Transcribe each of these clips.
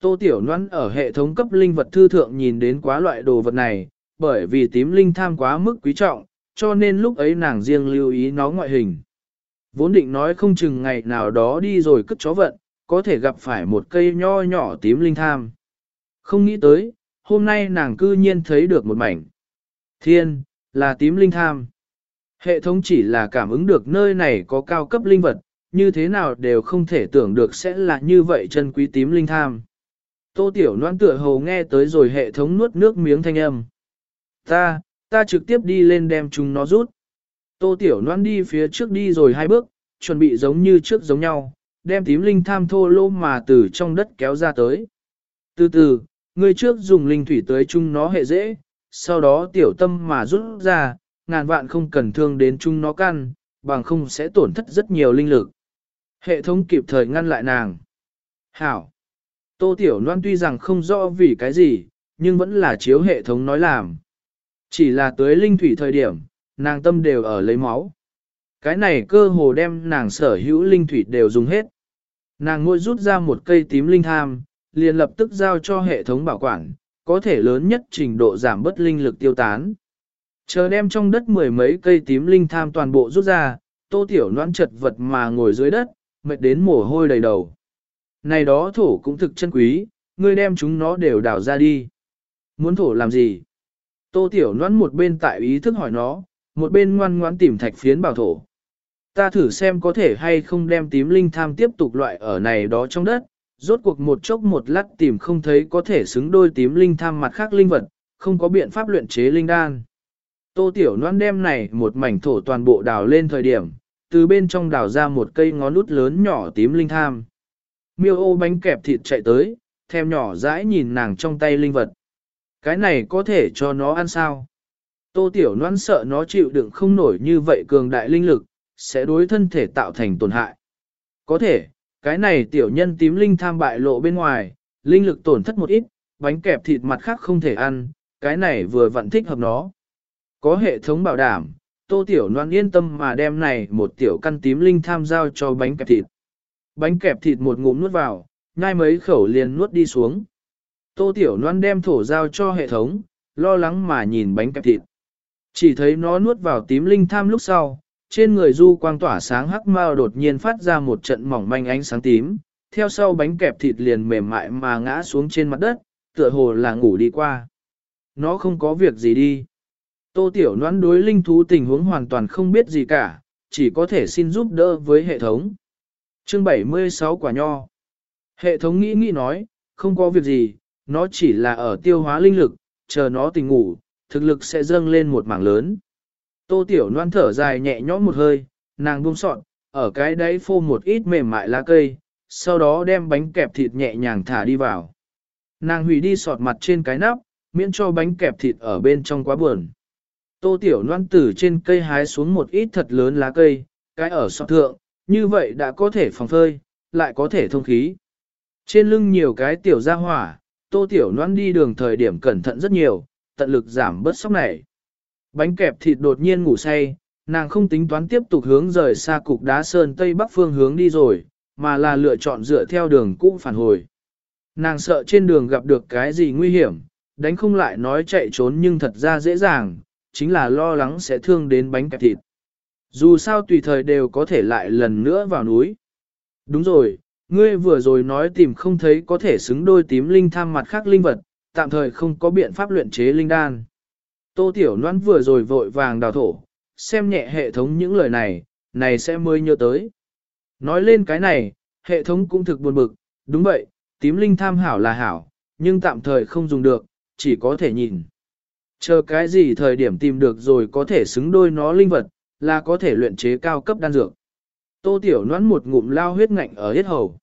Tô Tiểu Loan ở hệ thống cấp linh vật thư thượng nhìn đến quá loại đồ vật này, bởi vì tím linh tham quá mức quý trọng, cho nên lúc ấy nàng riêng lưu ý nó ngoại hình. Vốn định nói không chừng ngày nào đó đi rồi cất chó vận, có thể gặp phải một cây nho nhỏ tím linh tham. Không nghĩ tới, hôm nay nàng cư nhiên thấy được một mảnh. Thiên, là tím linh tham. Hệ thống chỉ là cảm ứng được nơi này có cao cấp linh vật, như thế nào đều không thể tưởng được sẽ là như vậy chân quý tím linh tham. Tô Tiểu Loan tựa hồ nghe tới rồi hệ thống nuốt nước miếng thanh âm. Ta, ta trực tiếp đi lên đem chúng nó rút. Tô Tiểu Loan đi phía trước đi rồi hai bước, chuẩn bị giống như trước giống nhau, đem tím linh tham thô lô mà từ trong đất kéo ra tới. Từ từ, người trước dùng linh thủy tới chung nó hệ dễ, sau đó tiểu tâm mà rút ra, ngàn vạn không cần thương đến chung nó căn, bằng không sẽ tổn thất rất nhiều linh lực. Hệ thống kịp thời ngăn lại nàng. Hảo! Tô Tiểu Loan tuy rằng không rõ vì cái gì, nhưng vẫn là chiếu hệ thống nói làm. Chỉ là tới linh thủy thời điểm, nàng tâm đều ở lấy máu. Cái này cơ hồ đem nàng sở hữu linh thủy đều dùng hết. Nàng ngôi rút ra một cây tím linh tham, liền lập tức giao cho hệ thống bảo quản, có thể lớn nhất trình độ giảm bất linh lực tiêu tán. Chờ đem trong đất mười mấy cây tím linh tham toàn bộ rút ra, tô tiểu noan chật vật mà ngồi dưới đất, mệt đến mồ hôi đầy đầu. Này đó thổ cũng thực chân quý, ngươi đem chúng nó đều đào ra đi. Muốn thổ làm gì? Tô tiểu Loan một bên tại ý thức hỏi nó, một bên ngoan ngoãn tìm thạch phiến bảo thổ. Ta thử xem có thể hay không đem tím linh tham tiếp tục loại ở này đó trong đất, rốt cuộc một chốc một lát tìm không thấy có thể xứng đôi tím linh tham mặt khác linh vật, không có biện pháp luyện chế linh đan. Tô Tiểu Loan đem này một mảnh thổ toàn bộ đào lên thời điểm, từ bên trong đào ra một cây ngón út lớn nhỏ tím linh tham. Miêu ô bánh kẹp thịt chạy tới, thèm nhỏ dãi nhìn nàng trong tay linh vật. Cái này có thể cho nó ăn sao? Tô Tiểu Loan sợ nó chịu đựng không nổi như vậy cường đại linh lực, sẽ đối thân thể tạo thành tổn hại. Có thể, cái này tiểu nhân tím linh tham bại lộ bên ngoài, linh lực tổn thất một ít, bánh kẹp thịt mặt khác không thể ăn, cái này vừa vặn thích hợp nó. Có hệ thống bảo đảm, tô tiểu noan yên tâm mà đem này một tiểu căn tím linh tham giao cho bánh kẹp thịt. Bánh kẹp thịt một ngụm nuốt vào, ngay mấy khẩu liền nuốt đi xuống. Tô tiểu Loan đem thổ giao cho hệ thống, lo lắng mà nhìn bánh kẹp thịt. Chỉ thấy nó nuốt vào tím linh tham lúc sau, trên người du quang tỏa sáng hắc mao đột nhiên phát ra một trận mỏng manh ánh sáng tím, theo sau bánh kẹp thịt liền mềm mại mà ngã xuống trên mặt đất, tựa hồ là ngủ đi qua. Nó không có việc gì đi. Tô Tiểu Loan đối linh thú tình huống hoàn toàn không biết gì cả, chỉ có thể xin giúp đỡ với hệ thống. Chương 76 quả nho. Hệ thống nghĩ nghĩ nói, không có việc gì, nó chỉ là ở tiêu hóa linh lực, chờ nó tỉnh ngủ, thực lực sẽ dâng lên một mảng lớn. Tô Tiểu Loan thở dài nhẹ nhõm một hơi, nàng buông sọn, ở cái đáy phô một ít mềm mại lá cây, sau đó đem bánh kẹp thịt nhẹ nhàng thả đi vào. Nàng hủy đi sọt mặt trên cái nắp, miễn cho bánh kẹp thịt ở bên trong quá buồn. Tô Tiểu Loan từ trên cây hái xuống một ít thật lớn lá cây, cái ở sọt thượng, như vậy đã có thể phòng phơi, lại có thể thông khí. Trên lưng nhiều cái tiểu ra hỏa, Tô Tiểu noan đi đường thời điểm cẩn thận rất nhiều, tận lực giảm bớt sốc này. Bánh kẹp thịt đột nhiên ngủ say, nàng không tính toán tiếp tục hướng rời xa cục đá sơn tây bắc phương hướng đi rồi, mà là lựa chọn dựa theo đường cũ phản hồi. Nàng sợ trên đường gặp được cái gì nguy hiểm, đánh không lại nói chạy trốn nhưng thật ra dễ dàng, chính là lo lắng sẽ thương đến bánh kẹp thịt. Dù sao tùy thời đều có thể lại lần nữa vào núi. Đúng rồi, ngươi vừa rồi nói tìm không thấy có thể xứng đôi tím linh tham mặt khác linh vật, tạm thời không có biện pháp luyện chế linh đan. Tô Tiểu Loan vừa rồi vội vàng đào thổ, xem nhẹ hệ thống những lời này, này sẽ mới nhớ tới. Nói lên cái này, hệ thống cũng thực buồn bực, đúng vậy, tím linh tham hảo là hảo, nhưng tạm thời không dùng được, chỉ có thể nhìn. Chờ cái gì thời điểm tìm được rồi có thể xứng đôi nó linh vật, là có thể luyện chế cao cấp đan dược. Tô Tiểu Noãn một ngụm lao huyết ngạnh ở hết hầu.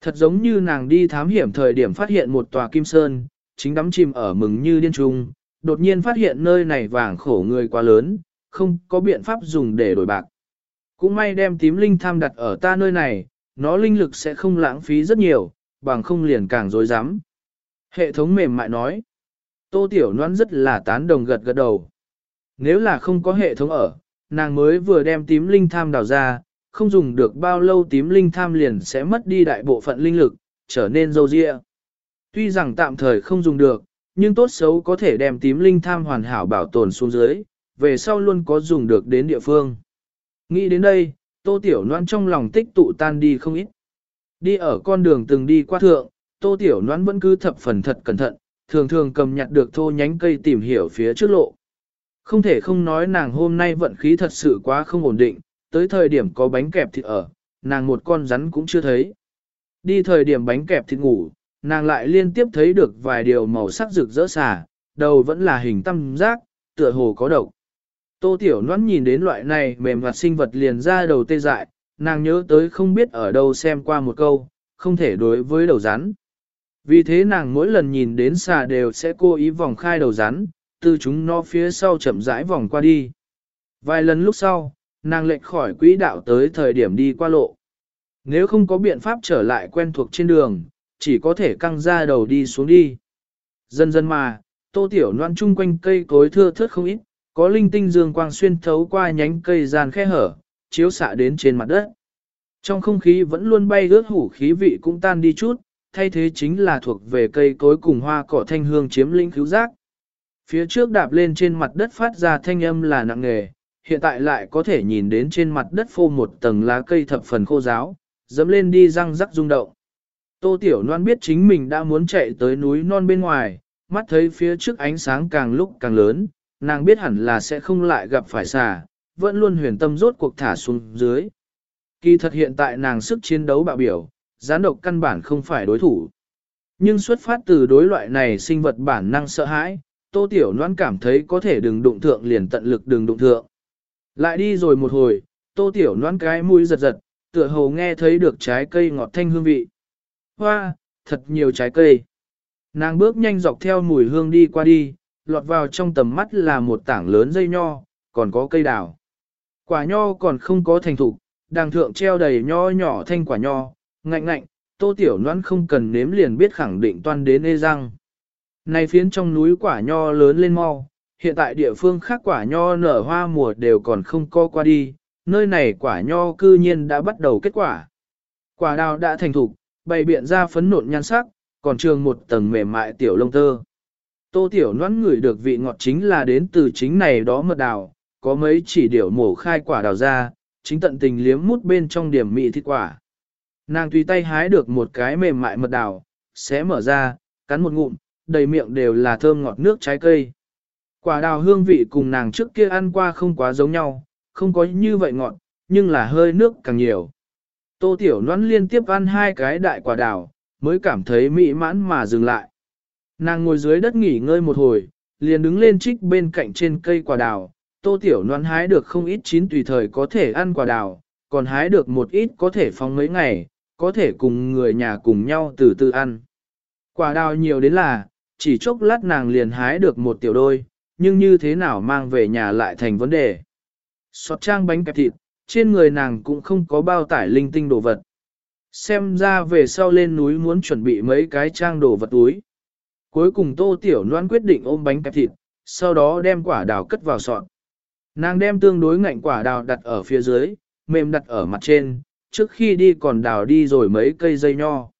Thật giống như nàng đi thám hiểm thời điểm phát hiện một tòa kim sơn, chính đắm chìm ở mừng như điên trung, đột nhiên phát hiện nơi này vàng khổ người quá lớn, không có biện pháp dùng để đổi bạc. Cũng may đem tím linh tham đặt ở ta nơi này, nó linh lực sẽ không lãng phí rất nhiều, bằng không liền càng dối rắm Hệ thống mềm mại nói. Tô Tiểu Loan rất là tán đồng gật gật đầu. Nếu là không có hệ thống ở, nàng mới vừa đem tím linh tham đào ra, không dùng được bao lâu tím linh tham liền sẽ mất đi đại bộ phận linh lực, trở nên dâu dịa. Tuy rằng tạm thời không dùng được, nhưng tốt xấu có thể đem tím linh tham hoàn hảo bảo tồn xuống dưới, về sau luôn có dùng được đến địa phương. Nghĩ đến đây, tô tiểu noan trong lòng tích tụ tan đi không ít. Đi ở con đường từng đi qua thượng, tô tiểu noan vẫn cứ thập phần thật cẩn thận, thường thường cầm nhặt được thô nhánh cây tìm hiểu phía trước lộ. Không thể không nói nàng hôm nay vận khí thật sự quá không ổn định, tới thời điểm có bánh kẹp thịt ở, nàng một con rắn cũng chưa thấy. Đi thời điểm bánh kẹp thịt ngủ, nàng lại liên tiếp thấy được vài điều màu sắc rực rỡ xả, đầu vẫn là hình tam giác, tựa hồ có độc. Tô Tiểu Loan nhìn đến loại này mềm hoạt sinh vật liền ra đầu tê dại, nàng nhớ tới không biết ở đâu xem qua một câu, không thể đối với đầu rắn. Vì thế nàng mỗi lần nhìn đến xà đều sẽ cố ý vòng khai đầu rắn, từ chúng nó phía sau chậm rãi vòng qua đi. Vài lần lúc sau, nàng lệch khỏi quỹ đạo tới thời điểm đi qua lộ. Nếu không có biện pháp trở lại quen thuộc trên đường, chỉ có thể căng ra đầu đi xuống đi. Dần dần mà, tô tiểu noan chung quanh cây cối thưa thớt không ít, có linh tinh dương quang xuyên thấu qua nhánh cây gian khe hở, chiếu xạ đến trên mặt đất. Trong không khí vẫn luôn bay ướt hủ khí vị cũng tan đi chút, thay thế chính là thuộc về cây cối cùng hoa cỏ thanh hương chiếm lĩnh cứu giác. Phía trước đạp lên trên mặt đất phát ra thanh âm là nặng nghề, hiện tại lại có thể nhìn đến trên mặt đất phô một tầng lá cây thập phần khô giáo, dẫm lên đi răng rắc rung động. Tô Tiểu Loan biết chính mình đã muốn chạy tới núi non bên ngoài, mắt thấy phía trước ánh sáng càng lúc càng lớn, nàng biết hẳn là sẽ không lại gặp phải xà, vẫn luôn huyền tâm rốt cuộc thả xuống dưới. Kỳ thật hiện tại nàng sức chiến đấu bạo biểu, gián độc căn bản không phải đối thủ. Nhưng xuất phát từ đối loại này sinh vật bản năng sợ hãi, Tô Tiểu Loan cảm thấy có thể đừng đụng thượng liền tận lực đừng đụng thượng. Lại đi rồi một hồi, Tô Tiểu Loan cái mũi giật giật, tựa hồ nghe thấy được trái cây ngọt thanh hương vị. Hoa, thật nhiều trái cây. Nàng bước nhanh dọc theo mùi hương đi qua đi, lọt vào trong tầm mắt là một tảng lớn dây nho, còn có cây đào. Quả nho còn không có thành thục, đàng thượng treo đầy nho nhỏ thanh quả nho, ngạnh ngạnh, tô tiểu noan không cần nếm liền biết khẳng định toan đến ê răng. Này phiến trong núi quả nho lớn lên mau, hiện tại địa phương khác quả nho nở hoa mùa đều còn không co qua đi, nơi này quả nho cư nhiên đã bắt đầu kết quả. Quả đào đã thành thục, bày biện ra phấn nộn nhan sắc, còn trường một tầng mềm mại tiểu lông tơ. Tô tiểu noãn ngửi được vị ngọt chính là đến từ chính này đó mật đào, có mấy chỉ điểu mổ khai quả đào ra, chính tận tình liếm mút bên trong điểm mị thịt quả. Nàng tùy tay hái được một cái mềm mại mật đào, xé mở ra, cắn một ngụm, đầy miệng đều là thơm ngọt nước trái cây. Quả đào hương vị cùng nàng trước kia ăn qua không quá giống nhau, không có như vậy ngọt, nhưng là hơi nước càng nhiều. Tô Tiểu Loan liên tiếp ăn hai cái đại quả đào, mới cảm thấy mỹ mãn mà dừng lại. Nàng ngồi dưới đất nghỉ ngơi một hồi, liền đứng lên trích bên cạnh trên cây quả đào. Tô Tiểu Loan hái được không ít chín tùy thời có thể ăn quả đào, còn hái được một ít có thể phong mấy ngày, có thể cùng người nhà cùng nhau từ từ ăn. Quả đào nhiều đến là, chỉ chốc lát nàng liền hái được một tiểu đôi, nhưng như thế nào mang về nhà lại thành vấn đề. Xót trang bánh kẹp thịt, trên người nàng cũng không có bao tải linh tinh đồ vật. Xem ra về sau lên núi muốn chuẩn bị mấy cái trang đồ vật túi. Cuối cùng tô tiểu noan quyết định ôm bánh kẹp thịt, sau đó đem quả đào cất vào sọt. Nàng đem tương đối ngạnh quả đào đặt ở phía dưới, mềm đặt ở mặt trên, trước khi đi còn đào đi rồi mấy cây dây nho.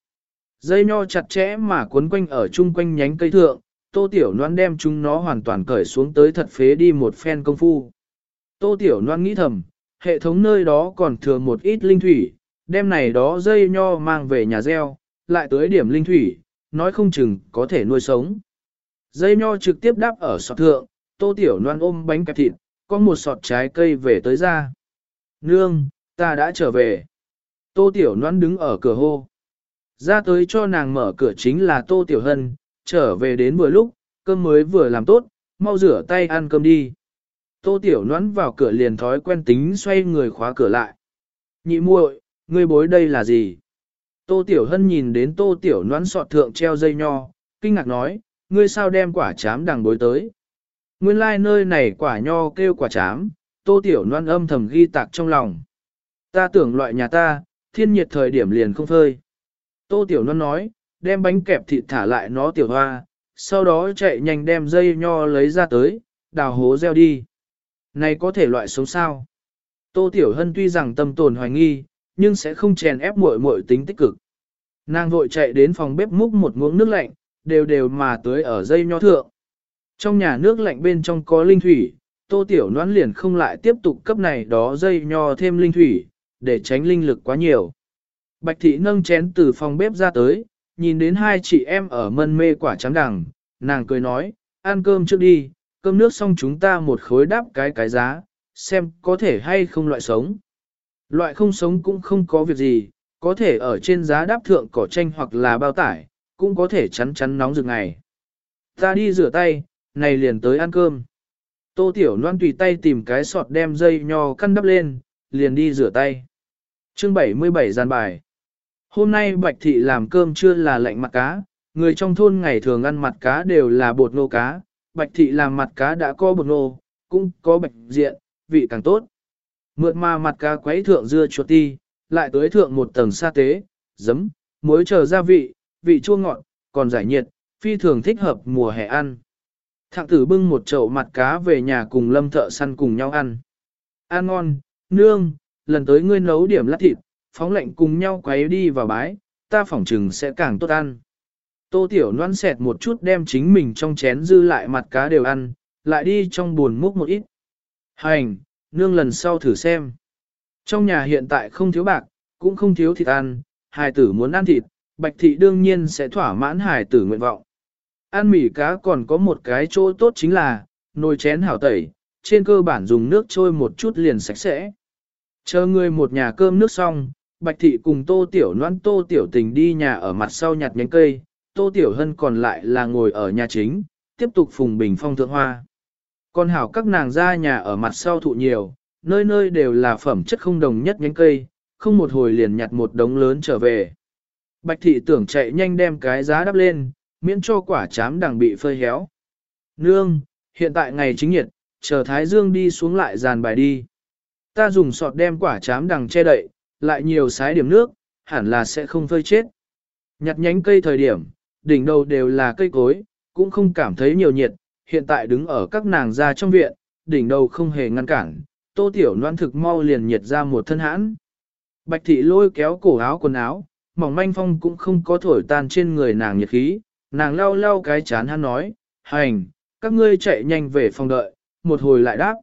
Dây nho chặt chẽ mà cuốn quanh ở chung quanh nhánh cây thượng, tô tiểu noan đem chúng nó hoàn toàn cởi xuống tới thật phế đi một phen công phu. Tô tiểu noan nghĩ thầm, hệ thống nơi đó còn thừa một ít linh thủy, đem này đó dây nho mang về nhà gieo, lại tới điểm linh thủy, nói không chừng có thể nuôi sống. Dây nho trực tiếp đáp ở sọt thượng, tô tiểu noan ôm bánh kẹp thịt, có một sọt trái cây về tới ra. Nương, ta đã trở về. Tô tiểu noan đứng ở cửa hô. Ra tới cho nàng mở cửa chính là tô tiểu hân, trở về đến vừa lúc, cơm mới vừa làm tốt, mau rửa tay ăn cơm đi. Tô tiểu nón vào cửa liền thói quen tính xoay người khóa cửa lại. Nhị muội, ngươi bối đây là gì? Tô Tiểu Hân nhìn đến Tô Tiểu nón sọt thượng treo dây nho, kinh ngạc nói, ngươi sao đem quả chám đằng bối tới? Nguyên lai like nơi này quả nho kêu quả chám, Tô Tiểu nón âm thầm ghi tạc trong lòng. Ta tưởng loại nhà ta, thiên nhiệt thời điểm liền không phơi. Tô Tiểu Loan nói, đem bánh kẹp thịt thả lại nó tiểu hoa, sau đó chạy nhanh đem dây nho lấy ra tới, đào hố gieo đi. Này có thể loại sống sao? Tô Tiểu Hân tuy rằng tâm tồn hoài nghi, nhưng sẽ không chèn ép muội muội tính tích cực. Nàng vội chạy đến phòng bếp múc một muỗng nước lạnh, đều đều mà tưới ở dây nho thượng. Trong nhà nước lạnh bên trong có linh thủy, tô tiểu Loan liền không lại tiếp tục cấp này đó dây nho thêm linh thủy, để tránh linh lực quá nhiều. Bạch thị nâng chén từ phòng bếp ra tới, nhìn đến hai chị em ở mân mê quả trắng đằng, nàng cười nói, ăn cơm trước đi, cơm nước xong chúng ta một khối đáp cái cái giá, xem có thể hay không loại sống. Loại không sống cũng không có việc gì, có thể ở trên giá đáp thượng cỏ tranh hoặc là bao tải, cũng có thể chắn chắn nóng rực ngày. Ta đi rửa tay, này liền tới ăn cơm. Tô Tiểu Loan tùy tay tìm cái sọt đem dây nho căn đắp lên, liền đi rửa tay. Chương 77 gian bài. Hôm nay Bạch Thị làm cơm trưa là lạnh mặt cá, người trong thôn ngày thường ăn mặt cá đều là bột nô cá, Bạch Thị làm mặt cá đã có bột nô, cũng có bạch diện, vị càng tốt. Mượt mà mặt cá quấy thượng dưa chuột ti, lại tới thượng một tầng sa tế, giấm, muối chờ gia vị, vị chua ngọt, còn giải nhiệt, phi thường thích hợp mùa hè ăn. Thạng tử bưng một chậu mặt cá về nhà cùng lâm thợ săn cùng nhau ăn. Ăn ngon, nương, lần tới ngươi nấu điểm lát thịt, phóng lệnh cùng nhau quấy đi vào bái, ta phỏng chừng sẽ càng tốt ăn. Tô Tiểu Loan xẹt một chút đem chính mình trong chén dư lại mặt cá đều ăn, lại đi trong buồn múc một ít. Hành, nương lần sau thử xem. Trong nhà hiện tại không thiếu bạc, cũng không thiếu thịt ăn, hài tử muốn ăn thịt, bạch thị đương nhiên sẽ thỏa mãn hài tử nguyện vọng. Ăn mì cá còn có một cái chỗ tốt chính là, nồi chén hảo tẩy, trên cơ bản dùng nước trôi một chút liền sạch sẽ. Chờ người một nhà cơm nước xong, Bạch Thị cùng Tô Tiểu noan Tô Tiểu Tình đi nhà ở mặt sau nhặt nhánh cây, Tô Tiểu Hân còn lại là ngồi ở nhà chính, tiếp tục phùng bình phong thượng hoa. Còn hảo các nàng ra nhà ở mặt sau thụ nhiều, nơi nơi đều là phẩm chất không đồng nhất nhánh cây, không một hồi liền nhặt một đống lớn trở về. Bạch Thị tưởng chạy nhanh đem cái giá đắp lên, miễn cho quả chám đằng bị phơi héo. Nương, hiện tại ngày chính nhiệt, chờ Thái Dương đi xuống lại dàn bài đi. Ta dùng sọt đem quả chám đằng che đậy, lại nhiều sái điểm nước, hẳn là sẽ không phơi chết. Nhặt nhánh cây thời điểm, đỉnh đầu đều là cây cối, cũng không cảm thấy nhiều nhiệt, hiện tại đứng ở các nàng ra trong viện, đỉnh đầu không hề ngăn cản, tô tiểu noan thực mau liền nhiệt ra một thân hãn. Bạch thị lôi kéo cổ áo quần áo, mỏng manh phong cũng không có thổi tan trên người nàng nhiệt khí, nàng lau lau cái chán hắn nói, hành, các ngươi chạy nhanh về phòng đợi, một hồi lại đáp.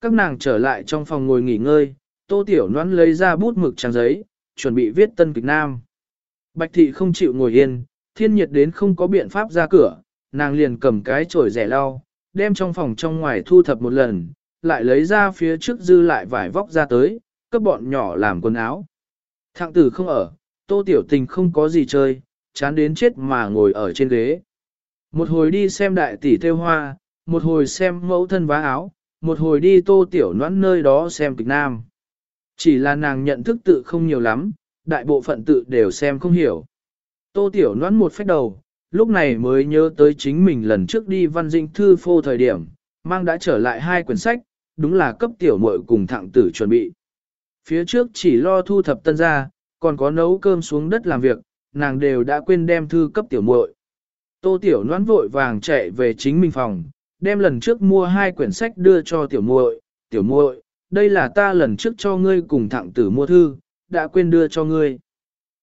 Các nàng trở lại trong phòng ngồi nghỉ ngơi, tô tiểu Loan lấy ra bút mực trang giấy, chuẩn bị viết tân kịch nam. Bạch thị không chịu ngồi yên, thiên nhiệt đến không có biện pháp ra cửa, nàng liền cầm cái chổi rẻ lau, đem trong phòng trong ngoài thu thập một lần, lại lấy ra phía trước dư lại vải vóc ra tới, cấp bọn nhỏ làm quần áo. Thạng tử không ở, tô tiểu tình không có gì chơi, chán đến chết mà ngồi ở trên ghế. Một hồi đi xem đại tỷ theo hoa, một hồi xem mẫu thân vá áo, một hồi đi tô tiểu noãn nơi đó xem kịch nam. Chỉ là nàng nhận thức tự không nhiều lắm, đại bộ phận tự đều xem không hiểu. Tô tiểu noãn một phép đầu, lúc này mới nhớ tới chính mình lần trước đi văn dinh thư phô thời điểm, mang đã trở lại hai quyển sách, đúng là cấp tiểu muội cùng thạng tử chuẩn bị. Phía trước chỉ lo thu thập tân gia, còn có nấu cơm xuống đất làm việc, nàng đều đã quên đem thư cấp tiểu muội. Tô tiểu noãn vội vàng chạy về chính mình phòng, đem lần trước mua hai quyển sách đưa cho tiểu muội, tiểu muội, đây là ta lần trước cho ngươi cùng thẳng tử mua thư, đã quên đưa cho ngươi.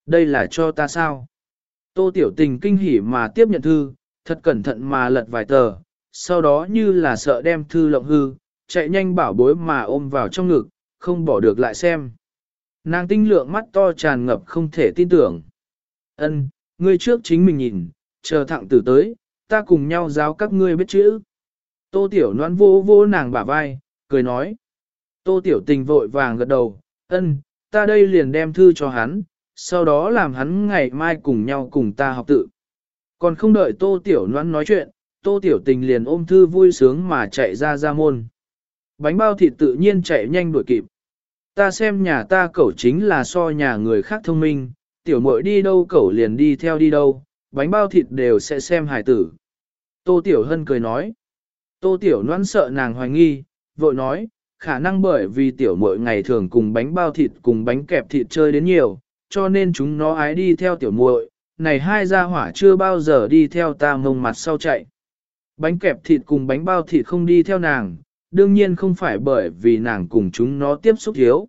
Đây là cho ta sao? Tô tiểu tình kinh hỉ mà tiếp nhận thư, thật cẩn thận mà lật vài tờ, sau đó như là sợ đem thư lộng hư, chạy nhanh bảo bối mà ôm vào trong ngực, không bỏ được lại xem. Nàng tinh lượng mắt to tràn ngập không thể tin tưởng. Ân, ngươi trước chính mình nhìn, chờ thẳng tử tới, ta cùng nhau giáo các ngươi biết chữ. Tô Tiểu Loan vô vô nàng bả vai, cười nói. Tô Tiểu Tình vội vàng gật đầu, ân, ta đây liền đem thư cho hắn, sau đó làm hắn ngày mai cùng nhau cùng ta học tự. Còn không đợi Tô Tiểu Noãn nói chuyện, Tô Tiểu Tình liền ôm thư vui sướng mà chạy ra ra môn. Bánh bao thịt tự nhiên chạy nhanh đuổi kịp. Ta xem nhà ta cẩu chính là so nhà người khác thông minh, tiểu muội đi đâu cẩu liền đi theo đi đâu, bánh bao thịt đều sẽ xem hải tử. Tô Tiểu Hân cười nói. Tô Tiểu Loan sợ nàng hoài nghi, vội nói, khả năng bởi vì tiểu muội ngày thường cùng bánh bao thịt cùng bánh kẹp thịt chơi đến nhiều, cho nên chúng nó ái đi theo tiểu muội. Này hai gia hỏa chưa bao giờ đi theo ta mông mặt sau chạy. Bánh kẹp thịt cùng bánh bao thịt không đi theo nàng, đương nhiên không phải bởi vì nàng cùng chúng nó tiếp xúc thiếu,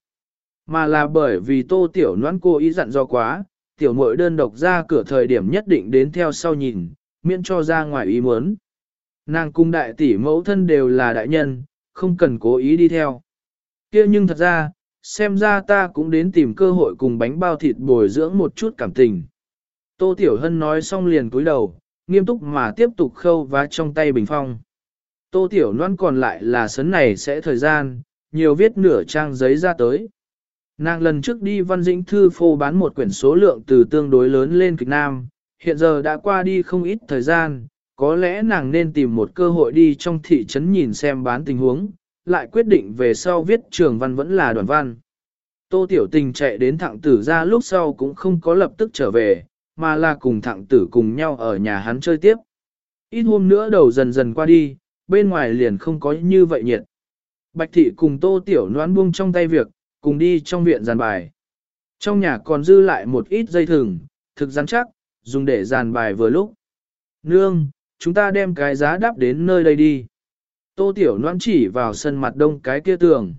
mà là bởi vì tô tiểu noãn cô ý dặn do quá, tiểu muội đơn độc ra cửa thời điểm nhất định đến theo sau nhìn, miễn cho ra ngoài ý muốn. Nàng cung đại tỷ mẫu thân đều là đại nhân, không cần cố ý đi theo. kia nhưng thật ra, xem ra ta cũng đến tìm cơ hội cùng bánh bao thịt bồi dưỡng một chút cảm tình. Tô Tiểu Hân nói xong liền cúi đầu, nghiêm túc mà tiếp tục khâu vá trong tay bình phong. Tô Tiểu Loan còn lại là sấn này sẽ thời gian, nhiều viết nửa trang giấy ra tới. Nàng lần trước đi văn dĩnh thư phô bán một quyển số lượng từ tương đối lớn lên kịch nam, hiện giờ đã qua đi không ít thời gian, có lẽ nàng nên tìm một cơ hội đi trong thị trấn nhìn xem bán tình huống, lại quyết định về sau viết trường văn vẫn là đoàn văn. Tô Tiểu Tình chạy đến thẳng tử ra lúc sau cũng không có lập tức trở về, mà là cùng thẳng tử cùng nhau ở nhà hắn chơi tiếp. Ít hôm nữa đầu dần dần qua đi, bên ngoài liền không có như vậy nhiệt. Bạch thị cùng Tô Tiểu noán buông trong tay việc, cùng đi trong viện giàn bài. Trong nhà còn dư lại một ít dây thừng, thực rắn chắc, dùng để giàn bài vừa lúc. Nương, chúng ta đem cái giá đáp đến nơi đây đi. Tô Tiểu Loan chỉ vào sân mặt đông cái kia tường.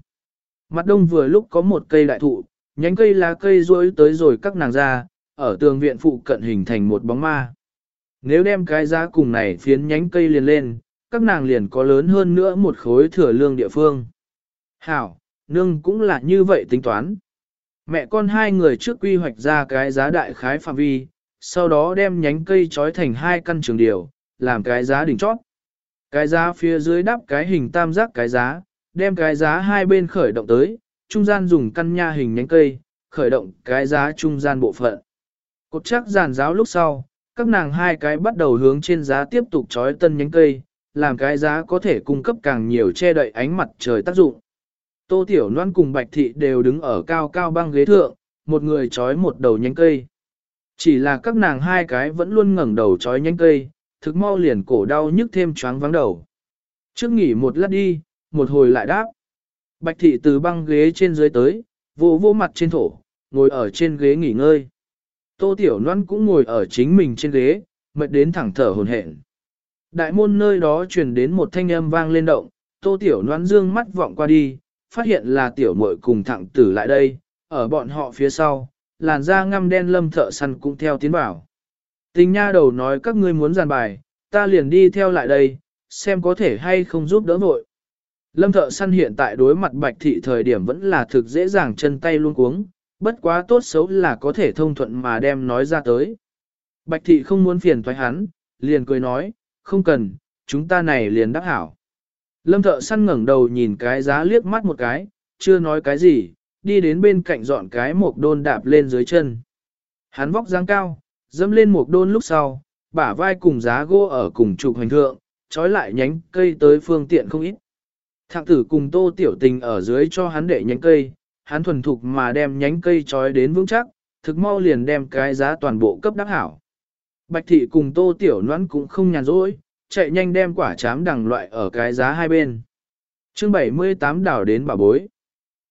Mặt đông vừa lúc có một cây đại thụ, nhánh cây lá cây rối tới rồi các nàng ra, ở tường viện phụ cận hình thành một bóng ma. Nếu đem cái giá cùng này phiến nhánh cây liền lên, các nàng liền có lớn hơn nữa một khối thừa lương địa phương. Hảo, nương cũng là như vậy tính toán. Mẹ con hai người trước quy hoạch ra cái giá đại khái phạm vi, sau đó đem nhánh cây trói thành hai căn trường điều, làm cái giá đỉnh chót. Cái giá phía dưới đắp cái hình tam giác cái giá, đem cái giá hai bên khởi động tới, trung gian dùng căn nha hình nhánh cây, khởi động cái giá trung gian bộ phận. Cột chắc giàn giáo lúc sau, các nàng hai cái bắt đầu hướng trên giá tiếp tục trói tân nhánh cây, làm cái giá có thể cung cấp càng nhiều che đậy ánh mặt trời tác dụng. Tô Tiểu Loan cùng Bạch Thị đều đứng ở cao cao băng ghế thượng, một người trói một đầu nhánh cây. Chỉ là các nàng hai cái vẫn luôn ngẩng đầu trói nhánh cây, thực mau liền cổ đau nhức thêm choáng vắng đầu. Trước nghỉ một lát đi, một hồi lại đáp. Bạch thị từ băng ghế trên dưới tới, vô vô mặt trên thổ, ngồi ở trên ghế nghỉ ngơi. Tô Tiểu Loan cũng ngồi ở chính mình trên ghế, mệt đến thẳng thở hồn hển. Đại môn nơi đó truyền đến một thanh âm vang lên động, Tô Tiểu Loan dương mắt vọng qua đi, phát hiện là Tiểu muội cùng thẳng tử lại đây, ở bọn họ phía sau, làn da ngăm đen lâm thợ săn cũng theo tiến vào. Tình nha đầu nói các ngươi muốn giàn bài, ta liền đi theo lại đây, xem có thể hay không giúp đỡ vội. Lâm thợ săn hiện tại đối mặt bạch thị thời điểm vẫn là thực dễ dàng chân tay luôn cuống, bất quá tốt xấu là có thể thông thuận mà đem nói ra tới. Bạch thị không muốn phiền thoái hắn, liền cười nói, không cần, chúng ta này liền đắc hảo. Lâm thợ săn ngẩng đầu nhìn cái giá liếc mắt một cái, chưa nói cái gì, đi đến bên cạnh dọn cái một đôn đạp lên dưới chân. Hắn vóc dáng cao, dâm lên một đôn lúc sau, bả vai cùng giá gỗ ở cùng trục hành thượng, trói lại nhánh cây tới phương tiện không ít. Thạng tử cùng tô tiểu tình ở dưới cho hắn để nhánh cây, hắn thuần thục mà đem nhánh cây trói đến vững chắc, thực mau liền đem cái giá toàn bộ cấp đắc hảo. Bạch thị cùng tô tiểu noãn cũng không nhàn rỗi, chạy nhanh đem quả chám đằng loại ở cái giá hai bên. chương 78 đảo đến bà bối.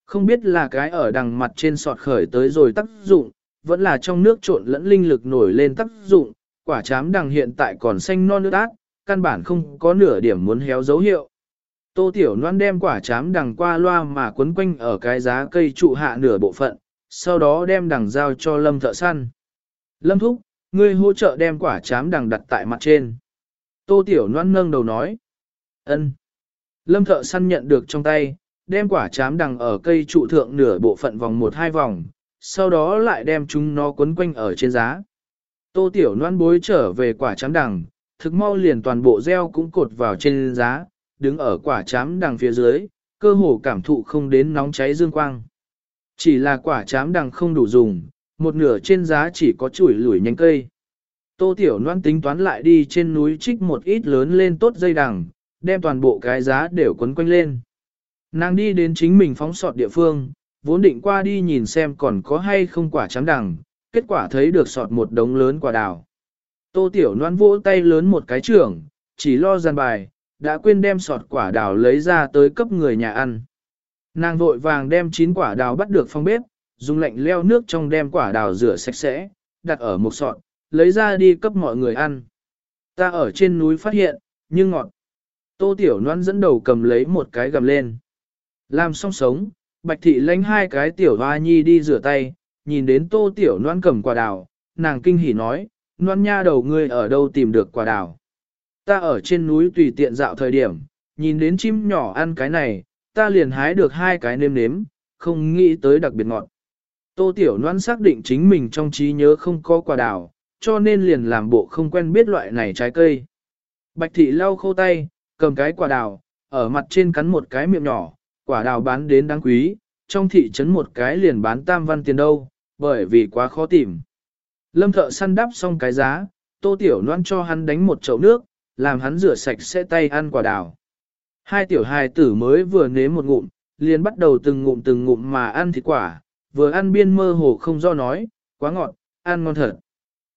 Không biết là cái ở đằng mặt trên sọt khởi tới rồi tác dụng, vẫn là trong nước trộn lẫn linh lực nổi lên tác dụng, quả chám đằng hiện tại còn xanh non nước ác, căn bản không có nửa điểm muốn héo dấu hiệu. Tô Tiểu Loan đem quả chám đằng qua loa mà quấn quanh ở cái giá cây trụ hạ nửa bộ phận, sau đó đem đằng giao cho Lâm thợ săn. Lâm thúc, ngươi hỗ trợ đem quả chám đằng đặt tại mặt trên. Tô Tiểu Loan nâng đầu nói. ân. Lâm thợ săn nhận được trong tay, đem quả chám đằng ở cây trụ thượng nửa bộ phận vòng một hai vòng, sau đó lại đem chúng nó quấn quanh ở trên giá. Tô Tiểu Loan bối trở về quả chám đằng, thực mau liền toàn bộ gieo cũng cột vào trên giá, đứng ở quả chám đằng phía dưới, cơ hồ cảm thụ không đến nóng cháy dương quang. Chỉ là quả chám đằng không đủ dùng, một nửa trên giá chỉ có chuỗi lủi nhánh cây. Tô Tiểu Loan tính toán lại đi trên núi trích một ít lớn lên tốt dây đằng, đem toàn bộ cái giá đều quấn quanh lên. Nàng đi đến chính mình phóng sọt địa phương, vốn định qua đi nhìn xem còn có hay không quả chám đằng, kết quả thấy được sọt một đống lớn quả đào. Tô Tiểu Loan vỗ tay lớn một cái trưởng, chỉ lo gian bài, đã quên đem sọt quả đào lấy ra tới cấp người nhà ăn. Nàng vội vàng đem chín quả đào bắt được phong bếp, dùng lạnh leo nước trong đem quả đào rửa sạch sẽ, đặt ở một sọt, lấy ra đi cấp mọi người ăn. Ta ở trên núi phát hiện, nhưng ngọt. Tô Tiểu Loan dẫn đầu cầm lấy một cái gầm lên. Làm xong sống, Bạch Thị lánh hai cái tiểu hoa nhi đi rửa tay, nhìn đến Tô Tiểu noan cầm quả đào, nàng kinh hỉ nói, noan nha đầu ngươi ở đâu tìm được quả đào. Ta ở trên núi tùy tiện dạo thời điểm, nhìn đến chim nhỏ ăn cái này, ta liền hái được hai cái nêm nếm, không nghĩ tới đặc biệt ngọt. Tô Tiểu noan xác định chính mình trong trí nhớ không có quả đào, cho nên liền làm bộ không quen biết loại này trái cây. Bạch thị lau khô tay, cầm cái quả đào, ở mặt trên cắn một cái miệng nhỏ, quả đào bán đến đáng quý, trong thị trấn một cái liền bán tam văn tiền đâu, bởi vì quá khó tìm. Lâm thợ săn đắp xong cái giá, tô tiểu noan cho hắn đánh một chậu nước, làm hắn rửa sạch sẽ tay ăn quả đào. Hai tiểu hài tử mới vừa nếm một ngụm, liền bắt đầu từng ngụm từng ngụm mà ăn thịt quả, vừa ăn biên mơ hồ không do nói, quá ngọt, ăn ngon thật.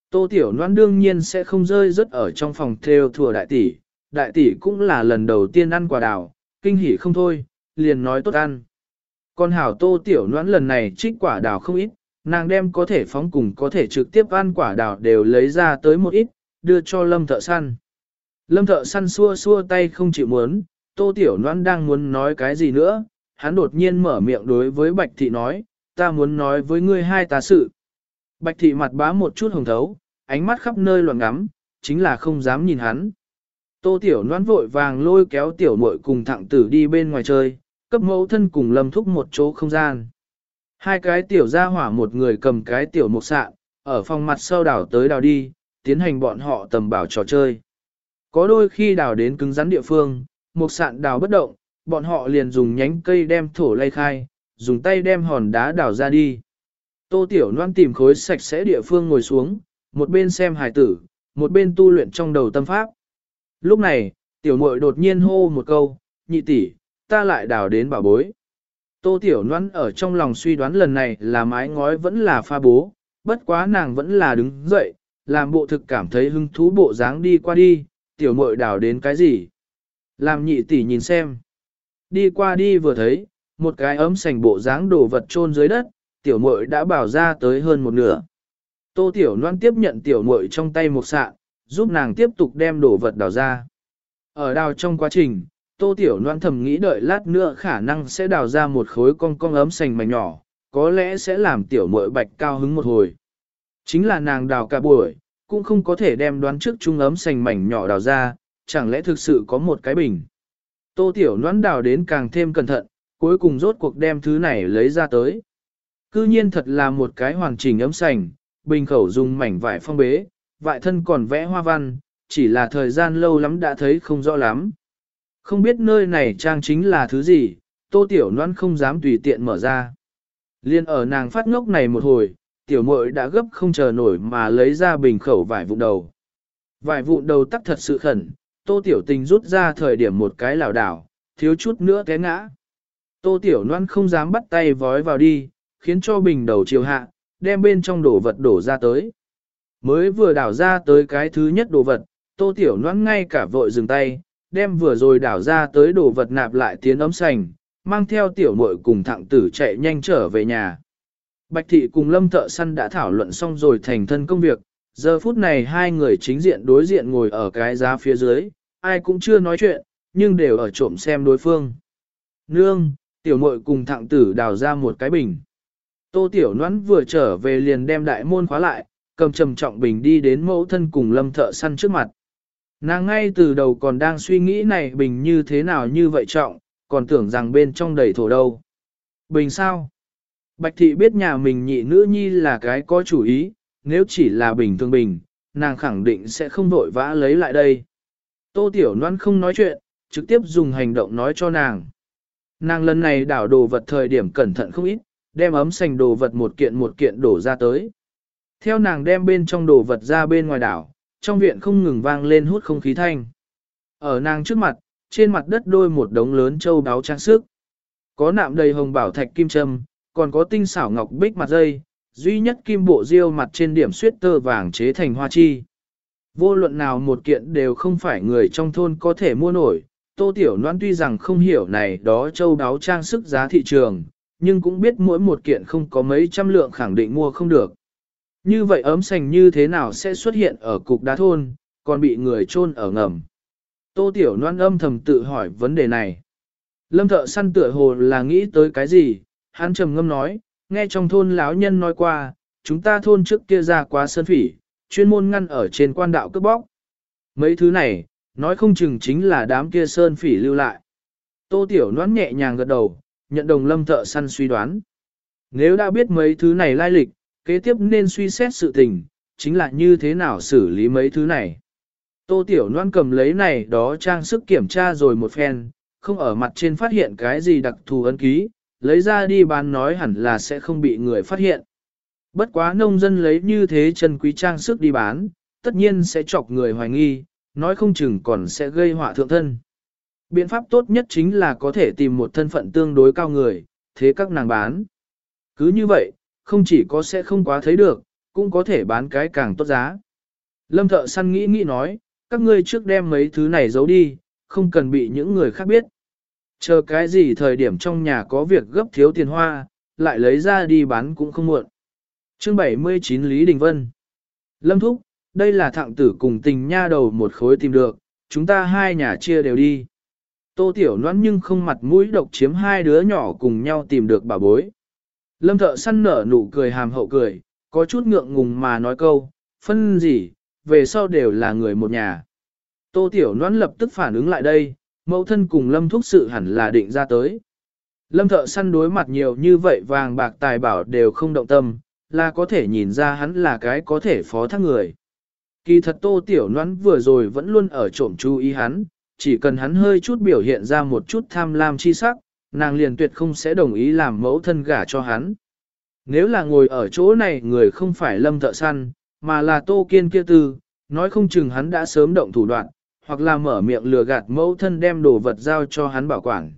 Tô tiểu Loan đương nhiên sẽ không rơi rớt ở trong phòng theo thừa đại tỷ, đại tỷ cũng là lần đầu tiên ăn quả đào, kinh hỉ không thôi, liền nói tốt ăn. Con hảo tô tiểu noãn lần này trích quả đào không ít, nàng đem có thể phóng cùng có thể trực tiếp ăn quả đào đều lấy ra tới một ít, đưa cho lâm thợ săn. Lâm thợ săn xua xua tay không chịu muốn, tô tiểu noãn đang muốn nói cái gì nữa, hắn đột nhiên mở miệng đối với bạch thị nói, ta muốn nói với ngươi hai tá sự. Bạch thị mặt bá một chút hồng thấu, ánh mắt khắp nơi loạn ngắm, chính là không dám nhìn hắn. Tô tiểu noãn vội vàng lôi kéo tiểu muội cùng thẳng tử đi bên ngoài chơi, cấp mẫu thân cùng lâm thúc một chỗ không gian. Hai cái tiểu gia hỏa một người cầm cái tiểu mục sạn, ở phòng mặt sau đảo tới đảo đi, tiến hành bọn họ tầm bảo trò chơi. Có đôi khi đào đến cứng rắn địa phương, mục sạn đào bất động, bọn họ liền dùng nhánh cây đem thổ lay khai, dùng tay đem hòn đá đào ra đi. Tô Tiểu Loan tìm khối sạch sẽ địa phương ngồi xuống, một bên xem hài tử, một bên tu luyện trong đầu tâm pháp. Lúc này, tiểu muội đột nhiên hô một câu, nhị tỷ, ta lại đào đến bảo bối. Tô Tiểu Loan ở trong lòng suy đoán lần này là mái ngói vẫn là pha bố, bất quá nàng vẫn là đứng dậy, làm bộ thực cảm thấy hứng thú bộ dáng đi qua đi, tiểu muội đào đến cái gì. Làm nhị tỷ nhìn xem. Đi qua đi vừa thấy, một cái ấm sành bộ dáng đổ vật chôn dưới đất, tiểu muội đã bảo ra tới hơn một nửa. Tô Tiểu Loan tiếp nhận tiểu muội trong tay một sạn, giúp nàng tiếp tục đem đồ vật đào ra. Ở đào trong quá trình, Tô Tiểu Loan thầm nghĩ đợi lát nữa khả năng sẽ đào ra một khối con con ấm sành mảnh nhỏ, có lẽ sẽ làm tiểu muội bạch cao hứng một hồi. Chính là nàng đào cả buổi, cũng không có thể đem đoán trước trung ấm sành mảnh nhỏ đào ra, chẳng lẽ thực sự có một cái bình. Tô Tiểu Loan đào đến càng thêm cẩn thận, cuối cùng rốt cuộc đem thứ này lấy ra tới. Cư nhiên thật là một cái hoàn chỉnh ấm sành, bình khẩu dùng mảnh vải phong bế, vại thân còn vẽ hoa văn, chỉ là thời gian lâu lắm đã thấy không rõ lắm. Không biết nơi này trang chính là thứ gì, tô tiểu noan không dám tùy tiện mở ra. Liên ở nàng phát ngốc này một hồi, tiểu muội đã gấp không chờ nổi mà lấy ra bình khẩu vải vụn đầu. Vải vụn đầu tắc thật sự khẩn, tô tiểu tình rút ra thời điểm một cái lảo đảo, thiếu chút nữa té ngã. Tô tiểu noan không dám bắt tay vói vào đi, khiến cho bình đầu chiều hạ, đem bên trong đồ vật đổ ra tới. Mới vừa đảo ra tới cái thứ nhất đồ vật, tô tiểu noan ngay cả vội dừng tay, đem vừa rồi đảo ra tới đồ vật nạp lại tiến ấm sành, mang theo tiểu muội cùng thẳng tử chạy nhanh trở về nhà. Bạch thị cùng lâm thợ săn đã thảo luận xong rồi thành thân công việc, giờ phút này hai người chính diện đối diện ngồi ở cái giá phía dưới, ai cũng chưa nói chuyện, nhưng đều ở trộm xem đối phương. Nương, tiểu muội cùng thẳng tử đào ra một cái bình. Tô tiểu noãn vừa trở về liền đem đại môn khóa lại, cầm trầm trọng bình đi đến mẫu thân cùng lâm thợ săn trước mặt. Nàng ngay từ đầu còn đang suy nghĩ này bình như thế nào như vậy trọng, còn tưởng rằng bên trong đầy thổ đâu. Bình sao? Bạch thị biết nhà mình nhị nữ nhi là cái có chủ ý, nếu chỉ là bình thường bình, nàng khẳng định sẽ không vội vã lấy lại đây. Tô Tiểu Loan không nói chuyện, trực tiếp dùng hành động nói cho nàng. Nàng lần này đảo đồ vật thời điểm cẩn thận không ít, đem ấm sành đồ vật một kiện một kiện đổ ra tới. Theo nàng đem bên trong đồ vật ra bên ngoài đảo, trong viện không ngừng vang lên hút không khí thanh. Ở nàng trước mặt, trên mặt đất đôi một đống lớn châu đáo trang sức. Có nạm đầy hồng bảo thạch kim châm, còn có tinh xảo ngọc bích mặt dây, duy nhất kim bộ diêu mặt trên điểm suyết tơ vàng chế thành hoa chi. Vô luận nào một kiện đều không phải người trong thôn có thể mua nổi, Tô Tiểu Loan tuy rằng không hiểu này đó châu đáo trang sức giá thị trường, nhưng cũng biết mỗi một kiện không có mấy trăm lượng khẳng định mua không được. Như vậy ấm sành như thế nào sẽ xuất hiện ở cục đá thôn, còn bị người chôn ở ngầm. Tô Tiểu Loan âm thầm tự hỏi vấn đề này. Lâm thợ săn tựa hồ là nghĩ tới cái gì, hắn trầm ngâm nói, nghe trong thôn lão nhân nói qua, chúng ta thôn trước kia ra quá sơn phỉ, chuyên môn ngăn ở trên quan đạo cướp bóc. Mấy thứ này, nói không chừng chính là đám kia sơn phỉ lưu lại. Tô Tiểu Loan nhẹ nhàng gật đầu, nhận đồng lâm thợ săn suy đoán. Nếu đã biết mấy thứ này lai lịch, kế tiếp nên suy xét sự tình, chính là như thế nào xử lý mấy thứ này. Tô Tiểu Loan cầm lấy này đó trang sức kiểm tra rồi một phen, không ở mặt trên phát hiện cái gì đặc thù ấn ký, lấy ra đi bán nói hẳn là sẽ không bị người phát hiện. Bất quá nông dân lấy như thế chân quý trang sức đi bán, tất nhiên sẽ chọc người hoài nghi, nói không chừng còn sẽ gây họa thượng thân. Biện pháp tốt nhất chính là có thể tìm một thân phận tương đối cao người, thế các nàng bán. Cứ như vậy, không chỉ có sẽ không quá thấy được, cũng có thể bán cái càng tốt giá. Lâm thợ săn nghĩ nghĩ nói, các ngươi trước đem mấy thứ này giấu đi, không cần bị những người khác biết. Chờ cái gì thời điểm trong nhà có việc gấp thiếu tiền hoa, lại lấy ra đi bán cũng không muộn. Chương 79 Lý Đình Vân Lâm Thúc, đây là thạng tử cùng tình nha đầu một khối tìm được, chúng ta hai nhà chia đều đi. Tô Tiểu Loan nhưng không mặt mũi độc chiếm hai đứa nhỏ cùng nhau tìm được bà bối. Lâm thợ săn nở nụ cười hàm hậu cười, có chút ngượng ngùng mà nói câu, phân gì, về sau đều là người một nhà. Tô Tiểu Loan lập tức phản ứng lại đây, mẫu thân cùng Lâm thúc sự hẳn là định ra tới. Lâm thợ săn đối mặt nhiều như vậy vàng bạc tài bảo đều không động tâm, là có thể nhìn ra hắn là cái có thể phó thác người. Kỳ thật Tô Tiểu Loan vừa rồi vẫn luôn ở trộm chú ý hắn, chỉ cần hắn hơi chút biểu hiện ra một chút tham lam chi sắc, nàng liền tuyệt không sẽ đồng ý làm mẫu thân gả cho hắn. Nếu là ngồi ở chỗ này người không phải lâm thợ săn, mà là tô kiên kia tư, nói không chừng hắn đã sớm động thủ đoạn, hoặc là mở miệng lừa gạt mẫu thân đem đồ vật giao cho hắn bảo quản.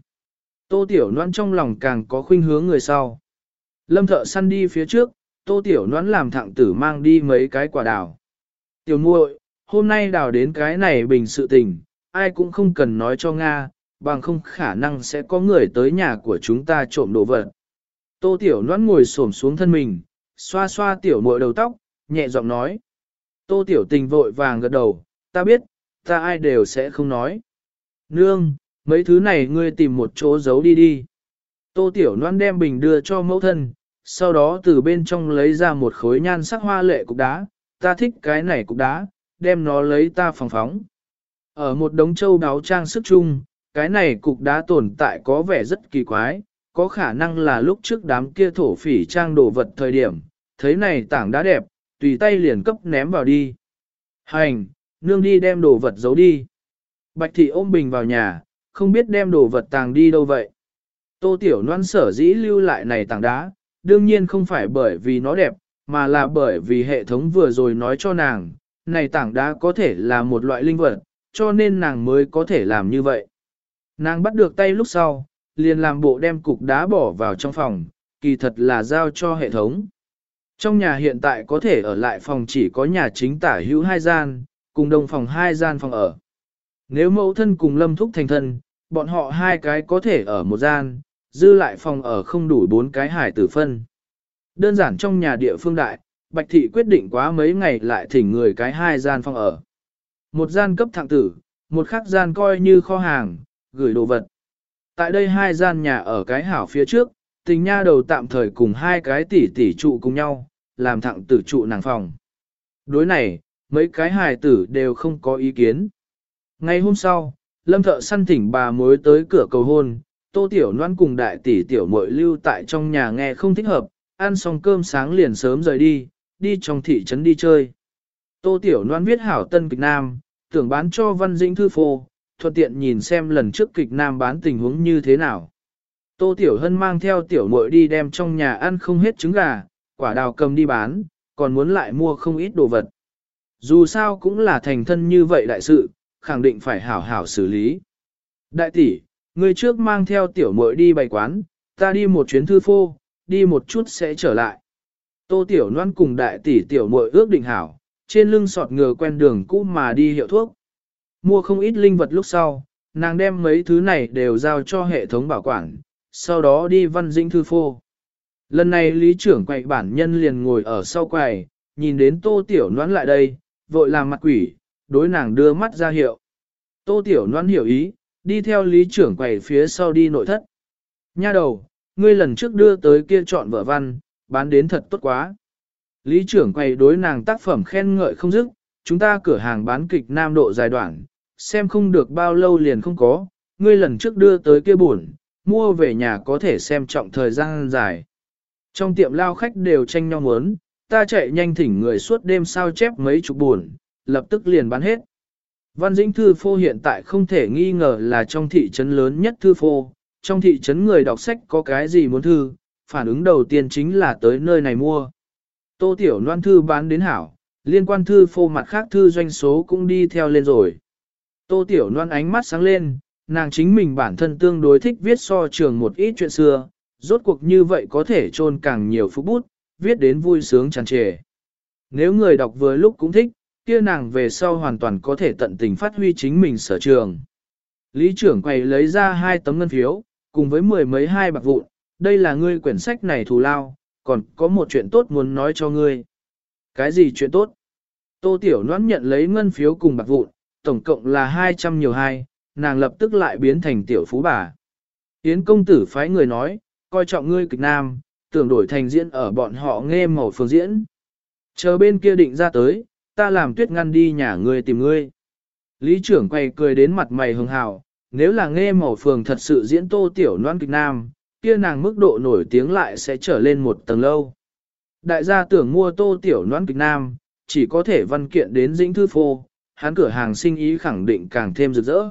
Tô Tiểu noan trong lòng càng có khuynh hướng người sau. Lâm thợ săn đi phía trước, Tô Tiểu noan làm thẳng tử mang đi mấy cái quả đào. Tiểu muội, hôm nay đào đến cái này bình sự tình, ai cũng không cần nói cho Nga, bằng không khả năng sẽ có người tới nhà của chúng ta trộm đồ vật. Tô Tiểu Loan ngồi xổm xuống thân mình, xoa xoa tiểu muội đầu tóc, nhẹ giọng nói. Tô Tiểu Tình vội vàng gật đầu, ta biết, ta ai đều sẽ không nói. Nương, mấy thứ này ngươi tìm một chỗ giấu đi đi. Tô Tiểu Loan đem bình đưa cho mẫu thân, sau đó từ bên trong lấy ra một khối nhan sắc hoa lệ cục đá, ta thích cái này cục đá, đem nó lấy ta phòng phóng. Ở một đống châu đáo trang sức chung, cái này cục đá tồn tại có vẻ rất kỳ quái, có khả năng là lúc trước đám kia thổ phỉ trang đồ vật thời điểm, thấy này tảng đá đẹp, tùy tay liền cấp ném vào đi. Hành, nương đi đem đồ vật giấu đi. Bạch thị ôm bình vào nhà, không biết đem đồ vật tàng đi đâu vậy. Tô Tiểu Loan sở dĩ lưu lại này tảng đá, đương nhiên không phải bởi vì nó đẹp, mà là bởi vì hệ thống vừa rồi nói cho nàng, này tảng đá có thể là một loại linh vật, cho nên nàng mới có thể làm như vậy. Nàng bắt được tay lúc sau, liền làm bộ đem cục đá bỏ vào trong phòng, kỳ thật là giao cho hệ thống. Trong nhà hiện tại có thể ở lại phòng chỉ có nhà chính tả hữu hai gian, cùng đồng phòng hai gian phòng ở. Nếu mẫu thân cùng lâm thúc thành thân, bọn họ hai cái có thể ở một gian, dư lại phòng ở không đủ bốn cái hải tử phân. Đơn giản trong nhà địa phương đại, Bạch Thị quyết định quá mấy ngày lại thỉnh người cái hai gian phòng ở. Một gian cấp thạng tử, một khác gian coi như kho hàng, gửi đồ vật. Tại đây hai gian nhà ở cái hảo phía trước, tình nha đầu tạm thời cùng hai cái tỷ tỷ trụ cùng nhau, làm thạng tử trụ nàng phòng. Đối này, mấy cái hài tử đều không có ý kiến. Ngày hôm sau, lâm thợ săn thỉnh bà mối tới cửa cầu hôn, tô tiểu noan cùng đại tỷ tiểu muội lưu tại trong nhà nghe không thích hợp, ăn xong cơm sáng liền sớm rời đi, đi trong thị trấn đi chơi. Tô tiểu noan viết hảo tân kịch nam, tưởng bán cho văn dĩnh thư phô, thuận tiện nhìn xem lần trước kịch nam bán tình huống như thế nào. Tô Tiểu Hân mang theo tiểu muội đi đem trong nhà ăn không hết trứng gà, quả đào cầm đi bán, còn muốn lại mua không ít đồ vật. Dù sao cũng là thành thân như vậy đại sự, khẳng định phải hảo hảo xử lý. Đại tỷ, người trước mang theo tiểu muội đi bày quán, ta đi một chuyến thư phô, đi một chút sẽ trở lại. Tô Tiểu Loan cùng đại tỷ tiểu muội ước định hảo, trên lưng sọt ngừa quen đường cũ mà đi hiệu thuốc. Mua không ít linh vật lúc sau, nàng đem mấy thứ này đều giao cho hệ thống bảo quản, sau đó đi văn dĩnh thư phô. Lần này lý trưởng quậy bản nhân liền ngồi ở sau quầy, nhìn đến tô tiểu noãn lại đây, vội làm mặt quỷ, đối nàng đưa mắt ra hiệu. Tô tiểu noãn hiểu ý, đi theo lý trưởng quầy phía sau đi nội thất. Nha đầu, ngươi lần trước đưa tới kia chọn vợ văn, bán đến thật tốt quá. Lý trưởng quầy đối nàng tác phẩm khen ngợi không dứt, chúng ta cửa hàng bán kịch nam độ dài đoạn, xem không được bao lâu liền không có, ngươi lần trước đưa tới kia buồn, mua về nhà có thể xem trọng thời gian dài. Trong tiệm lao khách đều tranh nhau muốn, ta chạy nhanh thỉnh người suốt đêm sao chép mấy chục buồn, lập tức liền bán hết. Văn Dĩnh Thư Phô hiện tại không thể nghi ngờ là trong thị trấn lớn nhất Thư Phô, trong thị trấn người đọc sách có cái gì muốn thư, phản ứng đầu tiên chính là tới nơi này mua. Tô Tiểu Loan Thư bán đến hảo, liên quan Thư Phô mặt khác thư doanh số cũng đi theo lên rồi. Tô Tiểu Loan ánh mắt sáng lên, nàng chính mình bản thân tương đối thích viết so trường một ít chuyện xưa, rốt cuộc như vậy có thể trôn càng nhiều phút bút, viết đến vui sướng tràn trề. Nếu người đọc vừa lúc cũng thích, kia nàng về sau hoàn toàn có thể tận tình phát huy chính mình sở trường. Lý trưởng quầy lấy ra hai tấm ngân phiếu, cùng với mười mấy hai bạc vụn, đây là ngươi quyển sách này thù lao, còn có một chuyện tốt muốn nói cho ngươi. Cái gì chuyện tốt? Tô Tiểu Loan nhận lấy ngân phiếu cùng bạc vụn, tổng cộng là 200 nhiều hai, nàng lập tức lại biến thành tiểu phú bà. Yến công tử phái người nói, coi trọng ngươi kịch nam, tưởng đổi thành diễn ở bọn họ nghe màu phương diễn. Chờ bên kia định ra tới, ta làm tuyết ngăn đi nhà ngươi tìm ngươi. Lý trưởng quay cười đến mặt mày hưng hào, nếu là nghe màu phường thật sự diễn tô tiểu noan kịch nam, kia nàng mức độ nổi tiếng lại sẽ trở lên một tầng lâu. Đại gia tưởng mua tô tiểu noan kịch nam, chỉ có thể văn kiện đến dĩnh thư phô, hắn cửa hàng sinh ý khẳng định càng thêm rực rỡ.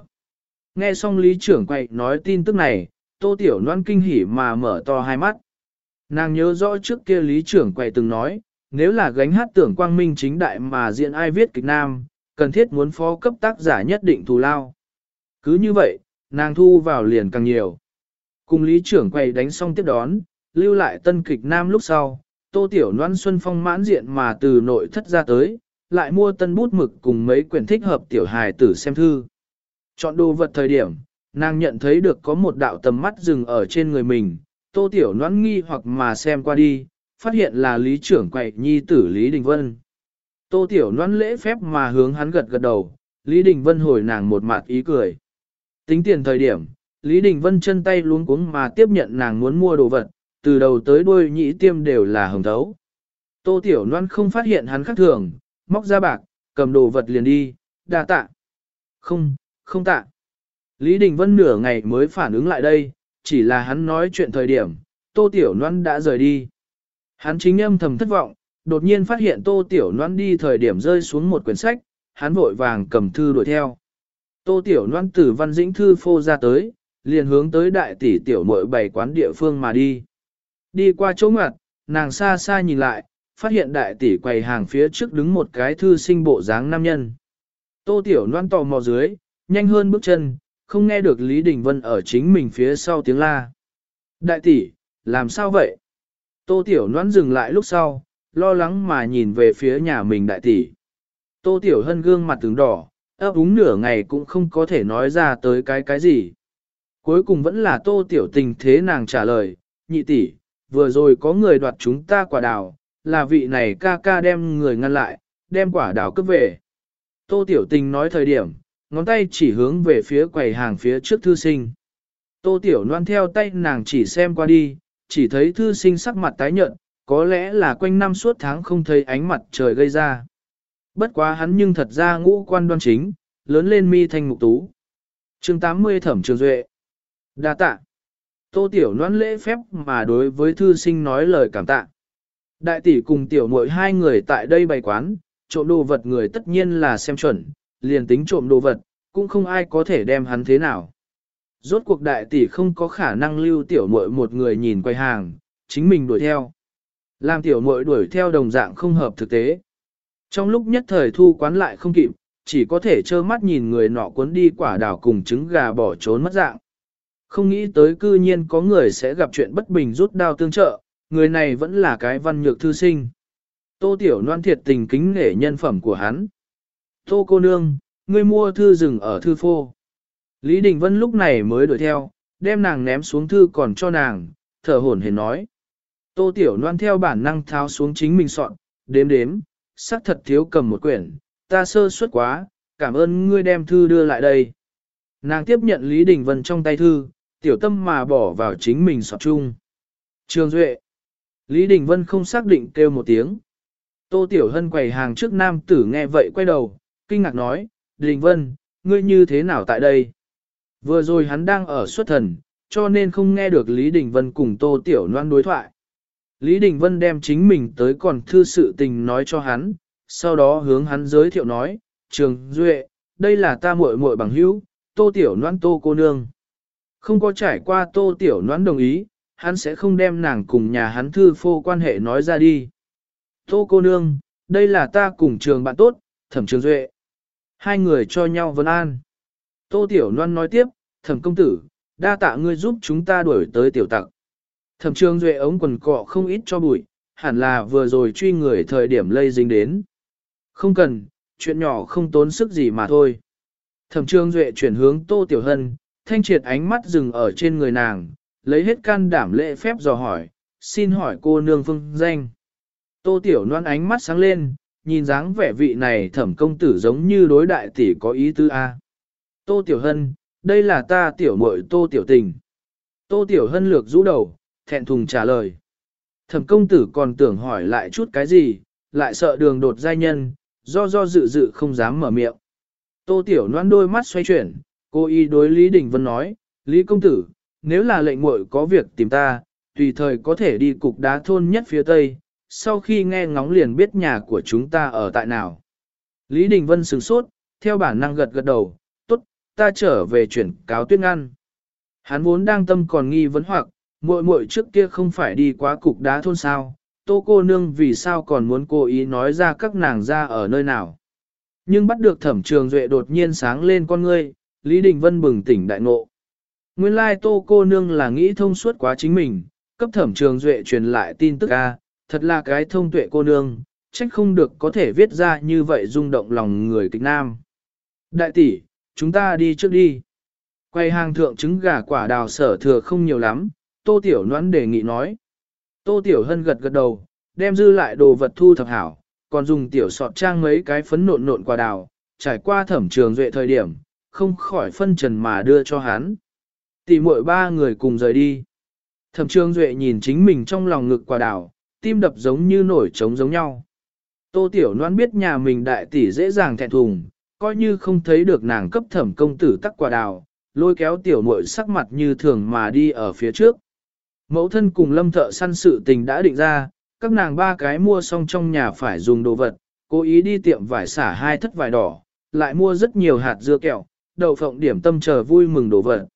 Nghe xong lý trưởng quay nói tin tức này, tô tiểu noan kinh hỉ mà mở to hai mắt. Nàng nhớ rõ trước kia lý trưởng quay từng nói, nếu là gánh hát tưởng quang minh chính đại mà diện ai viết kịch nam, cần thiết muốn phó cấp tác giả nhất định thù lao. Cứ như vậy, nàng thu vào liền càng nhiều. Cùng lý trưởng quay đánh xong tiếp đón, lưu lại tân kịch nam lúc sau, tô tiểu noan xuân phong mãn diện mà từ nội thất ra tới, lại mua tân bút mực cùng mấy quyển thích hợp tiểu hài tử xem thư. Chọn đồ vật thời điểm, nàng nhận thấy được có một đạo tầm mắt dừng ở trên người mình, tô tiểu noãn nghi hoặc mà xem qua đi, phát hiện là lý trưởng quậy nhi tử Lý Đình Vân. Tô tiểu noãn lễ phép mà hướng hắn gật gật đầu, Lý Đình Vân hồi nàng một mặt ý cười. Tính tiền thời điểm, Lý Đình Vân chân tay luống cuống mà tiếp nhận nàng muốn mua đồ vật, từ đầu tới đuôi nhĩ tiêm đều là hồng thấu. Tô Tiểu Loan không phát hiện hắn khác thường, móc ra bạc, cầm đồ vật liền đi, đa tạ. Không, không tạ. Lý Đình Vân nửa ngày mới phản ứng lại đây, chỉ là hắn nói chuyện thời điểm, Tô Tiểu Loan đã rời đi. Hắn chính âm thầm thất vọng, đột nhiên phát hiện Tô Tiểu Loan đi thời điểm rơi xuống một quyển sách, hắn vội vàng cầm thư đuổi theo. Tô Tiểu Loan từ văn dĩnh thư phô ra tới, liền hướng tới đại tỷ tiểu muội bảy quán địa phương mà đi. Đi qua chỗ ngoặt, nàng xa xa nhìn lại, phát hiện đại tỷ quầy hàng phía trước đứng một cái thư sinh bộ dáng nam nhân. Tô Tiểu Loan tò mò dưới, nhanh hơn bước chân, không nghe được Lý Đình Vân ở chính mình phía sau tiếng la. Đại tỷ, làm sao vậy? Tô Tiểu Loan dừng lại lúc sau, lo lắng mà nhìn về phía nhà mình đại tỷ. Tô Tiểu Hân gương mặt tướng đỏ, ấp úng nửa ngày cũng không có thể nói ra tới cái cái gì. Cuối cùng vẫn là tô tiểu tình thế nàng trả lời, nhị tỷ, vừa rồi có người đoạt chúng ta quả đào, là vị này ca ca đem người ngăn lại, đem quả đào cướp về. Tô tiểu tình nói thời điểm, ngón tay chỉ hướng về phía quầy hàng phía trước thư sinh. Tô tiểu Loan theo tay nàng chỉ xem qua đi, chỉ thấy thư sinh sắc mặt tái nhợt, có lẽ là quanh năm suốt tháng không thấy ánh mặt trời gây ra. Bất quá hắn nhưng thật ra ngũ quan đoan chính, lớn lên mi thanh mục tú. chương 80 thẩm trường duệ. đa tạ. Tô tiểu Loan lễ phép mà đối với thư sinh nói lời cảm tạ. Đại tỷ cùng tiểu muội hai người tại đây bày quán, trộm đồ vật người tất nhiên là xem chuẩn, liền tính trộm đồ vật, cũng không ai có thể đem hắn thế nào. Rốt cuộc đại tỷ không có khả năng lưu tiểu muội một người nhìn quay hàng, chính mình đuổi theo. Làm tiểu muội đuổi theo đồng dạng không hợp thực tế. Trong lúc nhất thời thu quán lại không kịp, chỉ có thể trơ mắt nhìn người nọ cuốn đi quả đào cùng trứng gà bỏ trốn mất dạng. Không nghĩ tới cư nhiên có người sẽ gặp chuyện bất bình rút đao tương trợ, người này vẫn là cái văn nhược thư sinh. Tô Tiểu Loan thiệt tình kính nể nhân phẩm của hắn. Tô cô nương, ngươi mua thư rừng ở thư phô. Lý Đình Vân lúc này mới đuổi theo, đem nàng ném xuống thư còn cho nàng, thở hổn hển nói. Tô Tiểu Loan theo bản năng tháo xuống chính mình soạn, đếm đếm, sắc thật thiếu cầm một quyển, ta sơ suất quá, cảm ơn ngươi đem thư đưa lại đây. Nàng tiếp nhận Lý Đình Vân trong tay thư, tiểu tâm mà bỏ vào chính mình soạn chung. Trường Duệ. Lý Đình Vân không xác định kêu một tiếng. Tô Tiểu Hân quầy hàng trước nam tử nghe vậy quay đầu, kinh ngạc nói, Đình Vân, ngươi như thế nào tại đây? Vừa rồi hắn đang ở xuất thần, cho nên không nghe được Lý Đình Vân cùng Tô Tiểu Loan đối thoại. Lý Đình Vân đem chính mình tới còn thư sự tình nói cho hắn, sau đó hướng hắn giới thiệu nói, Trường Duệ, đây là ta muội muội bằng hữu, Tô Tiểu Loan Tô cô nương. Không có trải qua Tô Tiểu Loan đồng ý, hắn sẽ không đem nàng cùng nhà hắn thư phô quan hệ nói ra đi. Tô cô nương, đây là ta cùng trường bạn tốt, thẩm trường duệ. Hai người cho nhau vấn an. Tô Tiểu Loan nói tiếp, thẩm công tử, đa tạ ngươi giúp chúng ta đuổi tới tiểu tặc. Thẩm trường duệ ống quần cọ không ít cho bụi, hẳn là vừa rồi truy người thời điểm lây dính đến. Không cần, chuyện nhỏ không tốn sức gì mà thôi. Thẩm trường duệ chuyển hướng Tô Tiểu Hân, thanh triệt ánh mắt dừng ở trên người nàng, lấy hết can đảm lễ phép dò hỏi, xin hỏi cô nương phương danh. Tô Tiểu Loan ánh mắt sáng lên, nhìn dáng vẻ vị này thẩm công tử giống như đối đại tỷ có ý tư A. Tô Tiểu Hân, đây là ta tiểu muội Tô Tiểu Tình. Tô Tiểu Hân lược rũ đầu, thẹn thùng trả lời. Thẩm công tử còn tưởng hỏi lại chút cái gì, lại sợ đường đột giai nhân, do do dự dự không dám mở miệng. Tô Tiểu Loan đôi mắt xoay chuyển, cô y đối Lý Đình Vân nói, Lý công tử, nếu là lệnh muội có việc tìm ta, tùy thời có thể đi cục đá thôn nhất phía tây, sau khi nghe ngóng liền biết nhà của chúng ta ở tại nào. Lý Đình Vân sửng sốt, theo bản năng gật gật đầu, tốt, ta trở về chuyển cáo tuyết ngăn. Hắn vốn đang tâm còn nghi vấn hoặc, muội muội trước kia không phải đi quá cục đá thôn sao, tô cô nương vì sao còn muốn cố ý nói ra các nàng ra ở nơi nào. Nhưng bắt được thẩm trường duệ đột nhiên sáng lên con ngươi, Lý Đình Vân bừng tỉnh đại ngộ. Nguyên lai tô cô nương là nghĩ thông suốt quá chính mình, cấp thẩm trường duệ truyền lại tin tức A, thật là cái thông tuệ cô nương, trách không được có thể viết ra như vậy rung động lòng người kịch nam. Đại tỷ, chúng ta đi trước đi. Quay hàng thượng trứng gà quả đào sở thừa không nhiều lắm, tô tiểu noãn đề nghị nói. Tô tiểu hân gật gật đầu, đem dư lại đồ vật thu thập hảo, còn dùng tiểu sọt trang mấy cái phấn nộn nộn quả đào, trải qua thẩm trường duệ thời điểm, không khỏi phân trần mà đưa cho hắn. Tỷ muội ba người cùng rời đi. Thẩm trường duệ nhìn chính mình trong lòng ngực quả đào, tim đập giống như nổi trống giống nhau. Tô Tiểu Loan biết nhà mình đại tỷ dễ dàng thẹn thùng, coi như không thấy được nàng cấp thẩm công tử tắc quả đào, lôi kéo tiểu muội sắc mặt như thường mà đi ở phía trước. Mẫu thân cùng lâm thợ săn sự tình đã định ra, các nàng ba cái mua xong trong nhà phải dùng đồ vật, cố ý đi tiệm vải xả hai thất vải đỏ, lại mua rất nhiều hạt dưa kẹo, đậu phộng điểm tâm chờ vui mừng đồ vật.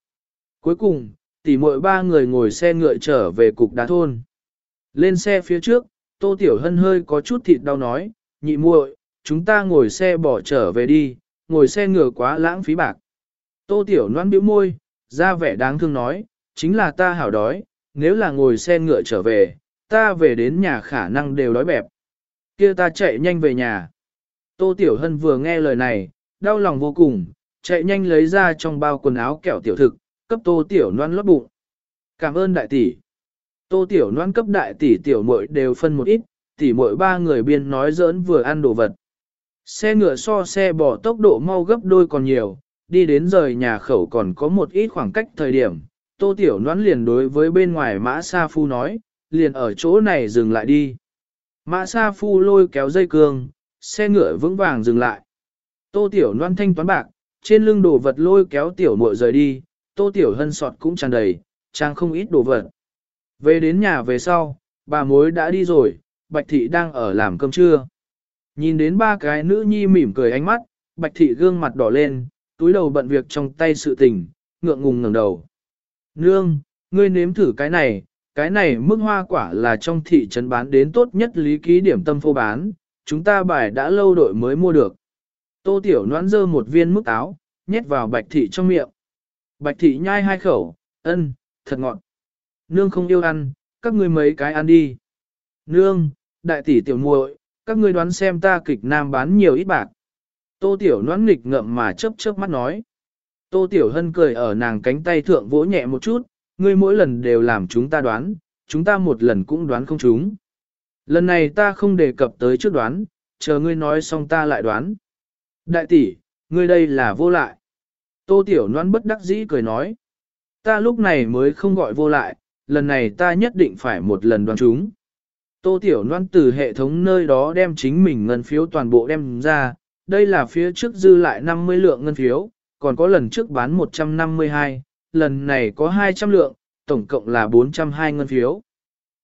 Cuối cùng, tỷ muội ba người ngồi xe ngựa trở về cục đá thôn. Lên xe phía trước, Tô Tiểu Hân hơi có chút thịt đau nói, nhị muội, chúng ta ngồi xe bỏ trở về đi, ngồi xe ngựa quá lãng phí bạc. Tô Tiểu Loan bĩu môi, ra vẻ đáng thương nói, chính là ta hảo đói, nếu là ngồi xe ngựa trở về, ta về đến nhà khả năng đều đói bẹp. kia ta chạy nhanh về nhà. Tô Tiểu Hân vừa nghe lời này, đau lòng vô cùng, chạy nhanh lấy ra trong bao quần áo kẹo tiểu thực, cấp Tô Tiểu noan lót bụng. Cảm ơn đại tỷ. Tô tiểu noan cấp đại tỷ tiểu muội đều phân một ít, tỷ muội ba người biên nói giỡn vừa ăn đồ vật. Xe ngựa so xe bỏ tốc độ mau gấp đôi còn nhiều, đi đến rời nhà khẩu còn có một ít khoảng cách thời điểm. Tô tiểu noan liền đối với bên ngoài mã sa phu nói, liền ở chỗ này dừng lại đi. Mã sa phu lôi kéo dây cương, xe ngựa vững vàng dừng lại. Tô tiểu noan thanh toán bạc, trên lưng đồ vật lôi kéo tiểu muội rời đi, tô tiểu hân sọt cũng tràn đầy, trang không ít đồ vật. Về đến nhà về sau, bà mối đã đi rồi, Bạch Thị đang ở làm cơm trưa. Nhìn đến ba cái nữ nhi mỉm cười ánh mắt, Bạch Thị gương mặt đỏ lên, túi đầu bận việc trong tay sự tình, ngượng ngùng ngẩng đầu. Nương, ngươi nếm thử cái này, cái này mức hoa quả là trong thị trấn bán đến tốt nhất lý ký điểm tâm phô bán, chúng ta bài đã lâu đội mới mua được. Tô Tiểu noãn dơ một viên mức táo, nhét vào Bạch Thị trong miệng. Bạch Thị nhai hai khẩu, ân, thật ngọt nương không yêu ăn, các ngươi mấy cái ăn đi. Nương, đại tỷ tiểu muội, các ngươi đoán xem ta kịch nam bán nhiều ít bạc. Tô tiểu noãn nghịch ngậm mà chớp chớp mắt nói. Tô tiểu hân cười ở nàng cánh tay thượng vỗ nhẹ một chút, ngươi mỗi lần đều làm chúng ta đoán, chúng ta một lần cũng đoán không chúng. Lần này ta không đề cập tới trước đoán, chờ ngươi nói xong ta lại đoán. Đại tỷ, ngươi đây là vô lại. Tô tiểu Loan bất đắc dĩ cười nói. Ta lúc này mới không gọi vô lại, lần này ta nhất định phải một lần đoán chúng. Tô Tiểu Loan từ hệ thống nơi đó đem chính mình ngân phiếu toàn bộ đem ra, đây là phía trước dư lại 50 lượng ngân phiếu, còn có lần trước bán 152, lần này có 200 lượng, tổng cộng là 420 ngân phiếu.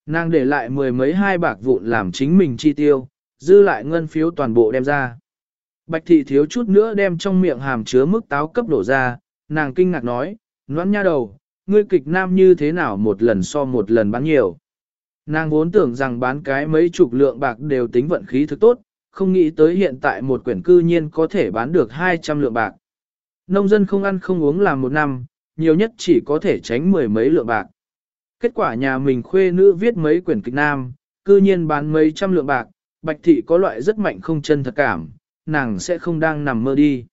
Nàng để lại mười mấy hai bạc vụn làm chính mình chi tiêu, dư lại ngân phiếu toàn bộ đem ra. Bạch thị thiếu chút nữa đem trong miệng hàm chứa mức táo cấp đổ ra, nàng kinh ngạc nói, noãn nha đầu, ngươi kịch nam như thế nào một lần so một lần bán nhiều. Nàng vốn tưởng rằng bán cái mấy chục lượng bạc đều tính vận khí thực tốt, không nghĩ tới hiện tại một quyển cư nhiên có thể bán được 200 lượng bạc. Nông dân không ăn không uống làm một năm, nhiều nhất chỉ có thể tránh mười mấy lượng bạc. Kết quả nhà mình khuê nữ viết mấy quyển kịch nam, cư nhiên bán mấy trăm lượng bạc, bạch thị có loại rất mạnh không chân thật cảm, nàng sẽ không đang nằm mơ đi.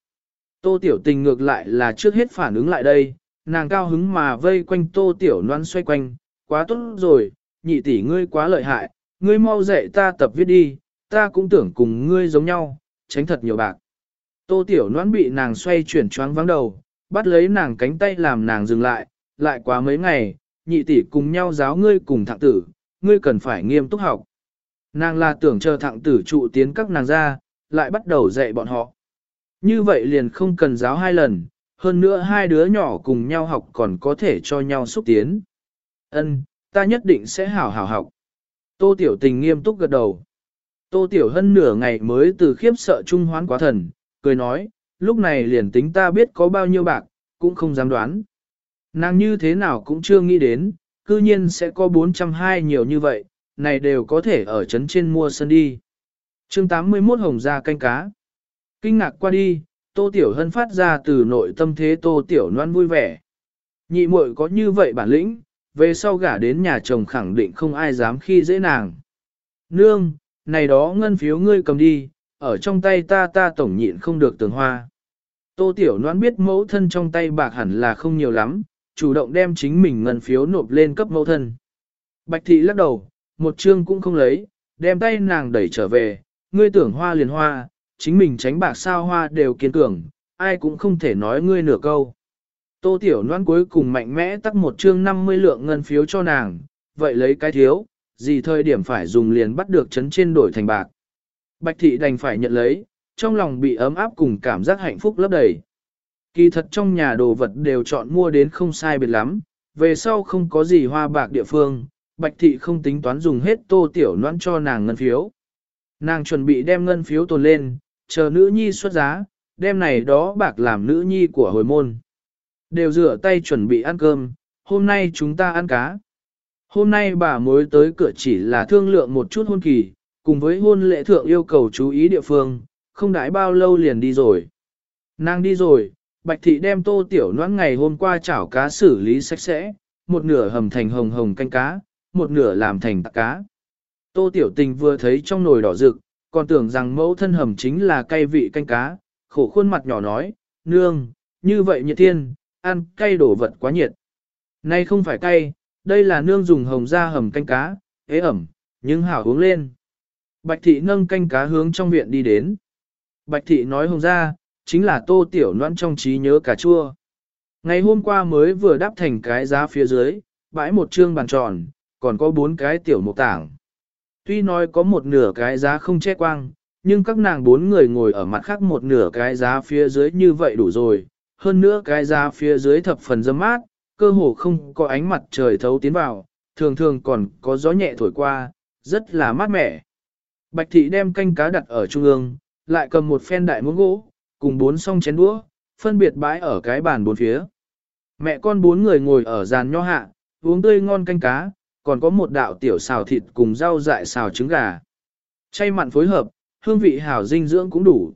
Tô tiểu tình ngược lại là trước hết phản ứng lại đây, nàng cao hứng mà vây quanh tô tiểu Loan xoay quanh, quá tốt rồi, nhị tỷ ngươi quá lợi hại, ngươi mau dạy ta tập viết đi, ta cũng tưởng cùng ngươi giống nhau, tránh thật nhiều bạc. Tô tiểu Loan bị nàng xoay chuyển choáng vắng đầu, bắt lấy nàng cánh tay làm nàng dừng lại, lại quá mấy ngày, nhị tỷ cùng nhau giáo ngươi cùng thạng tử, ngươi cần phải nghiêm túc học. Nàng là tưởng chờ thạng tử trụ tiến các nàng ra, lại bắt đầu dạy bọn họ. Như vậy liền không cần giáo hai lần, hơn nữa hai đứa nhỏ cùng nhau học còn có thể cho nhau xúc tiến. Ân, ta nhất định sẽ hảo hảo học. Tô Tiểu Tình nghiêm túc gật đầu. Tô Tiểu Hân nửa ngày mới từ khiếp sợ trung hoán quá thần, cười nói, lúc này liền tính ta biết có bao nhiêu bạc, cũng không dám đoán. Nàng như thế nào cũng chưa nghĩ đến, cư nhiên sẽ có 420 nhiều như vậy, này đều có thể ở trấn trên mua sân đi chương 81 Hồng ra canh cá. Kinh ngạc qua đi, Tô Tiểu Hân phát ra từ nội tâm thế Tô Tiểu Loan vui vẻ. Nhị muội có như vậy bản lĩnh, về sau gả đến nhà chồng khẳng định không ai dám khi dễ nàng. Nương, này đó ngân phiếu ngươi cầm đi, ở trong tay ta ta tổng nhịn không được tường hoa. Tô Tiểu Loan biết mẫu thân trong tay bạc hẳn là không nhiều lắm, chủ động đem chính mình ngân phiếu nộp lên cấp mẫu thân. Bạch thị lắc đầu, một chương cũng không lấy, đem tay nàng đẩy trở về, ngươi tưởng hoa liền hoa, chính mình tránh bạc sao hoa đều kiên cường, ai cũng không thể nói ngươi nửa câu. Tô Tiểu Loan cuối cùng mạnh mẽ tắt một chương 50 lượng ngân phiếu cho nàng, vậy lấy cái thiếu, gì thời điểm phải dùng liền bắt được chấn trên đổi thành bạc. Bạch thị đành phải nhận lấy, trong lòng bị ấm áp cùng cảm giác hạnh phúc lấp đầy. Kỳ thật trong nhà đồ vật đều chọn mua đến không sai biệt lắm, về sau không có gì hoa bạc địa phương, Bạch thị không tính toán dùng hết tô tiểu Loan cho nàng ngân phiếu. Nàng chuẩn bị đem ngân phiếu tồn lên, chờ nữ nhi xuất giá, đem này đó bạc làm nữ nhi của hồi môn. Đều rửa tay chuẩn bị ăn cơm, hôm nay chúng ta ăn cá. Hôm nay bà mối tới cửa chỉ là thương lượng một chút hôn kỳ, cùng với hôn lễ thượng yêu cầu chú ý địa phương, không đãi bao lâu liền đi rồi. Nàng đi rồi, Bạch Thị đem tô tiểu noãn ngày hôm qua chảo cá xử lý sạch sẽ, một nửa hầm thành hồng hồng canh cá, một nửa làm thành tạc cá. Tô tiểu tình vừa thấy trong nồi đỏ rực, còn tưởng rằng mẫu thân hầm chính là cay vị canh cá, khổ khuôn mặt nhỏ nói, nương, như vậy nhiệt thiên, ăn cay đổ vật quá nhiệt. Nay không phải cay, đây là nương dùng hồng ra hầm canh cá, ế ẩm, nhưng hảo uống lên. Bạch thị nâng canh cá hướng trong viện đi đến. Bạch thị nói hồng ra, chính là tô tiểu noan trong trí nhớ cà chua. Ngày hôm qua mới vừa đáp thành cái giá phía dưới, bãi một trương bàn tròn, còn có bốn cái tiểu mục tảng. Tuy nói có một nửa cái giá không che quang, nhưng các nàng bốn người ngồi ở mặt khác một nửa cái giá phía dưới như vậy đủ rồi. Hơn nữa cái giá phía dưới thập phần dâm mát, cơ hồ không có ánh mặt trời thấu tiến vào, thường thường còn có gió nhẹ thổi qua, rất là mát mẻ. Bạch thị đem canh cá đặt ở trung ương, lại cầm một phen đại muỗng gỗ, cùng bốn song chén đũa, phân biệt bãi ở cái bàn bốn phía. Mẹ con bốn người ngồi ở giàn nho hạ, uống tươi ngon canh cá, còn có một đạo tiểu xào thịt cùng rau dại xào trứng gà. Chay mặn phối hợp, hương vị hảo dinh dưỡng cũng đủ.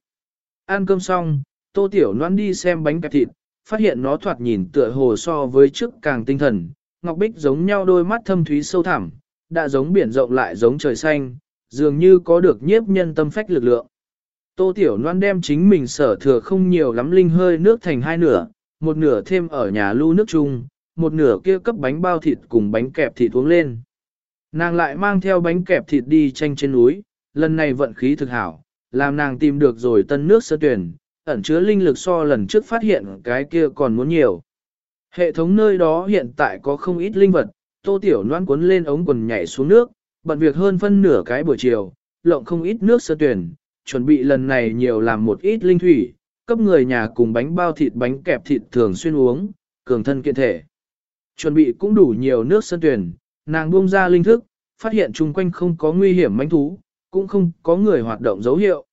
Ăn cơm xong, tô tiểu noan đi xem bánh kẹp thịt, phát hiện nó thoạt nhìn tựa hồ so với trước càng tinh thần, ngọc bích giống nhau đôi mắt thâm thúy sâu thẳm, đã giống biển rộng lại giống trời xanh, dường như có được nhiếp nhân tâm phách lực lượng. Tô Tiểu Loan đem chính mình sở thừa không nhiều lắm linh hơi nước thành hai nửa, một nửa thêm ở nhà lưu nước chung, một nửa kia cấp bánh bao thịt cùng bánh kẹp thịt uống lên. Nàng lại mang theo bánh kẹp thịt đi tranh trên núi, lần này vận khí thực hảo, làm nàng tìm được rồi tân nước sơ tuyển, ẩn chứa linh lực so lần trước phát hiện cái kia còn muốn nhiều. Hệ thống nơi đó hiện tại có không ít linh vật, tô tiểu noan cuốn lên ống quần nhảy xuống nước, Bận việc hơn phân nửa cái buổi chiều, lộng không ít nước sơ tuyển, chuẩn bị lần này nhiều làm một ít linh thủy, cấp người nhà cùng bánh bao thịt bánh kẹp thịt thường xuyên uống, cường thân kiện thể. Chuẩn bị cũng đủ nhiều nước sân tuyển, nàng buông ra linh thức, phát hiện chung quanh không có nguy hiểm manh thú, cũng không có người hoạt động dấu hiệu.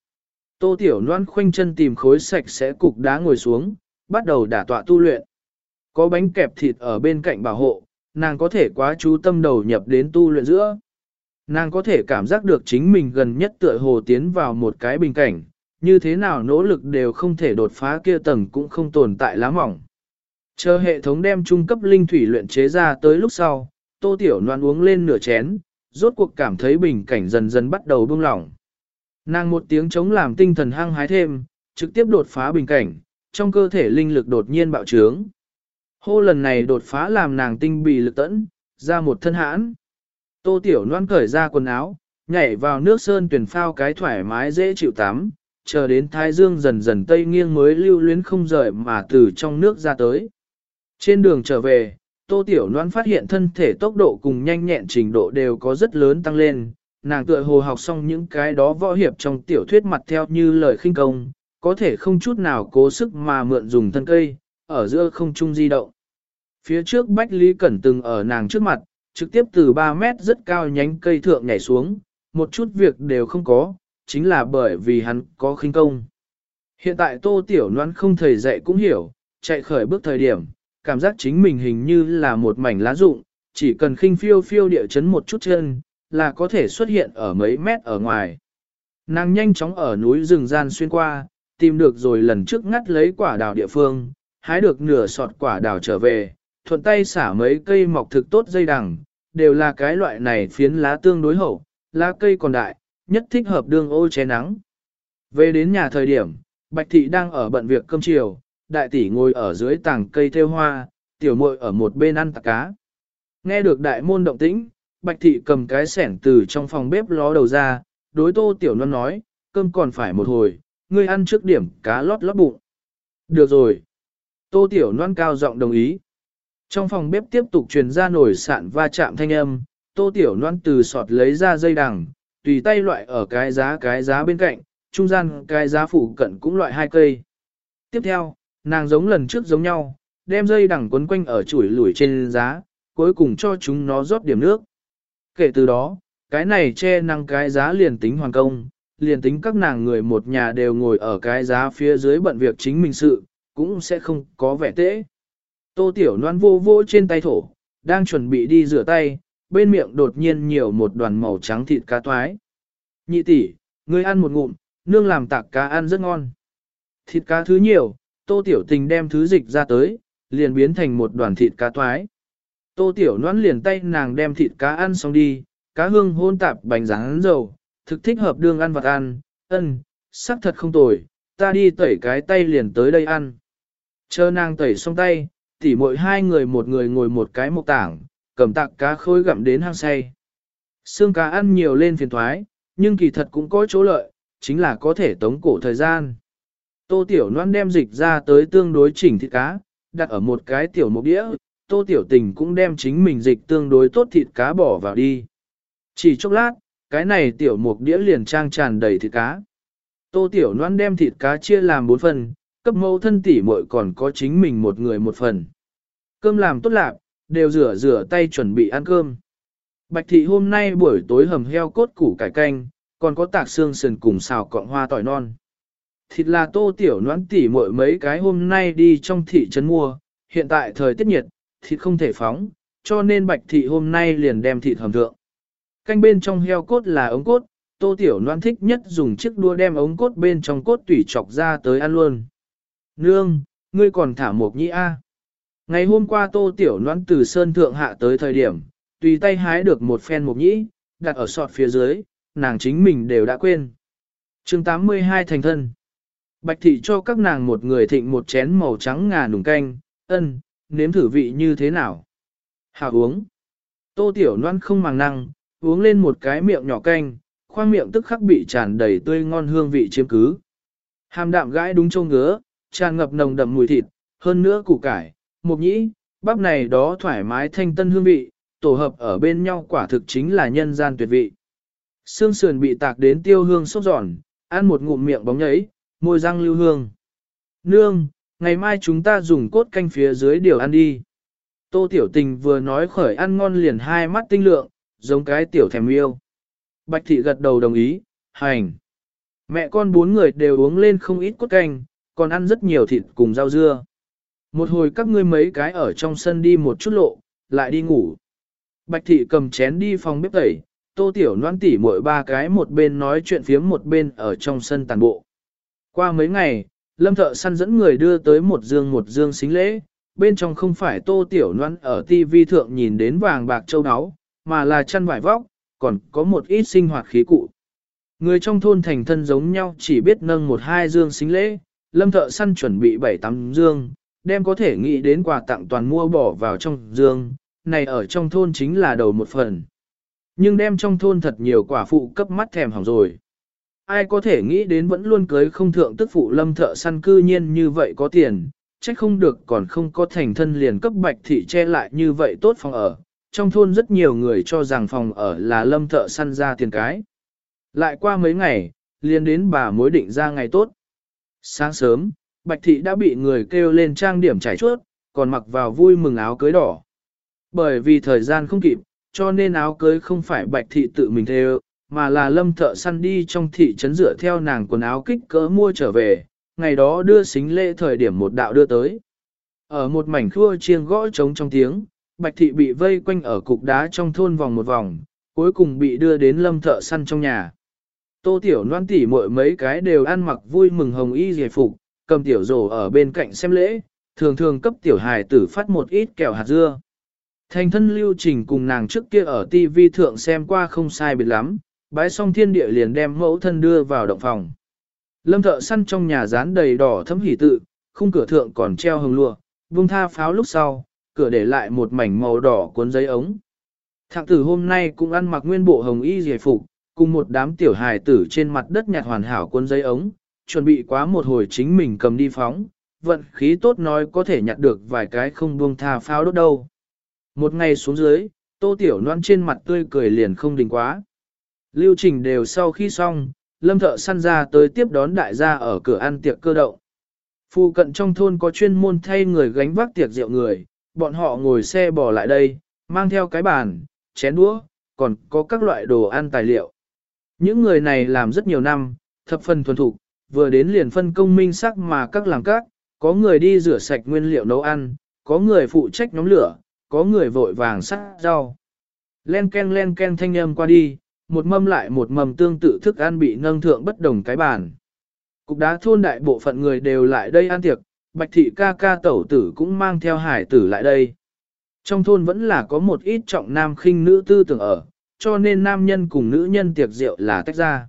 Tô Tiểu Loan khoanh chân tìm khối sạch sẽ cục đá ngồi xuống, bắt đầu đả tọa tu luyện. Có bánh kẹp thịt ở bên cạnh bảo hộ, nàng có thể quá chú tâm đầu nhập đến tu luyện giữa. Nàng có thể cảm giác được chính mình gần nhất tựa hồ tiến vào một cái bình cảnh, như thế nào nỗ lực đều không thể đột phá kia tầng cũng không tồn tại lá mỏng. Chờ hệ thống đem trung cấp linh thủy luyện chế ra tới lúc sau, tô tiểu noan uống lên nửa chén, rốt cuộc cảm thấy bình cảnh dần dần bắt đầu buông lỏng. Nàng một tiếng chống làm tinh thần hăng hái thêm, trực tiếp đột phá bình cảnh, trong cơ thể linh lực đột nhiên bạo trướng. Hô lần này đột phá làm nàng tinh bị lực tẫn, ra một thân hãn. Tô tiểu noan cởi ra quần áo, nhảy vào nước sơn tuyển phao cái thoải mái dễ chịu tắm, chờ đến thái dương dần dần tây nghiêng mới lưu luyến không rời mà từ trong nước ra tới. Trên đường trở về, Tô Tiểu Loan phát hiện thân thể tốc độ cùng nhanh nhẹn trình độ đều có rất lớn tăng lên, nàng tựa hồ học xong những cái đó võ hiệp trong tiểu thuyết mặt theo như lời khinh công, có thể không chút nào cố sức mà mượn dùng thân cây, ở giữa không trung di động. Phía trước Bách Lý Cẩn từng ở nàng trước mặt, trực tiếp từ 3 mét rất cao nhánh cây thượng nhảy xuống, một chút việc đều không có, chính là bởi vì hắn có khinh công. Hiện tại Tô Tiểu Loan không thầy dạy cũng hiểu, chạy khởi bước thời điểm, cảm giác chính mình hình như là một mảnh lá rụng, chỉ cần khinh phiêu phiêu địa chấn một chút chân, là có thể xuất hiện ở mấy mét ở ngoài. Nàng nhanh chóng ở núi rừng gian xuyên qua, tìm được rồi lần trước ngắt lấy quả đào địa phương, hái được nửa sọt quả đào trở về, thuận tay xả mấy cây mọc thực tốt dây đằng, đều là cái loại này phiến lá tương đối hậu, lá cây còn đại, nhất thích hợp đương ô che nắng. Về đến nhà thời điểm, Bạch Thị đang ở bận việc cơm chiều, đại tỷ ngồi ở dưới tảng cây theo hoa, tiểu muội ở một bên ăn tạc cá. Nghe được đại môn động tĩnh, Bạch Thị cầm cái sẻng từ trong phòng bếp ló đầu ra, đối tô tiểu non nói, cơm còn phải một hồi, ngươi ăn trước điểm cá lót lót bụng. Được rồi. Tô tiểu non cao giọng đồng ý. Trong phòng bếp tiếp tục truyền ra nổi sạn va chạm thanh âm, tô tiểu non từ sọt lấy ra dây đằng, tùy tay loại ở cái giá cái giá bên cạnh, trung gian cái giá phụ cận cũng loại hai cây. Tiếp theo, nàng giống lần trước giống nhau, đem dây đằng quấn quanh ở chuỗi lủi trên giá, cuối cùng cho chúng nó rót điểm nước. Kể từ đó, cái này che năng cái giá liền tính hoàn công, liền tính các nàng người một nhà đều ngồi ở cái giá phía dưới bận việc chính mình sự, cũng sẽ không có vẻ tễ. Tô Tiểu Loan vô vô trên tay thổ, đang chuẩn bị đi rửa tay, bên miệng đột nhiên nhiều một đoàn màu trắng thịt cá toái. Nhị tỷ, ngươi ăn một ngụm, nương làm tạc cá ăn rất ngon. Thịt cá thứ nhiều, tô tiểu tình đem thứ dịch ra tới, liền biến thành một đoàn thịt cá toái. Tô tiểu noãn liền tay nàng đem thịt cá ăn xong đi, cá hương hôn tạp bánh rán dầu, thực thích hợp đương ăn vật ăn, ân, sắc thật không tồi, ta đi tẩy cái tay liền tới đây ăn. Chờ nàng tẩy xong tay, tỉ mỗi hai người một người ngồi một cái mộc tảng, cầm tạc cá khôi gặm đến hang say. Xương cá ăn nhiều lên phiền thoái, nhưng kỳ thật cũng có chỗ lợi, chính là có thể tống cổ thời gian. Tô Tiểu Loan đem dịch ra tới tương đối chỉnh thịt cá, đặt ở một cái tiểu mục đĩa, Tô Tiểu Tình cũng đem chính mình dịch tương đối tốt thịt cá bỏ vào đi. Chỉ chốc lát, cái này tiểu mục đĩa liền trang tràn đầy thịt cá. Tô Tiểu Loan đem thịt cá chia làm bốn phần, cấp mẫu thân tỷ muội còn có chính mình một người một phần. Cơm làm tốt lạc, đều rửa rửa tay chuẩn bị ăn cơm. Bạch thị hôm nay buổi tối hầm heo cốt củ cải canh, còn có tạc xương sườn cùng xào cọng hoa tỏi non. Thịt là tô tiểu noãn tỉ mỗi mấy cái hôm nay đi trong thị trấn mua, hiện tại thời tiết nhiệt, thịt không thể phóng, cho nên bạch thị hôm nay liền đem thịt hầm thượng. Canh bên trong heo cốt là ống cốt, tô tiểu noãn thích nhất dùng chiếc đua đem ống cốt bên trong cốt tủy chọc ra tới ăn luôn. Nương, ngươi còn thả một nhĩ A. Ngày hôm qua tô tiểu noãn từ sơn thượng hạ tới thời điểm, tùy tay hái được một phen mộc nhĩ, đặt ở sọt phía dưới, nàng chính mình đều đã quên. chương 82 thành thân. Bạch thị cho các nàng một người thịnh một chén màu trắng ngà nùng canh, ân, nếm thử vị như thế nào. Hào uống. Tô tiểu Loan không màng năng, uống lên một cái miệng nhỏ canh, khoang miệng tức khắc bị tràn đầy tươi ngon hương vị chiếm cứ. Hàm đạm gãi đúng trông ngứa, tràn ngập nồng đậm mùi thịt, hơn nữa củ cải, mộc nhĩ, bắp này đó thoải mái thanh tân hương vị, tổ hợp ở bên nhau quả thực chính là nhân gian tuyệt vị. Xương sườn bị tạc đến tiêu hương sốc giòn, ăn một ngụm miệng bóng nhấy, môi răng lưu hương. Nương, ngày mai chúng ta dùng cốt canh phía dưới điều ăn đi. Tô Tiểu Tình vừa nói khởi ăn ngon liền hai mắt tinh lượng, giống cái tiểu thèm yêu. Bạch Thị gật đầu đồng ý, hành. Mẹ con bốn người đều uống lên không ít cốt canh, còn ăn rất nhiều thịt cùng rau dưa. Một hồi các ngươi mấy cái ở trong sân đi một chút lộ, lại đi ngủ. Bạch Thị cầm chén đi phòng bếp tẩy, Tô Tiểu Loan tỉ mỗi ba cái một bên nói chuyện phiếm một bên ở trong sân tàn bộ. Qua mấy ngày, Lâm Thợ săn dẫn người đưa tới một dương một dương xính lễ, bên trong không phải Tô Tiểu noan ở TV thượng nhìn đến vàng bạc châu áo, mà là chăn vải vóc, còn có một ít sinh hoạt khí cụ. Người trong thôn thành thân giống nhau chỉ biết nâng một hai dương xính lễ, Lâm Thợ săn chuẩn bị bảy tám dương, đem có thể nghĩ đến quà tặng toàn mua bỏ vào trong dương, này ở trong thôn chính là đầu một phần. Nhưng đem trong thôn thật nhiều quả phụ cấp mắt thèm hỏng rồi. Ai có thể nghĩ đến vẫn luôn cưới không thượng tức phụ lâm thợ săn cư nhiên như vậy có tiền, trách không được còn không có thành thân liền cấp bạch thị che lại như vậy tốt phòng ở. Trong thôn rất nhiều người cho rằng phòng ở là lâm thợ săn ra tiền cái. Lại qua mấy ngày, liền đến bà mối định ra ngày tốt. Sáng sớm, bạch thị đã bị người kêu lên trang điểm trải chuốt, còn mặc vào vui mừng áo cưới đỏ. Bởi vì thời gian không kịp, cho nên áo cưới không phải bạch thị tự mình theo, mà là lâm thợ săn đi trong thị trấn dựa theo nàng quần áo kích cỡ mua trở về, ngày đó đưa xính lễ thời điểm một đạo đưa tới. Ở một mảnh khua chiêng gõ trống trong tiếng, bạch thị bị vây quanh ở cục đá trong thôn vòng một vòng, cuối cùng bị đưa đến lâm thợ săn trong nhà. Tô tiểu noan tỉ mỗi mấy cái đều ăn mặc vui mừng hồng y giải phục, cầm tiểu rổ ở bên cạnh xem lễ, thường thường cấp tiểu hài tử phát một ít kẹo hạt dưa. Thành thân lưu trình cùng nàng trước kia ở TV thượng xem qua không sai biệt lắm, bái xong thiên địa liền đem mẫu thân đưa vào động phòng. Lâm thợ săn trong nhà dán đầy đỏ thấm hỉ tự, khung cửa thượng còn treo hồng lụa, vung tha pháo lúc sau, cửa để lại một mảnh màu đỏ cuốn giấy ống. Thạng tử hôm nay cũng ăn mặc nguyên bộ hồng y giải phục, cùng một đám tiểu hài tử trên mặt đất nhặt hoàn hảo cuốn giấy ống, chuẩn bị quá một hồi chính mình cầm đi phóng, vận khí tốt nói có thể nhặt được vài cái không buông tha pháo đốt đâu. Một ngày xuống dưới, tô tiểu noan trên mặt tươi cười liền không đình quá. Lưu trình đều sau khi xong, lâm thợ săn ra tới tiếp đón đại gia ở cửa ăn tiệc cơ động. Phu cận trong thôn có chuyên môn thay người gánh vác tiệc rượu người, bọn họ ngồi xe bò lại đây, mang theo cái bàn, chén đũa, còn có các loại đồ ăn tài liệu. Những người này làm rất nhiều năm, thập phần thuần thục, vừa đến liền phân công minh sắc mà các làng các, có người đi rửa sạch nguyên liệu nấu ăn, có người phụ trách nhóm lửa, có người vội vàng sắc rau. Len ken len ken thanh âm qua đi, một mâm lại một mầm tương tự thức ăn bị nâng thượng bất đồng cái bàn. Cục đá thôn đại bộ phận người đều lại đây ăn tiệc, bạch thị ca ca tẩu tử cũng mang theo hải tử lại đây. Trong thôn vẫn là có một ít trọng nam khinh nữ tư tưởng ở, cho nên nam nhân cùng nữ nhân tiệc rượu là tách ra.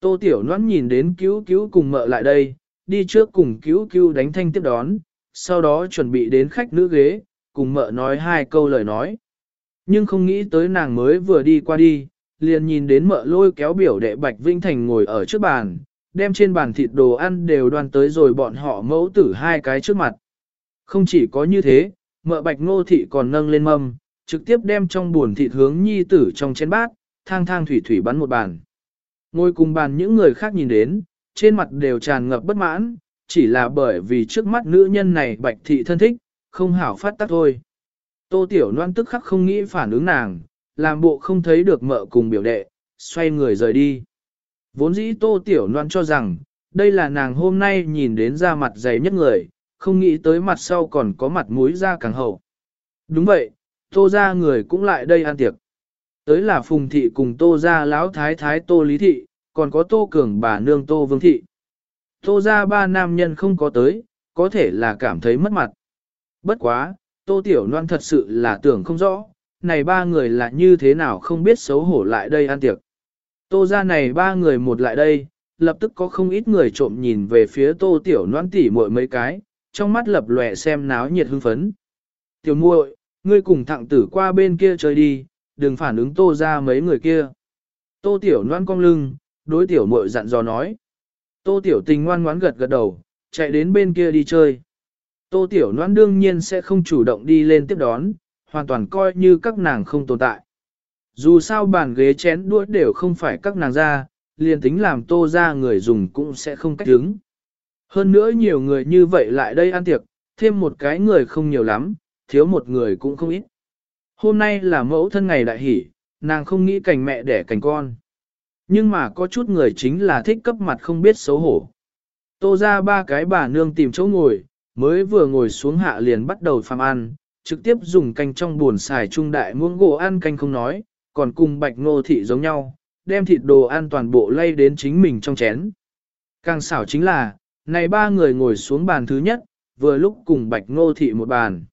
Tô Tiểu Loan nhìn đến cứu cứu cùng mợ lại đây, đi trước cùng cứu cứu đánh thanh tiếp đón, sau đó chuẩn bị đến khách nữ ghế, cùng mợ nói hai câu lời nói. Nhưng không nghĩ tới nàng mới vừa đi qua đi, liền nhìn đến mợ lôi kéo biểu đệ Bạch Vinh Thành ngồi ở trước bàn, đem trên bàn thịt đồ ăn đều đoan tới rồi bọn họ mẫu tử hai cái trước mặt. Không chỉ có như thế, mợ Bạch Ngô Thị còn nâng lên mâm, trực tiếp đem trong buồn thịt hướng nhi tử trong chén bát, thang thang thủy thủy bắn một bàn. Ngồi cùng bàn những người khác nhìn đến, trên mặt đều tràn ngập bất mãn, chỉ là bởi vì trước mắt nữ nhân này Bạch Thị thân thích, không hảo phát tác thôi. Tô Tiểu Loan tức khắc không nghĩ phản ứng nàng, làm bộ không thấy được mợ cùng biểu đệ, xoay người rời đi. Vốn dĩ Tô Tiểu Loan cho rằng, đây là nàng hôm nay nhìn đến da mặt dày nhất người, không nghĩ tới mặt sau còn có mặt mũi da càng hậu. Đúng vậy, Tô ra người cũng lại đây ăn tiệc. Tới là Phùng Thị cùng Tô ra lão thái thái Tô Lý Thị, còn có Tô Cường bà nương Tô Vương Thị. Tô ra ba nam nhân không có tới, có thể là cảm thấy mất mặt. Bất quá, Tô Tiểu Loan thật sự là tưởng không rõ, này ba người là như thế nào không biết xấu hổ lại đây ăn tiệc. Tô ra này ba người một lại đây, lập tức có không ít người trộm nhìn về phía Tô Tiểu noan tỉ muội mấy cái, trong mắt lập lòe xem náo nhiệt hưng phấn. Tiểu muội, ngươi cùng thẳng tử qua bên kia chơi đi, đừng phản ứng Tô ra mấy người kia. Tô Tiểu noan cong lưng, đối Tiểu muội dặn dò nói. Tô Tiểu tình ngoan ngoãn gật gật đầu, chạy đến bên kia đi chơi. Tô Tiểu noan đương nhiên sẽ không chủ động đi lên tiếp đón, hoàn toàn coi như các nàng không tồn tại. Dù sao bàn ghế chén đũa đều không phải các nàng ra, liền tính làm tô ra người dùng cũng sẽ không cách đứng. Hơn nữa nhiều người như vậy lại đây ăn tiệc, thêm một cái người không nhiều lắm, thiếu một người cũng không ít. Hôm nay là mẫu thân ngày đại hỷ, nàng không nghĩ cảnh mẹ đẻ cảnh con. Nhưng mà có chút người chính là thích cấp mặt không biết xấu hổ. Tô ra ba cái bà nương tìm chỗ ngồi, mới vừa ngồi xuống hạ liền bắt đầu phàm ăn, trực tiếp dùng canh trong buồn xài trung đại muỗng gỗ ăn canh không nói, còn cùng bạch ngô thị giống nhau, đem thịt đồ ăn toàn bộ lay đến chính mình trong chén. Càng xảo chính là, này ba người ngồi xuống bàn thứ nhất, vừa lúc cùng bạch ngô thị một bàn.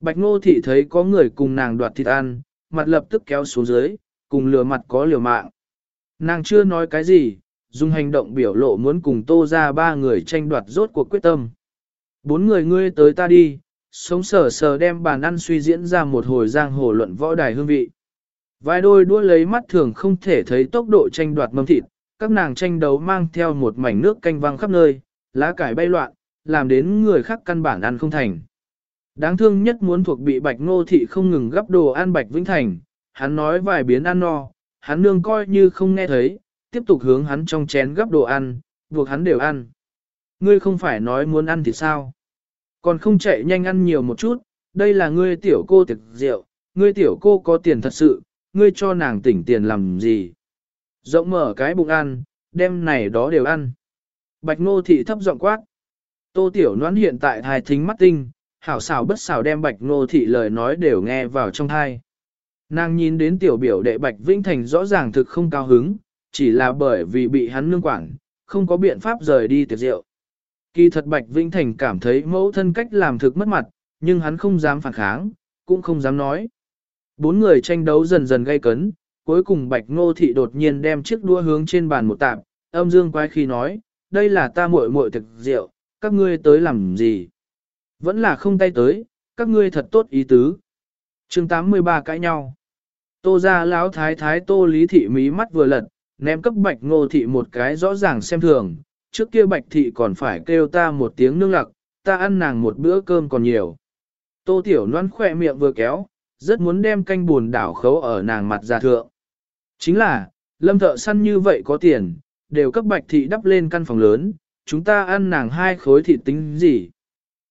Bạch ngô thị thấy có người cùng nàng đoạt thịt ăn, mặt lập tức kéo xuống dưới, cùng lừa mặt có liều mạng. Nàng chưa nói cái gì, dùng hành động biểu lộ muốn cùng tô ra ba người tranh đoạt rốt cuộc quyết tâm. Bốn người ngươi tới ta đi, sống sờ sờ đem bàn ăn suy diễn ra một hồi giang hồ luận võ đài hương vị. Vài đôi đua lấy mắt thường không thể thấy tốc độ tranh đoạt mâm thịt, các nàng tranh đấu mang theo một mảnh nước canh văng khắp nơi, lá cải bay loạn, làm đến người khác căn bản ăn không thành. Đáng thương nhất muốn thuộc bị bạch ngô thị không ngừng gấp đồ ăn bạch vĩnh thành, hắn nói vài biến ăn no, hắn nương coi như không nghe thấy, tiếp tục hướng hắn trong chén gấp đồ ăn, buộc hắn đều ăn. Ngươi không phải nói muốn ăn thì sao? Còn không chạy nhanh ăn nhiều một chút, đây là ngươi tiểu cô tiệc rượu, ngươi tiểu cô có tiền thật sự, ngươi cho nàng tỉnh tiền làm gì? Rộng mở cái bụng ăn, đem này đó đều ăn. Bạch ngô thị thấp giọng quát. Tô tiểu noãn hiện tại thai thính mắt tinh, hảo xảo bất xảo đem bạch ngô thị lời nói đều nghe vào trong thai. Nàng nhìn đến tiểu biểu đệ bạch vĩnh thành rõ ràng thực không cao hứng, chỉ là bởi vì bị hắn nương quản, không có biện pháp rời đi tiệc rượu. Kỳ thật Bạch Vĩnh Thành cảm thấy mẫu thân cách làm thực mất mặt, nhưng hắn không dám phản kháng, cũng không dám nói. Bốn người tranh đấu dần dần gây cấn, cuối cùng Bạch Ngô Thị đột nhiên đem chiếc đua hướng trên bàn một tạp, âm dương quái khi nói, đây là ta muội muội thực rượu, các ngươi tới làm gì? Vẫn là không tay tới, các ngươi thật tốt ý tứ. chương 83 cãi nhau. Tô ra lão thái thái tô lý thị mí mắt vừa lật, ném cấp bạch ngô thị một cái rõ ràng xem thường, trước kia bạch thị còn phải kêu ta một tiếng nương lặc, ta ăn nàng một bữa cơm còn nhiều. Tô tiểu noan khỏe miệng vừa kéo, rất muốn đem canh buồn đảo khấu ở nàng mặt ra thượng. Chính là, lâm thợ săn như vậy có tiền, đều cấp bạch thị đắp lên căn phòng lớn, chúng ta ăn nàng hai khối thịt tính gì.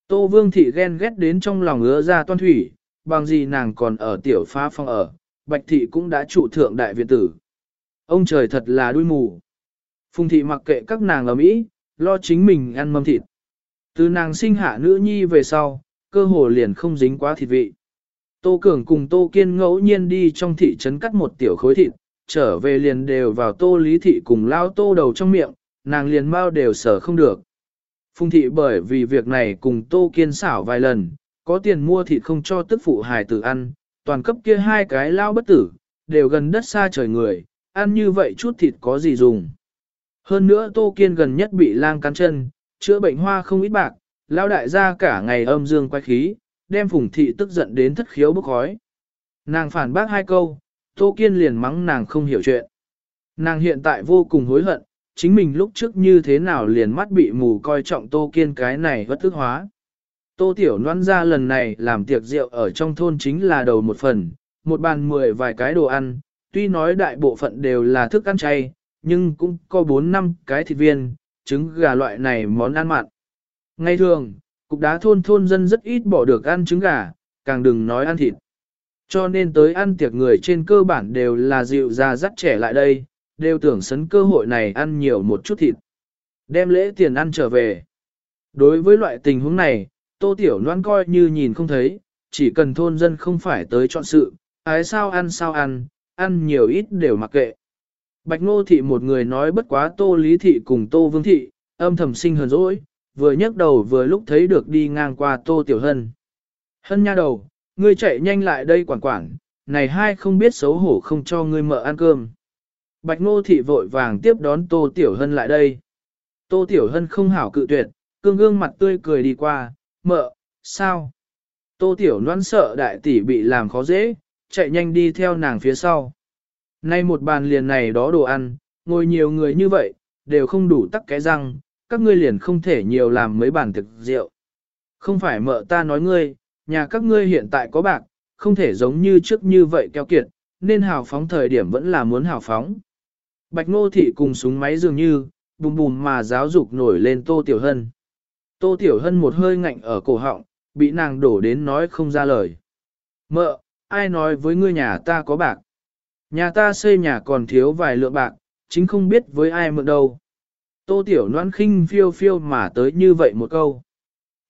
Tô vương thị ghen ghét đến trong lòng ứa ra toan thủy, bằng gì nàng còn ở tiểu phá phong ở, bạch thị cũng đã trụ thượng đại viện tử. Ông trời thật là đuôi mù. Phùng thị mặc kệ các nàng ở Mỹ, lo chính mình ăn mâm thịt. Từ nàng sinh hạ nữ nhi về sau, cơ hồ liền không dính quá thịt vị. Tô Cường cùng Tô Kiên ngẫu nhiên đi trong thị trấn cắt một tiểu khối thịt, trở về liền đều vào Tô Lý Thị cùng lao tô đầu trong miệng, nàng liền mau đều sở không được. Phùng thị bởi vì việc này cùng Tô Kiên xảo vài lần, có tiền mua thịt không cho tức phụ hài tử ăn, toàn cấp kia hai cái lao bất tử, đều gần đất xa trời người, ăn như vậy chút thịt có gì dùng. Hơn nữa Tô Kiên gần nhất bị lang cắn chân, chữa bệnh hoa không ít bạc, lao đại gia cả ngày âm dương quay khí, đem phùng thị tức giận đến thất khiếu bốc khói. Nàng phản bác hai câu, Tô Kiên liền mắng nàng không hiểu chuyện. Nàng hiện tại vô cùng hối hận, chính mình lúc trước như thế nào liền mắt bị mù coi trọng Tô Kiên cái này bất tức hóa. Tô Tiểu Loan ra lần này làm tiệc rượu ở trong thôn chính là đầu một phần, một bàn mười vài cái đồ ăn, tuy nói đại bộ phận đều là thức ăn chay, nhưng cũng có 4 năm cái thịt viên, trứng gà loại này món ăn mặn. Ngay thường, cục đá thôn thôn dân rất ít bỏ được ăn trứng gà, càng đừng nói ăn thịt. Cho nên tới ăn tiệc người trên cơ bản đều là dịu ra dắt trẻ lại đây, đều tưởng sấn cơ hội này ăn nhiều một chút thịt. Đem lễ tiền ăn trở về. Đối với loại tình huống này, tô tiểu noan coi như nhìn không thấy, chỉ cần thôn dân không phải tới chọn sự, ái sao ăn sao ăn, ăn nhiều ít đều mặc kệ. Bạch Ngô Thị một người nói bất quá Tô Lý Thị cùng Tô Vương Thị, âm thầm sinh hờn dỗi, vừa nhấc đầu vừa lúc thấy được đi ngang qua Tô Tiểu Hân. Hân nha đầu, ngươi chạy nhanh lại đây quản quản, này hai không biết xấu hổ không cho ngươi mợ ăn cơm. Bạch Ngô Thị vội vàng tiếp đón Tô Tiểu Hân lại đây. Tô Tiểu Hân không hảo cự tuyệt, cương gương mặt tươi cười đi qua, mợ, sao? Tô Tiểu Loan sợ đại tỷ bị làm khó dễ, chạy nhanh đi theo nàng phía sau. Nay một bàn liền này đó đồ ăn, ngồi nhiều người như vậy, đều không đủ tắc cái răng, các ngươi liền không thể nhiều làm mấy bàn thực rượu. Không phải mợ ta nói ngươi, nhà các ngươi hiện tại có bạc, không thể giống như trước như vậy keo kiệt, nên hào phóng thời điểm vẫn là muốn hào phóng. Bạch Ngô Thị cùng súng máy dường như, bùm bùm mà giáo dục nổi lên Tô Tiểu Hân. Tô Tiểu Hân một hơi ngạnh ở cổ họng, bị nàng đổ đến nói không ra lời. Mợ, ai nói với ngươi nhà ta có bạc? Nhà ta xây nhà còn thiếu vài lượng bạc, chính không biết với ai mượn đâu. Tô Tiểu Loan khinh phiêu phiêu mà tới như vậy một câu.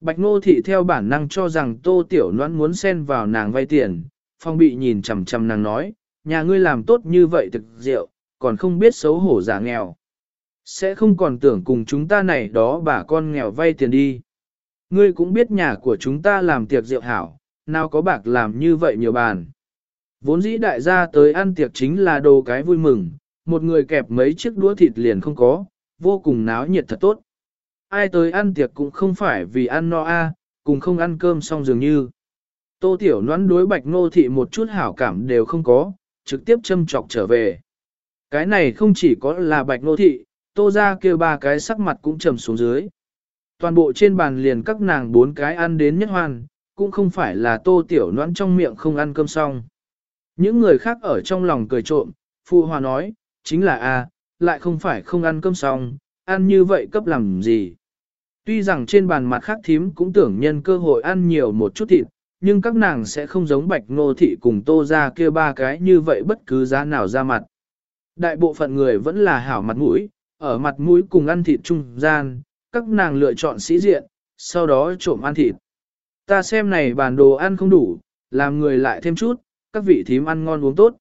Bạch Ngô Thị theo bản năng cho rằng Tô Tiểu Loan muốn xen vào nàng vay tiền, phong bị nhìn chằm chằm nàng nói, nhà ngươi làm tốt như vậy thực diệu, còn không biết xấu hổ giả nghèo. Sẽ không còn tưởng cùng chúng ta này đó bà con nghèo vay tiền đi. Ngươi cũng biết nhà của chúng ta làm tiệc rượu hảo, nào có bạc làm như vậy nhiều bàn. Vốn dĩ đại gia tới ăn tiệc chính là đồ cái vui mừng, một người kẹp mấy chiếc đũa thịt liền không có, vô cùng náo nhiệt thật tốt. Ai tới ăn tiệc cũng không phải vì ăn no a, cùng không ăn cơm xong dường như. Tô Tiểu Noãn đối Bạch Ngô Thị một chút hảo cảm đều không có, trực tiếp châm chọc trở về. Cái này không chỉ có là Bạch Ngô Thị, Tô ra kêu ba cái sắc mặt cũng trầm xuống dưới. Toàn bộ trên bàn liền các nàng bốn cái ăn đến nhất hoan, cũng không phải là Tô Tiểu Noãn trong miệng không ăn cơm xong. Những người khác ở trong lòng cười trộm, Phu Hòa nói, chính là a, lại không phải không ăn cơm xong, ăn như vậy cấp làm gì. Tuy rằng trên bàn mặt khác thím cũng tưởng nhân cơ hội ăn nhiều một chút thịt, nhưng các nàng sẽ không giống bạch ngô thị cùng tô ra kia ba cái như vậy bất cứ giá nào ra mặt. Đại bộ phận người vẫn là hảo mặt mũi, ở mặt mũi cùng ăn thịt trung gian, các nàng lựa chọn sĩ diện, sau đó trộm ăn thịt. Ta xem này bản đồ ăn không đủ, làm người lại thêm chút, các vị thím ăn ngon uống tốt.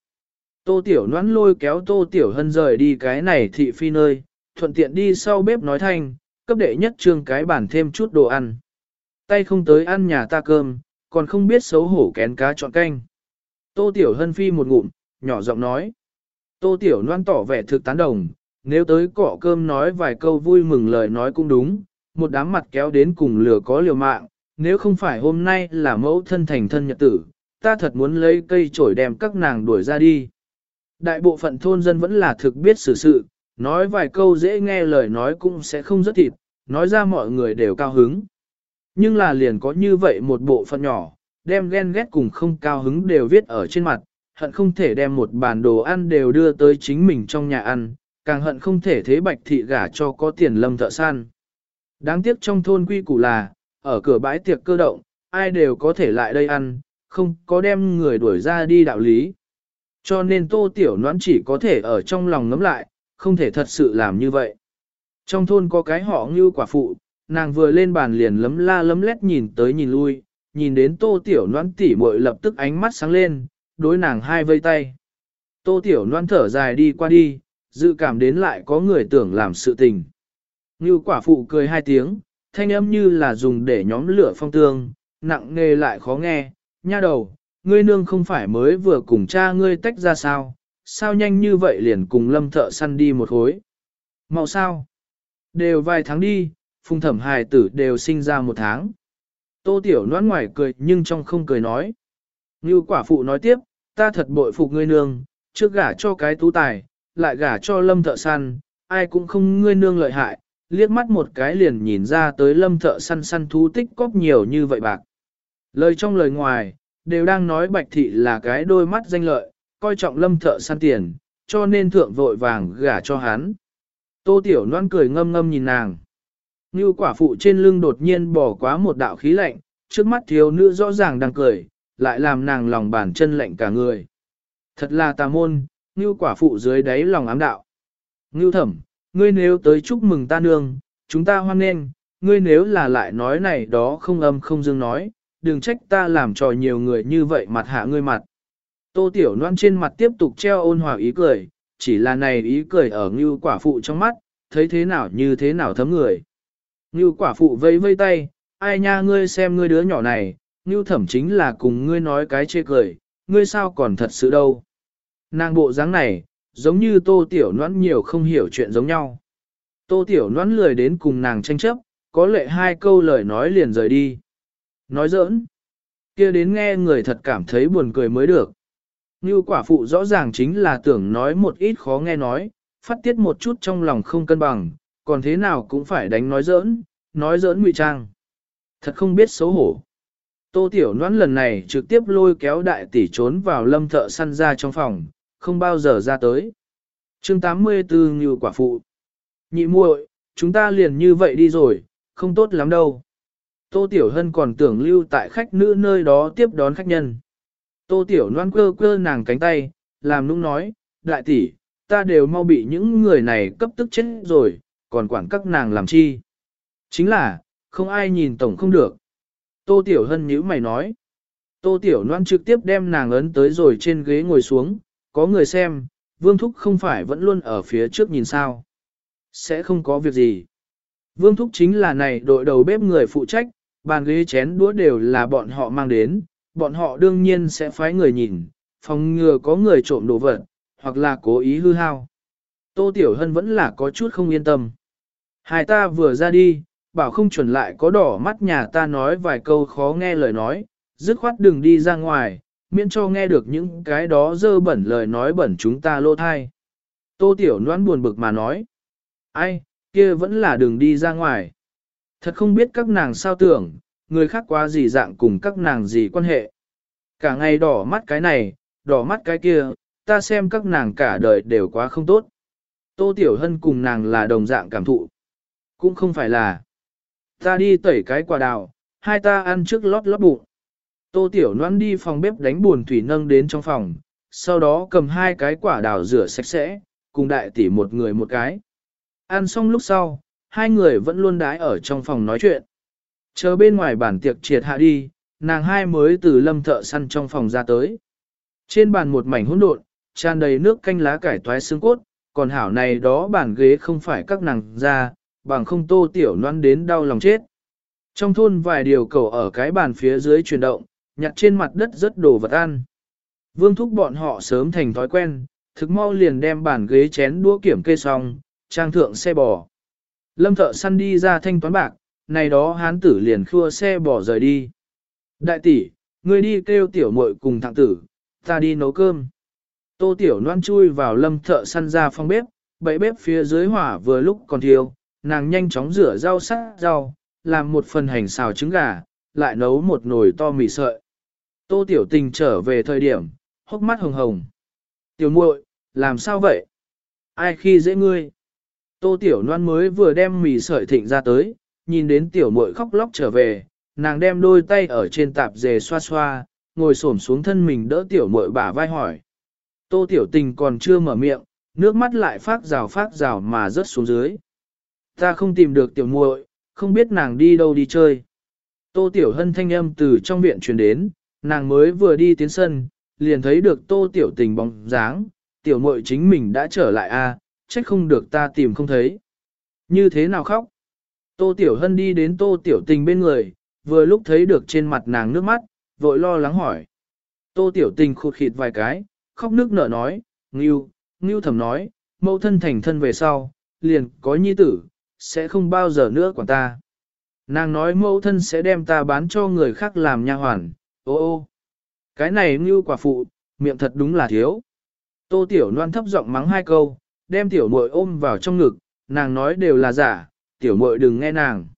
Tô Tiểu Noãn lôi kéo Tô Tiểu Hân rời đi cái này thị phi nơi, thuận tiện đi sau bếp nói thanh, cấp đệ nhất trương cái bản thêm chút đồ ăn. Tay không tới ăn nhà ta cơm, còn không biết xấu hổ kén cá chọn canh. Tô Tiểu Hân phi một ngụm, nhỏ giọng nói. Tô Tiểu Loan tỏ vẻ thực tán đồng, nếu tới cọ cơm nói vài câu vui mừng lời nói cũng đúng, một đám mặt kéo đến cùng lửa có liều mạng, nếu không phải hôm nay là mẫu thân thành thân nhật tử, ta thật muốn lấy cây chổi đem các nàng đuổi ra đi. Đại bộ phận thôn dân vẫn là thực biết xử sự, nói vài câu dễ nghe lời nói cũng sẽ không rất thịt, nói ra mọi người đều cao hứng. Nhưng là liền có như vậy một bộ phận nhỏ, đem ghen ghét cùng không cao hứng đều viết ở trên mặt, hận không thể đem một bàn đồ ăn đều đưa tới chính mình trong nhà ăn, càng hận không thể thế bạch thị gả cho có tiền lâm thợ săn. Đáng tiếc trong thôn quy củ là, ở cửa bãi tiệc cơ động, ai đều có thể lại đây ăn, không có đem người đuổi ra đi đạo lý. Cho nên tô tiểu noãn chỉ có thể ở trong lòng ngấm lại, không thể thật sự làm như vậy. Trong thôn có cái họ như quả phụ, nàng vừa lên bàn liền lấm la lấm lét nhìn tới nhìn lui, nhìn đến tô tiểu noãn tỉ muội lập tức ánh mắt sáng lên, đối nàng hai vây tay. Tô tiểu noãn thở dài đi qua đi, dự cảm đến lại có người tưởng làm sự tình. Như quả phụ cười hai tiếng, thanh âm như là dùng để nhóm lửa phong tương, nặng nghề lại khó nghe, nha đầu, ngươi nương không phải mới vừa cùng cha ngươi tách ra sao, sao nhanh như vậy liền cùng lâm thợ săn đi một hối. Màu sao? Đều vài tháng đi, phùng thẩm hài tử đều sinh ra một tháng. Tô tiểu noan ngoài cười nhưng trong không cười nói. Như quả phụ nói tiếp, ta thật bội phục ngươi nương, trước gả cho cái tú tài, lại gả cho lâm thợ săn, ai cũng không ngươi nương lợi hại, liếc mắt một cái liền nhìn ra tới lâm thợ săn săn thú tích cóp nhiều như vậy bạc. Lời trong lời ngoài, đều đang nói bạch thị là cái đôi mắt danh lợi, coi trọng lâm thợ săn tiền, cho nên thượng vội vàng gả cho hắn. Tô tiểu Loan cười ngâm ngâm nhìn nàng. Như quả phụ trên lưng đột nhiên bỏ quá một đạo khí lạnh, trước mắt thiếu nữ rõ ràng đang cười, lại làm nàng lòng bàn chân lạnh cả người. Thật là tà môn, như quả phụ dưới đáy lòng ám đạo. Ngưu thẩm, ngươi nếu tới chúc mừng ta nương, chúng ta hoan nghênh, ngươi nếu là lại nói này đó không âm không dương nói, đừng trách ta làm trò nhiều người như vậy mặt hạ ngươi mặt. Tô Tiểu Loan trên mặt tiếp tục treo ôn hòa ý cười, chỉ là này ý cười ở như quả phụ trong mắt, thấy thế nào như thế nào thấm người. Như quả phụ vây vây tay, ai nha ngươi xem ngươi đứa nhỏ này, như thẩm chính là cùng ngươi nói cái chê cười, ngươi sao còn thật sự đâu. Nàng bộ dáng này, giống như tô tiểu Loan nhiều không hiểu chuyện giống nhau. Tô tiểu Loan lười đến cùng nàng tranh chấp, có lệ hai câu lời nói liền rời đi. Nói giỡn, kia đến nghe người thật cảm thấy buồn cười mới được. Như quả phụ rõ ràng chính là tưởng nói một ít khó nghe nói, phát tiết một chút trong lòng không cân bằng, còn thế nào cũng phải đánh nói giỡn, nói giỡn ngụy trang. Thật không biết xấu hổ. Tô Tiểu Noãn lần này trực tiếp lôi kéo đại tỷ trốn vào lâm thợ săn ra trong phòng, không bao giờ ra tới. chương 84 như quả phụ. Nhị muội, chúng ta liền như vậy đi rồi, không tốt lắm đâu. Tô Tiểu Hân còn tưởng lưu tại khách nữ nơi đó tiếp đón khách nhân. Tô Tiểu Loan cơ cơ nàng cánh tay, làm nũng nói, đại tỷ, ta đều mau bị những người này cấp tức chết rồi, còn quản các nàng làm chi. Chính là, không ai nhìn tổng không được. Tô Tiểu Hân nhíu mày nói. Tô Tiểu Loan trực tiếp đem nàng ấn tới rồi trên ghế ngồi xuống, có người xem, Vương Thúc không phải vẫn luôn ở phía trước nhìn sao. Sẽ không có việc gì. Vương Thúc chính là này đội đầu bếp người phụ trách, bàn ghế chén đũa đều là bọn họ mang đến, bọn họ đương nhiên sẽ phái người nhìn, phòng ngừa có người trộm đồ vật, hoặc là cố ý hư hao. Tô Tiểu Hân vẫn là có chút không yên tâm. Hai ta vừa ra đi, bảo không chuẩn lại có đỏ mắt nhà ta nói vài câu khó nghe lời nói, dứt khoát đừng đi ra ngoài, miễn cho nghe được những cái đó dơ bẩn lời nói bẩn chúng ta lô thai. Tô Tiểu Loan buồn bực mà nói. Ai, kia vẫn là đừng đi ra ngoài. Thật không biết các nàng sao tưởng, người khác quá gì dạng cùng các nàng gì quan hệ. Cả ngày đỏ mắt cái này, đỏ mắt cái kia, ta xem các nàng cả đời đều quá không tốt. Tô Tiểu Hân cùng nàng là đồng dạng cảm thụ. Cũng không phải là. Ta đi tẩy cái quả đào, hai ta ăn trước lót lót bụng. Tô Tiểu Loan đi phòng bếp đánh buồn thủy nâng đến trong phòng, sau đó cầm hai cái quả đào rửa sạch sẽ, cùng đại tỷ một người một cái. Ăn xong lúc sau, hai người vẫn luôn đái ở trong phòng nói chuyện. Chờ bên ngoài bản tiệc triệt hạ đi, nàng hai mới từ lâm thợ săn trong phòng ra tới. Trên bàn một mảnh hỗn độn, tràn đầy nước canh lá cải toái xương cốt, còn hảo này đó bàn ghế không phải các nàng ra, bằng không tô tiểu noan đến đau lòng chết. Trong thôn vài điều cầu ở cái bàn phía dưới chuyển động, nhặt trên mặt đất rất đồ vật ăn. Vương thúc bọn họ sớm thành thói quen, thực mau liền đem bàn ghế chén đũa kiểm kê xong, trang thượng xe bò. Lâm thợ săn đi ra thanh toán bạc, này đó hán tử liền khua xe bỏ rời đi. Đại tỷ, ngươi đi kêu tiểu muội cùng thằng tử, ta đi nấu cơm. Tô tiểu noan chui vào lâm thợ săn ra phòng bếp, bẫy bếp phía dưới hỏa vừa lúc còn thiêu, nàng nhanh chóng rửa rau sắc rau, làm một phần hành xào trứng gà, lại nấu một nồi to mì sợi. Tô tiểu tình trở về thời điểm, hốc mắt hồng hồng. Tiểu muội, làm sao vậy? Ai khi dễ ngươi? Tô tiểu Loan mới vừa đem mì sợi thịnh ra tới, nhìn đến tiểu muội khóc lóc trở về, nàng đem đôi tay ở trên tạp dề xoa xoa, ngồi xổm xuống thân mình đỡ tiểu muội bả vai hỏi. Tô tiểu tình còn chưa mở miệng, nước mắt lại phát rào phát rào mà rớt xuống dưới. Ta không tìm được tiểu muội, không biết nàng đi đâu đi chơi. Tô tiểu hân thanh âm từ trong viện truyền đến, nàng mới vừa đi tiến sân, liền thấy được tô tiểu tình bóng dáng, tiểu muội chính mình đã trở lại a, à, trách không được ta tìm không thấy. Như thế nào khóc? Tô tiểu hân đi đến tô tiểu tình bên người, vừa lúc thấy được trên mặt nàng nước mắt, vội lo lắng hỏi. Tô tiểu tình khụt khịt vài cái, khóc nước nở nói, Ngưu, Ngưu thầm nói, mẫu thân thành thân về sau, liền có nhi tử, sẽ không bao giờ nữa quản ta. Nàng nói mẫu thân sẽ đem ta bán cho người khác làm nha hoàn, ô ô. Cái này Ngưu quả phụ, miệng thật đúng là thiếu. Tô tiểu loan thấp giọng mắng hai câu, đem tiểu muội ôm vào trong ngực, nàng nói đều là giả, tiểu muội đừng nghe nàng.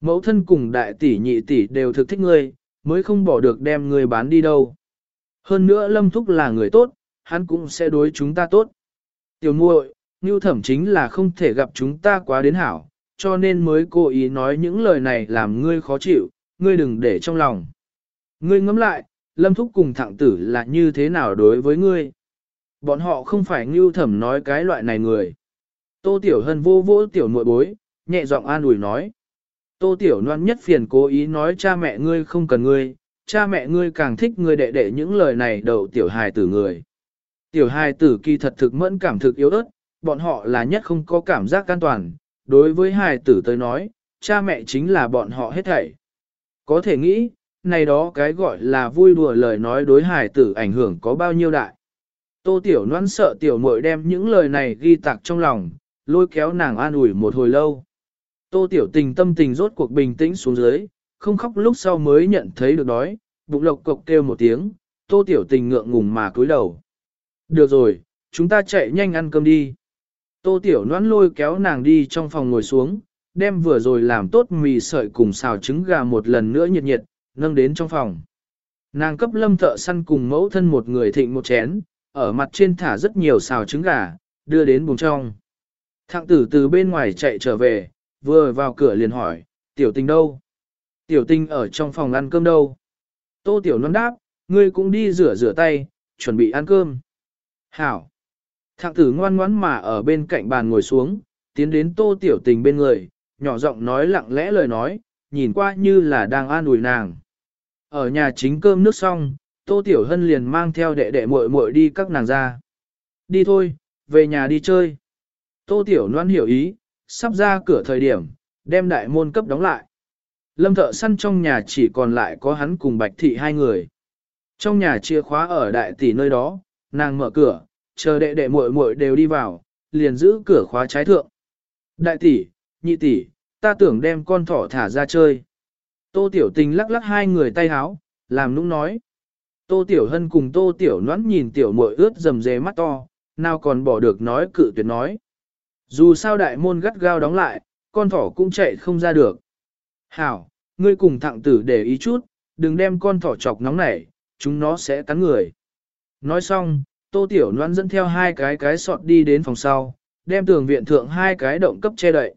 Mẫu thân cùng đại tỷ nhị tỷ đều thực thích ngươi, mới không bỏ được đem ngươi bán đi đâu. Hơn nữa Lâm Thúc là người tốt, hắn cũng sẽ đối chúng ta tốt. Tiểu muội, Ngưu Thẩm chính là không thể gặp chúng ta quá đến hảo, cho nên mới cố ý nói những lời này làm ngươi khó chịu, ngươi đừng để trong lòng. Ngươi ngẫm lại, Lâm Thúc cùng thẳng tử là như thế nào đối với ngươi? Bọn họ không phải Ngưu Thẩm nói cái loại này người. Tô Tiểu Hân vô vô tiểu muội bối, nhẹ giọng an ủi nói. Tô Tiểu Loan nhất phiền cố ý nói cha mẹ ngươi không cần ngươi, cha mẹ ngươi càng thích ngươi đệ đệ những lời này đầu tiểu hài tử người. Tiểu hài tử kỳ thật thực mẫn cảm thực yếu ớt, bọn họ là nhất không có cảm giác an toàn. Đối với hài tử tới nói, cha mẹ chính là bọn họ hết thảy. Có thể nghĩ, này đó cái gọi là vui đùa lời nói đối hài tử ảnh hưởng có bao nhiêu đại. Tô Tiểu Loan sợ tiểu Mội đem những lời này ghi tạc trong lòng, lôi kéo nàng an ủi một hồi lâu. Tô Tiểu Tình tâm tình rốt cuộc bình tĩnh xuống dưới, không khóc lúc sau mới nhận thấy được đói, bụng lộc cộc kêu một tiếng, Tô Tiểu Tình ngượng ngùng mà cúi đầu. Được rồi, chúng ta chạy nhanh ăn cơm đi. Tô Tiểu Loan lôi kéo nàng đi trong phòng ngồi xuống, đem vừa rồi làm tốt mì sợi cùng xào trứng gà một lần nữa nhiệt nhiệt, nâng đến trong phòng. Nàng cấp lâm thợ săn cùng mẫu thân một người thịnh một chén, ở mặt trên thả rất nhiều xào trứng gà, đưa đến bùng trong. Thạng tử từ bên ngoài chạy trở về, vừa vào cửa liền hỏi, tiểu tình đâu? Tiểu tình ở trong phòng ăn cơm đâu? Tô tiểu non đáp, ngươi cũng đi rửa rửa tay, chuẩn bị ăn cơm. Hảo! Thạng tử ngoan ngoãn mà ở bên cạnh bàn ngồi xuống, tiến đến tô tiểu tình bên người, nhỏ giọng nói lặng lẽ lời nói, nhìn qua như là đang an ủi nàng. Ở nhà chính cơm nước xong, tô tiểu hân liền mang theo đệ đệ muội muội đi các nàng ra. Đi thôi, về nhà đi chơi. Tô tiểu Loan hiểu ý, sắp ra cửa thời điểm, đem đại môn cấp đóng lại. Lâm thợ săn trong nhà chỉ còn lại có hắn cùng bạch thị hai người. Trong nhà chìa khóa ở đại tỷ nơi đó, nàng mở cửa, chờ đệ đệ muội muội đều đi vào, liền giữ cửa khóa trái thượng. Đại tỷ, nhị tỷ, ta tưởng đem con thỏ thả ra chơi. Tô Tiểu Tình lắc lắc hai người tay háo, làm nũng nói. Tô Tiểu Hân cùng Tô Tiểu Noãn nhìn Tiểu muội ướt dầm dề mắt to, nào còn bỏ được nói cự tuyệt nói. Dù sao đại môn gắt gao đóng lại, con thỏ cũng chạy không ra được. Hảo, ngươi cùng thẳng tử để ý chút, đừng đem con thỏ chọc nóng nảy, chúng nó sẽ cắn người. Nói xong, Tô Tiểu Loan dẫn theo hai cái cái sọt đi đến phòng sau, đem tường viện thượng hai cái động cấp che đậy.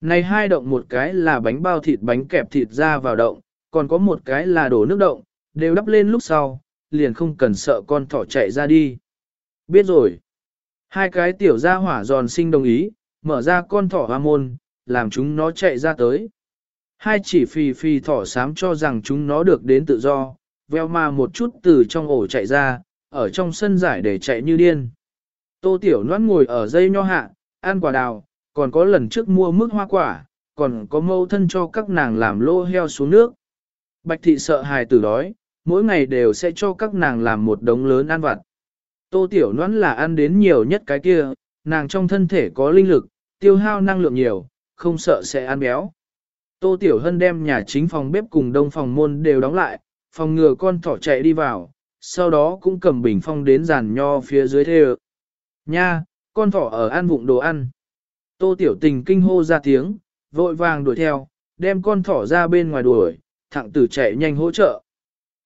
Này hai động một cái là bánh bao thịt bánh kẹp thịt ra vào động, còn có một cái là đổ nước động, đều đắp lên lúc sau, liền không cần sợ con thỏ chạy ra đi. Biết rồi. Hai cái tiểu gia hỏa giòn sinh đồng ý, mở ra con thỏ hoa môn, làm chúng nó chạy ra tới. Hai chỉ phì phì thỏ sám cho rằng chúng nó được đến tự do, veo mà một chút từ trong ổ chạy ra, ở trong sân giải để chạy như điên. Tô Tiểu noan ngồi ở dây nho hạ, ăn quả đào, còn có lần trước mua mức hoa quả, còn có mâu thân cho các nàng làm lô heo xuống nước. Bạch thị sợ hài tử đói, mỗi ngày đều sẽ cho các nàng làm một đống lớn ăn vặt. Tô Tiểu Loan là ăn đến nhiều nhất cái kia, nàng trong thân thể có linh lực, tiêu hao năng lượng nhiều, không sợ sẽ ăn béo. Tô Tiểu Hân đem nhà chính phòng bếp cùng đông phòng môn đều đóng lại, phòng ngừa con thỏ chạy đi vào, sau đó cũng cầm bình phong đến giàn nho phía dưới thê Nha, con thỏ ở ăn vụng đồ ăn. Tô Tiểu Tình kinh hô ra tiếng, vội vàng đuổi theo, đem con thỏ ra bên ngoài đuổi, thẳng tử chạy nhanh hỗ trợ.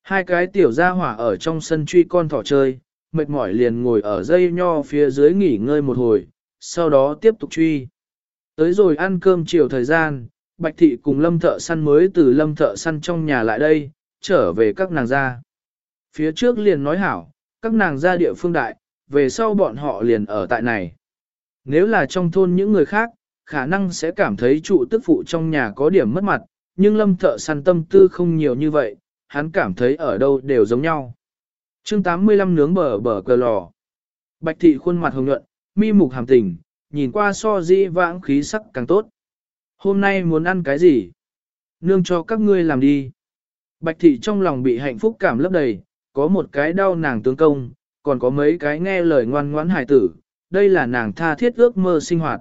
Hai cái tiểu gia hỏa ở trong sân truy con thỏ chơi, mệt mỏi liền ngồi ở dây nho phía dưới nghỉ ngơi một hồi, sau đó tiếp tục truy. Tới rồi ăn cơm chiều thời gian, Bạch Thị cùng Lâm Thợ Săn mới từ Lâm Thợ Săn trong nhà lại đây, trở về các nàng gia. Phía trước liền nói hảo, các nàng gia địa phương đại, về sau bọn họ liền ở tại này. Nếu là trong thôn những người khác, khả năng sẽ cảm thấy trụ tức phụ trong nhà có điểm mất mặt, nhưng lâm thợ săn tâm tư không nhiều như vậy, hắn cảm thấy ở đâu đều giống nhau. chương 85 nướng bờ bờ cờ lò. Bạch thị khuôn mặt hồng nhuận, mi mục hàm tình, nhìn qua so di vãng khí sắc càng tốt. Hôm nay muốn ăn cái gì? Nương cho các ngươi làm đi. Bạch thị trong lòng bị hạnh phúc cảm lấp đầy, có một cái đau nàng tướng công, còn có mấy cái nghe lời ngoan ngoãn hài tử, đây là nàng tha thiết ước mơ sinh hoạt.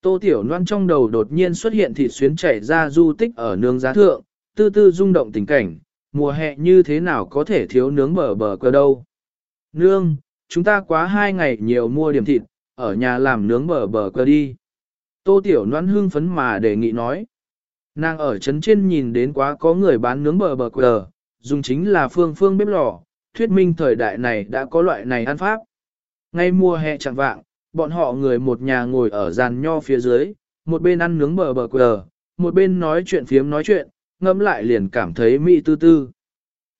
Tô Tiểu Loan trong đầu đột nhiên xuất hiện thịt xuyến chảy ra du tích ở nương giá thượng, tư tư rung động tình cảnh, mùa hè như thế nào có thể thiếu nướng bờ bờ cơ đâu. Nương, chúng ta quá hai ngày nhiều mua điểm thịt, ở nhà làm nướng bờ bờ cơ đi. Tô Tiểu Loan hưng phấn mà đề nghị nói. Nàng ở trấn trên nhìn đến quá có người bán nướng bờ bờ quờ, dùng chính là phương phương bếp lò, thuyết minh thời đại này đã có loại này ăn pháp. Ngay mùa hè chẳng vạng, bọn họ người một nhà ngồi ở giàn nho phía dưới, một bên ăn nướng bờ bờ quờ, một bên nói chuyện phiếm nói chuyện, ngẫm lại liền cảm thấy mỹ tư tư.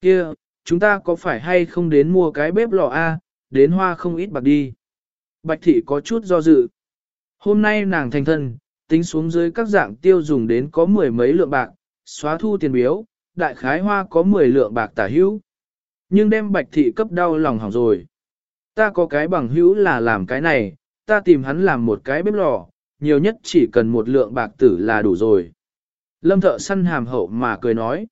Kia, chúng ta có phải hay không đến mua cái bếp lò A, đến hoa không ít bạc đi. Bạch thị có chút do dự. Hôm nay nàng thành thân, tính xuống dưới các dạng tiêu dùng đến có mười mấy lượng bạc, xóa thu tiền biếu, đại khái hoa có mười lượng bạc tả hữu. Nhưng đem bạch thị cấp đau lòng hỏng rồi. Ta có cái bằng hữu là làm cái này, ta tìm hắn làm một cái bếp lò, nhiều nhất chỉ cần một lượng bạc tử là đủ rồi. Lâm thợ săn hàm hậu mà cười nói.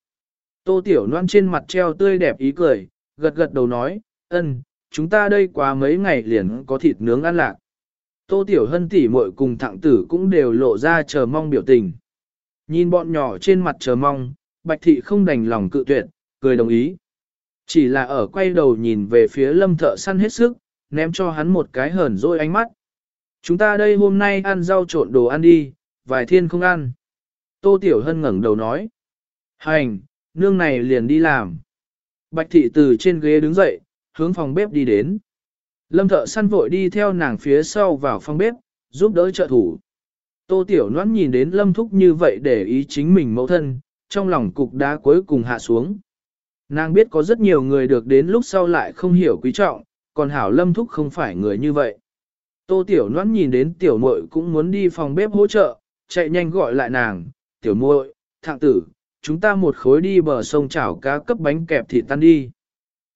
Tô Tiểu Loan trên mặt treo tươi đẹp ý cười, gật gật đầu nói, ân, chúng ta đây quá mấy ngày liền có thịt nướng ăn lạc. Tô Tiểu Hân tỉ muội cùng thẳng tử cũng đều lộ ra chờ mong biểu tình. Nhìn bọn nhỏ trên mặt chờ mong, Bạch Thị không đành lòng cự tuyệt, cười đồng ý. Chỉ là ở quay đầu nhìn về phía lâm thợ săn hết sức, ném cho hắn một cái hờn dỗi ánh mắt. Chúng ta đây hôm nay ăn rau trộn đồ ăn đi, vài thiên không ăn. Tô Tiểu Hân ngẩng đầu nói. Hành, nương này liền đi làm. Bạch thị từ trên ghế đứng dậy, hướng phòng bếp đi đến. Lâm thợ săn vội đi theo nàng phía sau vào phòng bếp, giúp đỡ trợ thủ. Tô Tiểu Loan nhìn đến Lâm Thúc như vậy để ý chính mình mẫu thân, trong lòng cục đá cuối cùng hạ xuống. Nàng biết có rất nhiều người được đến lúc sau lại không hiểu quý trọng, còn Hảo Lâm Thúc không phải người như vậy. Tô Tiểu Loan nhìn đến Tiểu Mội cũng muốn đi phòng bếp hỗ trợ, chạy nhanh gọi lại nàng, Tiểu muội, thạng tử, chúng ta một khối đi bờ sông chảo cá cấp bánh kẹp thịt tan đi.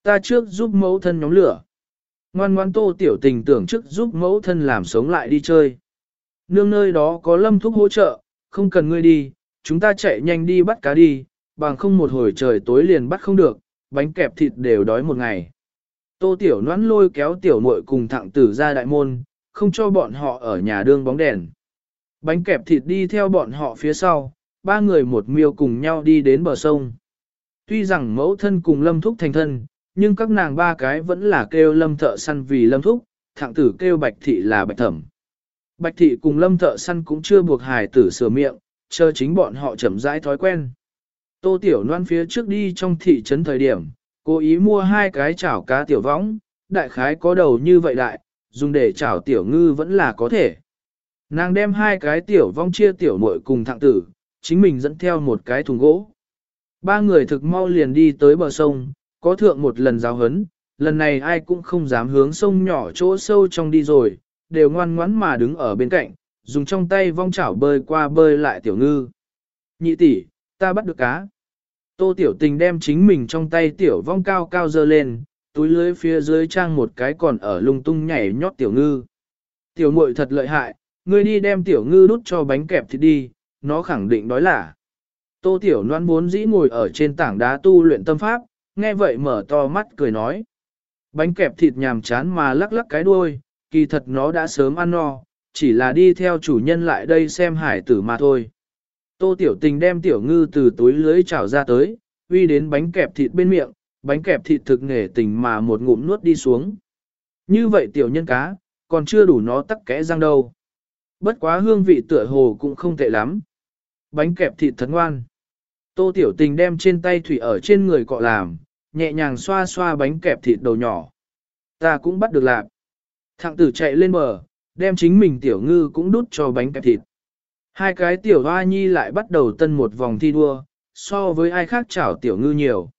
Ta trước giúp mẫu thân nhóm lửa. Ngoan ngoan Tô Tiểu tình tưởng trước giúp mẫu thân làm sống lại đi chơi. Nương nơi đó có Lâm Thúc hỗ trợ, không cần ngươi đi, chúng ta chạy nhanh đi bắt cá đi, bằng không một hồi trời tối liền bắt không được, bánh kẹp thịt đều đói một ngày. Tô Tiểu Noãn lôi kéo Tiểu muội cùng thạng tử ra đại môn, không cho bọn họ ở nhà đương bóng đèn. Bánh kẹp thịt đi theo bọn họ phía sau, ba người một miêu cùng nhau đi đến bờ sông. Tuy rằng mẫu thân cùng lâm thúc thành thân, nhưng các nàng ba cái vẫn là kêu lâm thợ săn vì lâm thúc, thạng tử kêu bạch thị là bạch thẩm. Bạch thị cùng lâm thợ săn cũng chưa buộc hài tử sửa miệng, chờ chính bọn họ chậm rãi thói quen. Tô Tiểu Loan phía trước đi trong thị trấn thời điểm, cố ý mua hai cái chảo cá tiểu võng, đại khái có đầu như vậy đại, dùng để chảo tiểu ngư vẫn là có thể. Nàng đem hai cái tiểu vong chia tiểu muội cùng thạng tử, chính mình dẫn theo một cái thùng gỗ. Ba người thực mau liền đi tới bờ sông, có thượng một lần giáo hấn, lần này ai cũng không dám hướng sông nhỏ chỗ sâu trong đi rồi, đều ngoan ngoãn mà đứng ở bên cạnh, dùng trong tay vong chảo bơi qua bơi lại tiểu ngư. Nhị tỷ, ta bắt được cá. Tô tiểu tình đem chính mình trong tay tiểu vong cao cao dơ lên, túi lưới phía dưới trang một cái còn ở lung tung nhảy nhót tiểu ngư. Tiểu muội thật lợi hại, ngươi đi đem tiểu ngư đút cho bánh kẹp thì đi, nó khẳng định đói là. Tô tiểu Loan muốn dĩ ngồi ở trên tảng đá tu luyện tâm pháp, nghe vậy mở to mắt cười nói. Bánh kẹp thịt nhàm chán mà lắc lắc cái đuôi, kỳ thật nó đã sớm ăn no, chỉ là đi theo chủ nhân lại đây xem hải tử mà thôi. Tô tiểu tình đem tiểu ngư từ túi lưới trào ra tới, uy đến bánh kẹp thịt bên miệng, bánh kẹp thịt thực nghề tình mà một ngụm nuốt đi xuống. Như vậy tiểu nhân cá, còn chưa đủ nó tắc kẽ răng đâu. Bất quá hương vị tựa hồ cũng không tệ lắm. Bánh kẹp thịt thật ngoan. Tô tiểu tình đem trên tay thủy ở trên người cọ làm, nhẹ nhàng xoa xoa bánh kẹp thịt đầu nhỏ. Ta cũng bắt được lạc. Thạng tử chạy lên bờ, đem chính mình tiểu ngư cũng đút cho bánh kẹp thịt. Hai cái tiểu hoa nhi lại bắt đầu tân một vòng thi đua, so với ai khác chảo tiểu ngư nhiều.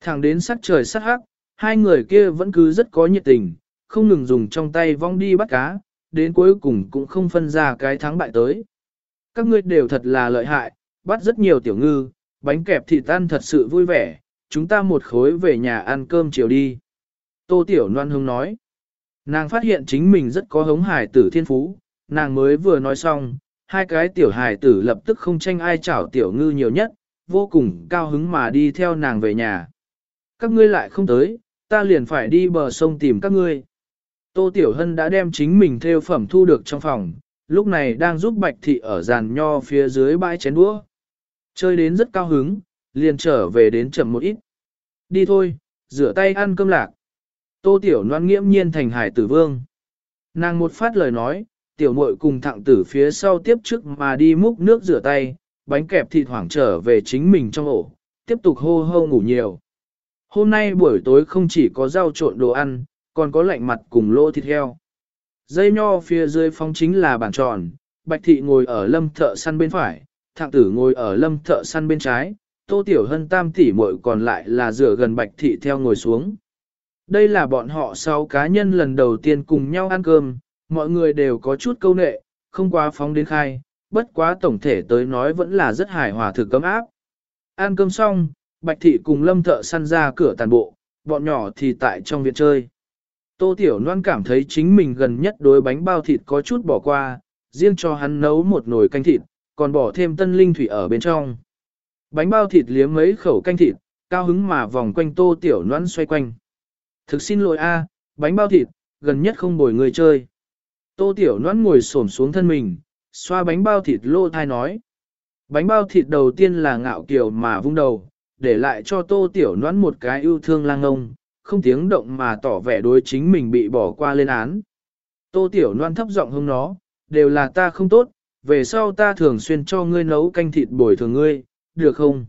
Thẳng đến sắc trời sắc hắc, hai người kia vẫn cứ rất có nhiệt tình, không ngừng dùng trong tay vong đi bắt cá, đến cuối cùng cũng không phân ra cái thắng bại tới. Các ngươi đều thật là lợi hại, bắt rất nhiều tiểu ngư, bánh kẹp thịt ăn thật sự vui vẻ, chúng ta một khối về nhà ăn cơm chiều đi. Tô Tiểu Loan Hưng nói, nàng phát hiện chính mình rất có hống hải tử thiên phú, nàng mới vừa nói xong, hai cái tiểu hải tử lập tức không tranh ai chảo tiểu ngư nhiều nhất, vô cùng cao hứng mà đi theo nàng về nhà. Các ngươi lại không tới, ta liền phải đi bờ sông tìm các ngươi. Tô Tiểu Hân đã đem chính mình theo phẩm thu được trong phòng, lúc này đang giúp Bạch Thị ở giàn nho phía dưới bãi chén đũa. Chơi đến rất cao hứng, liền trở về đến chậm một ít. Đi thôi, rửa tay ăn cơm lạc. Tô Tiểu Loan nghiễm nhiên thành hải tử vương. Nàng một phát lời nói, tiểu muội cùng thẳng tử phía sau tiếp trước mà đi múc nước rửa tay, bánh kẹp thịt hoảng trở về chính mình trong ổ, tiếp tục hô hô ngủ nhiều. Hôm nay buổi tối không chỉ có rau trộn đồ ăn, còn có lạnh mặt cùng lô thịt heo. Dây nho phía dưới phong chính là bàn tròn, bạch thị ngồi ở lâm thợ săn bên phải, thạng tử ngồi ở lâm thợ săn bên trái, tô tiểu hân tam tỷ muội còn lại là dựa gần bạch thị theo ngồi xuống. Đây là bọn họ sau cá nhân lần đầu tiên cùng nhau ăn cơm, mọi người đều có chút câu nệ, không quá phóng đến khai, bất quá tổng thể tới nói vẫn là rất hài hòa thực cấm áp. Ăn cơm xong, Bạch Thị cùng Lâm Thợ săn ra cửa tàn bộ, bọn nhỏ thì tại trong viện chơi. Tô Tiểu Loan cảm thấy chính mình gần nhất đối bánh bao thịt có chút bỏ qua, riêng cho hắn nấu một nồi canh thịt, còn bỏ thêm tân linh thủy ở bên trong. Bánh bao thịt liếm mấy khẩu canh thịt, cao hứng mà vòng quanh Tô Tiểu Loan xoay quanh. Thực xin lỗi a, bánh bao thịt, gần nhất không bồi người chơi. Tô Tiểu Loan ngồi xổm xuống thân mình, xoa bánh bao thịt lô thai nói. Bánh bao thịt đầu tiên là ngạo kiều mà vung đầu, để lại cho tô tiểu Loan một cái yêu thương lang ngông, không tiếng động mà tỏ vẻ đối chính mình bị bỏ qua lên án. Tô tiểu Loan thấp giọng hông nó, đều là ta không tốt, về sau ta thường xuyên cho ngươi nấu canh thịt bồi thường ngươi, được không?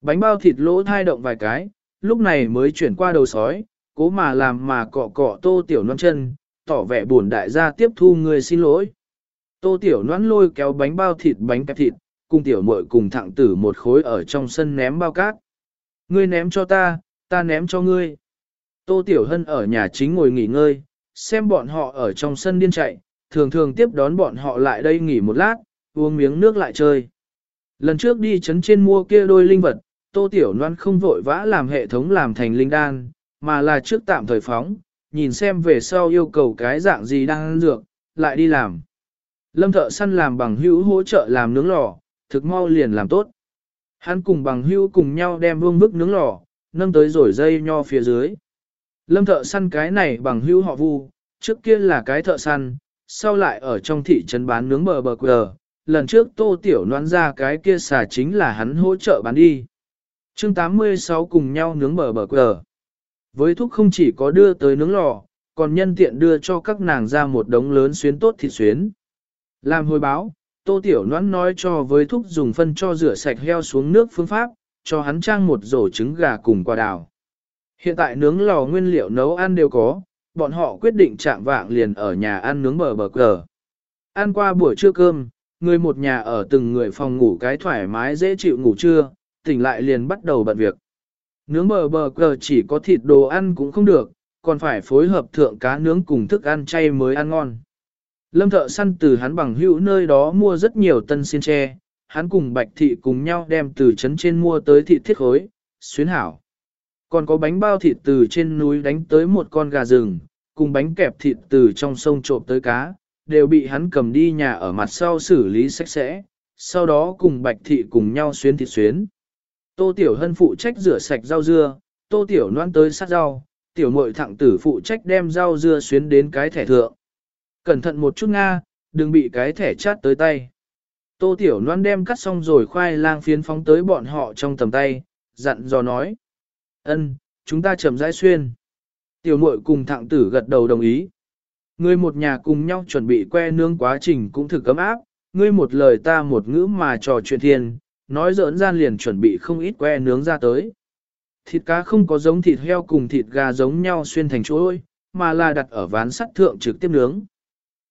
Bánh bao thịt lỗ thai động vài cái, lúc này mới chuyển qua đầu sói, cố mà làm mà cọ cọ tô tiểu non chân, tỏ vẻ buồn đại gia tiếp thu người xin lỗi. Tô tiểu Loan lôi kéo bánh bao thịt bánh kẹp thịt, cùng tiểu muội cùng thẳng tử một khối ở trong sân ném bao cát. Ngươi ném cho ta, ta ném cho ngươi. Tô tiểu hân ở nhà chính ngồi nghỉ ngơi, xem bọn họ ở trong sân điên chạy, thường thường tiếp đón bọn họ lại đây nghỉ một lát, uống miếng nước lại chơi. Lần trước đi chấn trên mua kia đôi linh vật, tô tiểu Loan không vội vã làm hệ thống làm thành linh đan, mà là trước tạm thời phóng, nhìn xem về sau yêu cầu cái dạng gì đang ăn dược, lại đi làm. Lâm thợ săn làm bằng hữu hỗ trợ làm nướng lò, thực mau liền làm tốt. Hắn cùng bằng hữu cùng nhau đem vương bức nướng lò, nâng tới rồi dây nho phía dưới. Lâm thợ săn cái này bằng hữu họ vu, trước kia là cái thợ săn, sau lại ở trong thị trấn bán nướng bờ bờ quờ, lần trước tô tiểu noan ra cái kia xà chính là hắn hỗ trợ bán đi. chương 86 cùng nhau nướng bờ bờ quờ. Với thúc không chỉ có đưa tới nướng lò, còn nhân tiện đưa cho các nàng ra một đống lớn xuyến tốt thịt xuyến. Làm hồi báo, tô tiểu noan nói cho với thúc dùng phân cho rửa sạch heo xuống nước phương pháp, cho hắn trang một rổ trứng gà cùng quả đào. Hiện tại nướng lò nguyên liệu nấu ăn đều có, bọn họ quyết định chạm vạng liền ở nhà ăn nướng bờ bờ cờ. Ăn qua buổi trưa cơm, người một nhà ở từng người phòng ngủ cái thoải mái dễ chịu ngủ trưa, tỉnh lại liền bắt đầu bận việc. Nướng bờ bờ cờ chỉ có thịt đồ ăn cũng không được, còn phải phối hợp thượng cá nướng cùng thức ăn chay mới ăn ngon. Lâm thợ săn từ hắn bằng hữu nơi đó mua rất nhiều tân xiên tre, hắn cùng bạch thị cùng nhau đem từ trấn trên mua tới thịt thiết khối, xuyến hảo. Còn có bánh bao thịt từ trên núi đánh tới một con gà rừng, cùng bánh kẹp thịt từ trong sông trộm tới cá, đều bị hắn cầm đi nhà ở mặt sau xử lý sạch sẽ, sau đó cùng bạch thị cùng nhau xuyến thịt xuyến. Tô Tiểu Hân phụ trách rửa sạch rau dưa, Tô Tiểu Loan tới sát rau, Tiểu Mội thẳng tử phụ trách đem rau dưa xuyến đến cái thẻ thượng. Cẩn thận một chút Nga, đừng bị cái thẻ chát tới tay. Tô Tiểu Loan đem cắt xong rồi khoai lang phiến phóng tới bọn họ trong tầm tay, dặn dò nói ân, chúng ta chậm rãi xuyên. Tiểu muội cùng thạng tử gật đầu đồng ý. Người một nhà cùng nhau chuẩn bị que nướng quá trình cũng thực cấm áp, ngươi một lời ta một ngữ mà trò chuyện thiên, nói giỡn gian liền chuẩn bị không ít que nướng ra tới. Thịt cá không có giống thịt heo cùng thịt gà giống nhau xuyên thành chuỗi, mà là đặt ở ván sắt thượng trực tiếp nướng.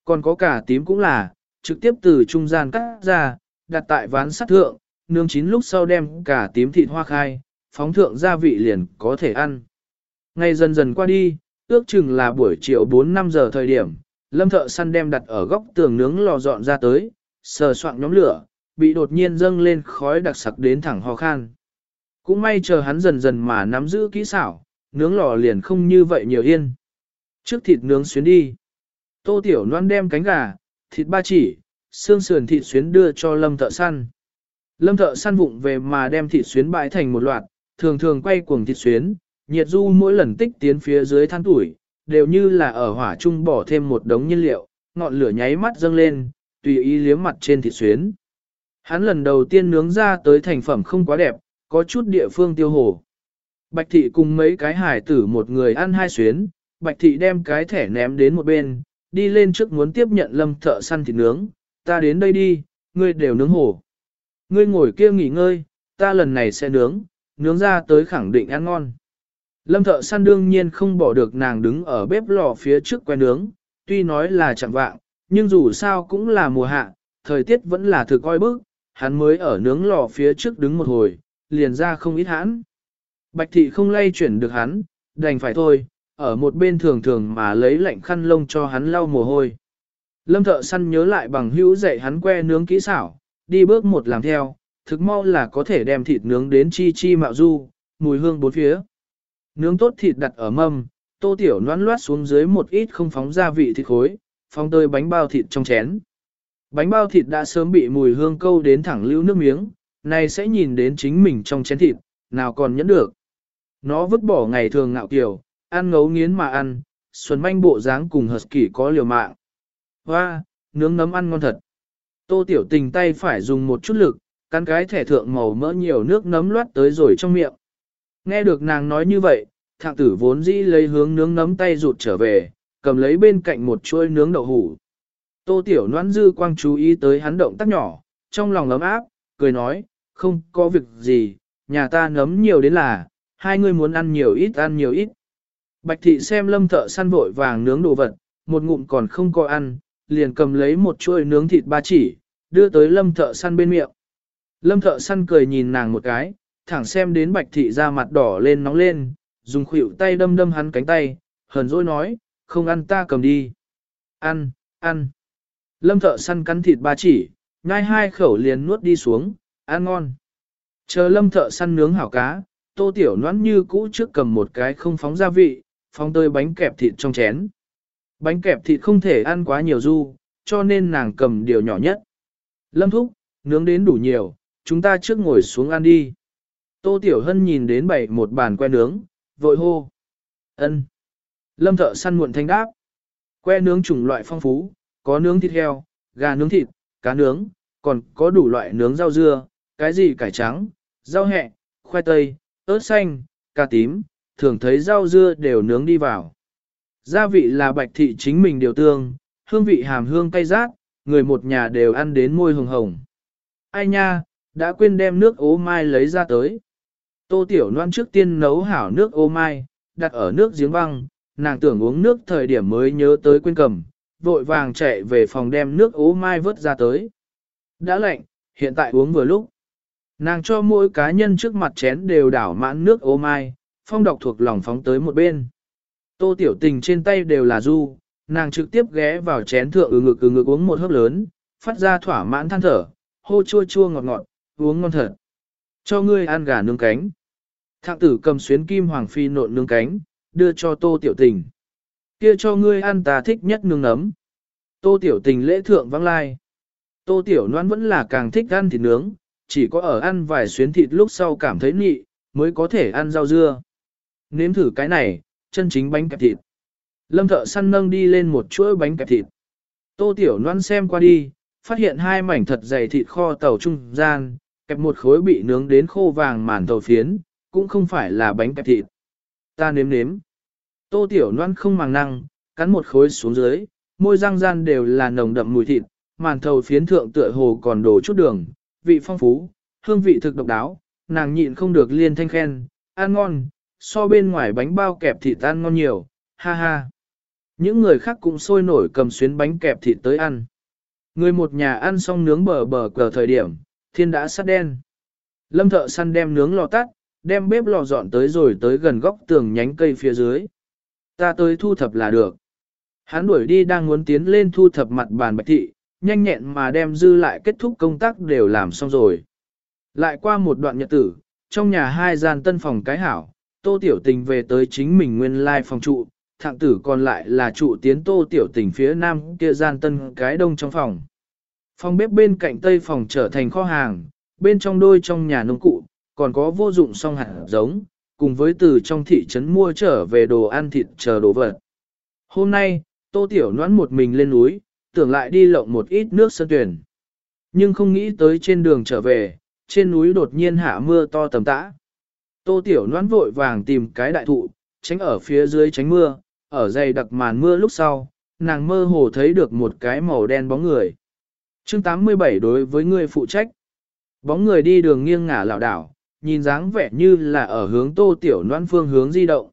Còn có cả tím cũng là, trực tiếp từ trung gian cắt ra, đặt tại ván sắt thượng, nướng chín lúc sau đem cả tím thịt hoa khai, phóng thượng gia vị liền có thể ăn. Ngày dần dần qua đi, ước chừng là buổi chiều 4-5 giờ thời điểm, lâm thợ săn đem đặt ở góc tường nướng lò dọn ra tới, sờ soạn nhóm lửa, bị đột nhiên dâng lên khói đặc sặc đến thẳng ho khan. Cũng may chờ hắn dần dần mà nắm giữ kỹ xảo, nướng lò liền không như vậy nhiều yên. Trước thịt nướng xuyến đi. Tô Tiểu Loan đem cánh gà, thịt ba chỉ, xương sườn thịt xuyến đưa cho lâm thợ săn. Lâm thợ săn vụng về mà đem thịt xuyến bãi thành một loạt, thường thường quay cuồng thịt xuyến, nhiệt du mỗi lần tích tiến phía dưới than tuổi, đều như là ở hỏa trung bỏ thêm một đống nhiên liệu, ngọn lửa nháy mắt dâng lên, tùy ý liếm mặt trên thịt xuyến. Hắn lần đầu tiên nướng ra tới thành phẩm không quá đẹp, có chút địa phương tiêu hồ. Bạch thị cùng mấy cái hải tử một người ăn hai xuyến, bạch thị đem cái thẻ ném đến một bên, đi lên trước muốn tiếp nhận lâm thợ săn thịt nướng, ta đến đây đi, ngươi đều nướng hổ. Ngươi ngồi kia nghỉ ngơi, ta lần này sẽ nướng, nướng ra tới khẳng định ăn ngon. Lâm thợ săn đương nhiên không bỏ được nàng đứng ở bếp lò phía trước que nướng, tuy nói là chẳng vạng, nhưng dù sao cũng là mùa hạ, thời tiết vẫn là thực coi bức, hắn mới ở nướng lò phía trước đứng một hồi, liền ra không ít hãn. Bạch thị không lay chuyển được hắn, đành phải thôi, ở một bên thường thường mà lấy lạnh khăn lông cho hắn lau mồ hôi. Lâm thợ săn nhớ lại bằng hữu dạy hắn que nướng kỹ xảo, đi bước một làm theo, thực mau là có thể đem thịt nướng đến chi chi mạo du, mùi hương bốn phía. Nướng tốt thịt đặt ở mâm, tô tiểu noan loát xuống dưới một ít không phóng gia vị thịt khối, phóng tơi bánh bao thịt trong chén. Bánh bao thịt đã sớm bị mùi hương câu đến thẳng lưu nước miếng, này sẽ nhìn đến chính mình trong chén thịt, nào còn nhẫn được. Nó vứt bỏ ngày thường ngạo kiểu, ăn ngấu nghiến mà ăn, xuân manh bộ dáng cùng hợp kỷ có liều mạng. Hoa, nướng nấm ăn ngon thật. Tô tiểu tình tay phải dùng một chút lực, căn cái thẻ thượng màu mỡ nhiều nước nấm loát tới rồi trong miệng. Nghe được nàng nói như vậy, thạng tử vốn dĩ lấy hướng nướng nấm tay rụt trở về, cầm lấy bên cạnh một chuôi nướng đậu hủ. Tô tiểu noãn dư quang chú ý tới hắn động tác nhỏ, trong lòng ấm áp, cười nói, không có việc gì, nhà ta nấm nhiều đến là, hai người muốn ăn nhiều ít ăn nhiều ít. Bạch thị xem lâm thợ săn vội vàng nướng đồ vật, một ngụm còn không có ăn, liền cầm lấy một chuôi nướng thịt ba chỉ, đưa tới lâm thợ săn bên miệng. Lâm thợ săn cười nhìn nàng một cái, thẳng xem đến bạch thị ra mặt đỏ lên nóng lên, dùng khuỷu tay đâm đâm hắn cánh tay, hờn dỗi nói, không ăn ta cầm đi. Ăn, ăn. Lâm thợ săn cắn thịt ba chỉ, nhai hai khẩu liền nuốt đi xuống, ăn ngon. Chờ lâm thợ săn nướng hảo cá, tô tiểu noãn như cũ trước cầm một cái không phóng gia vị, phóng tơi bánh kẹp thịt trong chén. Bánh kẹp thịt không thể ăn quá nhiều du, cho nên nàng cầm điều nhỏ nhất. Lâm thúc, nướng đến đủ nhiều, chúng ta trước ngồi xuống ăn đi. Tô Tiểu Hân nhìn đến bảy một bàn que nướng, vội hô. ân. Lâm thợ săn muộn thanh đáp. Que nướng chủng loại phong phú, có nướng thịt heo, gà nướng thịt, cá nướng, còn có đủ loại nướng rau dưa, cái gì cải trắng, rau hẹ, khoai tây, ớt xanh, cà tím, thường thấy rau dưa đều nướng đi vào. Gia vị là bạch thị chính mình điều tương, hương vị hàm hương cay rát, người một nhà đều ăn đến môi hồng hồng. Ai nha, đã quên đem nước ô mai lấy ra tới. Tô Tiểu Loan trước tiên nấu hảo nước ô mai, đặt ở nước giếng băng, nàng tưởng uống nước thời điểm mới nhớ tới quên cầm, vội vàng chạy về phòng đem nước ô mai vớt ra tới. Đã lạnh, hiện tại uống vừa lúc. Nàng cho mỗi cá nhân trước mặt chén đều đảo mãn nước ô mai, phong độc thuộc lòng phóng tới một bên. Tô Tiểu Tình trên tay đều là du, nàng trực tiếp ghé vào chén thượng ừ ngực ừ ngực uống một hớp lớn, phát ra thỏa mãn than thở, hô chua chua ngọt ngọt, uống ngon thật. Cho ngươi ăn gà nướng cánh. Thạng tử cầm xuyến kim hoàng phi nộn nướng cánh, đưa cho tô tiểu tình. Kia cho ngươi ăn ta thích nhất nướng nấm. Tô tiểu tình lễ thượng vắng lai. Tô tiểu noan vẫn là càng thích ăn thịt nướng, chỉ có ở ăn vài xuyến thịt lúc sau cảm thấy nị, mới có thể ăn rau dưa. Nếm thử cái này, chân chính bánh kẹp thịt. Lâm thợ săn nâng đi lên một chuỗi bánh kẹp thịt. Tô tiểu noan xem qua đi, phát hiện hai mảnh thật dày thịt kho tàu trung gian, kẹp một khối bị nướng đến khô vàng màn thầu phiến, cũng không phải là bánh kẹp thịt. Ta nếm nếm. Tô Tiểu Loan không màng năng, cắn một khối xuống dưới, môi răng gian đều là nồng đậm mùi thịt, màn thầu phiến thượng tựa hồ còn đổ chút đường, vị phong phú, hương vị thực độc đáo, nàng nhịn không được liên thanh khen, ăn ngon, so bên ngoài bánh bao kẹp thịt ăn ngon nhiều, ha ha. Những người khác cũng sôi nổi cầm xuyến bánh kẹp thịt tới ăn. Người một nhà ăn xong nướng bờ bờ cờ thời điểm, thiên đã sắt đen. Lâm thợ săn đem nướng lò tắt, đem bếp lò dọn tới rồi tới gần góc tường nhánh cây phía dưới. Ta tới thu thập là được. Hắn đuổi đi đang muốn tiến lên thu thập mặt bàn bạch thị, nhanh nhẹn mà đem dư lại kết thúc công tác đều làm xong rồi. Lại qua một đoạn nhật tử, trong nhà hai gian tân phòng cái hảo, tô tiểu tình về tới chính mình nguyên lai phòng trụ, thạng tử còn lại là trụ tiến tô tiểu tình phía nam kia gian tân cái đông trong phòng. Phòng bếp bên cạnh tây phòng trở thành kho hàng, bên trong đôi trong nhà nông cụ, còn có vô dụng song hạt giống, cùng với từ trong thị trấn mua trở về đồ ăn thịt chờ đồ vật. Hôm nay, Tô Tiểu Noãn một mình lên núi, tưởng lại đi lộng một ít nước sơn tuyển. Nhưng không nghĩ tới trên đường trở về, trên núi đột nhiên hạ mưa to tầm tã. Tô Tiểu Noãn vội vàng tìm cái đại thụ, tránh ở phía dưới tránh mưa, ở dày đặc màn mưa lúc sau, nàng mơ hồ thấy được một cái màu đen bóng người chương 87 đối với người phụ trách. Bóng người đi đường nghiêng ngả lảo đảo, nhìn dáng vẻ như là ở hướng tô tiểu noan phương hướng di động.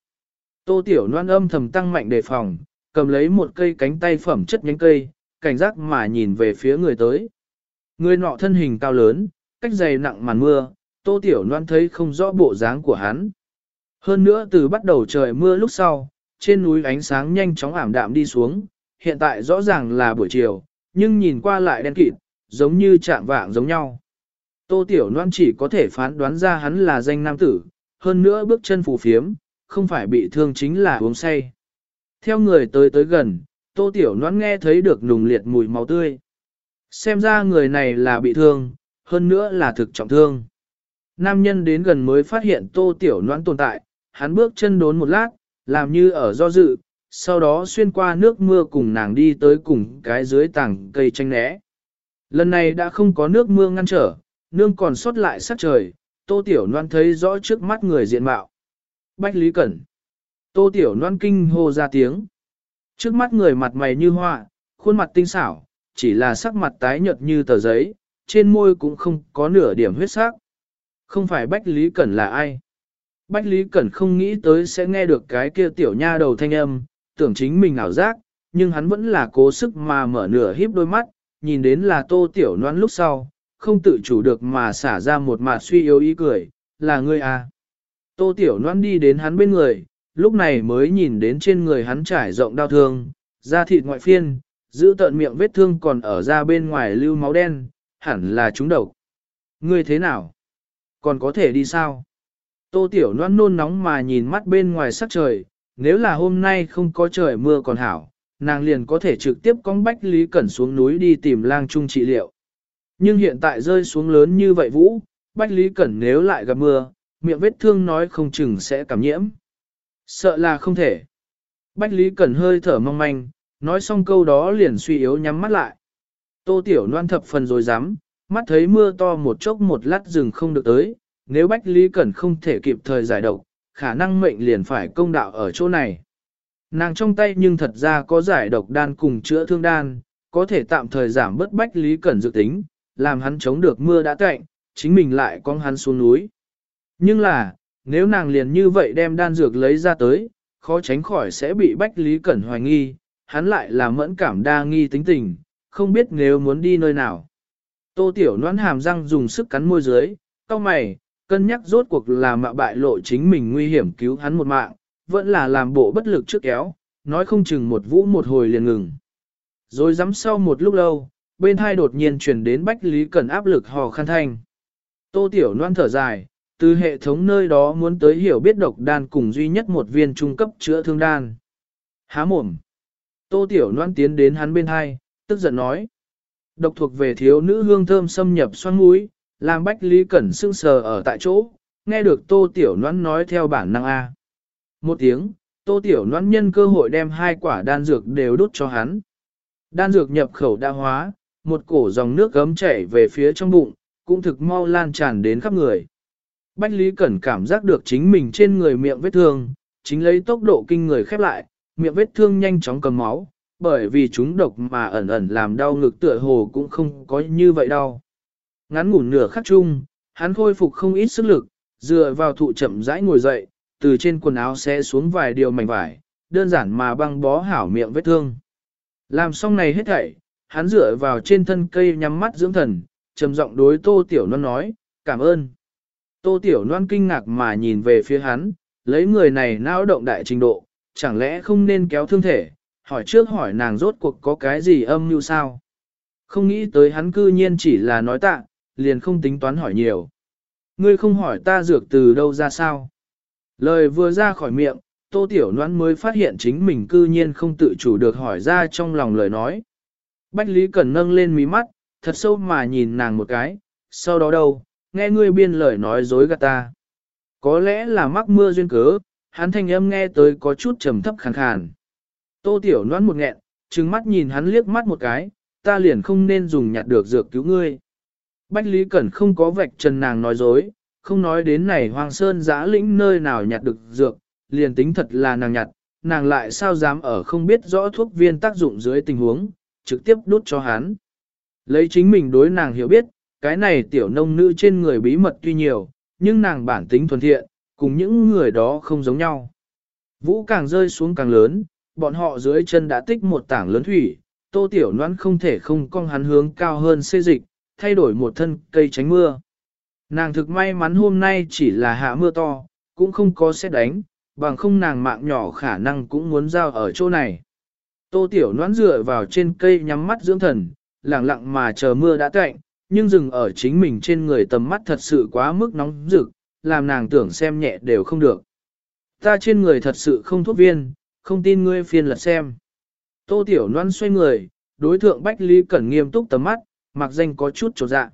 Tô tiểu noan âm thầm tăng mạnh đề phòng, cầm lấy một cây cánh tay phẩm chất nhánh cây, cảnh giác mà nhìn về phía người tới. Người nọ thân hình cao lớn, cách dày nặng màn mưa, tô tiểu noan thấy không rõ bộ dáng của hắn. Hơn nữa từ bắt đầu trời mưa lúc sau, trên núi ánh sáng nhanh chóng ảm đạm đi xuống, hiện tại rõ ràng là buổi chiều, nhưng nhìn qua lại đen kịt, giống như chạm vạng giống nhau. Tô Tiểu Loan chỉ có thể phán đoán ra hắn là danh nam tử, hơn nữa bước chân phù phiếm, không phải bị thương chính là uống say. Theo người tới tới gần, Tô Tiểu Loan nghe thấy được nùng liệt mùi máu tươi. Xem ra người này là bị thương, hơn nữa là thực trọng thương. Nam nhân đến gần mới phát hiện Tô Tiểu Loan tồn tại, hắn bước chân đốn một lát, làm như ở do dự, sau đó xuyên qua nước mưa cùng nàng đi tới cùng cái dưới tảng cây tranh né. Lần này đã không có nước mưa ngăn trở, nương còn sót lại sát trời, tô tiểu Loan thấy rõ trước mắt người diện mạo. Bách Lý Cẩn. Tô tiểu Loan kinh hô ra tiếng. Trước mắt người mặt mày như hoa, khuôn mặt tinh xảo, chỉ là sắc mặt tái nhợt như tờ giấy, trên môi cũng không có nửa điểm huyết sắc. Không phải Bách Lý Cẩn là ai? Bách Lý Cẩn không nghĩ tới sẽ nghe được cái kia tiểu nha đầu thanh âm, tưởng chính mình ảo giác, nhưng hắn vẫn là cố sức mà mở nửa híp đôi mắt, nhìn đến là tô tiểu noan lúc sau, không tự chủ được mà xả ra một mạt suy yếu ý cười, là ngươi à. Tô tiểu noan đi đến hắn bên người, lúc này mới nhìn đến trên người hắn trải rộng đau thương, da thịt ngoại phiên, giữ tận miệng vết thương còn ở ra bên ngoài lưu máu đen, hẳn là trúng độc. Ngươi thế nào? Còn có thể đi sao? Tô Tiểu noan nôn nóng mà nhìn mắt bên ngoài sắc trời, nếu là hôm nay không có trời mưa còn hảo, nàng liền có thể trực tiếp con Bách Lý Cẩn xuống núi đi tìm lang trung trị liệu. Nhưng hiện tại rơi xuống lớn như vậy vũ, Bách Lý Cẩn nếu lại gặp mưa, miệng vết thương nói không chừng sẽ cảm nhiễm. Sợ là không thể. Bách Lý Cẩn hơi thở mong manh, nói xong câu đó liền suy yếu nhắm mắt lại. Tô Tiểu Loan thập phần rồi dám, mắt thấy mưa to một chốc một lát rừng không được tới, nếu Bách Lý Cẩn không thể kịp thời giải độc, khả năng mệnh liền phải công đạo ở chỗ này. Nàng trong tay nhưng thật ra có giải độc đan cùng chữa thương đan, có thể tạm thời giảm bớt Bách Lý Cẩn dự tính, làm hắn chống được mưa đã cạnh, chính mình lại con hắn xuống núi. Nhưng là, nếu nàng liền như vậy đem đan dược lấy ra tới, khó tránh khỏi sẽ bị Bách Lý Cẩn hoài nghi, hắn lại là mẫn cảm đa nghi tính tình, không biết nếu muốn đi nơi nào. Tô Tiểu noãn hàm răng dùng sức cắn môi dưới, cau mày, cân nhắc rốt cuộc là mạ bại lộ chính mình nguy hiểm cứu hắn một mạng, vẫn là làm bộ bất lực trước kéo, nói không chừng một vũ một hồi liền ngừng. Rồi dám sau một lúc lâu, bên hai đột nhiên truyền đến Bách Lý Cẩn áp lực hò khăn thanh. Tô Tiểu Loan thở dài, từ hệ thống nơi đó muốn tới hiểu biết độc đan cùng duy nhất một viên trung cấp chữa thương đan. Há mồm. Tô Tiểu Loan tiến đến hắn bên hai, tức giận nói. Độc thuộc về thiếu nữ hương thơm xâm nhập xoan mũi, làm Bách Lý Cẩn sưng sờ ở tại chỗ, nghe được Tô Tiểu Noãn nói theo bản năng A. Một tiếng, Tô Tiểu Noãn nhân cơ hội đem hai quả đan dược đều đút cho hắn. Đan dược nhập khẩu đa hóa, một cổ dòng nước gấm chảy về phía trong bụng, cũng thực mau lan tràn đến khắp người. Bách Lý Cẩn cảm giác được chính mình trên người miệng vết thương, chính lấy tốc độ kinh người khép lại, miệng vết thương nhanh chóng cầm máu, bởi vì chúng độc mà ẩn ẩn làm đau ngực tựa hồ cũng không có như vậy đâu. Ngắn ngủn nửa khắc chung, hắn khôi phục không ít sức lực, dựa vào thụ chậm rãi ngồi dậy, từ trên quần áo xé xuống vài điều mảnh vải, đơn giản mà băng bó hảo miệng vết thương. Làm xong này hết thảy, hắn dựa vào trên thân cây nhắm mắt dưỡng thần, trầm giọng đối Tô Tiểu Loan nói, cảm ơn. Tô Tiểu Loan kinh ngạc mà nhìn về phía hắn, lấy người này não động đại trình độ, chẳng lẽ không nên kéo thương thể, hỏi trước hỏi nàng rốt cuộc có cái gì âm như sao. Không nghĩ tới hắn cư nhiên chỉ là nói tạ, liền không tính toán hỏi nhiều. Ngươi không hỏi ta dược từ đâu ra sao. Lời vừa ra khỏi miệng, Tô Tiểu Loan mới phát hiện chính mình cư nhiên không tự chủ được hỏi ra trong lòng lời nói. Bách Lý Cẩn nâng lên mí mắt, thật sâu mà nhìn nàng một cái, sau đó đâu, nghe ngươi biên lời nói dối gạt ta. Có lẽ là mắc mưa duyên cớ, hắn thanh âm nghe tới có chút trầm thấp khàn khàn. Tô Tiểu Loan một nghẹn, trừng mắt nhìn hắn liếc mắt một cái, ta liền không nên dùng nhặt được dược cứu ngươi. Bách Lý Cẩn không có vạch trần nàng nói dối, không nói đến này Hoàng Sơn giã lĩnh nơi nào nhặt được dược, liền tính thật là nàng nhặt, nàng lại sao dám ở không biết rõ thuốc viên tác dụng dưới tình huống, trực tiếp đút cho hắn. Lấy chính mình đối nàng hiểu biết, cái này tiểu nông nữ trên người bí mật tuy nhiều, nhưng nàng bản tính thuần thiện, cùng những người đó không giống nhau. Vũ càng rơi xuống càng lớn, bọn họ dưới chân đã tích một tảng lớn thủy, tô tiểu noan không thể không cong hắn hướng cao hơn xê dịch, thay đổi một thân cây tránh mưa. Nàng thực may mắn hôm nay chỉ là hạ mưa to, cũng không có xét đánh, bằng không nàng mạng nhỏ khả năng cũng muốn giao ở chỗ này. Tô Tiểu noãn dựa vào trên cây nhắm mắt dưỡng thần, lặng lặng mà chờ mưa đã tạnh, nhưng dừng ở chính mình trên người tầm mắt thật sự quá mức nóng rực, làm nàng tưởng xem nhẹ đều không được. Ta trên người thật sự không thuốc viên, không tin ngươi phiền lật xem. Tô Tiểu Loan xoay người, đối thượng Bách Lý Cẩn nghiêm túc tầm mắt, mặc danh có chút trột dạ.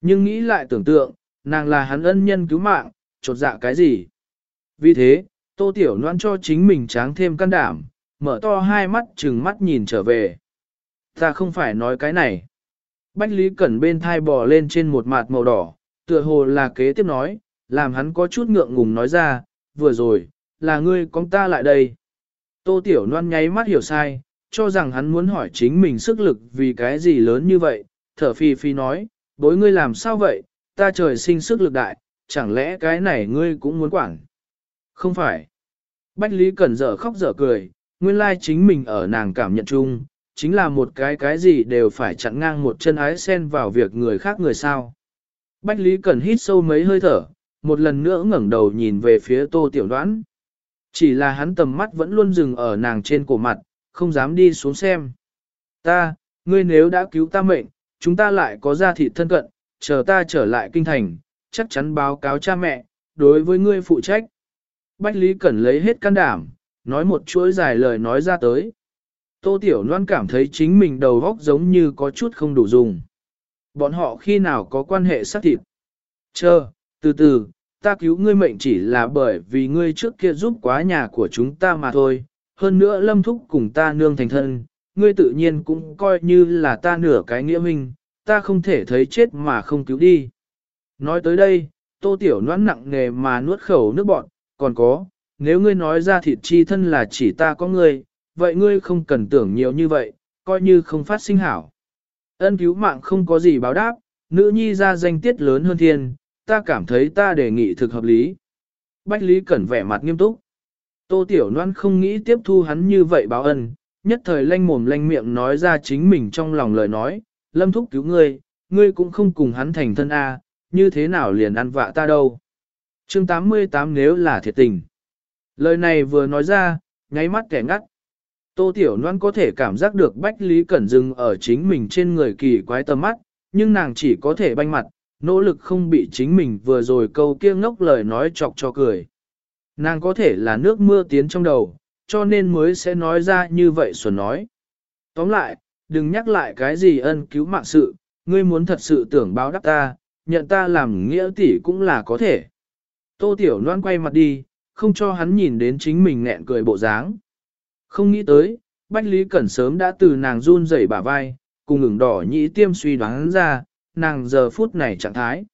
Nhưng nghĩ lại tưởng tượng, nàng là hắn ân nhân cứu mạng, trột dạ cái gì? Vì thế, Tô Tiểu Loan cho chính mình tráng thêm can đảm, mở to hai mắt chừng mắt nhìn trở về. Ta không phải nói cái này. Bách Lý Cẩn bên thai bò lên trên một mặt màu đỏ, tựa hồ là kế tiếp nói, làm hắn có chút ngượng ngùng nói ra, vừa rồi, là ngươi con ta lại đây. Tô Tiểu Loan nháy mắt hiểu sai, cho rằng hắn muốn hỏi chính mình sức lực vì cái gì lớn như vậy, thở phi phi nói, bối ngươi làm sao vậy, ta trời sinh sức lực đại, chẳng lẽ cái này ngươi cũng muốn quản? Không phải. Bách Lý Cẩn dở khóc dở cười, nguyên lai chính mình ở nàng cảm nhận chung, chính là một cái cái gì đều phải chặn ngang một chân ái sen vào việc người khác người sao. Bách Lý Cẩn hít sâu mấy hơi thở, một lần nữa ngẩng đầu nhìn về phía tô tiểu đoán. Chỉ là hắn tầm mắt vẫn luôn dừng ở nàng trên cổ mặt, không dám đi xuống xem. Ta, ngươi nếu đã cứu ta mệnh, chúng ta lại có gia thịt thân cận, chờ ta trở lại kinh thành, chắc chắn báo cáo cha mẹ, đối với ngươi phụ trách. Bách Lý Cẩn lấy hết can đảm, nói một chuỗi dài lời nói ra tới. Tô Tiểu Loan cảm thấy chính mình đầu óc giống như có chút không đủ dùng. Bọn họ khi nào có quan hệ xác thịt? Chờ, từ từ, ta cứu ngươi mệnh chỉ là bởi vì ngươi trước kia giúp quá nhà của chúng ta mà thôi. Hơn nữa lâm thúc cùng ta nương thành thân, ngươi tự nhiên cũng coi như là ta nửa cái nghĩa minh, ta không thể thấy chết mà không cứu đi. Nói tới đây, tô tiểu noãn nặng nề mà nuốt khẩu nước bọn, còn có, nếu ngươi nói ra thịt chi thân là chỉ ta có ngươi, vậy ngươi không cần tưởng nhiều như vậy, coi như không phát sinh hảo. Ân cứu mạng không có gì báo đáp, nữ nhi ra danh tiết lớn hơn thiên, ta cảm thấy ta đề nghị thực hợp lý. Bách Lý Cẩn vẻ mặt nghiêm túc. Tô Tiểu Loan không nghĩ tiếp thu hắn như vậy báo ân, nhất thời lanh mồm lanh miệng nói ra chính mình trong lòng lời nói, lâm thúc cứu ngươi, ngươi cũng không cùng hắn thành thân A, như thế nào liền ăn vạ ta đâu. chương 88 nếu là thiệt tình. Lời này vừa nói ra, nháy mắt kẻ ngắt. Tô Tiểu Loan có thể cảm giác được Bách Lý Cẩn dừng ở chính mình trên người kỳ quái tầm mắt, nhưng nàng chỉ có thể banh mặt, nỗ lực không bị chính mình vừa rồi câu kia ngốc lời nói chọc cho cười. Nàng có thể là nước mưa tiến trong đầu, cho nên mới sẽ nói ra như vậy xuân nói. Tóm lại, đừng nhắc lại cái gì ân cứu mạng sự, ngươi muốn thật sự tưởng báo đáp ta, nhận ta làm nghĩa tỷ cũng là có thể. Tô Tiểu Loan quay mặt đi, không cho hắn nhìn đến chính mình nghẹn cười bộ dáng. Không nghĩ tới, Bách Lý Cẩn sớm đã từ nàng run rẩy bả vai, cùng ửng đỏ nhĩ tiêm suy đoán ra, nàng giờ phút này trạng thái.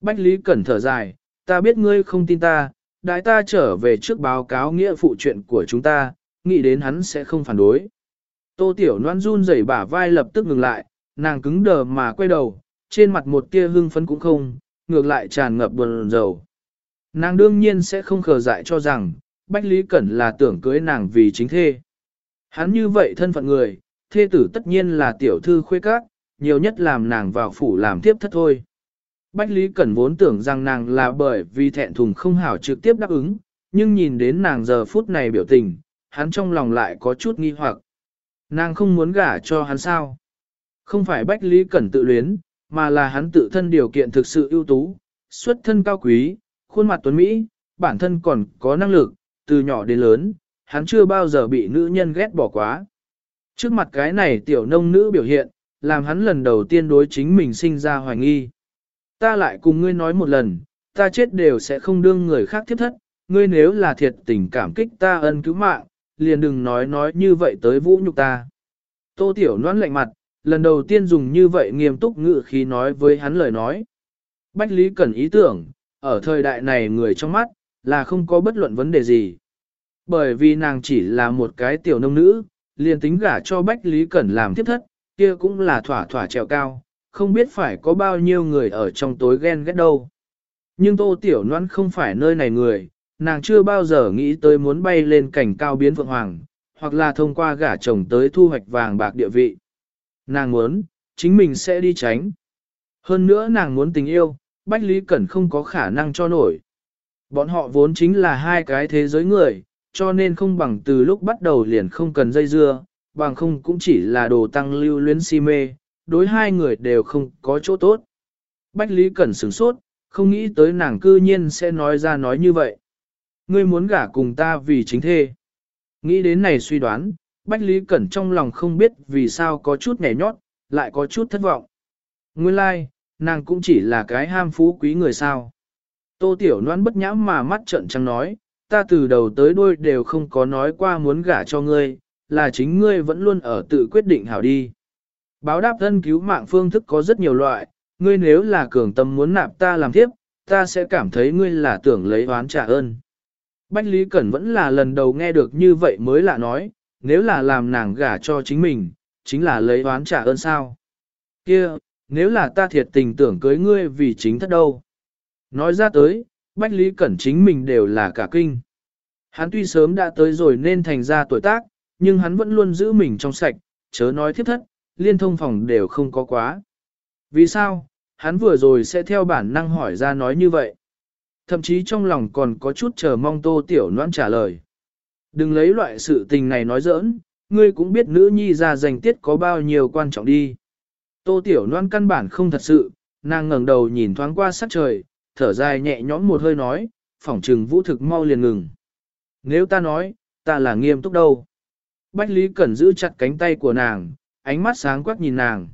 Bách Lý Cẩn thở dài, ta biết ngươi không tin ta, đại ta trở về trước báo cáo nghĩa phụ chuyện của chúng ta, nghĩ đến hắn sẽ không phản đối. Tô Tiểu Loan run rẩy bả vai lập tức ngừng lại, nàng cứng đờ mà quay đầu, trên mặt một tia hưng phấn cũng không, ngược lại tràn ngập buồn rầu. Nàng đương nhiên sẽ không khờ dại cho rằng, Bách Lý Cẩn là tưởng cưới nàng vì chính thê. Hắn như vậy thân phận người, thê tử tất nhiên là tiểu thư khuê các, nhiều nhất làm nàng vào phủ làm tiếp thất thôi. Bách Lý Cẩn vốn tưởng rằng nàng là bởi vì thẹn thùng không hảo trực tiếp đáp ứng, nhưng nhìn đến nàng giờ phút này biểu tình, hắn trong lòng lại có chút nghi hoặc. Nàng không muốn gả cho hắn sao? Không phải Bách Lý Cẩn tự luyến, mà là hắn tự thân điều kiện thực sự ưu tú, xuất thân cao quý, khuôn mặt tuấn Mỹ, bản thân còn có năng lực, từ nhỏ đến lớn, hắn chưa bao giờ bị nữ nhân ghét bỏ quá. Trước mặt cái này tiểu nông nữ biểu hiện, làm hắn lần đầu tiên đối chính mình sinh ra hoài nghi. Ta lại cùng ngươi nói một lần, ta chết đều sẽ không đương người khác tiếp thất, ngươi nếu là thiệt tình cảm kích ta ân cứu mạng, liền đừng nói nói như vậy tới vũ nhục ta. Tô Tiểu noan lạnh mặt, lần đầu tiên dùng như vậy nghiêm túc ngự khi nói với hắn lời nói. Bách Lý cẩn ý tưởng, ở thời đại này người trong mắt, là không có bất luận vấn đề gì. Bởi vì nàng chỉ là một cái tiểu nông nữ, liền tính gả cho Bách Lý Cẩn làm tiếp thất, kia cũng là thỏa thỏa trèo cao, không biết phải có bao nhiêu người ở trong tối ghen ghét đâu. Nhưng Tô Tiểu Loan không phải nơi này người, nàng chưa bao giờ nghĩ tới muốn bay lên cảnh cao biến phượng hoàng, hoặc là thông qua gả chồng tới thu hoạch vàng bạc địa vị. Nàng muốn, chính mình sẽ đi tránh. Hơn nữa nàng muốn tình yêu, Bách Lý Cẩn không có khả năng cho nổi. Bọn họ vốn chính là hai cái thế giới người, cho nên không bằng từ lúc bắt đầu liền không cần dây dưa, bằng không cũng chỉ là đồ tăng lưu luyến si mê, đối hai người đều không có chỗ tốt. Bách Lý Cẩn sửng sốt, không nghĩ tới nàng cư nhiên sẽ nói ra nói như vậy. Ngươi muốn gả cùng ta vì chính thê. Nghĩ đến này suy đoán, Bách Lý Cẩn trong lòng không biết vì sao có chút nhẹ nhót, lại có chút thất vọng. Nguyên lai, like, nàng cũng chỉ là cái ham phú quý người sao. Tô Tiểu Loan bất nhãm mà mắt trợn trắng nói, ta từ đầu tới đuôi đều không có nói qua muốn gả cho ngươi, là chính ngươi vẫn luôn ở tự quyết định hảo đi. Báo đáp thân cứu mạng phương thức có rất nhiều loại, ngươi nếu là cường tâm muốn nạp ta làm thiếp, ta sẽ cảm thấy ngươi là tưởng lấy oán trả ơn. Bách Lý Cẩn vẫn là lần đầu nghe được như vậy mới lạ nói, nếu là làm nàng gả cho chính mình, chính là lấy oán trả ơn sao. Kia, nếu là ta thiệt tình tưởng cưới ngươi vì chính thất đâu. Nói ra tới, Bách Lý Cẩn chính mình đều là cả kinh. Hắn tuy sớm đã tới rồi nên thành ra tuổi tác, nhưng hắn vẫn luôn giữ mình trong sạch, chớ nói thiếp thất, liên thông phòng đều không có quá. Vì sao, hắn vừa rồi sẽ theo bản năng hỏi ra nói như vậy. Thậm chí trong lòng còn có chút chờ mong tô tiểu noan trả lời. Đừng lấy loại sự tình này nói giỡn, ngươi cũng biết nữ nhi ra danh tiết có bao nhiêu quan trọng đi. Tô tiểu noan căn bản không thật sự, nàng ngẩng đầu nhìn thoáng qua sắc trời, thở dài nhẹ nhõm một hơi nói, phỏng trừng vũ thực mau liền ngừng. Nếu ta nói, ta là nghiêm túc đâu. Bách Lý Cẩn giữ chặt cánh tay của nàng, ánh mắt sáng quắc nhìn nàng.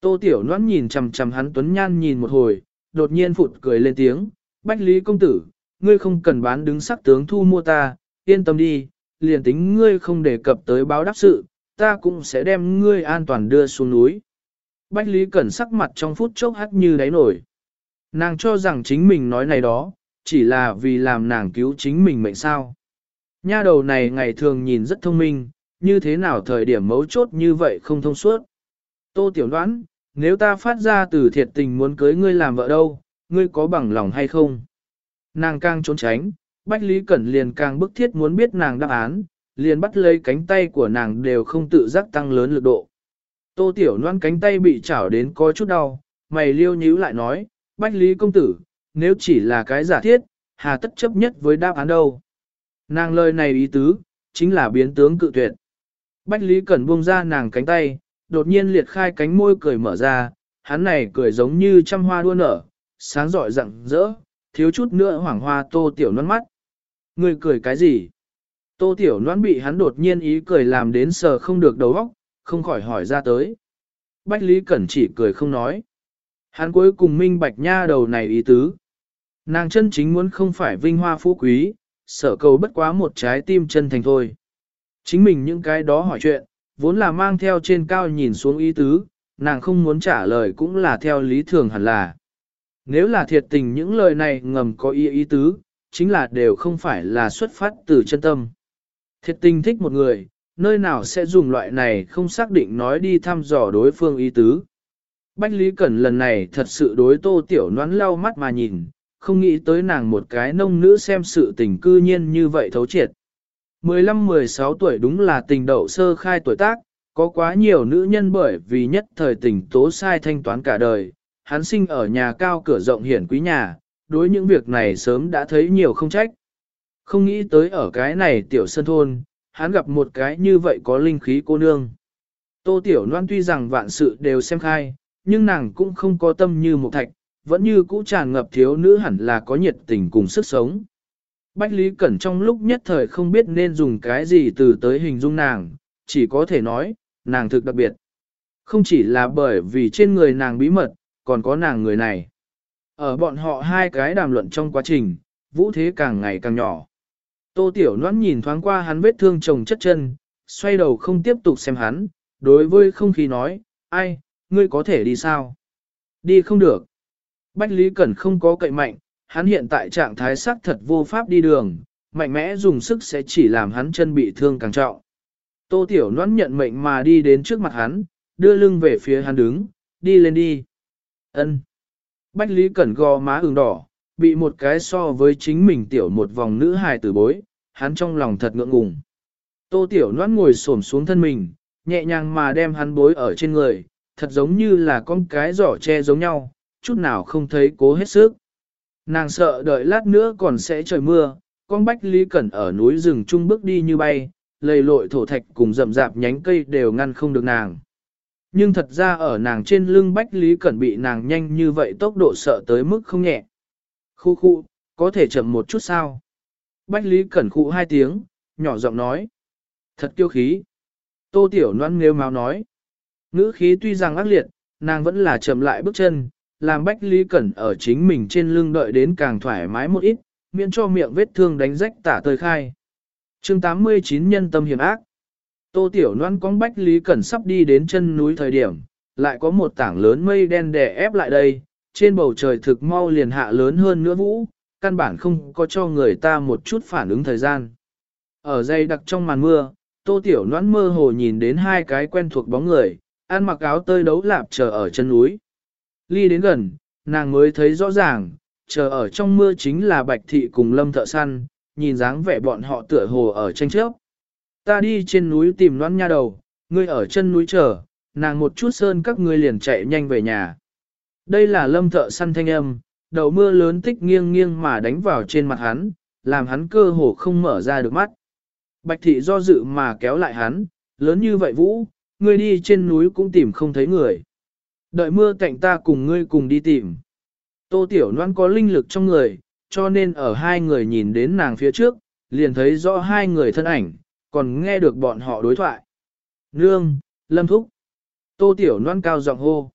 Tô Tiểu Loan nhìn chằm chằm hắn Tuấn Nhan nhìn một hồi, đột nhiên phụt cười lên tiếng, Bách Lý Công Tử, ngươi không cần bán đứng sắc tướng thu mua ta, yên tâm đi, liền tính ngươi không đề cập tới báo đáp sự, ta cũng sẽ đem ngươi an toàn đưa xuống núi. Bách Lý Cẩn sắc mặt trong phút chốc hắt như đáy nổi. Nàng cho rằng chính mình nói này đó, chỉ là vì làm nàng cứu chính mình mệnh sao. Nha đầu này ngày thường nhìn rất thông minh, như thế nào thời điểm mấu chốt như vậy không thông suốt. Tô Tiểu Đoán, nếu ta phát ra từ thiệt tình muốn cưới ngươi làm vợ đâu, ngươi có bằng lòng hay không? Nàng càng trốn tránh, Bách Lý Cẩn liền càng bức thiết muốn biết nàng đáp án, liền bắt lấy cánh tay của nàng đều không tự giác tăng lớn lực độ. Tô Tiểu Loan cánh tay bị chảo đến có chút đau, mày liêu nhíu lại nói, Bách Lý Công Tử, nếu chỉ là cái giả thiết, hà tất chấp nhất với đáp án đâu. Nàng lời này ý tứ, chính là biến tướng cự tuyệt. Bách Lý Cẩn buông ra nàng cánh tay, đột nhiên liệt khai cánh môi cười mở ra, hắn này cười giống như trăm hoa đua nở, sáng rọi rạng rỡ, thiếu chút nữa hoảng hoa tô tiểu nón mắt. Người cười cái gì? Tô tiểu nón bị hắn đột nhiên ý cười làm đến sờ không được đầu óc, không khỏi hỏi ra tới. Bách Lý Cẩn chỉ cười không nói. Hắn cuối cùng minh bạch nha đầu này ý tứ. Nàng chân chính muốn không phải vinh hoa phú quý, sở cầu bất quá một trái tim chân thành thôi. Chính mình những cái đó hỏi chuyện, vốn là mang theo trên cao nhìn xuống ý tứ, nàng không muốn trả lời cũng là theo lý thường hẳn là. Nếu là thiệt tình những lời này ngầm có ý ý tứ, chính là đều không phải là xuất phát từ chân tâm. Thiệt tình thích một người, nơi nào sẽ dùng loại này không xác định nói đi thăm dò đối phương ý tứ. Bách Lý Cẩn lần này thật sự đối tô tiểu noán lau mắt mà nhìn, không nghĩ tới nàng một cái nông nữ xem sự tình cư nhiên như vậy thấu triệt. 15-16 tuổi đúng là tình đậu sơ khai tuổi tác, có quá nhiều nữ nhân bởi vì nhất thời tình tố sai thanh toán cả đời, hắn sinh ở nhà cao cửa rộng hiển quý nhà, đối những việc này sớm đã thấy nhiều không trách. Không nghĩ tới ở cái này tiểu sân thôn, hắn gặp một cái như vậy có linh khí cô nương. Tô Tiểu Loan tuy rằng vạn sự đều xem khai, nhưng nàng cũng không có tâm như một thạch, vẫn như cũ tràn ngập thiếu nữ hẳn là có nhiệt tình cùng sức sống. Bách Lý Cẩn trong lúc nhất thời không biết nên dùng cái gì từ tới hình dung nàng, chỉ có thể nói, nàng thực đặc biệt. Không chỉ là bởi vì trên người nàng bí mật, còn có nàng người này. Ở bọn họ hai cái đàm luận trong quá trình, vũ thế càng ngày càng nhỏ. Tô Tiểu Loan nhìn thoáng qua hắn vết thương chồng chất chân, xoay đầu không tiếp tục xem hắn, đối với không khí nói, ai, ngươi có thể đi sao? Đi không được. Bách Lý Cẩn không có cậy mạnh, hắn hiện tại trạng thái sắc thật vô pháp đi đường, mạnh mẽ dùng sức sẽ chỉ làm hắn chân bị thương càng trọng. Tô Tiểu Loan nhận mệnh mà đi đến trước mặt hắn, đưa lưng về phía hắn đứng, đi lên đi. Ân. Bách Lý Cẩn gò má ửng đỏ, bị một cái so với chính mình tiểu một vòng nữ hài tử bối, hắn trong lòng thật ngượng ngùng. Tô Tiểu Loan ngồi xổm xuống thân mình, nhẹ nhàng mà đem hắn bối ở trên người, thật giống như là con cái giỏ che giống nhau, chút nào không thấy cố hết sức. Nàng sợ đợi lát nữa còn sẽ trời mưa, con bách lý cẩn ở núi rừng trung bước đi như bay, lầy lội thổ thạch cùng rậm rạp nhánh cây đều ngăn không được nàng. Nhưng thật ra ở nàng trên lưng bách lý cẩn bị nàng nhanh như vậy tốc độ sợ tới mức không nhẹ. Khu khu, có thể chậm một chút sao? Bách lý cẩn khụ hai tiếng, nhỏ giọng nói. Thật kiêu khí. Tô tiểu Loan nêu máu nói. Ngữ khí tuy rằng ác liệt, nàng vẫn là chậm lại bước chân, làm Bách Lý Cẩn ở chính mình trên lưng đợi đến càng thoải mái một ít, miễn cho miệng vết thương đánh rách tả tơi khai. chương 89 nhân tâm hiểm ác. Tô Tiểu Loan cong Bách Lý Cẩn sắp đi đến chân núi thời điểm, lại có một tảng lớn mây đen đè ép lại đây, trên bầu trời thực mau liền hạ lớn hơn nữa vũ, căn bản không có cho người ta một chút phản ứng thời gian. Ở dây đặc trong màn mưa, Tô Tiểu Loan mơ hồ nhìn đến hai cái quen thuộc bóng người, ăn mặc áo tơi đấu lạp chờ ở chân núi. Ly đến gần, nàng mới thấy rõ ràng, chờ ở trong mưa chính là bạch thị cùng lâm thợ săn, nhìn dáng vẻ bọn họ tựa hồ ở tranh chấp. Ta đi trên núi tìm loan nha đầu, ngươi ở chân núi chờ, nàng một chút sơn các ngươi liền chạy nhanh về nhà. Đây là lâm thợ săn thanh âm, đầu mưa lớn tích nghiêng nghiêng mà đánh vào trên mặt hắn, làm hắn cơ hồ không mở ra được mắt. Bạch thị do dự mà kéo lại hắn, lớn như vậy vũ, ngươi đi trên núi cũng tìm không thấy người. Đợi mưa cạnh ta cùng ngươi cùng đi tìm. Tô Tiểu Loan có linh lực trong người, cho nên ở hai người nhìn đến nàng phía trước, liền thấy rõ hai người thân ảnh, còn nghe được bọn họ đối thoại. Nương, Lâm Thúc. Tô Tiểu Loan cao giọng hô.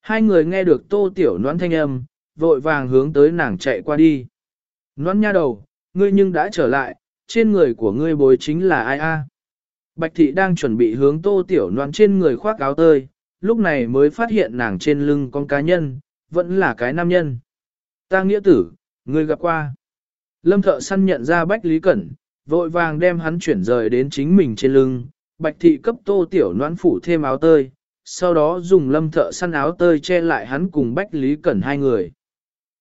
Hai người nghe được Tô Tiểu Loan thanh âm, vội vàng hướng tới nàng chạy qua đi. Loan nha đầu, ngươi nhưng đã trở lại, trên người của ngươi bối chính là ai a? Bạch thị đang chuẩn bị hướng tô tiểu Loan trên người khoác áo tơi, lúc này mới phát hiện nàng trên lưng con cá nhân, vẫn là cái nam nhân. Ta nghĩa tử, ngươi gặp qua. Lâm thợ săn nhận ra Bách Lý Cẩn, vội vàng đem hắn chuyển rời đến chính mình trên lưng, Bạch thị cấp tô tiểu noãn phủ thêm áo tơi, sau đó dùng lâm thợ săn áo tơi che lại hắn cùng Bách Lý Cẩn hai người.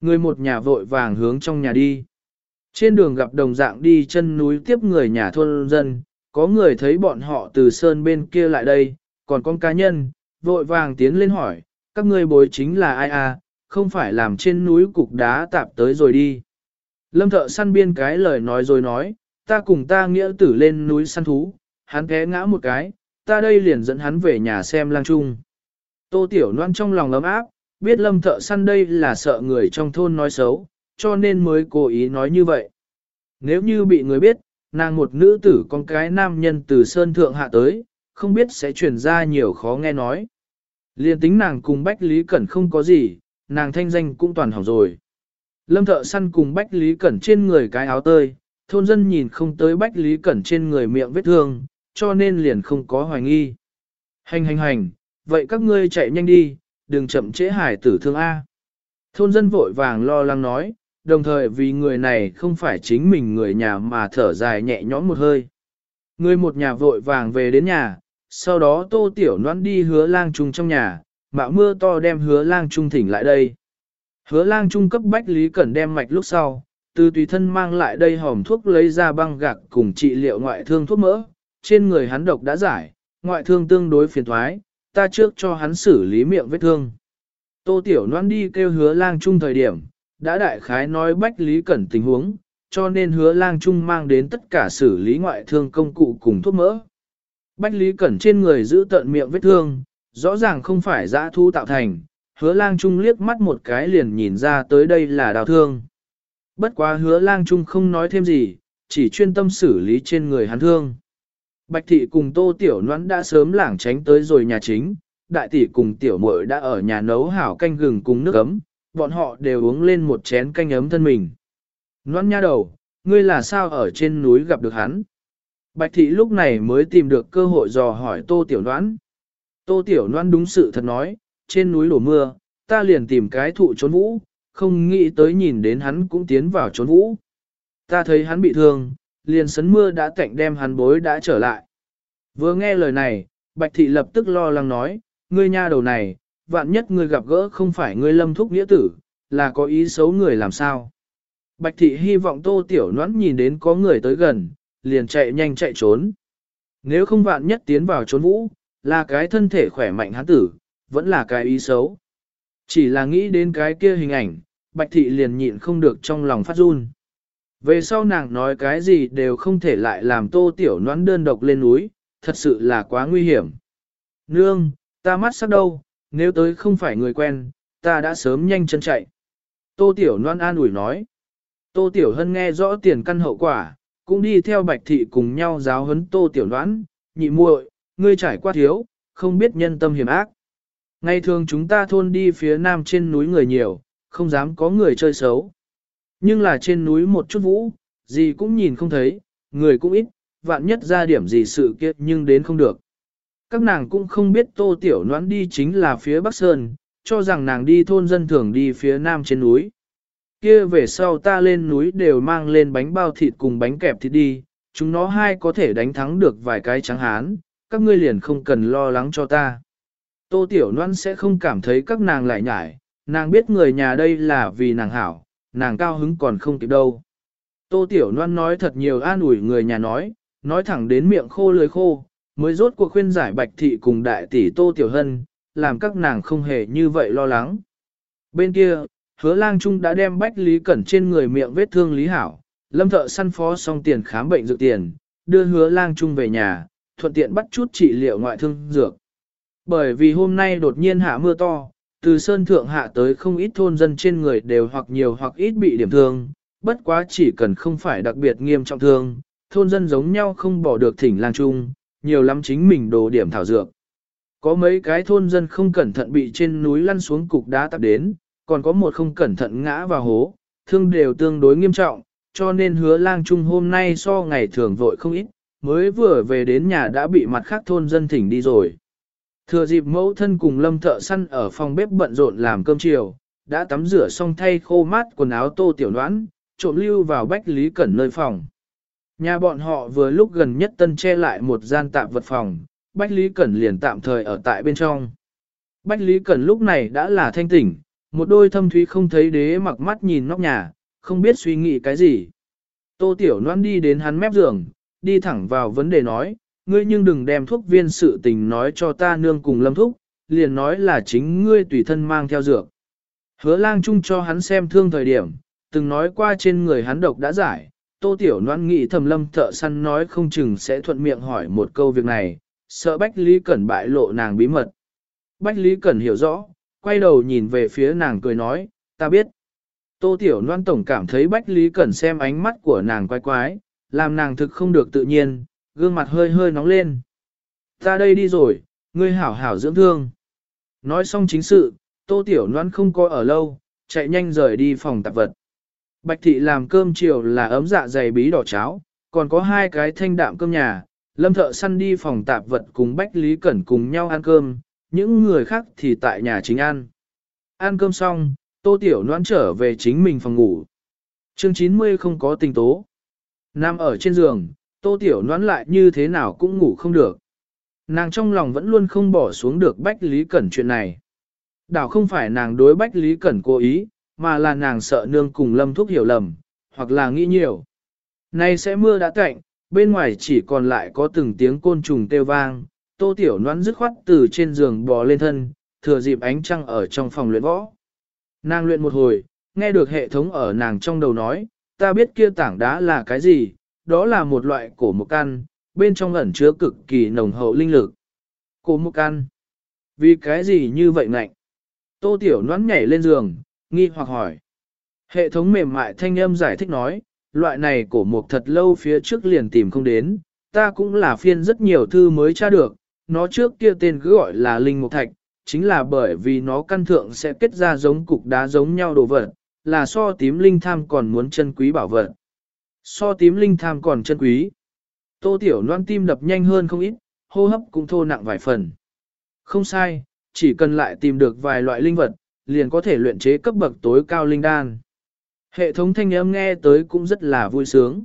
Người một nhà vội vàng hướng trong nhà đi. Trên đường gặp đồng dạng đi chân núi tiếp người nhà thôn dân, có người thấy bọn họ từ sơn bên kia lại đây, còn con cá nhân, vội vàng tiến lên hỏi, các ngươi bối chính là ai à, không phải làm trên núi cục đá tạp tới rồi đi. Lâm thợ săn biên cái lời nói rồi nói, ta cùng ta nghĩa tử lên núi săn thú, hắn té ngã một cái, ta đây liền dẫn hắn về nhà xem lang trung. Tô Tiểu Loan trong lòng ấm áp, biết lâm thợ săn đây là sợ người trong thôn nói xấu, cho nên mới cố ý nói như vậy. Nếu như bị người biết, nàng một nữ tử con cái nam nhân từ sơn thượng hạ tới, không biết sẽ truyền ra nhiều khó nghe nói. Liên tính nàng cùng Bách Lý Cẩn không có gì, nàng thanh danh cũng toàn hỏng rồi. Lâm thợ săn cùng Bách Lý Cẩn trên người cái áo tơi, thôn dân nhìn không tới Bách Lý Cẩn trên người miệng vết thương, cho nên liền không có hoài nghi. Hành hành hành, vậy các ngươi chạy nhanh đi, đừng chậm trễ hải tử thương A. Thôn dân vội vàng lo lắng nói, đồng thời vì người này không phải chính mình người nhà mà thở dài nhẹ nhõm một hơi. Người một nhà vội vàng về đến nhà, sau đó tô tiểu noan đi hứa lang trung trong nhà, mạo mưa to đem hứa lang trung thỉnh lại đây. Hứa lang trung cấp bách lý cẩn đem mạch lúc sau, từ tùy thân mang lại đây hòm thuốc lấy ra băng gạc cùng trị liệu ngoại thương thuốc mỡ, trên người hắn độc đã giải, ngoại thương tương đối phiền thoái, ta trước cho hắn xử lý miệng vết thương. Tô Tiểu Loan đi kêu hứa lang trung thời điểm, đã đại khái nói Bách Lý Cẩn tình huống, cho nên hứa lang trung mang đến tất cả xử lý ngoại thương công cụ cùng thuốc mỡ. Bách Lý Cẩn trên người giữ tận miệng vết thương, rõ ràng không phải dã thu tạo thành, hứa lang trung liếc mắt một cái liền nhìn ra tới đây là đào thương. Bất quá hứa lang trung không nói thêm gì, chỉ chuyên tâm xử lý trên người hắn thương. Bạch thị cùng tô tiểu noãn đã sớm lảng tránh tới rồi nhà chính, đại tỷ cùng tiểu muội đã ở nhà nấu hảo canh gừng cùng nước ấm, bọn họ đều uống lên một chén canh ấm thân mình. Noãn nha đầu, ngươi là sao ở trên núi gặp được hắn? Bạch thị lúc này mới tìm được cơ hội dò hỏi tô tiểu noãn. Tô tiểu noãn đúng sự thật nói, trên núi đổ mưa, ta liền tìm cái thụ trốn vũ, không nghĩ tới nhìn đến hắn cũng tiến vào trốn vũ. Ta thấy hắn bị thương, liền sấn mưa đã cạnh đem hắn bối đã trở lại. Vừa nghe lời này, Bạch thị lập tức lo lắng nói, ngươi nha đầu này, vạn nhất ngươi gặp gỡ không phải ngươi lâm thúc nghĩa tử, là có ý xấu người làm sao. Bạch thị hy vọng tô tiểu noãn nhìn đến có người tới gần, liền chạy nhanh chạy trốn. Nếu không vạn nhất tiến vào trốn vũ, là cái thân thể khỏe mạnh hắn tử, vẫn là cái ý xấu. Chỉ là nghĩ đến cái kia hình ảnh, bạch thị liền nhịn không được trong lòng phát run. Về sau nàng nói cái gì đều không thể lại làm tô tiểu noãn đơn độc lên núi, thật sự là quá nguy hiểm. Nương, ta mắt sắc đâu, nếu tới không phải người quen, ta đã sớm nhanh chân chạy. Tô Tiểu Loan an ủi nói. Tô Tiểu Hân nghe rõ tiền căn hậu quả, cũng đi theo Bạch Thị cùng nhau giáo huấn Tô Tiểu đoán nhị muội, ngươi trải qua thiếu, không biết nhân tâm hiểm ác. Ngày thường chúng ta thôn đi phía nam trên núi người nhiều, không dám có người chơi xấu. Nhưng là trên núi một chút vũ, gì cũng nhìn không thấy, người cũng ít, vạn nhất ra điểm gì sự kiện nhưng đến không được. Các nàng cũng không biết tô tiểu noãn đi chính là phía Bắc Sơn, cho rằng nàng đi thôn dân thường đi phía Nam trên núi. Kia về sau ta lên núi đều mang lên bánh bao thịt cùng bánh kẹp thịt đi, chúng nó hai có thể đánh thắng được vài cái trắng hán, các ngươi liền không cần lo lắng cho ta. Tô Tiểu Loan sẽ không cảm thấy các nàng lại nhải, nàng biết người nhà đây là vì nàng hảo, nàng cao hứng còn không kịp đâu. Tô Tiểu Loan nói thật nhiều an ủi người nhà nói, nói thẳng đến miệng khô lưỡi khô, mới rốt cuộc khuyên giải bạch thị cùng đại tỷ Tô Tiểu Hân, làm các nàng không hề như vậy lo lắng. Bên kia, hứa lang trung đã đem bách lý cẩn trên người miệng vết thương lý hảo, lâm thợ săn phó xong tiền khám bệnh dược tiền, đưa hứa lang trung về nhà, thuận tiện bắt chút trị liệu ngoại thương dược. Bởi vì hôm nay đột nhiên hạ mưa to, từ sơn thượng hạ tới không ít thôn dân trên người đều hoặc nhiều hoặc ít bị điểm thương, bất quá chỉ cần không phải đặc biệt nghiêm trọng thương, thôn dân giống nhau không bỏ được thỉnh lang trung, nhiều lắm chính mình đồ điểm thảo dược. Có mấy cái thôn dân không cẩn thận bị trên núi lăn xuống cục đá tạp đến, còn có một không cẩn thận ngã vào hố, thương đều tương đối nghiêm trọng, cho nên hứa lang trung hôm nay so ngày thường vội không ít, mới vừa về đến nhà đã bị mặt khác thôn dân thỉnh đi rồi. Thừa dịp mẫu thân cùng lâm thợ săn ở phòng bếp bận rộn làm cơm chiều, đã tắm rửa xong thay khô mát quần áo tô tiểu đoán, trộm lưu vào bách lý cẩn nơi phòng. Nhà bọn họ vừa lúc gần nhất tân che lại một gian tạm vật phòng, bách lý cẩn liền tạm thời ở tại bên trong. Bách lý cẩn lúc này đã là thanh tỉnh, một đôi thâm thúy không thấy đế mặc mắt nhìn nóc nhà, không biết suy nghĩ cái gì. Tô tiểu Loan đi đến hắn mép giường, đi thẳng vào vấn đề nói, ngươi nhưng đừng đem thuốc viên sự tình nói cho ta nương cùng lâm thúc, liền nói là chính ngươi tùy thân mang theo dược. Hứa lang chung cho hắn xem thương thời điểm, từng nói qua trên người hắn độc đã giải, tô tiểu noan nghĩ thầm lâm thợ săn nói không chừng sẽ thuận miệng hỏi một câu việc này, sợ Bách Lý Cẩn bại lộ nàng bí mật. Bách Lý Cẩn hiểu rõ, quay đầu nhìn về phía nàng cười nói, ta biết. Tô Tiểu Loan Tổng cảm thấy Bách Lý Cẩn xem ánh mắt của nàng quái quái, làm nàng thực không được tự nhiên, gương mặt hơi hơi nóng lên. Ta đây đi rồi, ngươi hảo hảo dưỡng thương. Nói xong chính sự, Tô Tiểu Loan không có ở lâu, chạy nhanh rời đi phòng tạp vật. Bạch thị làm cơm chiều là ấm dạ dày bí đỏ cháo, còn có hai cái thanh đạm cơm nhà, lâm thợ săn đi phòng tạp vật cùng Bách Lý Cẩn cùng nhau ăn cơm, những người khác thì tại nhà chính ăn. Ăn cơm xong, Tô Tiểu noan trở về chính mình phòng ngủ. Chương 90 không có tình tố. nam ở trên giường, Tô Tiểu noan lại như thế nào cũng ngủ không được. Nàng trong lòng vẫn luôn không bỏ xuống được Bách Lý Cẩn chuyện này. Đảo không phải nàng đối Bách Lý Cẩn cố ý, mà là nàng sợ nương cùng lâm thúc hiểu lầm, hoặc là nghĩ nhiều. Nay sẽ mưa đã cạnh, bên ngoài chỉ còn lại có từng tiếng côn trùng kêu vang, tô tiểu noãn dứt khoát từ trên giường bò lên thân, thừa dịp ánh trăng ở trong phòng luyện võ. Nàng luyện một hồi, nghe được hệ thống ở nàng trong đầu nói, ta biết kia tảng đá là cái gì, đó là một loại cổ mục căn, bên trong ẩn chứa cực kỳ nồng hậu linh lực. Cổ mục căn? Vì cái gì như vậy ngạnh? Tô tiểu Loan nhảy lên giường, nghi hoặc hỏi. Hệ thống mềm mại thanh âm giải thích nói, loại này cổ mục thật lâu phía trước liền tìm không đến, ta cũng là phiên rất nhiều thư mới tra được, nó trước kia tên cứ gọi là linh mục thạch, chính là bởi vì nó căn thượng sẽ kết ra giống cục đá giống nhau đồ vật, là so tím linh tham còn muốn chân quý bảo vật. So tím linh tham còn chân quý. Tô tiểu loan tim đập nhanh hơn không ít, hô hấp cũng thô nặng vài phần. Không sai, chỉ cần lại tìm được vài loại linh vật, liền có thể luyện chế cấp bậc tối cao linh đan. Hệ thống thanh âm nghe tới cũng rất là vui sướng.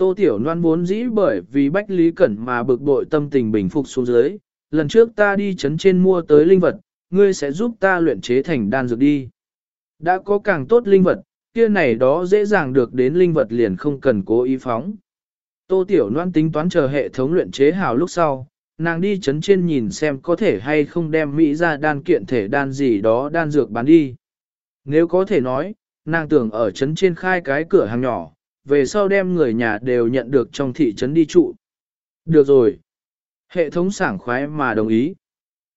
Tô Tiểu Loan vốn dĩ bởi vì Bách Lý Cẩn mà bực bội tâm tình bình phục xuống dưới, lần trước ta đi chấn trên mua tới linh vật, ngươi sẽ giúp ta luyện chế thành đan dược đi. Đã có càng tốt linh vật, kia này đó dễ dàng được đến linh vật liền không cần cố ý phóng. Tô Tiểu Loan tính toán chờ hệ thống luyện chế hào lúc sau, nàng đi chấn trên nhìn xem có thể hay không đem Mỹ ra đan kiện thể đan gì đó đan dược bán đi. Nếu có thể nói, nàng tưởng ở chấn trên khai cái cửa hàng nhỏ, về sau đem người nhà đều nhận được trong thị trấn đi trụ. Được rồi. Hệ thống sảng khoái mà đồng ý.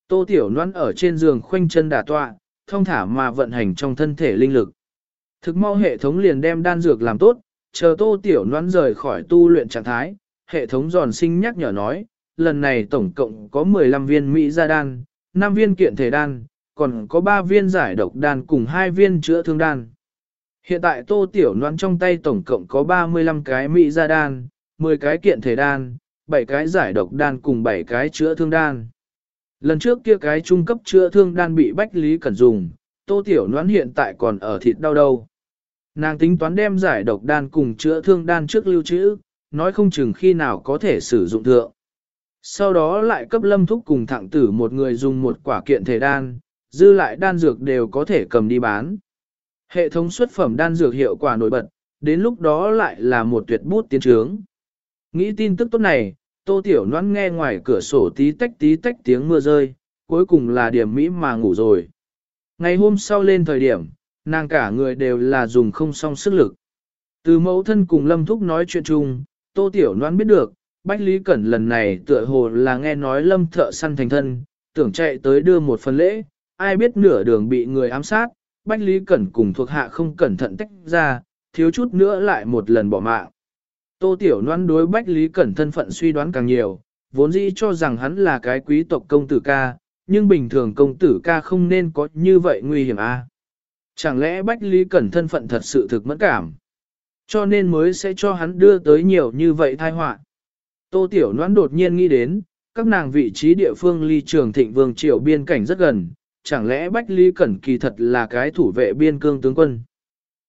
Tô Tiểu Loan ở trên giường khoanh chân đả tọa, thông thả mà vận hành trong thân thể linh lực. Thực mau hệ thống liền đem đan dược làm tốt, chờ Tô Tiểu Loan rời khỏi tu luyện trạng thái, hệ thống giòn sinh nhắc nhở nói, lần này tổng cộng có 15 viên Mỹ gia đan, 5 viên kiện thể đan, còn có 3 viên giải độc đan cùng 2 viên chữa thương đan. Hiện tại tô tiểu noan trong tay tổng cộng có 35 cái mỹ gia đan, 10 cái kiện thể đan, 7 cái giải độc đan cùng 7 cái chữa thương đan. Lần trước kia cái trung cấp chữa thương đan bị Bách Lý Cẩn dùng, tô tiểu noan hiện tại còn ở thịt đau đâu. Nàng tính toán đem giải độc đan cùng chữa thương đan trước lưu trữ, nói không chừng khi nào có thể sử dụng thượng. Sau đó lại cấp lâm thúc cùng thẳng tử một người dùng một quả kiện thể đan, dư lại đan dược đều có thể cầm đi bán. Hệ thống xuất phẩm đan dược hiệu quả nổi bật, đến lúc đó lại là một tuyệt bút tiến trướng. Nghĩ tin tức tốt này, tô tiểu noan nghe ngoài cửa sổ tí tách tí tách tiếng mưa rơi, cuối cùng là điểm mỹ mà ngủ rồi. Ngày hôm sau lên thời điểm, nàng cả người đều là dùng không song sức lực. Từ mẫu thân cùng Lâm Thúc nói chuyện chung, Tô Tiểu Loan biết được, Bách Lý Cẩn lần này tựa hồ là nghe nói Lâm thợ săn thành thân, tưởng chạy tới đưa một phần lễ, ai biết nửa đường bị người ám sát, Bách Lý Cẩn cùng thuộc hạ không cẩn thận tách ra, thiếu chút nữa lại một lần bỏ mạng. Tô Tiểu Loan đối Bách Lý Cẩn thân phận suy đoán càng nhiều, vốn dĩ cho rằng hắn là cái quý tộc công tử ca, nhưng bình thường công tử ca không nên có như vậy nguy hiểm a. À? Chẳng lẽ Bách Lý Cẩn thân phận thật sự thực mẫn cảm? Cho nên mới sẽ cho hắn đưa tới nhiều như vậy tai họa. Tô Tiểu Loan đột nhiên nghĩ đến, các nàng vị trí địa phương ly trường thịnh vương triều biên cảnh rất gần, chẳng lẽ Bách Lý Cẩn kỳ thật là cái thủ vệ biên cương tướng quân.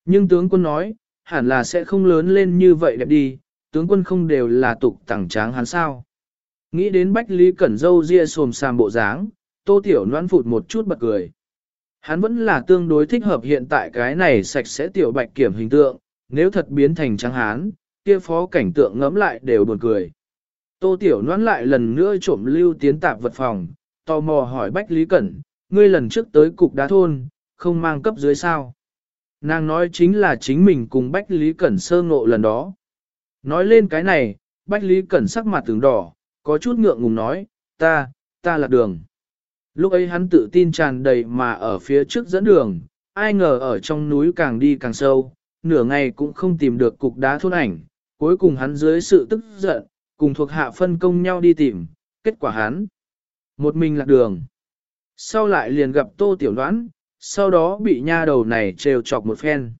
Nhưng tướng quân nói, hẳn là sẽ không lớn lên như vậy đẹp đi, tướng quân không đều là tục tẳng tráng hắn sao. Nghĩ đến Bách Lý Cẩn dâu ria xồm xàm bộ dáng, Tô Tiểu noan phụt một chút bật cười. Hắn vẫn là tương đối thích hợp hiện tại cái này sạch sẽ tiểu bạch kiểm hình tượng, nếu thật biến thành trắng hán, kia phó cảnh tượng ngẫm lại đều buồn cười. Tô Tiểu noan lại lần nữa trộm lưu tiến tạp vật phòng, tò mò hỏi Bách Lý Cẩn, ngươi lần trước tới cục đá thôn, không mang cấp dưới sao. Nàng nói chính là chính mình cùng Bách Lý Cẩn sơ ngộ lần đó. Nói lên cái này, Bách Lý Cẩn sắc mặt tướng đỏ, có chút ngượng ngùng nói, ta, ta là đường. Lúc ấy hắn tự tin tràn đầy mà ở phía trước dẫn đường, ai ngờ ở trong núi càng đi càng sâu, nửa ngày cũng không tìm được cục đá thôn ảnh, cuối cùng hắn dưới sự tức giận, cùng thuộc hạ phân công nhau đi tìm, kết quả hắn. Một mình lạc đường. Sau lại liền gặp tô tiểu đoán, sau đó bị nha đầu này trêu chọc một phen.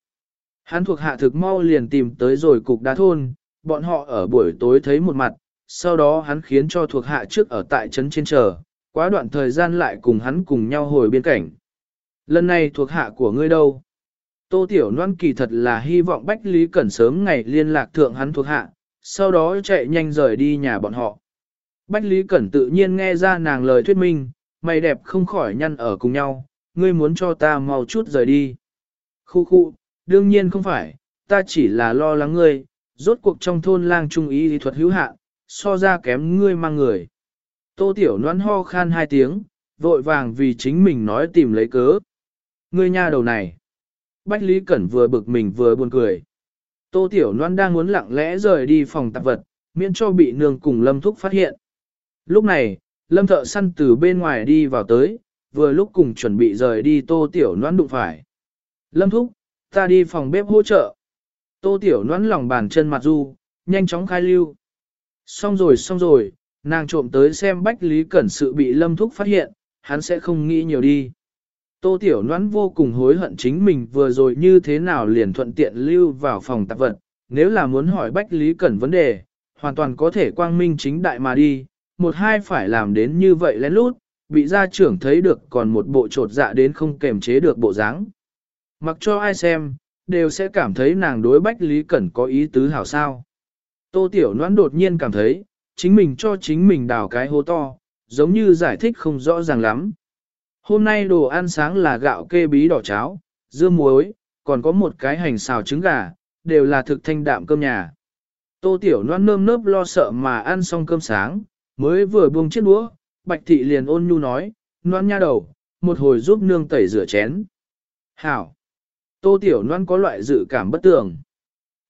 Hắn thuộc hạ thực mau liền tìm tới rồi cục đá thôn, bọn họ ở buổi tối thấy một mặt, sau đó hắn khiến cho thuộc hạ trước ở tại trấn trên chờ, quá đoạn thời gian lại cùng hắn cùng nhau hồi biên cảnh. Lần này thuộc hạ của ngươi đâu? Tô Tiểu Loan kỳ thật là hy vọng Bách Lý Cẩn sớm ngày liên lạc thượng hắn thuộc hạ, sau đó chạy nhanh rời đi nhà bọn họ. Bách Lý Cẩn tự nhiên nghe ra nàng lời thuyết minh, mày đẹp không khỏi nhăn ở cùng nhau, ngươi muốn cho ta mau chút rời đi. Khu khu, đương nhiên không phải, ta chỉ là lo lắng ngươi, rốt cuộc trong thôn lang trung ý lý thuật hữu hạn, so ra kém ngươi mang người. Tô Tiểu Loan ho khan hai tiếng, vội vàng vì chính mình nói tìm lấy cớ. Ngươi nha đầu này. Bách Lý Cẩn vừa bực mình vừa buồn cười. Tô Tiểu Loan đang muốn lặng lẽ rời đi phòng tạp vật, miễn cho bị nương cùng Lâm Thúc phát hiện. Lúc này, Lâm thợ săn từ bên ngoài đi vào tới, vừa lúc cùng chuẩn bị rời đi Tô Tiểu noãn đụng phải. Lâm Thúc, ta đi phòng bếp hỗ trợ. Tô Tiểu noãn lòng bàn chân mặt du, nhanh chóng khai lưu. Xong rồi xong rồi, nàng trộm tới xem Bách Lý Cẩn sự bị Lâm Thúc phát hiện, hắn sẽ không nghĩ nhiều đi. Tô Tiểu Noãn vô cùng hối hận chính mình vừa rồi như thế nào liền thuận tiện lưu vào phòng tạp vật, nếu là muốn hỏi Bách Lý Cẩn vấn đề, hoàn toàn có thể quang minh chính đại mà đi, một hai phải làm đến như vậy lén lút, bị gia trưởng thấy được còn một bộ trột dạ đến không kềm chế được bộ dáng. Mặc cho ai xem, đều sẽ cảm thấy nàng đối Bách Lý Cẩn có ý tứ hảo sao. Tô Tiểu Noãn đột nhiên cảm thấy, chính mình cho chính mình đào cái hố to, giống như giải thích không rõ ràng lắm. Hôm nay đồ ăn sáng là gạo kê bí đỏ cháo, dưa muối, còn có một cái hành xào trứng gà, đều là thực thanh đạm cơm nhà. Tô Tiểu Loan nơm nớp lo sợ mà ăn xong cơm sáng, mới vừa buông chiếc đũa, Bạch Thị liền ôn nhu nói, Loan nha đầu, một hồi giúp nương tẩy rửa chén. Hảo! Tô Tiểu Loan có loại dự cảm bất tường.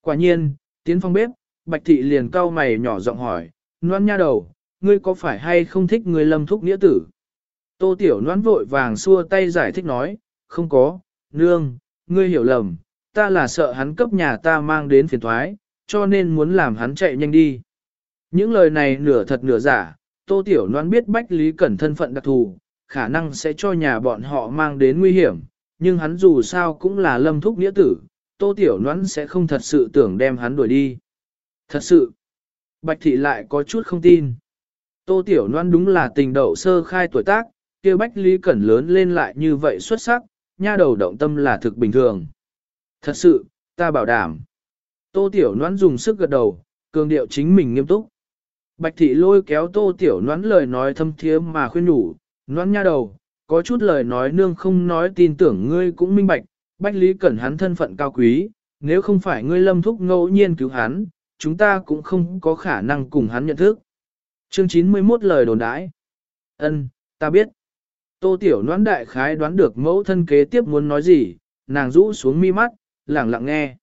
Quả nhiên, tiến phong bếp, Bạch Thị liền cau mày nhỏ giọng hỏi, Loan nha đầu, ngươi có phải hay không thích người lâm thúc nghĩa tử? Tô Tiểu Loan vội vàng xua tay giải thích nói, không có, nương, ngươi hiểu lầm, ta là sợ hắn cấp nhà ta mang đến phiền thoái, cho nên muốn làm hắn chạy nhanh đi. Những lời này nửa thật nửa giả, Tô Tiểu Loan biết Bách Lý Cẩn thân phận đặc thù, khả năng sẽ cho nhà bọn họ mang đến nguy hiểm, nhưng hắn dù sao cũng là lâm thúc nghĩa tử, Tô Tiểu Loan sẽ không thật sự tưởng đem hắn đuổi đi. Thật sự, Bạch Thị lại có chút không tin. Tô Tiểu Loan đúng là tình đậu sơ khai tuổi tác, kia Bách Lý Cẩn lớn lên lại như vậy xuất sắc, nha đầu động tâm là thực bình thường. Thật sự, ta bảo đảm. Tô Tiểu Loan dùng sức gật đầu, cường điệu chính mình nghiêm túc. Bạch thị lôi kéo Tô Tiểu nón lời nói thâm thiếm mà khuyên nhủ, nón nha đầu, có chút lời nói nương không nói tin tưởng ngươi cũng minh bạch, Bách Lý Cẩn hắn thân phận cao quý, nếu không phải ngươi lâm thúc ngẫu nhiên cứu hắn, chúng ta cũng không có khả năng cùng hắn nhận thức. Chương 91 lời đồn đãi. Ân, ta biết. Tô Tiểu nón đại khái đoán được mẫu thân kế tiếp muốn nói gì, nàng rũ xuống mi mắt, lặng lặng nghe.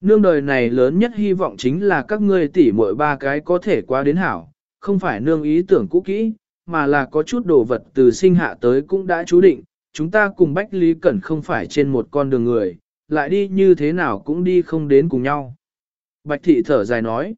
Nương đời này lớn nhất hy vọng chính là các ngươi tỷ muội ba cái có thể qua đến hảo, không phải nương ý tưởng cũ kỹ, mà là có chút đồ vật từ sinh hạ tới cũng đã chú định, chúng ta cùng Bách Lý Cẩn không phải trên một con đường người, lại đi như thế nào cũng đi không đến cùng nhau. Bạch thị thở dài nói,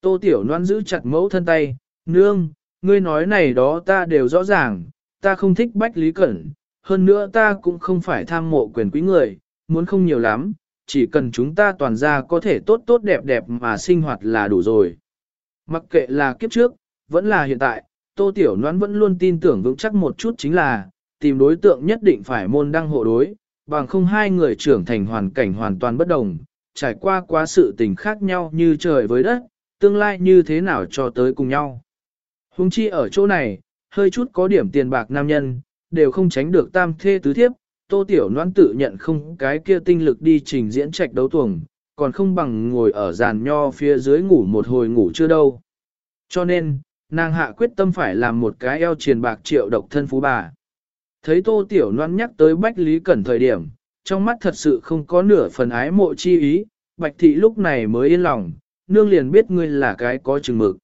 tô tiểu noan giữ chặt mẫu thân tay, nương, ngươi nói này đó ta đều rõ ràng, ta không thích Bách Lý Cẩn, hơn nữa ta cũng không phải tham mộ quyền quý người, muốn không nhiều lắm, chỉ cần chúng ta toàn ra có thể tốt tốt đẹp đẹp mà sinh hoạt là đủ rồi. Mặc kệ là kiếp trước, vẫn là hiện tại, Tô Tiểu Noãn vẫn luôn tin tưởng vững chắc một chút chính là, tìm đối tượng nhất định phải môn đăng hộ đối, bằng không hai người trưởng thành hoàn cảnh hoàn toàn bất đồng, trải qua quá sự tình khác nhau như trời với đất, tương lai như thế nào cho tới cùng nhau. Hùng chi ở chỗ này, hơi chút có điểm tiền bạc nam nhân, đều không tránh được tam thê tứ thiếp, tô tiểu noan tự nhận không cái kia tinh lực đi trình diễn trạch đấu tuồng, còn không bằng ngồi ở giàn nho phía dưới ngủ một hồi ngủ chưa đâu. Cho nên, nàng hạ quyết tâm phải làm một cái eo triền bạc triệu độc thân phú bà. Thấy tô tiểu noan nhắc tới Bách Lý Cẩn thời điểm, trong mắt thật sự không có nửa phần ái mộ chi ý, Bạch Thị lúc này mới yên lòng, nương liền biết ngươi là cái có chừng mực.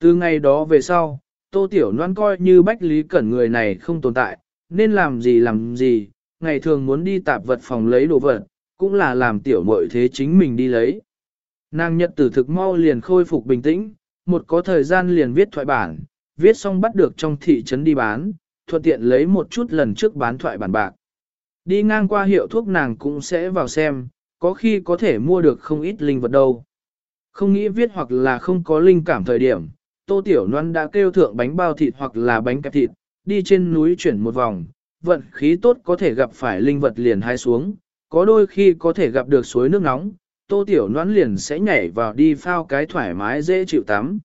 Từ ngày đó về sau, tô tiểu noan coi như Bách Lý Cẩn người này không tồn tại, nên làm gì làm gì, ngày thường muốn đi tạp vật phòng lấy đồ vật, cũng là làm tiểu muội thế chính mình đi lấy. Nàng nhật tử thực mau liền khôi phục bình tĩnh, một có thời gian liền viết thoại bản, viết xong bắt được trong thị trấn đi bán, thuận tiện lấy một chút lần trước bán thoại bản bạc. Đi ngang qua hiệu thuốc nàng cũng sẽ vào xem, có khi có thể mua được không ít linh vật đâu. Không nghĩ viết hoặc là không có linh cảm thời điểm, Tô Tiểu Loan đã kêu thượng bánh bao thịt hoặc là bánh kẹp thịt, đi trên núi chuyển một vòng, vận khí tốt có thể gặp phải linh vật liền hai xuống, có đôi khi có thể gặp được suối nước nóng, Tô Tiểu noãn liền sẽ nhảy vào đi phao cái thoải mái dễ chịu tắm.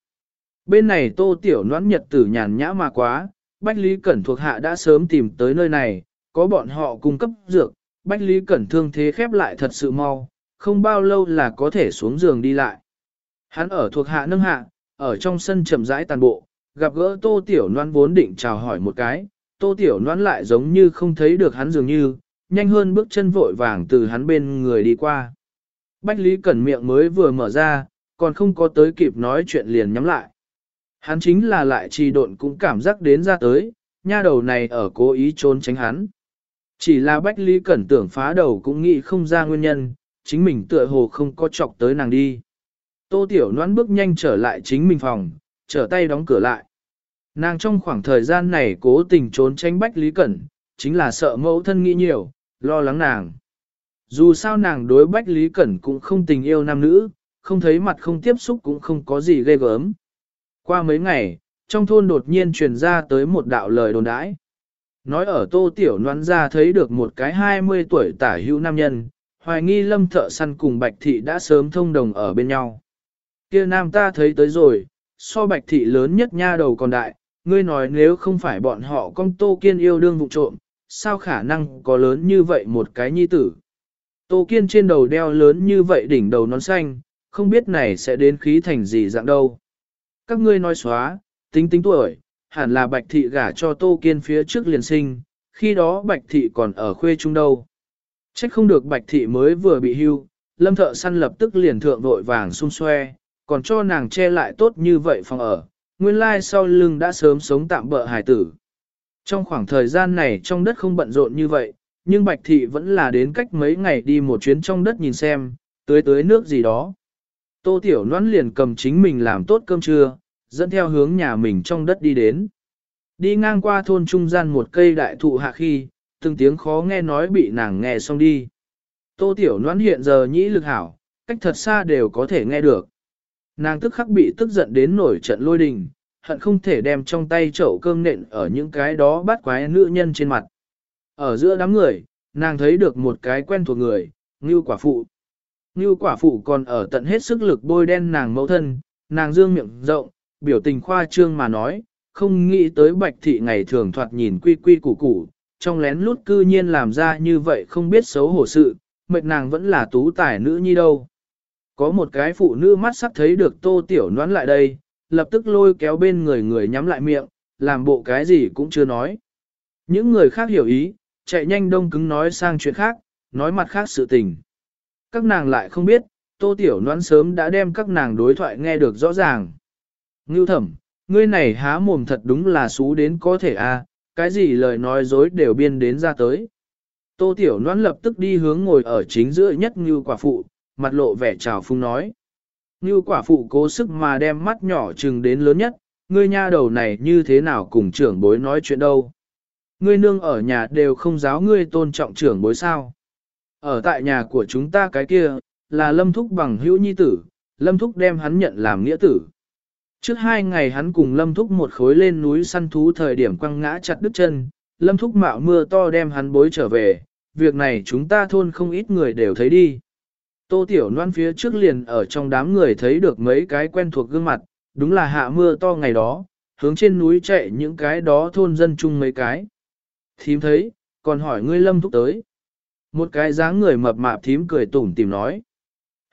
Bên này Tô Tiểu noãn nhật tử nhàn nhã mà quá, Bách Lý Cẩn thuộc hạ đã sớm tìm tới nơi này, có bọn họ cung cấp dược, Bách Lý Cẩn thương thế khép lại thật sự mau, không bao lâu là có thể xuống giường đi lại. Hắn ở thuộc hạ nâng hạ, ở trong sân chậm rãi tàn bộ, gặp gỡ Tô Tiểu noan vốn định chào hỏi một cái, Tô Tiểu Loan lại giống như không thấy được hắn dường như, nhanh hơn bước chân vội vàng từ hắn bên người đi qua. Bách Lý Cẩn miệng mới vừa mở ra, còn không có tới kịp nói chuyện liền nhắm lại. Hắn chính là lại trì độn cũng cảm giác đến ra tới, nha đầu này ở cố ý trốn tránh hắn. Chỉ là Bách Lý Cẩn tưởng phá đầu cũng nghĩ không ra nguyên nhân, chính mình tựa hồ không có chọc tới nàng đi. Tô Tiểu Loan bước nhanh trở lại chính mình phòng, trở tay đóng cửa lại. Nàng trong khoảng thời gian này cố tình trốn tránh Bách Lý Cẩn, chính là sợ mẫu thân nghĩ nhiều, lo lắng nàng. Dù sao nàng đối Bách Lý Cẩn cũng không tình yêu nam nữ, không thấy mặt không tiếp xúc cũng không có gì ghê gớm. Qua mấy ngày, trong thôn đột nhiên truyền ra tới một đạo lời đồn đãi. Nói ở tô tiểu noan ra thấy được một cái 20 tuổi tả hữu nam nhân, hoài nghi lâm thợ săn cùng bạch thị đã sớm thông đồng ở bên nhau. kia nam ta thấy tới rồi, so bạch thị lớn nhất nha đầu còn đại, ngươi nói nếu không phải bọn họ con tô kiên yêu đương vụ trộm, sao khả năng có lớn như vậy một cái nhi tử. Tô kiên trên đầu đeo lớn như vậy đỉnh đầu nón xanh, không biết này sẽ đến khí thành gì dạng đâu. Các ngươi nói xóa, tính tính tuổi, hẳn là bạch thị gả cho tô kiên phía trước liền sinh, khi đó bạch thị còn ở khuê trung đâu. Trách không được bạch thị mới vừa bị hưu, lâm thợ săn lập tức liền thượng vội vàng xung xoe, còn cho nàng che lại tốt như vậy phòng ở, nguyên lai sau lưng đã sớm sống tạm bỡ hài tử. Trong khoảng thời gian này trong đất không bận rộn như vậy, nhưng Bạch Thị vẫn là đến cách mấy ngày đi một chuyến trong đất nhìn xem, tưới tưới nước gì đó. Tô Tiểu Loan liền cầm chính mình làm tốt cơm trưa, dẫn theo hướng nhà mình trong đất đi đến. Đi ngang qua thôn trung gian một cây đại thụ hạ khi, từng tiếng khó nghe nói bị nàng nghe xong đi. Tô Tiểu Loan hiện giờ nhĩ lực hảo, cách thật xa đều có thể nghe được. Nàng tức khắc bị tức giận đến nổi trận lôi đình, hận không thể đem trong tay chậu cơm nện ở những cái đó bắt quái nữ nhân trên mặt. Ở giữa đám người, nàng thấy được một cái quen thuộc người, Ngưu quả phụ. Ngưu quả phụ còn ở tận hết sức lực bôi đen nàng mẫu thân, nàng dương miệng rộng, biểu tình khoa trương mà nói, không nghĩ tới bạch thị ngày thường thoạt nhìn quy quy củ củ, trong lén lút cư nhiên làm ra như vậy không biết xấu hổ sự, mệt nàng vẫn là tú tài nữ nhi đâu. Có một cái phụ nữ mắt sắc thấy được tô tiểu noãn lại đây, lập tức lôi kéo bên người người nhắm lại miệng, làm bộ cái gì cũng chưa nói. Những người khác hiểu ý, chạy nhanh đông cứng nói sang chuyện khác, nói mặt khác sự tình. Các nàng lại không biết, tô tiểu noãn sớm đã đem các nàng đối thoại nghe được rõ ràng. Ngưu thẩm, ngươi này há mồm thật đúng là xú đến có thể a, à, cái gì lời nói dối đều biên đến ra tới. Tô tiểu noãn lập tức đi hướng ngồi ở chính giữa nhất như quả phụ, mặt lộ vẻ trào phung nói. Như quả phụ cố sức mà đem mắt nhỏ trừng đến lớn nhất, ngươi nha đầu này như thế nào cùng trưởng bối nói chuyện đâu. Ngươi nương ở nhà đều không giáo ngươi tôn trọng trưởng bối sao. Ở tại nhà của chúng ta cái kia, là lâm thúc bằng hữu nhi tử, lâm thúc đem hắn nhận làm nghĩa tử. Trước hai ngày hắn cùng lâm thúc một khối lên núi săn thú thời điểm quăng ngã chặt đứt chân, lâm thúc mạo mưa to đem hắn bối trở về, việc này chúng ta thôn không ít người đều thấy đi. Tô Tiểu Loan phía trước liền ở trong đám người thấy được mấy cái quen thuộc gương mặt, đúng là hạ mưa to ngày đó, hướng trên núi chạy những cái đó thôn dân chung mấy cái. Thím thấy, còn hỏi ngươi lâm thúc tới. Một cái dáng người mập mạp thím cười tủm tìm nói.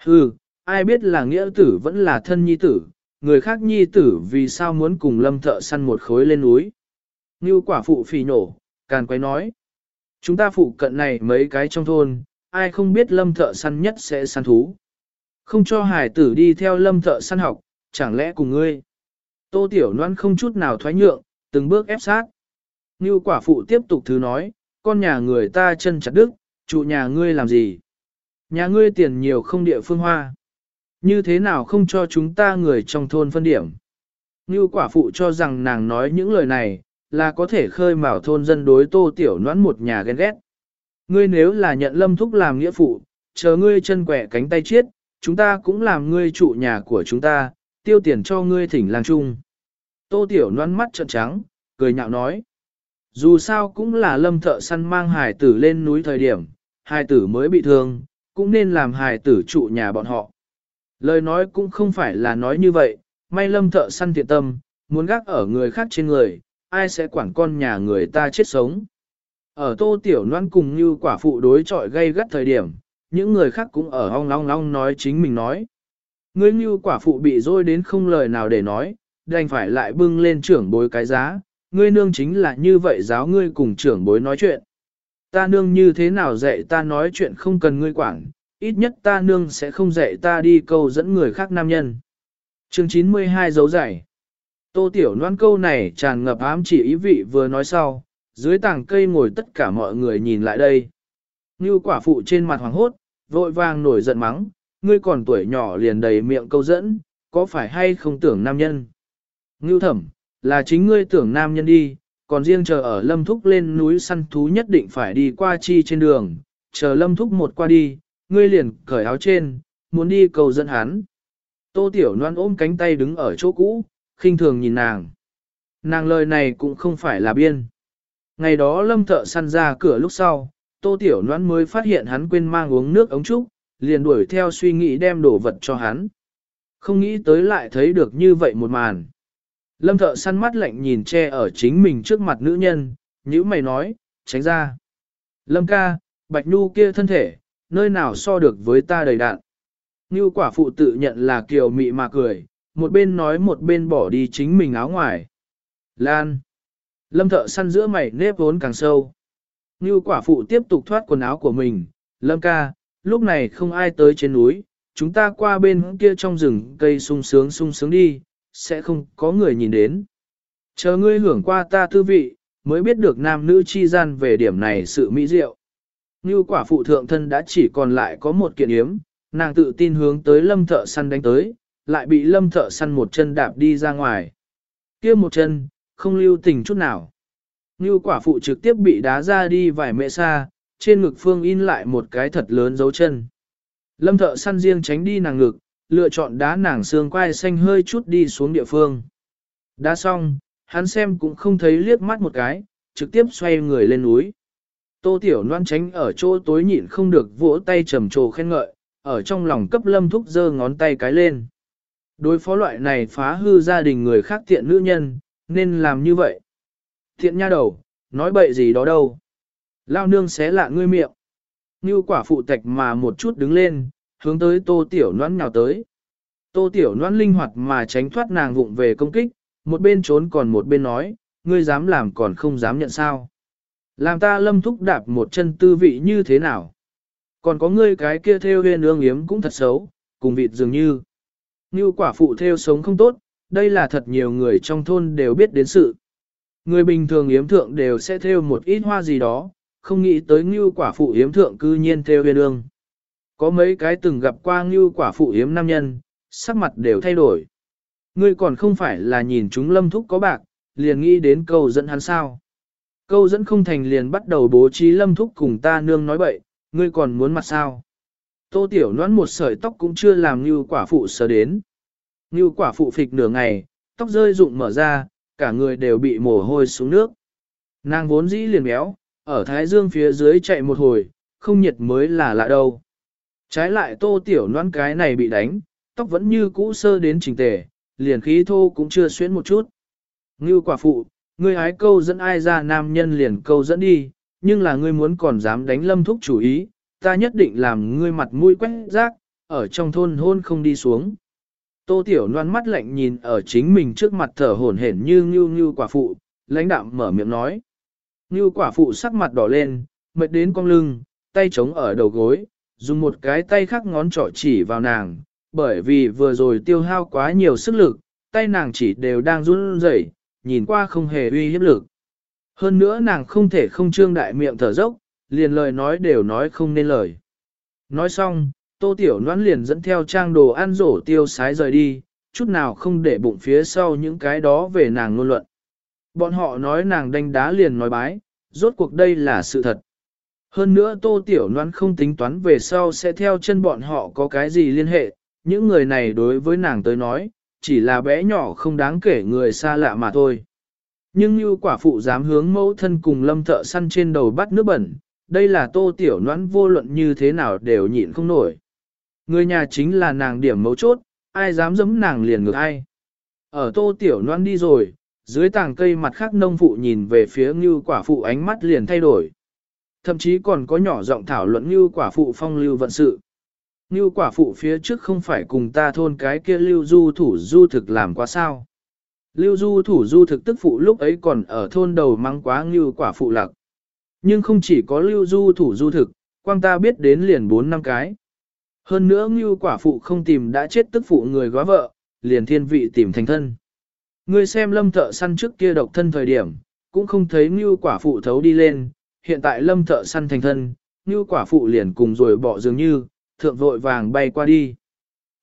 Hừ, ai biết là nghĩa tử vẫn là thân nhi tử, người khác nhi tử vì sao muốn cùng lâm thợ săn một khối lên núi. Như quả phụ phì nổ, càn quay nói. Chúng ta phụ cận này mấy cái trong thôn, ai không biết lâm thợ săn nhất sẽ săn thú. Không cho hải tử đi theo lâm thợ săn học, chẳng lẽ cùng ngươi. Tô Tiểu Loan không chút nào thoái nhượng, từng bước ép sát. Như quả phụ tiếp tục thứ nói, con nhà người ta chân chặt đức, trụ nhà ngươi làm gì? Nhà ngươi tiền nhiều không địa phương hoa. Như thế nào không cho chúng ta người trong thôn phân điểm? Như quả phụ cho rằng nàng nói những lời này, là có thể khơi mào thôn dân đối tô tiểu noãn một nhà ghen ghét. Ngươi nếu là nhận lâm thúc làm nghĩa phụ, chờ ngươi chân quẻ cánh tay chiết, chúng ta cũng làm ngươi trụ nhà của chúng ta, tiêu tiền cho ngươi thỉnh làng chung. Tô tiểu noan mắt trợn trắng, cười nhạo nói. Dù sao cũng là lâm thợ săn mang hải tử lên núi thời điểm, hải tử mới bị thương, cũng nên làm hải tử trụ nhà bọn họ. Lời nói cũng không phải là nói như vậy, may lâm thợ săn thiện tâm, muốn gác ở người khác trên người, ai sẽ quản con nhà người ta chết sống. Ở tô tiểu noan cùng như quả phụ đối trọi gây gắt thời điểm, những người khác cũng ở ong long long nói chính mình nói. Ngươi như quả phụ bị dôi đến không lời nào để nói, đành phải lại bưng lên trưởng bối cái giá, ngươi nương chính là như vậy giáo ngươi cùng trưởng bối nói chuyện. Ta nương như thế nào dạy ta nói chuyện không cần ngươi quản, ít nhất ta nương sẽ không dạy ta đi câu dẫn người khác nam nhân. Chương 92 dấu giải. Tô Tiểu Loan câu này tràn ngập ám chỉ ý vị vừa nói sau, dưới tảng cây ngồi tất cả mọi người nhìn lại đây. Như quả phụ trên mặt hoàng hốt, vội vàng nổi giận mắng, ngươi còn tuổi nhỏ liền đầy miệng câu dẫn, có phải hay không tưởng nam nhân? Ngưu thẩm, là chính ngươi tưởng nam nhân đi, còn riêng chờ ở lâm thúc lên núi săn thú nhất định phải đi qua chi trên đường, chờ lâm thúc một qua đi, ngươi liền cởi áo trên, muốn đi cầu dẫn hắn. Tô Tiểu Loan ôm cánh tay đứng ở chỗ cũ, khinh thường nhìn nàng. Nàng lời này cũng không phải là biên. Ngày đó lâm thợ săn ra cửa lúc sau, Tô Tiểu noãn mới phát hiện hắn quên mang uống nước ống trúc, liền đuổi theo suy nghĩ đem đồ vật cho hắn. Không nghĩ tới lại thấy được như vậy một màn. Lâm thợ săn mắt lạnh nhìn che ở chính mình trước mặt nữ nhân, nhữ mày nói, tránh ra. Lâm ca, Bạch Nhu kia thân thể, nơi nào so được với ta đầy đạn. Như quả phụ tự nhận là kiều mị mà cười, một bên nói một bên bỏ đi chính mình áo ngoài. Lan. Lâm thợ săn giữa mày nếp vốn càng sâu. Như quả phụ tiếp tục thoát quần áo của mình. Lâm ca, lúc này không ai tới trên núi, chúng ta qua bên kia trong rừng cây sung sướng sung sướng đi, sẽ không có người nhìn đến. Chờ ngươi hưởng qua ta tư vị, mới biết được nam nữ chi gian về điểm này sự mỹ diệu. Như quả phụ thượng thân đã chỉ còn lại có một kiện yếm, nàng tự tin hướng tới lâm thợ săn đánh tới, lại bị lâm thợ săn một chân đạp đi ra ngoài. kia một chân, không lưu tình chút nào. Như quả phụ trực tiếp bị đá ra đi vài mẹ xa, trên ngực phương in lại một cái thật lớn dấu chân. Lâm thợ săn riêng tránh đi nàng ngực, lựa chọn đá nàng xương quai xanh hơi chút đi xuống địa phương. Đá xong, hắn xem cũng không thấy liếc mắt một cái, trực tiếp xoay người lên núi. Tô Tiểu Loan tránh ở chỗ tối nhịn không được vỗ tay trầm trồ khen ngợi, ở trong lòng cấp lâm thúc giơ ngón tay cái lên. Đối phó loại này phá hư gia đình người khác tiện nữ nhân, nên làm như vậy. Thiện nha đầu, nói bậy gì đó đâu. Lao nương xé lạ ngươi miệng. Như quả phụ tạch mà một chút đứng lên, hướng tới tô tiểu noãn nhào tới. Tô tiểu noãn linh hoạt mà tránh thoát nàng vụng về công kích, một bên trốn còn một bên nói, ngươi dám làm còn không dám nhận sao. Làm ta lâm thúc đạp một chân tư vị như thế nào. Còn có ngươi cái kia theo huyên ương yếm cũng thật xấu, cùng vịt dường như. Như quả phụ theo sống không tốt, đây là thật nhiều người trong thôn đều biết đến sự. Người bình thường yếm thượng đều sẽ theo một ít hoa gì đó, không nghĩ tới ngưu quả phụ yếm thượng cư nhiên theo huyền ương. Có mấy cái từng gặp qua ngưu quả phụ yếm nam nhân, sắc mặt đều thay đổi. Ngươi còn không phải là nhìn chúng lâm thúc có bạc, liền nghĩ đến câu dẫn hắn sao. Câu dẫn không thành liền bắt đầu bố trí lâm thúc cùng ta nương nói bậy, ngươi còn muốn mặt sao. Tô tiểu noãn một sợi tóc cũng chưa làm như quả phụ sờ đến. Như quả phụ phịch nửa ngày, tóc rơi rụng mở ra, cả người đều bị mồ hôi xuống nước. Nàng vốn dĩ liền béo, ở thái dương phía dưới chạy một hồi, không nhiệt mới là lạ đâu. Trái lại tô tiểu noan cái này bị đánh, tóc vẫn như cũ sơ đến trình tề, liền khí thô cũng chưa xuyến một chút. Ngưu quả phụ, ngươi hái câu dẫn ai ra nam nhân liền câu dẫn đi, nhưng là ngươi muốn còn dám đánh lâm thúc chủ ý, ta nhất định làm ngươi mặt mũi quét rác, ở trong thôn hôn không đi xuống. Tô Tiểu Loan mắt lạnh nhìn ở chính mình trước mặt thở hổn hển như ngưu ngưu quả phụ, lãnh đạm mở miệng nói. Ngưu quả phụ sắc mặt đỏ lên, mệt đến cong lưng, tay chống ở đầu gối, dùng một cái tay khác ngón trỏ chỉ vào nàng, bởi vì vừa rồi tiêu hao quá nhiều sức lực, tay nàng chỉ đều đang run rẩy, nhìn qua không hề uy hiếp lực. Hơn nữa nàng không thể không trương đại miệng thở dốc, liền lời nói đều nói không nên lời. Nói xong, tô tiểu noãn liền dẫn theo trang đồ ăn rổ tiêu sái rời đi, chút nào không để bụng phía sau những cái đó về nàng ngôn luận. Bọn họ nói nàng đánh đá liền nói bái, rốt cuộc đây là sự thật. Hơn nữa tô tiểu noãn không tính toán về sau sẽ theo chân bọn họ có cái gì liên hệ, những người này đối với nàng tới nói, chỉ là bé nhỏ không đáng kể người xa lạ mà thôi. Nhưng như quả phụ dám hướng mẫu thân cùng lâm thợ săn trên đầu bắt nước bẩn, đây là tô tiểu noãn vô luận như thế nào đều nhịn không nổi. Người nhà chính là nàng điểm mấu chốt, ai dám giấm nàng liền ngược ai. Ở tô tiểu noãn đi rồi, dưới tàng cây mặt khác nông phụ nhìn về phía như quả phụ ánh mắt liền thay đổi. Thậm chí còn có nhỏ giọng thảo luận như quả phụ phong lưu vận sự. Như quả phụ phía trước không phải cùng ta thôn cái kia lưu du thủ du thực làm quá sao. Lưu du thủ du thực tức phụ lúc ấy còn ở thôn đầu mắng quá như quả phụ lặc. Nhưng không chỉ có lưu du thủ du thực, quang ta biết đến liền 4 năm cái. Hơn nữa ngưu quả phụ không tìm đã chết tức phụ người góa vợ, liền thiên vị tìm thành thân. người xem lâm thợ săn trước kia độc thân thời điểm, cũng không thấy ngưu quả phụ thấu đi lên, hiện tại lâm thợ săn thành thân, ngưu quả phụ liền cùng rồi bỏ dường như, thượng vội vàng bay qua đi.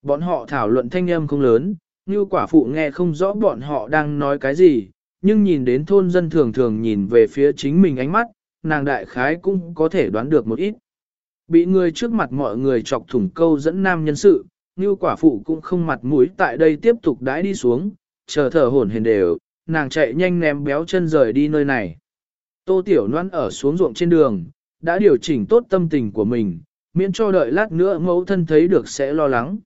Bọn họ thảo luận thanh âm không lớn, ngưu quả phụ nghe không rõ bọn họ đang nói cái gì, nhưng nhìn đến thôn dân thường thường nhìn về phía chính mình ánh mắt, nàng đại khái cũng có thể đoán được một ít. Bị người trước mặt mọi người chọc thủng câu dẫn nam nhân sự, như quả phụ cũng không mặt mũi tại đây tiếp tục đãi đi xuống, chờ thở hổn hển đều, nàng chạy nhanh ném béo chân rời đi nơi này. Tô Tiểu Loan ở xuống ruộng trên đường, đã điều chỉnh tốt tâm tình của mình, miễn cho đợi lát nữa mẫu thân thấy được sẽ lo lắng.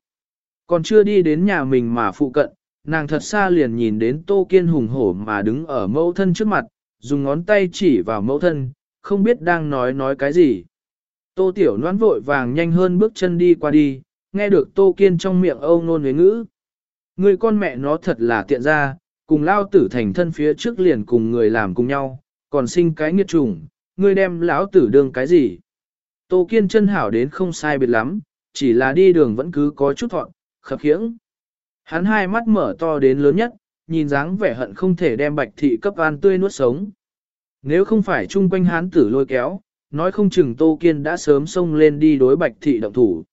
Còn chưa đi đến nhà mình mà phụ cận, nàng thật xa liền nhìn đến Tô Kiên hùng hổ mà đứng ở mẫu thân trước mặt, dùng ngón tay chỉ vào mẫu thân, không biết đang nói nói cái gì. Tô Tiểu Loan vội vàng nhanh hơn bước chân đi qua đi, nghe được Tô Kiên trong miệng âu nôn với ngữ. Người con mẹ nó thật là tiện ra, cùng lao tử thành thân phía trước liền cùng người làm cùng nhau, còn sinh cái nghiệt trùng, ngươi đem lão tử đương cái gì? Tô Kiên chân hảo đến không sai biệt lắm, chỉ là đi đường vẫn cứ có chút thọn, khập khiễng. Hắn hai mắt mở to đến lớn nhất, nhìn dáng vẻ hận không thể đem bạch thị cấp an tươi nuốt sống. Nếu không phải chung quanh hán tử lôi kéo, nói không chừng Tô Kiên đã sớm xông lên đi đối bạch thị động thủ.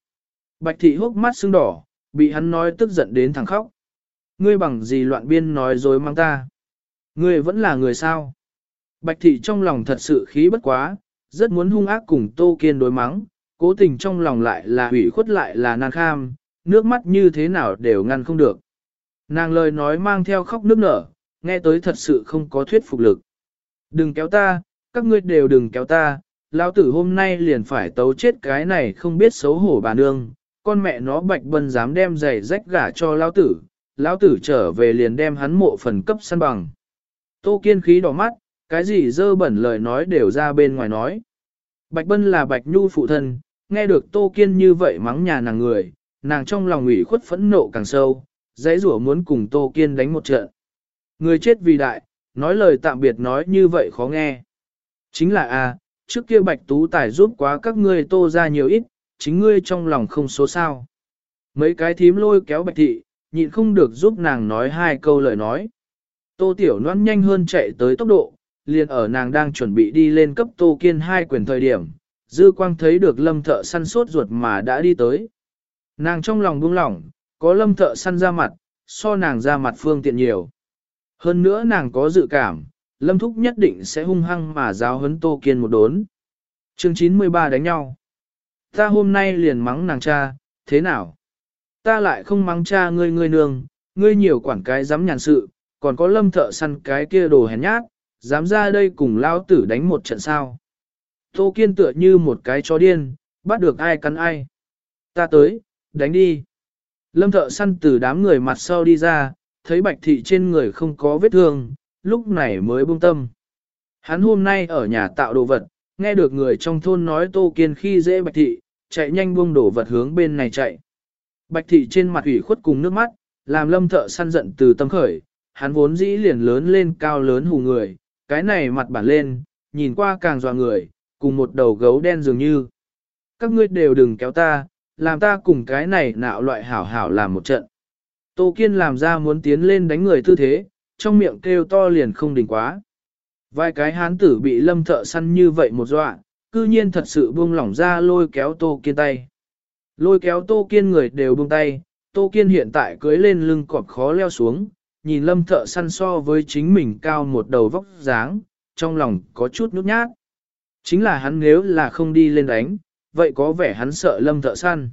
Bạch thị hốc mắt sưng đỏ, bị hắn nói tức giận đến thẳng khóc. Ngươi bằng gì loạn biên nói dối mang ta? Ngươi vẫn là người sao? Bạch thị trong lòng thật sự khí bất quá, rất muốn hung ác cùng Tô Kiên đối mắng, cố tình trong lòng lại là hủy khuất lại là nan kham, nước mắt như thế nào đều ngăn không được. Nàng lời nói mang theo khóc nước nở, nghe tới thật sự không có thuyết phục lực. Đừng kéo ta, các ngươi đều đừng kéo ta, lão tử hôm nay liền phải tấu chết cái này không biết xấu hổ bà nương, con mẹ nó bạch bân dám đem giày rách gả cho lão tử, lão tử trở về liền đem hắn mộ phần cấp săn bằng. Tô kiên khí đỏ mắt, cái gì dơ bẩn lời nói đều ra bên ngoài nói. Bạch Bân là Bạch Nhu phụ thân, nghe được Tô Kiên như vậy mắng nhà nàng người, nàng trong lòng ủy khuất phẫn nộ càng sâu, dãy rủa muốn cùng Tô Kiên đánh một trận. Người chết vì đại, nói lời tạm biệt nói như vậy khó nghe. Chính là a, trước kia Bạch Tú Tài giúp quá các ngươi tô ra nhiều ít, chính ngươi trong lòng không số sao. Mấy cái thím lôi kéo Bạch Thị, nhịn không được giúp nàng nói hai câu lời nói. Tô Tiểu noan nhanh hơn chạy tới tốc độ, liền ở nàng đang chuẩn bị đi lên cấp Tô Kiên hai quyền thời điểm, dư quang thấy được lâm thợ săn sốt ruột mà đã đi tới. Nàng trong lòng buông lỏng, có lâm thợ săn ra mặt, so nàng ra mặt phương tiện nhiều. Hơn nữa nàng có dự cảm, lâm thúc nhất định sẽ hung hăng mà giáo huấn Tô Kiên một đốn. chương 93 đánh nhau. Ta hôm nay liền mắng nàng cha, thế nào? Ta lại không mắng cha ngươi ngươi nương, ngươi nhiều quản cái dám nhàn sự, còn có lâm thợ săn cái kia đồ hèn nhát, dám ra đây cùng lao tử đánh một trận sao. Tô Kiên tựa như một cái chó điên, bắt được ai cắn ai. Ta tới, đánh đi. Lâm thợ săn từ đám người mặt sau đi ra, thấy bạch thị trên người không có vết thương, lúc này mới buông tâm. Hắn hôm nay ở nhà tạo đồ vật, nghe được người trong thôn nói Tô Kiên khi dễ bạch thị, chạy nhanh buông đồ vật hướng bên này chạy. Bạch thị trên mặt ủy khuất cùng nước mắt, làm lâm thợ săn giận từ tâm khởi, hắn vốn dĩ liền lớn lên cao lớn hù người, cái này mặt bản lên, nhìn qua càng dọa người, cùng một đầu gấu đen dường như. Các ngươi đều đừng kéo ta, làm ta cùng cái này nạo loại hảo hảo làm một trận. Tô Kiên làm ra muốn tiến lên đánh người tư thế, trong miệng kêu to liền không đỉnh quá. Vài cái hán tử bị lâm thợ săn như vậy một dọa, cư nhiên thật sự buông lỏng ra lôi kéo Tô Kiên tay. Lôi kéo Tô Kiên người đều buông tay, Tô Kiên hiện tại cưới lên lưng cọp khó leo xuống, nhìn lâm thợ săn so với chính mình cao một đầu vóc dáng, trong lòng có chút nhút nhát. Chính là hắn nếu là không đi lên đánh, vậy có vẻ hắn sợ lâm thợ săn.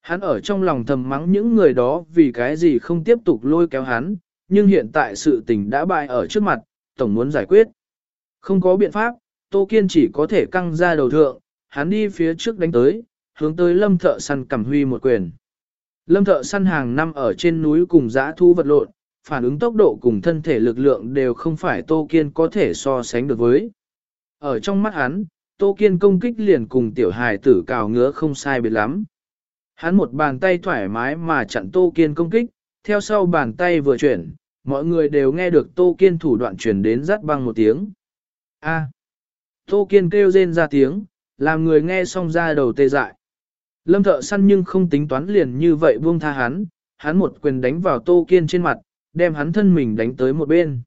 Hắn ở trong lòng thầm mắng những người đó vì cái gì không tiếp tục lôi kéo hắn, nhưng hiện tại sự tình đã bại ở trước mặt, tổng muốn giải quyết. Không có biện pháp, Tô Kiên chỉ có thể căng ra đầu thượng, hắn đi phía trước đánh tới, hướng tới lâm thợ săn cầm huy một quyền. Lâm thợ săn hàng năm ở trên núi cùng dã thu vật lộn, phản ứng tốc độ cùng thân thể lực lượng đều không phải Tô Kiên có thể so sánh được với. Ở trong mắt hắn, Tô Kiên công kích liền cùng tiểu hài tử cào ngứa không sai biệt lắm. Hắn một bàn tay thoải mái mà chặn Tô Kiên công kích, theo sau bàn tay vừa chuyển, mọi người đều nghe được Tô Kiên thủ đoạn truyền đến rắt băng một tiếng. A. Tô Kiên kêu rên ra tiếng, làm người nghe xong ra đầu tê dại. Lâm thợ săn nhưng không tính toán liền như vậy buông tha hắn, hắn một quyền đánh vào Tô Kiên trên mặt, đem hắn thân mình đánh tới một bên.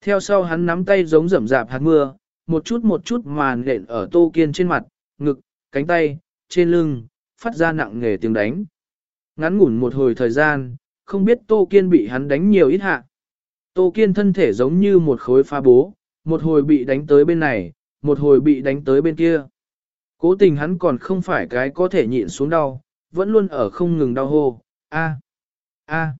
Theo sau hắn nắm tay giống rậm rạp hạt mưa, một chút một chút màn nện ở Tô Kiên trên mặt, ngực, cánh tay, trên lưng, phát ra nặng nghề tiếng đánh. Ngắn ngủn một hồi thời gian, không biết Tô Kiên bị hắn đánh nhiều ít hạ. Tô Kiên thân thể giống như một khối pha bố, một hồi bị đánh tới bên này, một hồi bị đánh tới bên kia. Cố tình hắn còn không phải cái có thể nhịn xuống đau, vẫn luôn ở không ngừng đau hô, a a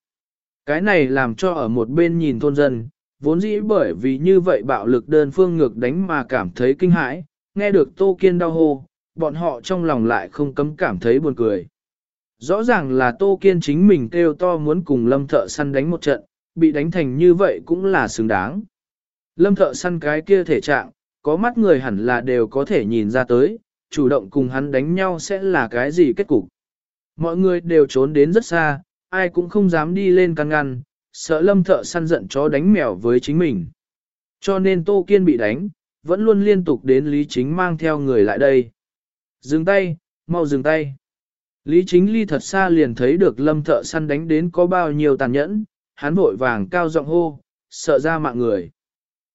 Cái này làm cho ở một bên nhìn thôn dân, vốn dĩ bởi vì như vậy bạo lực đơn phương ngược đánh mà cảm thấy kinh hãi, nghe được Tô Kiên đau hô, bọn họ trong lòng lại không cấm cảm thấy buồn cười. Rõ ràng là Tô Kiên chính mình kêu to muốn cùng lâm thợ săn đánh một trận, bị đánh thành như vậy cũng là xứng đáng. Lâm thợ săn cái kia thể trạng, có mắt người hẳn là đều có thể nhìn ra tới, chủ động cùng hắn đánh nhau sẽ là cái gì kết cục. Mọi người đều trốn đến rất xa, ai cũng không dám đi lên căn ngăn, sợ lâm thợ săn giận chó đánh mèo với chính mình. Cho nên Tô Kiên bị đánh, vẫn luôn liên tục đến Lý Chính mang theo người lại đây. Dừng tay, mau dừng tay. Lý Chính Ly thật xa liền thấy được lâm thợ săn đánh đến có bao nhiêu tàn nhẫn, hắn vội vàng cao giọng hô, sợ ra mạng người.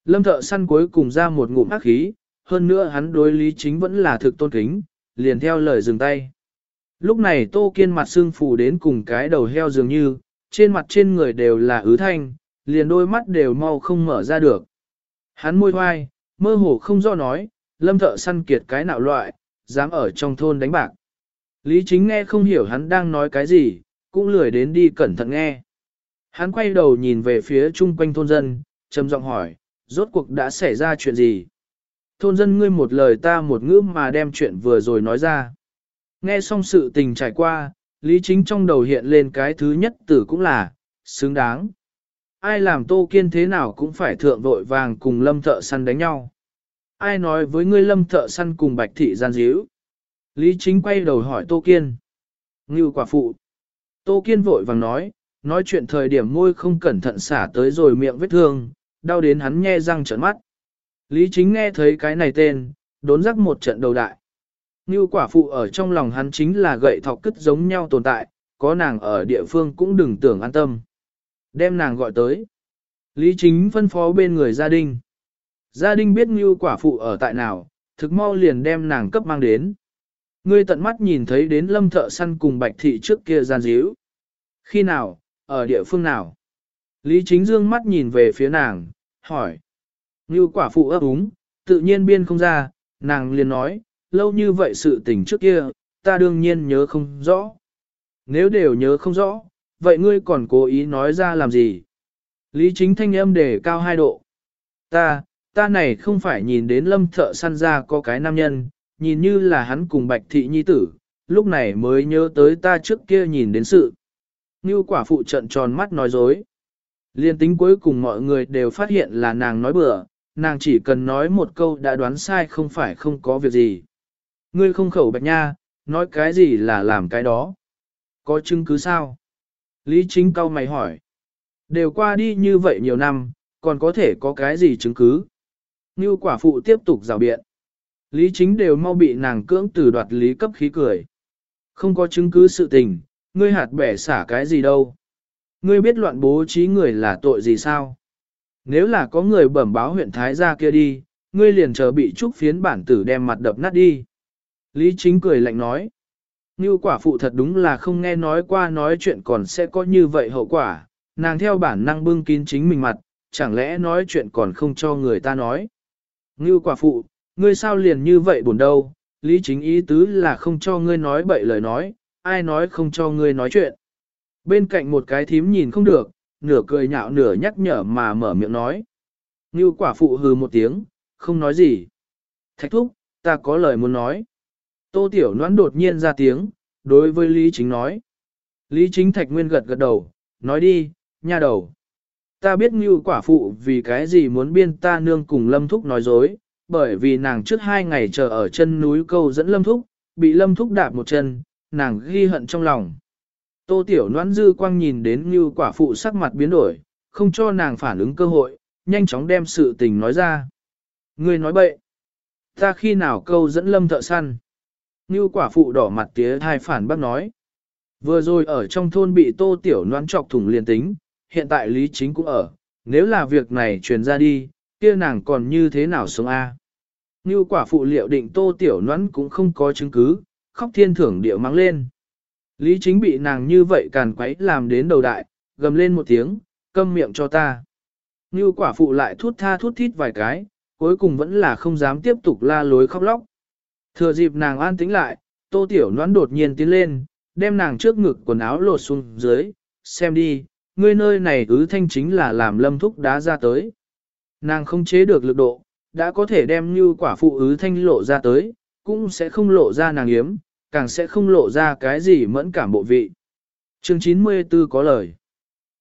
Lâm thợ săn cuối cùng ra một ngụm ác khí, hơn nữa hắn đối Lý Chính vẫn là thực tôn kính, liền theo lời dừng tay. Lúc này Tô Kiên mặt xương phù đến cùng cái đầu heo dường như, trên mặt trên người đều là ứ thanh, liền đôi mắt đều mau không mở ra được. Hắn môi hoai, mơ hồ không do nói, lâm thợ săn kiệt cái nạo loại, dám ở trong thôn đánh bạc. Lý chính nghe không hiểu hắn đang nói cái gì, cũng lười đến đi cẩn thận nghe. Hắn quay đầu nhìn về phía chung quanh thôn dân, trầm giọng hỏi, rốt cuộc đã xảy ra chuyện gì? Thôn dân ngươi một lời ta một ngữ mà đem chuyện vừa rồi nói ra. Nghe xong sự tình trải qua, Lý Chính trong đầu hiện lên cái thứ nhất tử cũng là, xứng đáng. Ai làm Tô Kiên thế nào cũng phải thượng vội vàng cùng lâm thợ săn đánh nhau. ai nói với ngươi lâm thợ săn cùng bạch thị gian díu. Lý chính quay đầu hỏi Tô Kiên. Ngưu quả phụ. Tô Kiên vội vàng nói, nói chuyện thời điểm môi không cẩn thận xả tới rồi miệng vết thương, đau đến hắn nhe răng trợn mắt. Lý chính nghe thấy cái này tên, đốn rắc một trận đầu đại. Ngưu quả phụ ở trong lòng hắn chính là gậy thọc cất giống nhau tồn tại, có nàng ở địa phương cũng đừng tưởng an tâm. Đem nàng gọi tới. Lý chính phân phó bên người gia đình. Gia đình biết Ngưu quả phụ ở tại nào, thực mau liền đem nàng cấp mang đến. Ngươi tận mắt nhìn thấy đến lâm thợ săn cùng bạch thị trước kia gian díu. Khi nào, ở địa phương nào? Lý chính dương mắt nhìn về phía nàng, hỏi. Như quả phụ ấp úng, tự nhiên biên không ra, nàng liền nói, lâu như vậy sự tình trước kia, ta đương nhiên nhớ không rõ. Nếu đều nhớ không rõ, vậy ngươi còn cố ý nói ra làm gì? Lý chính thanh âm đề cao hai độ. Ta, ta này không phải nhìn đến lâm thợ săn ra có cái nam nhân, nhìn như là hắn cùng bạch thị nhi tử, lúc này mới nhớ tới ta trước kia nhìn đến sự. Như quả phụ trận tròn mắt nói dối. Liên tính cuối cùng mọi người đều phát hiện là nàng nói bừa, nàng chỉ cần nói một câu đã đoán sai không phải không có việc gì. Ngươi không khẩu bạch nha, nói cái gì là làm cái đó. Có chứng cứ sao? Lý chính cao mày hỏi. Đều qua đi như vậy nhiều năm, còn có thể có cái gì chứng cứ? Như quả phụ tiếp tục rào biện. Lý chính đều mau bị nàng cưỡng từ đoạt lý cấp khí cười. Không có chứng cứ sự tình, ngươi hạt bẻ xả cái gì đâu. Ngươi biết loạn bố trí người là tội gì sao? Nếu là có người bẩm báo huyện Thái gia kia đi, ngươi liền chờ bị trúc phiến bản tử đem mặt đập nát đi. Lý chính cười lạnh nói. Như quả phụ thật đúng là không nghe nói qua nói chuyện còn sẽ có như vậy hậu quả, nàng theo bản năng bưng kín chính mình mặt, chẳng lẽ nói chuyện còn không cho người ta nói. Như quả phụ, ngươi sao liền như vậy buồn đâu, lý chính ý tứ là không cho ngươi nói bậy lời nói, ai nói không cho ngươi nói chuyện. Bên cạnh một cái thím nhìn không được, nửa cười nhạo nửa nhắc nhở mà mở miệng nói. Như quả phụ hừ một tiếng, không nói gì. Thạch thúc, ta có lời muốn nói. Tô Tiểu Noãn đột nhiên ra tiếng, đối với Lý Chính nói. Lý Chính Thạch Nguyên gật gật đầu, nói đi, nha đầu. Ta biết như quả phụ vì cái gì muốn biên ta nương cùng Lâm Thúc nói dối, bởi vì nàng trước hai ngày chờ ở chân núi câu dẫn Lâm Thúc, bị Lâm Thúc đạp một chân, nàng ghi hận trong lòng. Tô Tiểu Noãn dư quang nhìn đến như quả phụ sắc mặt biến đổi, không cho nàng phản ứng cơ hội, nhanh chóng đem sự tình nói ra. người nói bậy. Ta khi nào câu dẫn Lâm thợ săn? Như quả phụ đỏ mặt tía hai phản bác nói. Vừa rồi ở trong thôn bị tô tiểu noan chọc thủng liền tính, hiện tại lý chính cũng ở, nếu là việc này truyền ra đi, kia nàng còn như thế nào sống a? Như quả phụ liệu định tô tiểu nhoắn cũng không có chứng cứ, khóc thiên thưởng điệu mang lên. Lý chính bị nàng như vậy càn quấy làm đến đầu đại, gầm lên một tiếng, câm miệng cho ta. Như quả phụ lại thút tha thút thít vài cái, cuối cùng vẫn là không dám tiếp tục la lối khóc lóc. Thừa dịp nàng an tĩnh lại, tô tiểu noãn đột nhiên tiến lên, đem nàng trước ngực quần áo lột xuống dưới, xem đi, ngươi nơi này ứ thanh chính là làm lâm thúc đá ra tới. Nàng không chế được lực độ, đã có thể đem như quả phụ ứ thanh lộ ra tới, cũng sẽ không lộ ra nàng yếm, càng sẽ không lộ ra cái gì mẫn cảm bộ vị. Chương 94 có lời.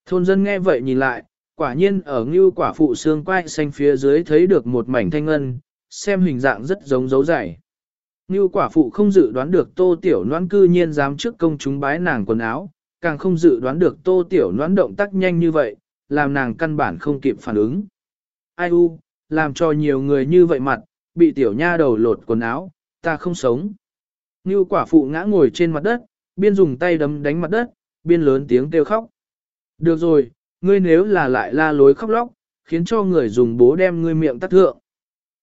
Thôn dân nghe vậy nhìn lại, quả nhiên ở như quả phụ xương quai xanh phía dưới thấy được một mảnh thanh ngân, xem hình dạng rất giống dấu dày. Như quả phụ không dự đoán được tô tiểu noan cư nhiên dám trước công chúng bái nàng quần áo, càng không dự đoán được tô tiểu noan động tác nhanh như vậy, làm nàng căn bản không kịp phản ứng. Ai u, làm cho nhiều người như vậy mặt, bị tiểu nha đầu lột quần áo, ta không sống. Như quả phụ ngã ngồi trên mặt đất, biên dùng tay đấm đánh mặt đất, biên lớn tiếng kêu khóc. Được rồi, ngươi nếu là lại la lối khóc lóc, khiến cho người dùng bố đem ngươi miệng tắt thượng.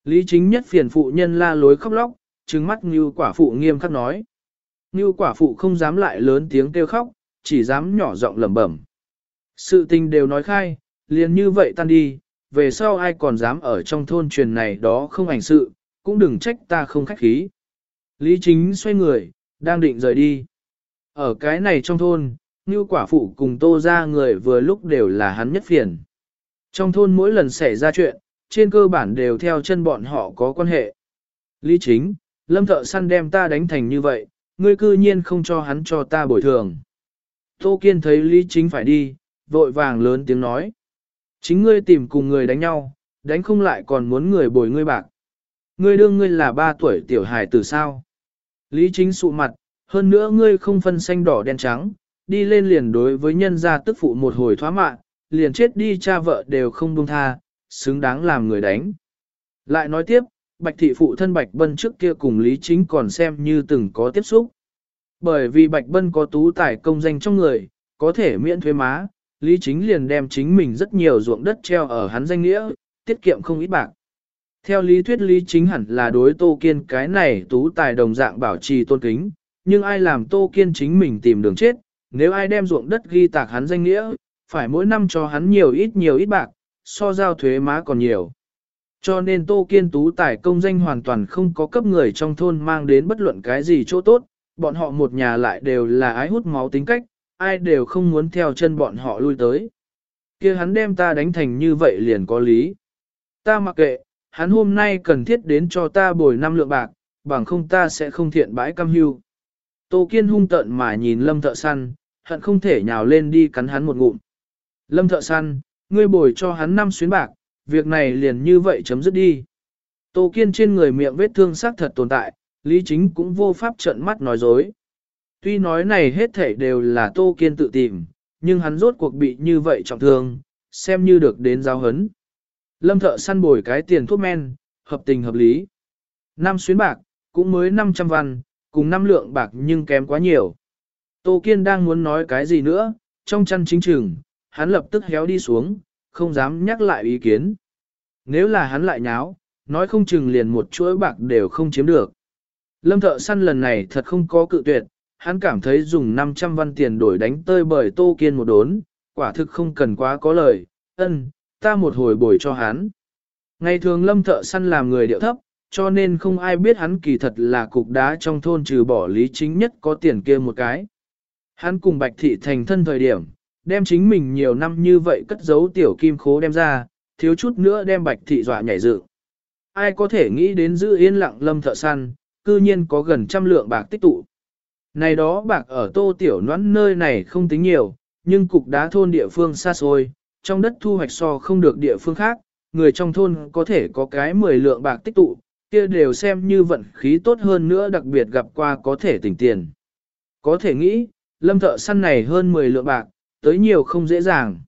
Lý chính nhất phiền phụ nhân la lối khóc lóc, trừng mắt như quả phụ nghiêm khắc nói. Như quả phụ không dám lại lớn tiếng kêu khóc, chỉ dám nhỏ giọng lẩm bẩm. Sự tình đều nói khai, liền như vậy tan đi, về sau ai còn dám ở trong thôn truyền này đó không ảnh sự, cũng đừng trách ta không khách khí. Lý chính xoay người, đang định rời đi. Ở cái này trong thôn, như quả phụ cùng tô ra người vừa lúc đều là hắn nhất phiền. Trong thôn mỗi lần xảy ra chuyện, trên cơ bản đều theo chân bọn họ có quan hệ. Lý chính, lâm thợ săn đem ta đánh thành như vậy, ngươi cư nhiên không cho hắn cho ta bồi thường. Tô Kiên thấy Lý Chính phải đi, vội vàng lớn tiếng nói. Chính ngươi tìm cùng người đánh nhau, đánh không lại còn muốn người bồi ngươi bạc. Ngươi đương ngươi là ba tuổi tiểu hài từ sao? Lý chính sụ mặt, hơn nữa ngươi không phân xanh đỏ đen trắng, đi lên liền đối với nhân gia tức phụ một hồi thoá mạ, liền chết đi cha vợ đều không buông tha, xứng đáng làm người đánh. Lại nói tiếp, Bạch thị phụ thân Bạch Bân trước kia cùng Lý Chính còn xem như từng có tiếp xúc. Bởi vì Bạch Bân có tú tài công danh trong người, có thể miễn thuế má, Lý Chính liền đem chính mình rất nhiều ruộng đất treo ở hắn danh nghĩa, tiết kiệm không ít bạc. Theo lý thuyết Lý Chính hẳn là đối Tô Kiên cái này tú tài đồng dạng bảo trì tôn kính, nhưng ai làm Tô Kiên chính mình tìm đường chết, nếu ai đem ruộng đất ghi tạc hắn danh nghĩa, phải mỗi năm cho hắn nhiều ít nhiều ít bạc, so giao thuế má còn nhiều. Cho nên Tô Kiên tú tài công danh hoàn toàn không có cấp người trong thôn mang đến bất luận cái gì chỗ tốt, bọn họ một nhà lại đều là ái hút máu tính cách, ai đều không muốn theo chân bọn họ lui tới. kia hắn đem ta đánh thành như vậy liền có lý. Ta mặc kệ, hắn hôm nay cần thiết đến cho ta bồi năm lượng bạc, bằng không ta sẽ không thiện bãi cam hưu. Tô Kiên hung tận mà nhìn lâm thợ săn, hận không thể nhào lên đi cắn hắn một ngụm. Lâm thợ săn, ngươi bồi cho hắn năm xuyến bạc, việc này liền như vậy chấm dứt đi. Tô Kiên trên người miệng vết thương xác thật tồn tại, Lý Chính cũng vô pháp trợn mắt nói dối. Tuy nói này hết thảy đều là Tô Kiên tự tìm, nhưng hắn rốt cuộc bị như vậy trọng thương, xem như được đến giáo hấn. Lâm thợ săn bồi cái tiền thuốc men, hợp tình hợp lý. Năm xuyến bạc, cũng mới 500 văn, cùng năm lượng bạc nhưng kém quá nhiều. Tô Kiên đang muốn nói cái gì nữa, trong chăn chính trường, hắn lập tức héo đi xuống, không dám nhắc lại ý kiến. Nếu là hắn lại nháo, nói không chừng liền một chuỗi bạc đều không chiếm được. Lâm thợ săn lần này thật không có cự tuyệt, hắn cảm thấy dùng 500 văn tiền đổi đánh tơi bởi Tô Kiên một đốn, quả thực không cần quá có lời, ân, ta một hồi bồi cho hắn. Ngày thường lâm thợ săn làm người điệu thấp, cho nên không ai biết hắn kỳ thật là cục đá trong thôn trừ bỏ lý chính nhất có tiền kia một cái. Hắn cùng Bạch Thị thành thân thời điểm, đem chính mình nhiều năm như vậy cất giấu tiểu kim khố đem ra, thiếu chút nữa đem Bạch Thị dọa nhảy dựng. Ai có thể nghĩ đến giữ yên lặng lâm thợ săn, cư nhiên có gần trăm lượng bạc tích tụ. Này đó bạc ở tô tiểu noãn nơi này không tính nhiều, nhưng cục đá thôn địa phương xa xôi, trong đất thu hoạch so không được địa phương khác, người trong thôn có thể có cái 10 lượng bạc tích tụ, kia đều xem như vận khí tốt hơn nữa đặc biệt gặp qua có thể tỉnh tiền. Có thể nghĩ, lâm thợ săn này hơn 10 lượng bạc, tới nhiều không dễ dàng.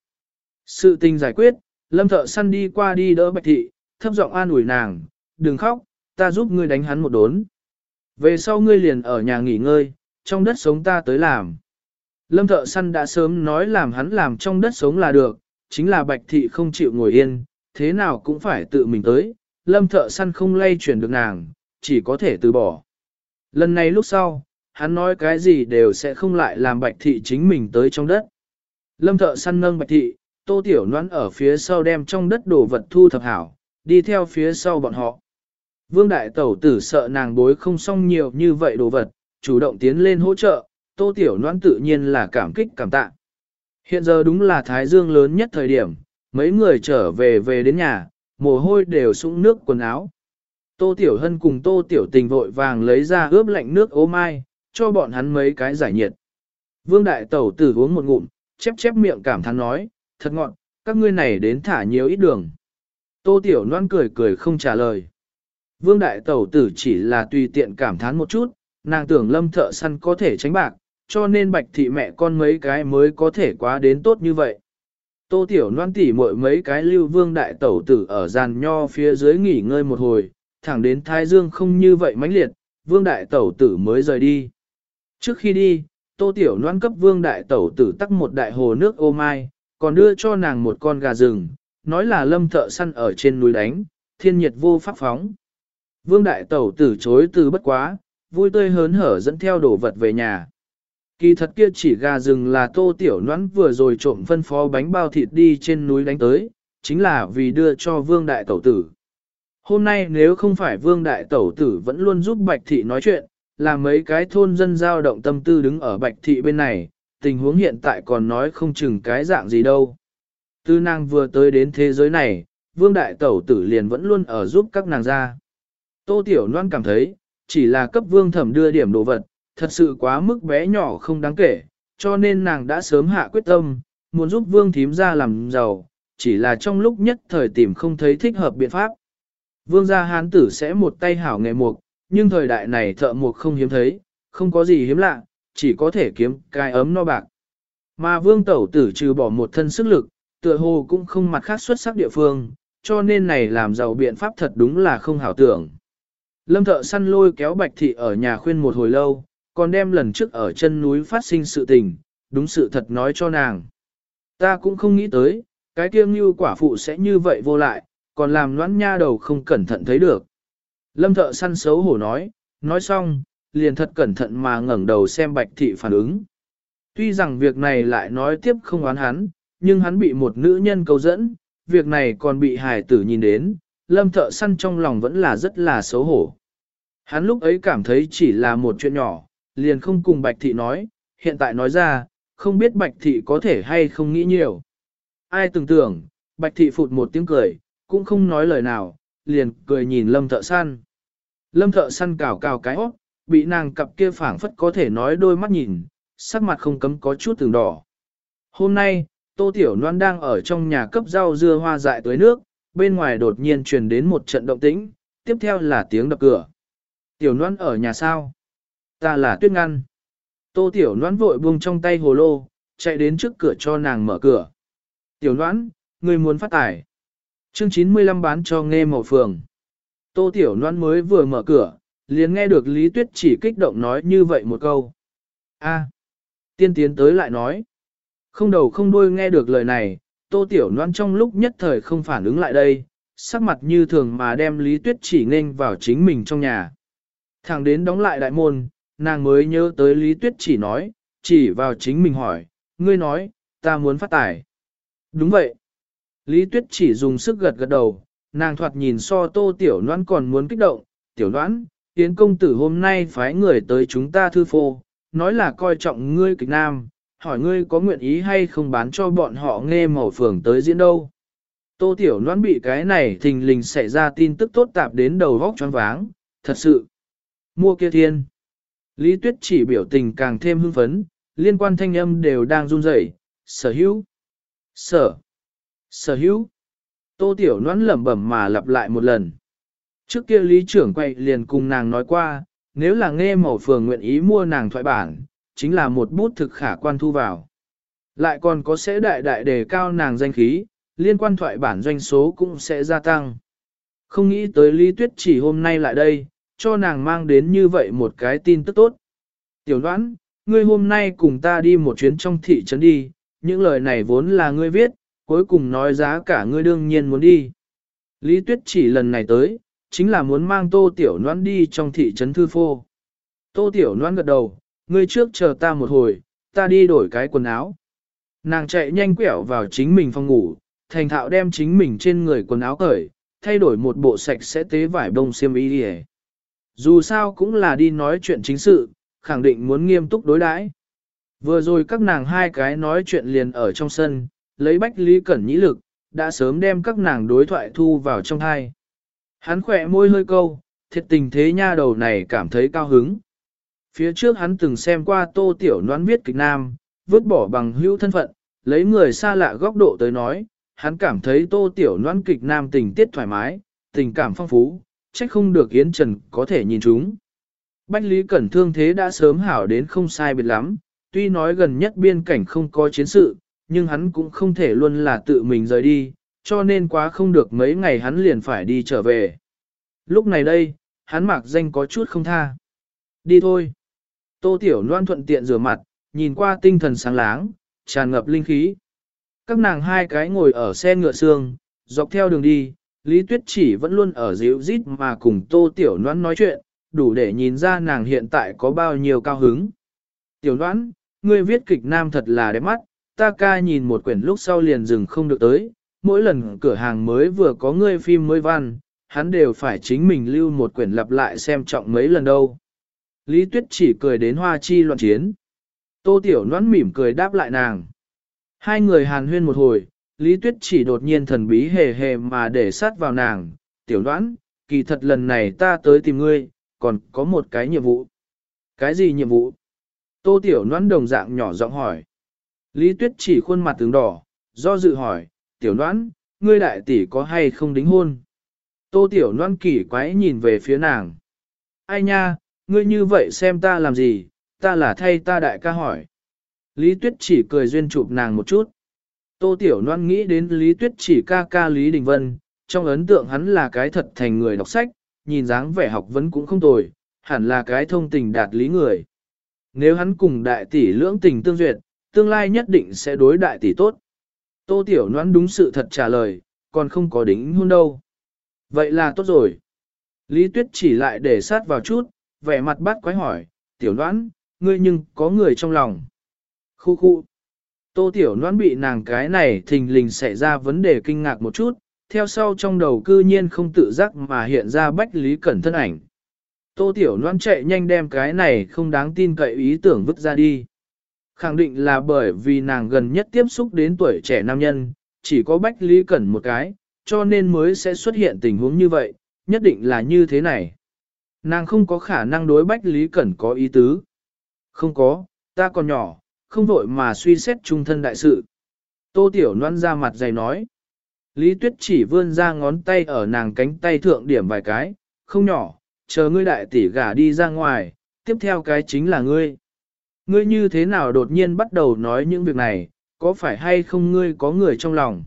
Sự tình giải quyết, lâm thợ săn đi qua đi đỡ bạch thị, thấp giọng an ủi nàng, đừng khóc, ta giúp ngươi đánh hắn một đốn. Về sau ngươi liền ở nhà nghỉ ngơi, trong đất sống ta tới làm. Lâm thợ săn đã sớm nói làm hắn làm trong đất sống là được, chính là bạch thị không chịu ngồi yên, thế nào cũng phải tự mình tới, lâm thợ săn không lay chuyển được nàng, chỉ có thể từ bỏ. Lần này lúc sau, hắn nói cái gì đều sẽ không lại làm bạch thị chính mình tới trong đất. Lâm thợ săn nâng bạch thị, tô tiểu noãn ở phía sau đem trong đất đồ vật thu thập hảo, đi theo phía sau bọn họ. Vương đại tẩu tử sợ nàng bối không xong nhiều như vậy đồ vật, chủ động tiến lên hỗ trợ, tô tiểu noãn tự nhiên là cảm kích cảm tạ. Hiện giờ đúng là thái dương lớn nhất thời điểm, mấy người trở về về đến nhà, mồ hôi đều sũng nước quần áo. Tô Tiểu Hân cùng Tô Tiểu Tình vội vàng lấy ra ướp lạnh nước ô mai, cho bọn hắn mấy cái giải nhiệt. Vương Đại Tẩu tử uống một ngụm, chép chép miệng cảm thán nói, thật ngọn, các ngươi này đến thả nhiều ít đường. Tô Tiểu noan cười cười không trả lời. Vương Đại Tẩu tử chỉ là tùy tiện cảm thán một chút, nàng tưởng lâm thợ săn có thể tránh bạc, cho nên bạch thị mẹ con mấy cái mới có thể quá đến tốt như vậy. Tô Tiểu Loan tỉ muội mấy cái lưu vương đại tẩu tử ở giàn nho phía dưới nghỉ ngơi một hồi, thẳng đến Thái Dương không như vậy mãnh liệt, vương đại tẩu tử mới rời đi. Trước khi đi, Tô Tiểu Loan cấp vương đại tẩu tử tắc một đại hồ nước ô mai, còn đưa cho nàng một con gà rừng, nói là lâm thợ săn ở trên núi đánh, thiên nhiệt vô pháp phóng. Vương đại tẩu tử chối từ bất quá, vui tươi hớn hở dẫn theo đồ vật về nhà. Kỳ thật kia chỉ gà rừng là tô tiểu noãn vừa rồi trộm phân phó bánh bao thịt đi trên núi đánh tới, chính là vì đưa cho vương đại tẩu tử. Hôm nay nếu không phải vương đại tẩu tử vẫn luôn giúp bạch thị nói chuyện, là mấy cái thôn dân giao động tâm tư đứng ở bạch thị bên này, tình huống hiện tại còn nói không chừng cái dạng gì đâu. Tư nàng vừa tới đến thế giới này, vương đại tẩu tử liền vẫn luôn ở giúp các nàng ra. Tô tiểu noan cảm thấy, chỉ là cấp vương thẩm đưa điểm đồ vật, thật sự quá mức bé nhỏ không đáng kể, cho nên nàng đã sớm hạ quyết tâm, muốn giúp vương thím ra làm giàu, chỉ là trong lúc nhất thời tìm không thấy thích hợp biện pháp. Vương gia hán tử sẽ một tay hảo nghề mục, nhưng thời đại này thợ mục không hiếm thấy, không có gì hiếm lạ, chỉ có thể kiếm cái ấm no bạc. Mà vương tẩu tử trừ bỏ một thân sức lực, tựa hồ cũng không mặt khác xuất sắc địa phương, cho nên này làm giàu biện pháp thật đúng là không hảo tưởng. Lâm thợ săn lôi kéo bạch thị ở nhà khuyên một hồi lâu, còn đem lần trước ở chân núi phát sinh sự tình, đúng sự thật nói cho nàng. Ta cũng không nghĩ tới, cái kia như quả phụ sẽ như vậy vô lại, còn làm noãn nha đầu không cẩn thận thấy được. Lâm thợ săn xấu hổ nói, nói xong, liền thật cẩn thận mà ngẩng đầu xem bạch thị phản ứng. Tuy rằng việc này lại nói tiếp không oán hắn, nhưng hắn bị một nữ nhân cầu dẫn, việc này còn bị hài tử nhìn đến, lâm thợ săn trong lòng vẫn là rất là xấu hổ. Hắn lúc ấy cảm thấy chỉ là một chuyện nhỏ, liền không cùng bạch thị nói, hiện tại nói ra, không biết bạch thị có thể hay không nghĩ nhiều. Ai tưởng tưởng, bạch thị phụt một tiếng cười, cũng không nói lời nào, liền cười nhìn lâm thợ săn. Lâm thợ săn cào cào cái hót, bị nàng cặp kia phảng phất có thể nói đôi mắt nhìn, sắc mặt không cấm có chút từng đỏ. Hôm nay, Tô Tiểu Loan đang ở trong nhà cấp rau dưa hoa dại tưới nước, bên ngoài đột nhiên truyền đến một trận động tĩnh, tiếp theo là tiếng đập cửa. Tiểu Loan ở nhà sao? Ta là Tuyết Ngăn. Tô Tiểu Loan vội buông trong tay hồ lô, chạy đến trước cửa cho nàng mở cửa. Tiểu Loan, người muốn phát tài. Chương 95 bán cho nghe màu phường. Tô Tiểu Loan mới vừa mở cửa, liền nghe được Lý Tuyết chỉ kích động nói như vậy một câu. A, tiên tiến tới lại nói. Không đầu không đuôi nghe được lời này, Tô Tiểu Loan trong lúc nhất thời không phản ứng lại đây, sắc mặt như thường mà đem Lý Tuyết chỉ nên vào chính mình trong nhà. Thẳng đến đóng lại đại môn, nàng mới nhớ tới Lý Tuyết chỉ nói, chỉ vào chính mình hỏi, ngươi nói, ta muốn phát tài. Đúng vậy. Lý Tuyết chỉ dùng sức gật gật đầu, nàng thoạt nhìn so tô tiểu noãn còn muốn kích động, tiểu noãn, tiến công tử hôm nay phái người tới chúng ta thư phô, nói là coi trọng ngươi kịch nam, hỏi ngươi có nguyện ý hay không bán cho bọn họ nghe màu phường tới diễn đâu. Tô tiểu Loan bị cái này thình lình xảy ra tin tức tốt tạp đến đầu vóc choáng váng, thật sự. Mua kia thiên. Lý Tuyết chỉ biểu tình càng thêm hưng phấn, liên quan thanh âm đều đang run rẩy. sở hữu, sở, sở hữu. Tô Tiểu Loan lẩm bẩm mà lặp lại một lần. Trước kia lý trưởng quay liền cùng nàng nói qua, nếu là nghe mẫu phường nguyện ý mua nàng thoại bản, chính là một bút thực khả quan thu vào. Lại còn có sẽ đại đại đề cao nàng danh khí, liên quan thoại bản doanh số cũng sẽ gia tăng. Không nghĩ tới Lý Tuyết chỉ hôm nay lại đây, cho nàng mang đến như vậy một cái tin tức tốt. Tiểu đoán, ngươi hôm nay cùng ta đi một chuyến trong thị trấn đi, những lời này vốn là ngươi viết, cuối cùng nói giá cả ngươi đương nhiên muốn đi. Lý Tuyết chỉ lần này tới, chính là muốn mang tô tiểu noan đi trong thị trấn thư phô. Tô tiểu noan gật đầu, ngươi trước chờ ta một hồi, ta đi đổi cái quần áo. Nàng chạy nhanh quẹo vào chính mình phòng ngủ, thành thạo đem chính mình trên người quần áo cởi, thay đổi một bộ sạch sẽ tế vải bông xiêm y đi Dù sao cũng là đi nói chuyện chính sự, khẳng định muốn nghiêm túc đối đãi. Vừa rồi các nàng hai cái nói chuyện liền ở trong sân, lấy bách lý cẩn nhĩ lực, đã sớm đem các nàng đối thoại thu vào trong hai. Hắn khỏe môi hơi câu, thiệt tình thế nha đầu này cảm thấy cao hứng. Phía trước hắn từng xem qua tô tiểu noán viết kịch nam, vứt bỏ bằng hữu thân phận, lấy người xa lạ góc độ tới nói, hắn cảm thấy tô tiểu noán kịch nam tình tiết thoải mái, tình cảm phong phú, trách không được Yến Trần có thể nhìn chúng. Bách Lý Cẩn thương thế đã sớm hảo đến không sai biệt lắm, tuy nói gần nhất biên cảnh không có chiến sự, nhưng hắn cũng không thể luôn là tự mình rời đi, cho nên quá không được mấy ngày hắn liền phải đi trở về. Lúc này đây, hắn mặc danh có chút không tha. Đi thôi. Tô Tiểu Loan thuận tiện rửa mặt, nhìn qua tinh thần sáng láng, tràn ngập linh khí. Các nàng hai cái ngồi ở xe ngựa xương, dọc theo đường đi, Lý Tuyết chỉ vẫn luôn ở dịu rít mà cùng Tô Tiểu Loan nói chuyện, đủ để nhìn ra nàng hiện tại có bao nhiêu cao hứng. Tiểu Loan, ngươi viết kịch nam thật là đẹp mắt, ta ca nhìn một quyển lúc sau liền dừng không được tới, mỗi lần cửa hàng mới vừa có ngươi phim mới văn, hắn đều phải chính mình lưu một quyển lặp lại xem trọng mấy lần đâu. Lý Tuyết chỉ cười đến hoa chi loạn chiến. Tô Tiểu Loan mỉm cười đáp lại nàng. Hai người hàn huyên một hồi, Lý Tuyết chỉ đột nhiên thần bí hề hề mà để sát vào nàng. Tiểu Loan, kỳ thật lần này ta tới tìm ngươi, còn có một cái nhiệm vụ. Cái gì nhiệm vụ? Tô Tiểu Loan đồng dạng nhỏ giọng hỏi. Lý Tuyết chỉ khuôn mặt tướng đỏ, do dự hỏi, tiểu Loan, ngươi đại tỷ có hay không đính hôn? Tô Tiểu Loan kỳ quái nhìn về phía nàng. Ai nha, ngươi như vậy xem ta làm gì, ta là thay ta đại ca hỏi. Lý Tuyết chỉ cười duyên chụp nàng một chút. Tô Tiểu Loan nghĩ đến Lý Tuyết chỉ ca ca Lý Đình Vân, trong ấn tượng hắn là cái thật thành người đọc sách, nhìn dáng vẻ học vấn cũng không tồi, hẳn là cái thông tình đạt lý người. Nếu hắn cùng đại tỷ lưỡng tình tương duyệt, tương lai nhất định sẽ đối đại tỷ tốt. Tô Tiểu Loan đúng sự thật trả lời, còn không có đính hôn đâu. Vậy là tốt rồi. Lý Tuyết chỉ lại để sát vào chút, vẻ mặt bắt quái hỏi, Tiểu noãn, ngươi nhưng có người trong lòng. Khu khu. Tô Tiểu noãn bị nàng cái này thình lình xảy ra vấn đề kinh ngạc một chút, theo sau trong đầu cư nhiên không tự giác mà hiện ra Bách Lý Cẩn thân ảnh. Tô Tiểu noãn chạy nhanh đem cái này không đáng tin cậy ý tưởng vứt ra đi. Khẳng định là bởi vì nàng gần nhất tiếp xúc đến tuổi trẻ nam nhân, chỉ có Bách Lý Cẩn một cái, cho nên mới sẽ xuất hiện tình huống như vậy, nhất định là như thế này. Nàng không có khả năng đối Bách Lý Cẩn có ý tứ. Không có, ta còn nhỏ, không vội mà suy xét trung thân đại sự. Tô Tiểu Loan ra mặt dày nói. Lý Tuyết chỉ vươn ra ngón tay ở nàng cánh tay thượng điểm vài cái, không nhỏ, chờ ngươi đại tỷ gả đi ra ngoài, tiếp theo cái chính là ngươi. Ngươi như thế nào đột nhiên bắt đầu nói những việc này, có phải hay không ngươi có người trong lòng?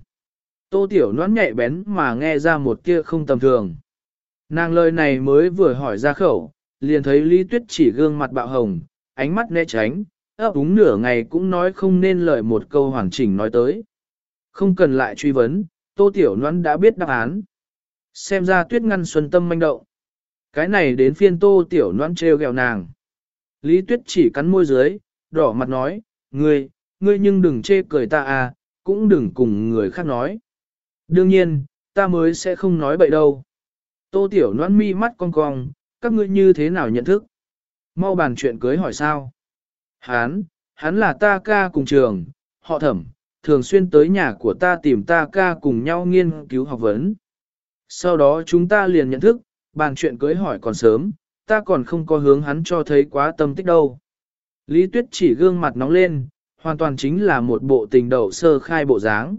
Tô Tiểu Loan nhạy bén mà nghe ra một kia không tầm thường. Nàng lời này mới vừa hỏi ra khẩu, liền thấy Lý Tuyết chỉ gương mặt bạo hồng, ánh mắt né tránh, ấp úng nửa ngày cũng nói không nên lời một câu hoàn chỉnh nói tới. Không cần lại truy vấn, Tô Tiểu Loan đã biết đáp án. Xem ra tuyết ngăn xuân tâm manh động. Cái này đến phiên Tô Tiểu Loan treo gẹo nàng. Lý Tuyết chỉ cắn môi dưới, đỏ mặt nói, ngươi, ngươi nhưng đừng chê cười ta à, cũng đừng cùng người khác nói. Đương nhiên, ta mới sẽ không nói bậy đâu. Tô Tiểu Loan mi mắt cong cong, các ngươi như thế nào nhận thức? Mau bàn chuyện cưới hỏi sao? Hán, hắn là ta ca cùng trường, họ thẩm, thường xuyên tới nhà của ta tìm ta ca cùng nhau nghiên cứu học vấn. Sau đó chúng ta liền nhận thức, bàn chuyện cưới hỏi còn sớm, ta còn không có hướng hắn cho thấy quá tâm tích đâu. Lý Tuyết chỉ gương mặt nóng lên, hoàn toàn chính là một bộ tình đầu sơ khai bộ dáng.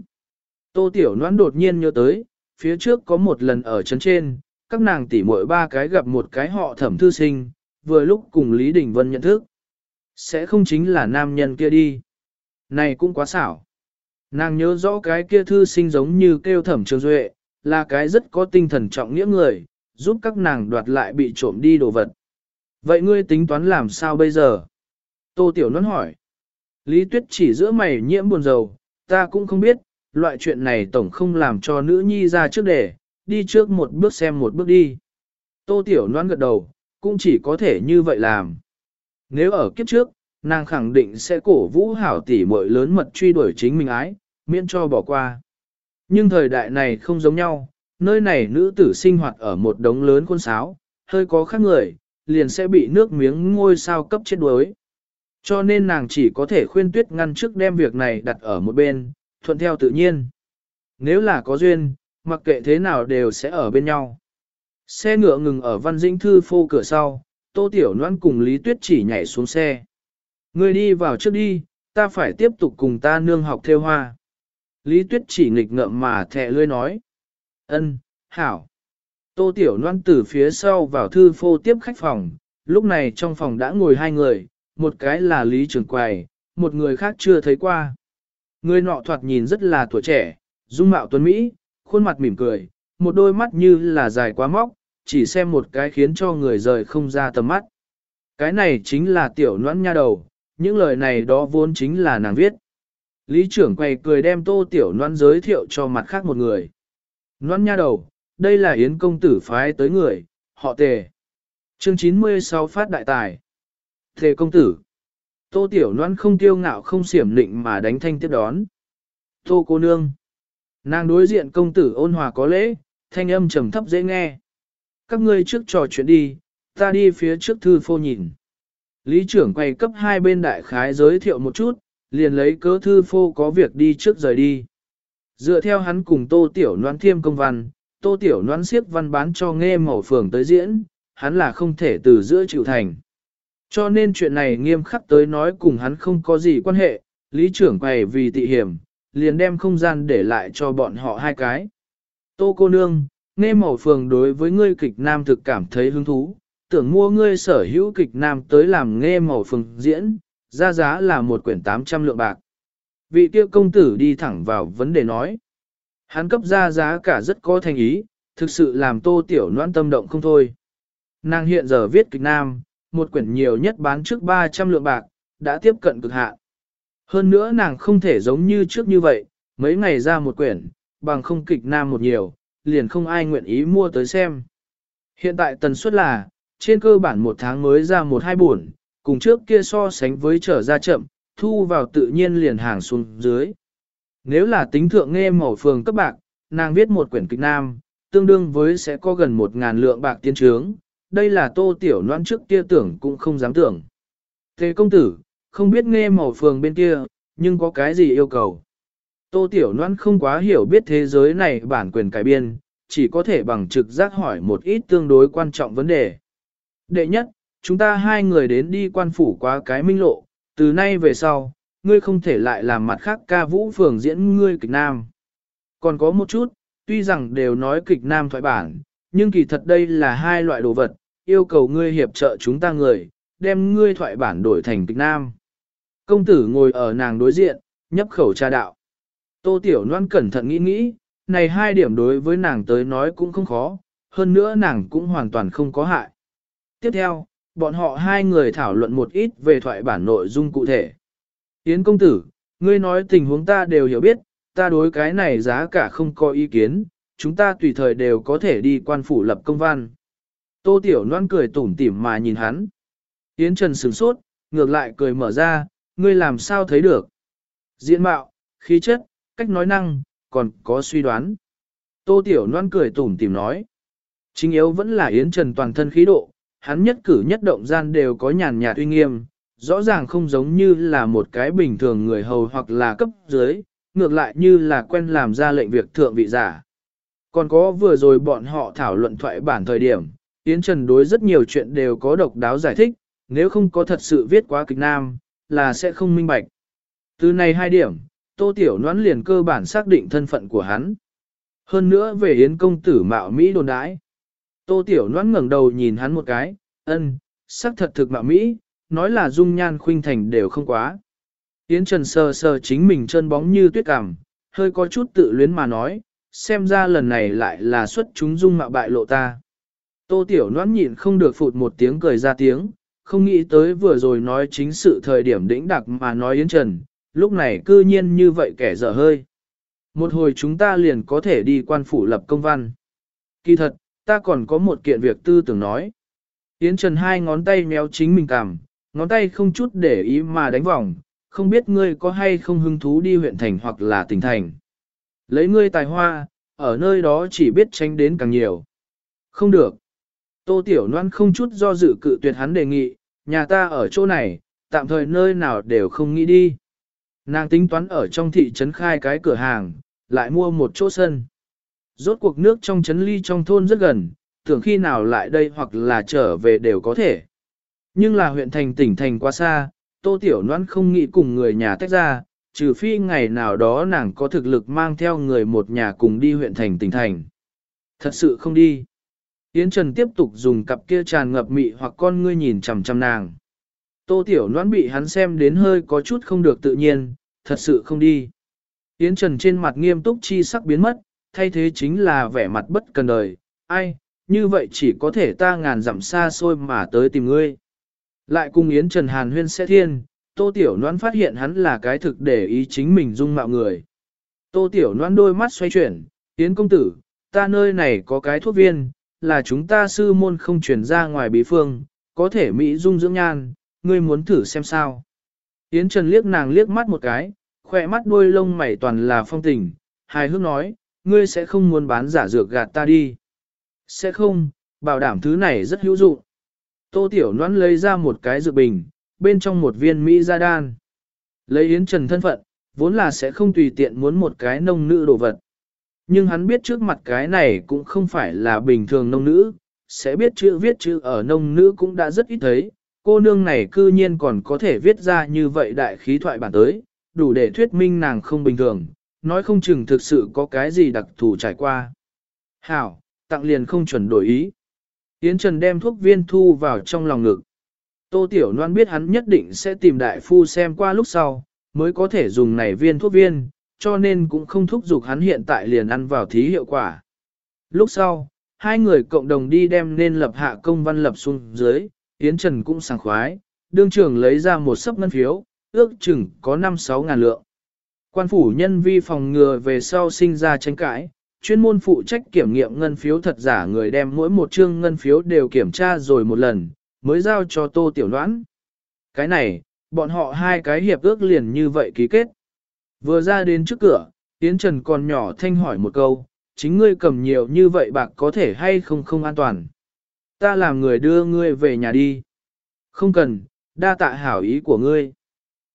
Tô Tiểu Noãn đột nhiên nhớ tới, phía trước có một lần ở chân trên, các nàng tỷ muội ba cái gặp một cái họ thẩm thư sinh, vừa lúc cùng Lý Đình Vân nhận thức. Sẽ không chính là nam nhân kia đi. Này cũng quá xảo. Nàng nhớ rõ cái kia thư sinh giống như kêu thẩm trường duệ, là cái rất có tinh thần trọng nghĩa người, giúp các nàng đoạt lại bị trộm đi đồ vật. Vậy ngươi tính toán làm sao bây giờ? Tô Tiểu Nôn hỏi. Lý Tuyết chỉ giữa mày nhiễm buồn rầu, ta cũng không biết, loại chuyện này tổng không làm cho nữ nhi ra trước để, đi trước một bước xem một bước đi. Tô Tiểu Loan gật đầu, cũng chỉ có thể như vậy làm. Nếu ở kiếp trước, nàng khẳng định sẽ cổ vũ hảo tỷ muội lớn mật truy đuổi chính mình ái, miễn cho bỏ qua. Nhưng thời đại này không giống nhau, nơi này nữ tử sinh hoạt ở một đống lớn khuôn sáo, hơi có khác người, liền sẽ bị nước miếng ngôi sao cấp chết đuối. Cho nên nàng chỉ có thể khuyên tuyết ngăn trước đem việc này đặt ở một bên, thuận theo tự nhiên. Nếu là có duyên, mặc kệ thế nào đều sẽ ở bên nhau. Xe ngựa ngừng ở văn dĩnh thư phô cửa sau, tô tiểu noan cùng Lý Tuyết chỉ nhảy xuống xe. Người đi vào trước đi, ta phải tiếp tục cùng ta nương học theo hoa. Lý Tuyết chỉ nghịch ngợm mà thẹ lươi nói. ân, hảo. Tô Tiểu Loan từ phía sau vào thư phô tiếp khách phòng, lúc này trong phòng đã ngồi hai người, một cái là Lý Trường Quầy, một người khác chưa thấy qua. Người nọ thoạt nhìn rất là tuổi trẻ, dung mạo tuấn Mỹ, khuôn mặt mỉm cười, một đôi mắt như là dài quá móc, chỉ xem một cái khiến cho người rời không ra tầm mắt. Cái này chính là tiểu noãn nha đầu, những lời này đó vốn chính là nàng viết. Lý trưởng quầy cười đem tô tiểu noãn giới thiệu cho mặt khác một người. Noãn nha đầu, đây là yến công tử phái tới người, họ tề. Chương 96 phát đại tài. Thề công tử. Tô tiểu noãn không tiêu ngạo không xiểm định mà đánh thanh tiếp đón. Tô cô nương. Nàng đối diện công tử ôn hòa có lễ, thanh âm trầm thấp dễ nghe. Các ngươi trước trò chuyện đi, ta đi phía trước thư phô nhìn. Lý trưởng quay cấp hai bên đại khái giới thiệu một chút, liền lấy cớ thư phô có việc đi trước rời đi. Dựa theo hắn cùng tô tiểu noan thiêm công văn, tô tiểu noan siếp văn bán cho nghe mẫu phường tới diễn, hắn là không thể từ giữa chịu thành. Cho nên chuyện này nghiêm khắc tới nói cùng hắn không có gì quan hệ, lý trưởng quầy vì tị hiểm, liền đem không gian để lại cho bọn họ hai cái. Tô cô nương, Nghe mẫu phường đối với ngươi kịch nam thực cảm thấy hứng thú, tưởng mua ngươi sở hữu kịch nam tới làm nghe mẫu phường diễn, ra giá là một quyển 800 lượng bạc. Vị tiêu công tử đi thẳng vào vấn đề nói. Hắn cấp ra giá cả rất có thành ý, thực sự làm tô tiểu noan tâm động không thôi. Nàng hiện giờ viết kịch nam, một quyển nhiều nhất bán trước 300 lượng bạc, đã tiếp cận cực hạn. Hơn nữa nàng không thể giống như trước như vậy, mấy ngày ra một quyển, bằng không kịch nam một nhiều, liền không ai nguyện ý mua tới xem. Hiện tại tần suất là, trên cơ bản một tháng mới ra một hai buồn, cùng trước kia so sánh với trở ra chậm, thu vào tự nhiên liền hàng xuống dưới. Nếu là tính thượng nghe mẫu phường cấp bạc, nàng viết một quyển kịch nam, tương đương với sẽ có gần một ngàn lượng bạc tiên trướng, đây là tô tiểu noan trước kia tưởng cũng không dám tưởng. Thế công tử, không biết nghe màu phường bên kia, nhưng có cái gì yêu cầu? Tô tiểu Loan không quá hiểu biết thế giới này bản quyền cải biên, chỉ có thể bằng trực giác hỏi một ít tương đối quan trọng vấn đề. Đệ nhất, chúng ta hai người đến đi quan phủ qua cái minh lộ, từ nay về sau, ngươi không thể lại làm mặt khác ca vũ phường diễn ngươi kịch nam. Còn có một chút, tuy rằng đều nói kịch nam thoại bản, nhưng kỳ thật đây là hai loại đồ vật, yêu cầu ngươi hiệp trợ chúng ta người, đem ngươi thoại bản đổi thành kịch nam. Công tử ngồi ở nàng đối diện, nhấp khẩu trà đạo. Tô Tiểu Loan cẩn thận nghĩ nghĩ, này hai điểm đối với nàng tới nói cũng không khó, hơn nữa nàng cũng hoàn toàn không có hại. Tiếp theo, bọn họ hai người thảo luận một ít về thoại bản nội dung cụ thể. Yến công tử, ngươi nói tình huống ta đều hiểu biết, ta đối cái này giá cả không có ý kiến, chúng ta tùy thời đều có thể đi quan phủ lập công văn. Tô Tiểu Loan cười tủm tỉm mà nhìn hắn. Yến Trần sửng sốt, ngược lại cười mở ra, ngươi làm sao thấy được. Diện mạo, khí chất, cách nói năng, còn có suy đoán. Tô Tiểu Loan cười tủm tỉm nói. Chính yếu vẫn là Yến Trần toàn thân khí độ, hắn nhất cử nhất động gian đều có nhàn nhạt uy nghiêm, rõ ràng không giống như là một cái bình thường người hầu hoặc là cấp dưới, ngược lại như là quen làm ra lệnh việc thượng vị giả. Còn có vừa rồi bọn họ thảo luận thoại bản thời điểm, Yến Trần đối rất nhiều chuyện đều có độc đáo giải thích, nếu không có thật sự viết quá kịch nam, là sẽ không minh bạch. Từ này hai điểm, Tô Tiểu Noãn liền cơ bản xác định thân phận của hắn. Hơn nữa về Yến công tử mạo Mỹ đồn đãi. Tô Tiểu Noãn ngẩng đầu nhìn hắn một cái, ân, sắc thật thực mạo Mỹ, nói là dung nhan khuynh thành đều không quá. Yến Trần sờ sờ chính mình chân bóng như tuyết cảm, hơi có chút tự luyến mà nói, xem ra lần này lại là xuất chúng dung mạo bại lộ ta. Tô Tiểu Noãn nhịn không được phụt một tiếng cười ra tiếng, không nghĩ tới vừa rồi nói chính sự thời điểm đĩnh đặc mà nói Yến Trần, lúc này cư nhiên như vậy kẻ dở hơi. Một hồi chúng ta liền có thể đi quan phủ lập công văn. Kỳ thật, ta còn có một kiện việc tư tưởng nói. Yến Trần hai ngón tay méo chính mình cảm, ngón tay không chút để ý mà đánh vòng, không biết ngươi có hay không hứng thú đi huyện thành hoặc là tỉnh thành. Lấy ngươi tài hoa, ở nơi đó chỉ biết tranh đến càng nhiều. Không được. Tô Tiểu Loan không chút do dự cự tuyệt hắn đề nghị, nhà ta ở chỗ này, tạm thời nơi nào đều không nghĩ đi. Nàng tính toán ở trong thị trấn khai cái cửa hàng, lại mua một chỗ sân. Rốt cuộc nước trong trấn ly trong thôn rất gần, tưởng khi nào lại đây hoặc là trở về đều có thể. Nhưng là huyện thành tỉnh thành quá xa, Tô Tiểu Loan không nghĩ cùng người nhà tách ra, trừ phi ngày nào đó nàng có thực lực mang theo người một nhà cùng đi huyện thành tỉnh thành. Thật sự không đi. Yến Trần tiếp tục dùng cặp kia tràn ngập mị hoặc con ngươi nhìn chằm chằm nàng. Tô Tiểu Loan bị hắn xem đến hơi có chút không được tự nhiên, thật sự không đi. Yến Trần trên mặt nghiêm túc chi sắc biến mất, thay thế chính là vẻ mặt bất cần đời, ai, như vậy chỉ có thể ta ngàn dặm xa xôi mà tới tìm ngươi. Lại cùng Yến Trần Hàn huyên sẽ thiên, Tô Tiểu Loan phát hiện hắn là cái thực để ý chính mình dung mạo người. Tô Tiểu Loan đôi mắt xoay chuyển, Yến công tử, ta nơi này có cái thuốc viên, là chúng ta sư môn không truyền ra ngoài bí phương, có thể mỹ dung dưỡng nhan, ngươi muốn thử xem sao. Yến Trần liếc nàng liếc mắt một cái, khỏe mắt đuôi lông mày toàn là phong tình, hài hước nói, ngươi sẽ không muốn bán giả dược gạt ta đi. Sẽ không, bảo đảm thứ này rất hữu dụng. Tô Tiểu Loan lấy ra một cái dược bình, bên trong một viên Mỹ gia đan. Lấy Yến Trần thân phận, vốn là sẽ không tùy tiện muốn một cái nông nữ đồ vật. Nhưng hắn biết trước mặt cái này cũng không phải là bình thường nông nữ, sẽ biết chữ viết chữ ở nông nữ cũng đã rất ít thấy, cô nương này cư nhiên còn có thể viết ra như vậy đại khí thoại bản tới, đủ để thuyết minh nàng không bình thường, nói không chừng thực sự có cái gì đặc thù trải qua. Hảo, tặng liền không chuẩn đổi ý. Yến Trần đem thuốc viên thu vào trong lòng ngực. Tô Tiểu Loan biết hắn nhất định sẽ tìm đại phu xem qua lúc sau, mới có thể dùng này viên thuốc viên, cho nên cũng không thúc giục hắn hiện tại liền ăn vào thí hiệu quả. Lúc sau, hai người cộng đồng đi đem nên lập hạ công văn lập xuống dưới, Yến Trần cũng sảng khoái, đương trưởng lấy ra một sấp ngân phiếu, ước chừng có 5-6 ngàn lượng. Quan phủ nhân vi phòng ngừa về sau sinh ra tranh cãi, chuyên môn phụ trách kiểm nghiệm ngân phiếu thật giả người đem mỗi một chương ngân phiếu đều kiểm tra rồi một lần, mới giao cho tô tiểu đoán. Cái này, bọn họ hai cái hiệp ước liền như vậy ký kết. Vừa ra đến trước cửa, Yến Trần còn nhỏ thanh hỏi một câu, chính ngươi cầm nhiều như vậy bạc có thể hay không không an toàn. Ta làm người đưa ngươi về nhà đi. Không cần, đa tạ hảo ý của ngươi.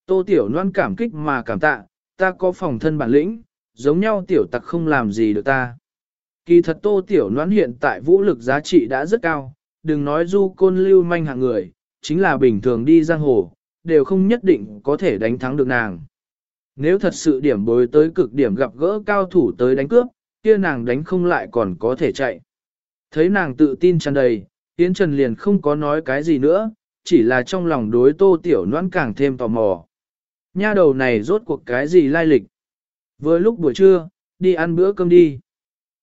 Tô Tiểu Loan cảm kích mà cảm tạ, ta có phòng thân bản lĩnh, giống nhau tiểu tặc không làm gì được ta. Kỳ thật Tô Tiểu Loan hiện tại vũ lực giá trị đã rất cao, đừng nói du côn lưu manh hạng người, chính là bình thường đi giang hồ, đều không nhất định có thể đánh thắng được nàng. Nếu thật sự điểm bối tới cực điểm gặp gỡ cao thủ tới đánh cướp, kia nàng đánh không lại còn có thể chạy. Thấy nàng tự tin tràn đầy, Yến Trần liền không có nói cái gì nữa, chỉ là trong lòng đối tô tiểu noãn càng thêm tò mò. Nha đầu này rốt cuộc cái gì lai lịch? Vừa lúc buổi trưa, đi ăn bữa cơm đi.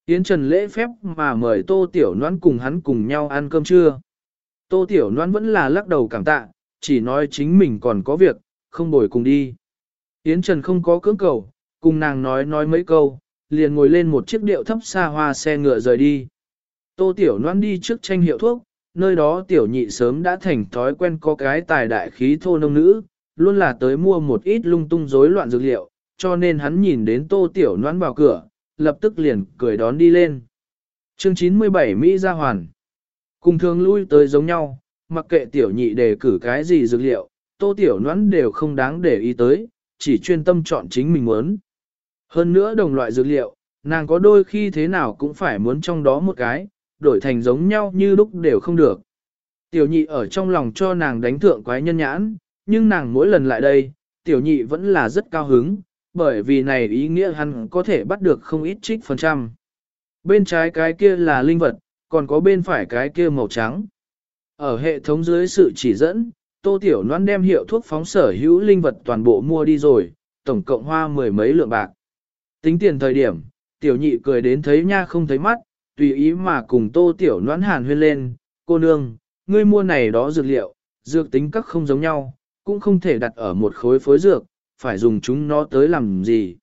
Yến Trần lễ phép mà mời tô tiểu noãn cùng hắn cùng nhau ăn cơm trưa. Tô tiểu noãn vẫn là lắc đầu cảm tạ, chỉ nói chính mình còn có việc, không bồi cùng đi. Yến Trần không có cưỡng cầu, cùng nàng nói nói mấy câu, liền ngồi lên một chiếc điệu thấp xa hoa xe ngựa rời đi. Tô Tiểu Loan đi trước tranh hiệu thuốc, nơi đó Tiểu Nhị sớm đã thành thói quen có cái tài đại khí thô nông nữ, luôn là tới mua một ít lung tung rối loạn dược liệu, cho nên hắn nhìn đến Tô Tiểu Loan vào cửa, lập tức liền cười đón đi lên. Chương 97 Mỹ Gia Hoàn Cùng thường lui tới giống nhau, mặc kệ Tiểu Nhị đề cử cái gì dược liệu, Tô Tiểu Loan đều không đáng để ý tới, chỉ chuyên tâm chọn chính mình muốn. Hơn nữa đồng loại dược liệu, nàng có đôi khi thế nào cũng phải muốn trong đó một cái, đổi thành giống nhau như lúc đều không được. Tiểu nhị ở trong lòng cho nàng đánh thượng quái nhân nhãn, nhưng nàng mỗi lần lại đây, tiểu nhị vẫn là rất cao hứng, bởi vì này ý nghĩa hắn có thể bắt được không ít trích phần trăm. Bên trái cái kia là linh vật, còn có bên phải cái kia màu trắng. Ở hệ thống dưới sự chỉ dẫn, Tô Tiểu Loan đem hiệu thuốc phóng sở hữu linh vật toàn bộ mua đi rồi, tổng cộng hoa mười mấy lượng bạc. Tính tiền thời điểm, Tiểu nhị cười đến thấy nha không thấy mắt, tùy ý mà cùng Tô Tiểu Loan hàn huyên lên, cô nương, ngươi mua này đó dược liệu, dược tính các không giống nhau, cũng không thể đặt ở một khối phối dược, phải dùng chúng nó tới làm gì.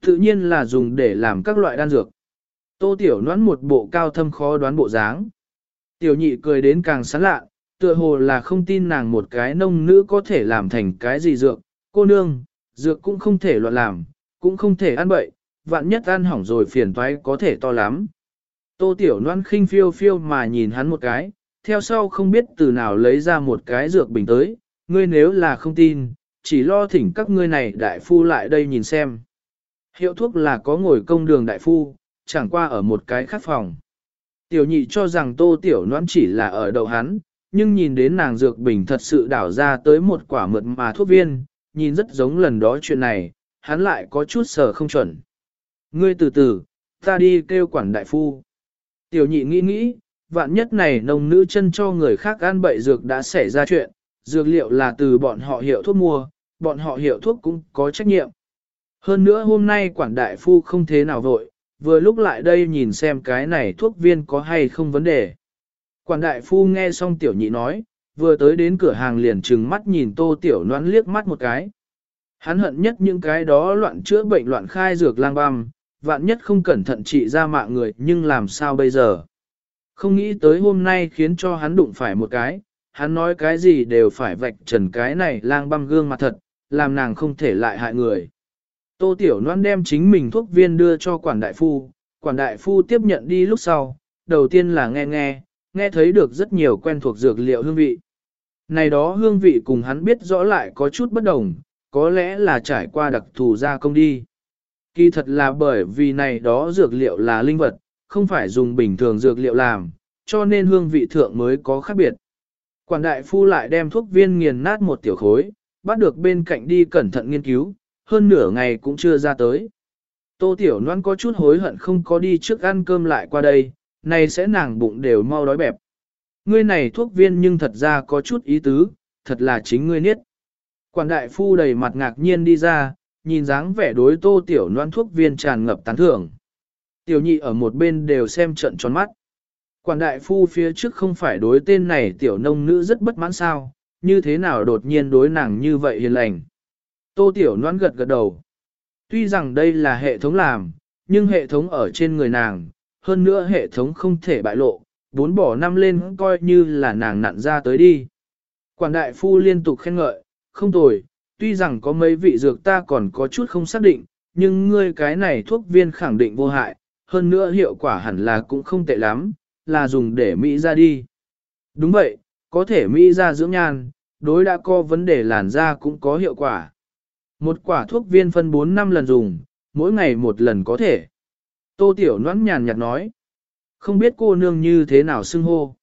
Tự nhiên là dùng để làm các loại đan dược. Tô Tiểu Loan một bộ cao thâm khó đoán bộ dáng. Tiểu nhị cười đến càng sán lạ, tựa hồ là không tin nàng một cái nông nữ có thể làm thành cái gì dược, cô nương, dược cũng không thể loạn làm, cũng không thể ăn bậy, vạn nhất ăn hỏng rồi phiền toái có thể to lắm. Tô Tiểu Loan khinh phiêu phiêu mà nhìn hắn một cái, theo sau không biết từ nào lấy ra một cái dược bình tới, ngươi nếu là không tin, chỉ lo thỉnh các ngươi này đại phu lại đây nhìn xem. Hiệu thuốc là có ngồi công đường đại phu, chẳng qua ở một cái khác phòng. Tiểu nhị cho rằng Tô Tiểu Loan chỉ là ở đầu hắn, nhưng nhìn đến nàng dược bình thật sự đảo ra tới một quả mượt mà thuốc viên, nhìn rất giống lần đó chuyện này, hắn lại có chút sở không chuẩn. Ngươi từ từ, ta đi kêu quản đại phu. Tiểu nhị nghĩ nghĩ, vạn nhất này nông nữ chân cho người khác ăn bậy dược đã xảy ra chuyện, dược liệu là từ bọn họ hiệu thuốc mua, bọn họ hiệu thuốc cũng có trách nhiệm. Hơn nữa hôm nay quản đại phu không thế nào vội, vừa lúc lại đây nhìn xem cái này thuốc viên có hay không vấn đề. Quản đại phu nghe xong tiểu nhị nói, vừa tới đến cửa hàng liền trừng mắt nhìn tô tiểu noãn liếc mắt một cái. Hắn hận nhất những cái đó loạn chữa bệnh loạn khai dược lang băm, vạn nhất không cẩn thận trị ra mạng người nhưng làm sao bây giờ. Không nghĩ tới hôm nay khiến cho hắn đụng phải một cái, hắn nói cái gì đều phải vạch trần cái này lang băm gương mặt thật, làm nàng không thể lại hại người. Tô Tiểu Loan đem chính mình thuốc viên đưa cho quản đại phu, quản đại phu tiếp nhận đi lúc sau, đầu tiên là nghe nghe, nghe thấy được rất nhiều quen thuộc dược liệu hương vị. Này đó hương vị cùng hắn biết rõ lại có chút bất đồng, có lẽ là trải qua đặc thù gia công đi. Kỳ thật là bởi vì này đó dược liệu là linh vật, không phải dùng bình thường dược liệu làm, cho nên hương vị thượng mới có khác biệt. Quản đại phu lại đem thuốc viên nghiền nát một tiểu khối, bắt được bên cạnh đi cẩn thận nghiên cứu, hơn nửa ngày cũng chưa ra tới. Tô Tiểu Loan có chút hối hận không có đi trước ăn cơm lại qua đây, này sẽ nàng bụng đều mau đói bẹp. Ngươi này thuốc viên nhưng thật ra có chút ý tứ, thật là chính ngươi niết. Quản đại phu đầy mặt ngạc nhiên đi ra, nhìn dáng vẻ đối tô tiểu noan thuốc viên tràn ngập tán thưởng. Tiểu nhị ở một bên đều xem trận tròn mắt. Quản đại phu phía trước không phải đối tên này tiểu nông nữ rất bất mãn sao, như thế nào đột nhiên đối nàng như vậy hiền lành. Tô tiểu noan gật gật đầu. Tuy rằng đây là hệ thống làm, nhưng hệ thống ở trên người nàng, hơn nữa hệ thống không thể bại lộ, bốn bỏ năm lên coi như là nàng nặn ra tới đi. Quản đại phu liên tục khen ngợi, không tồi, tuy rằng có mấy vị dược ta còn có chút không xác định, nhưng ngươi cái này thuốc viên khẳng định vô hại, hơn nữa hiệu quả hẳn là cũng không tệ lắm, là dùng để Mỹ ra đi. Đúng vậy, có thể Mỹ ra dưỡng nhan, đối đã có vấn đề làn da cũng có hiệu quả. Một quả thuốc viên phân 4 năm lần dùng, mỗi ngày một lần có thể. Tô Tiểu Noãn nhàn nhạt nói. Không biết cô nương như thế nào xưng hô.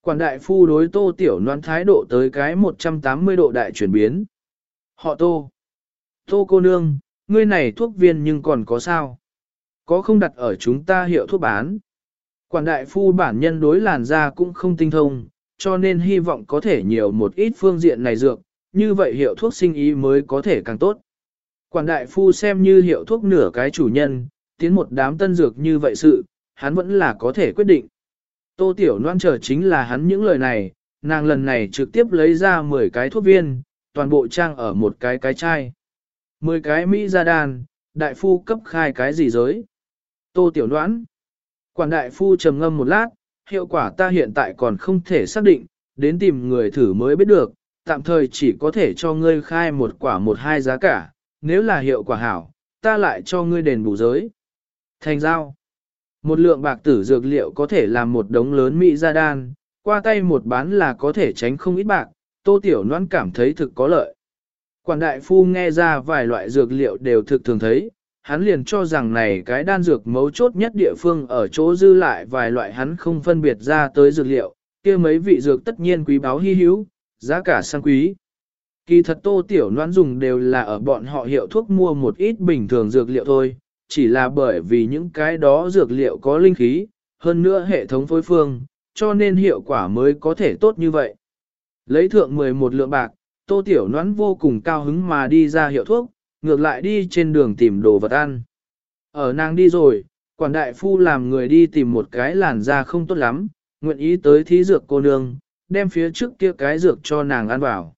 Quản đại phu đối Tô Tiểu Noãn thái độ tới cái 180 độ đại chuyển biến. Họ Tô. Tô cô nương, ngươi này thuốc viên nhưng còn có sao? Có không đặt ở chúng ta hiệu thuốc bán? Quản đại phu bản nhân đối làn da cũng không tinh thông, cho nên hy vọng có thể nhiều một ít phương diện này dược, như vậy hiệu thuốc sinh ý mới có thể càng tốt. Quản đại phu xem như hiệu thuốc nửa cái chủ nhân, tiến một đám tân dược như vậy sự, hắn vẫn là có thể quyết định. Tô Tiểu Loan chờ chính là hắn những lời này, nàng lần này trực tiếp lấy ra 10 cái thuốc viên, toàn bộ trang ở một cái cái chai. 10 cái Mỹ gia đàn, đại phu cấp khai cái gì giới. Tô Tiểu Loan. Quản đại phu trầm ngâm một lát, hiệu quả ta hiện tại còn không thể xác định, đến tìm người thử mới biết được, tạm thời chỉ có thể cho ngươi khai một quả một hai giá cả, nếu là hiệu quả hảo, ta lại cho ngươi đền bù giới. Thành giao. Một lượng bạc tử dược liệu có thể làm một đống lớn mỹ gia đan, qua tay một bán là có thể tránh không ít bạc, tô tiểu noan cảm thấy thực có lợi. Quản đại phu nghe ra vài loại dược liệu đều thực thường thấy, hắn liền cho rằng này cái đan dược mấu chốt nhất địa phương ở chỗ dư lại vài loại hắn không phân biệt ra tới dược liệu, kia mấy vị dược tất nhiên quý báu hy hữu, giá cả sang quý. Kỳ thật tô tiểu noan dùng đều là ở bọn họ hiệu thuốc mua một ít bình thường dược liệu thôi, chỉ là bởi vì những cái đó dược liệu có linh khí, hơn nữa hệ thống phối phương, cho nên hiệu quả mới có thể tốt như vậy. Lấy thượng 11 lượng bạc, tô tiểu noãn vô cùng cao hứng mà đi ra hiệu thuốc, ngược lại đi trên đường tìm đồ vật ăn. Ở nàng đi rồi, quản đại phu làm người đi tìm một cái làn da không tốt lắm, nguyện ý tới thí dược cô nương, đem phía trước kia cái dược cho nàng ăn vào.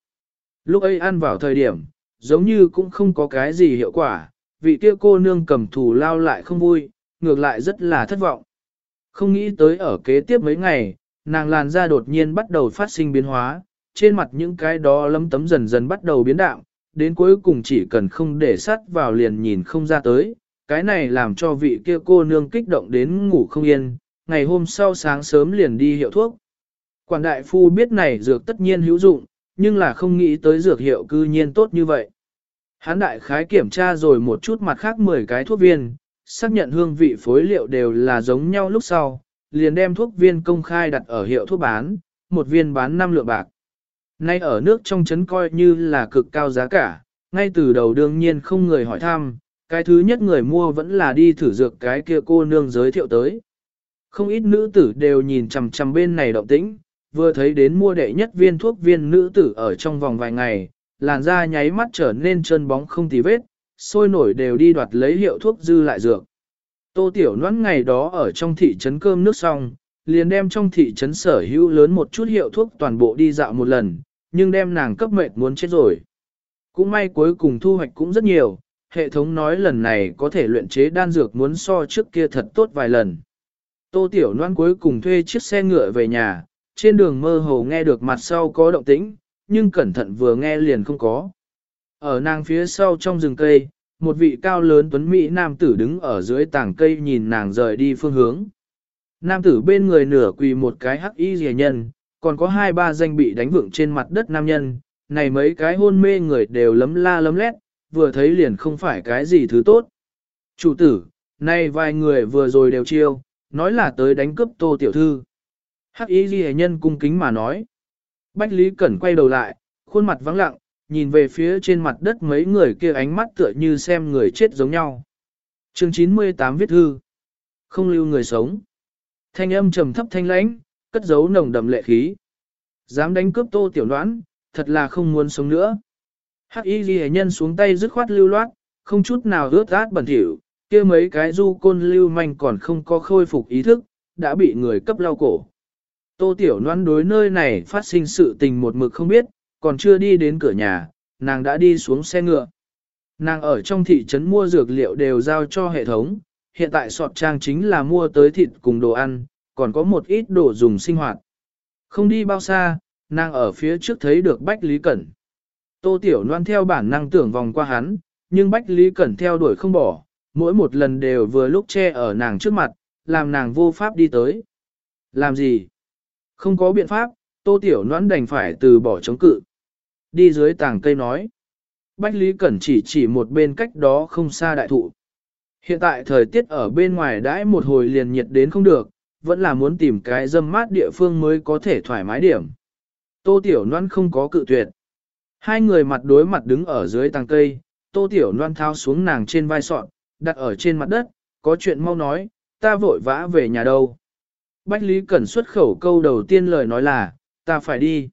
Lúc ấy ăn vào thời điểm, giống như cũng không có cái gì hiệu quả, vị kia cô nương cầm thù lao lại không vui, ngược lại rất là thất vọng. Không nghĩ tới ở kế tiếp mấy ngày, nàng làn da đột nhiên bắt đầu phát sinh biến hóa, trên mặt những cái đó lấm tấm dần dần bắt đầu biến đạo, đến cuối cùng chỉ cần không để sắt vào liền nhìn không ra tới, cái này làm cho vị kia cô nương kích động đến ngủ không yên, ngày hôm sau sáng sớm liền đi hiệu thuốc. Quản đại phu biết này dược tất nhiên hữu dụng, nhưng là không nghĩ tới dược hiệu cư nhiên tốt như vậy. Hán đại khái kiểm tra rồi một chút mặt khác 10 cái thuốc viên, xác nhận hương vị phối liệu đều là giống nhau lúc sau, liền đem thuốc viên công khai đặt ở hiệu thuốc bán, một viên bán 5 lượng bạc. Nay ở nước trong chấn coi như là cực cao giá cả, ngay từ đầu đương nhiên không người hỏi thăm, cái thứ nhất người mua vẫn là đi thử dược cái kia cô nương giới thiệu tới. Không ít nữ tử đều nhìn chằm chằm bên này động tĩnh, vừa thấy đến mua đệ nhất viên thuốc viên nữ tử ở trong vòng vài ngày, làn da nháy mắt trở nên chân bóng không tì vết, sôi nổi đều đi đoạt lấy hiệu thuốc dư lại dược. Tô Tiểu Noãn ngày đó ở trong thị trấn cơm nước xong, liền đem trong thị trấn sở hữu lớn một chút hiệu thuốc toàn bộ đi dạo một lần, nhưng đem nàng cấp mệt muốn chết rồi. Cũng may cuối cùng thu hoạch cũng rất nhiều, hệ thống nói lần này có thể luyện chế đan dược muốn so trước kia thật tốt vài lần. Tô Tiểu Loan cuối cùng thuê chiếc xe ngựa về nhà, trên đường mơ hồ nghe được mặt sau có động tĩnh, nhưng cẩn thận vừa nghe liền không có. Ở nàng phía sau trong rừng cây, một vị cao lớn tuấn Mỹ nam tử đứng ở dưới tảng cây nhìn nàng rời đi phương hướng. Nam tử bên người nửa quỳ một cái hắc y rìa nhân, còn có hai ba danh bị đánh vượng trên mặt đất nam nhân, này mấy cái hôn mê người đều lấm la lấm lét, vừa thấy liền không phải cái gì thứ tốt. Chủ tử, nay vài người vừa rồi đều chiêu, nói là tới đánh cướp tô tiểu thư. Hắc y ghi nhân cung kính mà nói. Bách Lý Cẩn quay đầu lại, khuôn mặt vắng lặng, nhìn về phía trên mặt đất mấy người kia ánh mắt tựa như xem người chết giống nhau. chương 98 viết thư. Không lưu người sống. Thanh âm trầm thấp thanh lãnh, cất giấu nồng đậm lệ khí. Dám đánh cướp tô tiểu đoán, thật là không muốn sống nữa. Hắc y ghi nhân xuống tay dứt khoát lưu loát, không chút nào ướt át bẩn thỉu, kia mấy cái du côn lưu manh còn không có khôi phục ý thức, đã bị người cấp lau cổ. Tô Tiểu Loan đối nơi này phát sinh sự tình một mực không biết, còn chưa đi đến cửa nhà, nàng đã đi xuống xe ngựa. Nàng ở trong thị trấn mua dược liệu đều giao cho hệ thống, hiện tại sọt trang chính là mua tới thịt cùng đồ ăn, còn có một ít đồ dùng sinh hoạt. Không đi bao xa, nàng ở phía trước thấy được Bách Lý Cẩn. Tô Tiểu Loan theo bản năng tưởng vòng qua hắn, nhưng Bách Lý Cẩn theo đuổi không bỏ, mỗi một lần đều vừa lúc che ở nàng trước mặt, làm nàng vô pháp đi tới. Làm gì? Không có biện pháp, Tô Tiểu noãn đành phải từ bỏ chống cự. Đi dưới tàng cây nói. Bách Lý Cẩn chỉ chỉ một bên cách đó không xa đại thụ. Hiện tại thời tiết ở bên ngoài đãi một hồi liền nhiệt đến không được, vẫn là muốn tìm cái dâm mát địa phương mới có thể thoải mái điểm. Tô Tiểu Loan không có cự tuyệt. Hai người mặt đối mặt đứng ở dưới tàng cây, Tô Tiểu Loan thao xuống nàng trên vai sọn, đặt ở trên mặt đất, có chuyện mau nói, ta vội vã về nhà đâu. Bách Lý Cẩn xuất khẩu câu đầu tiên lời nói là, ta phải đi.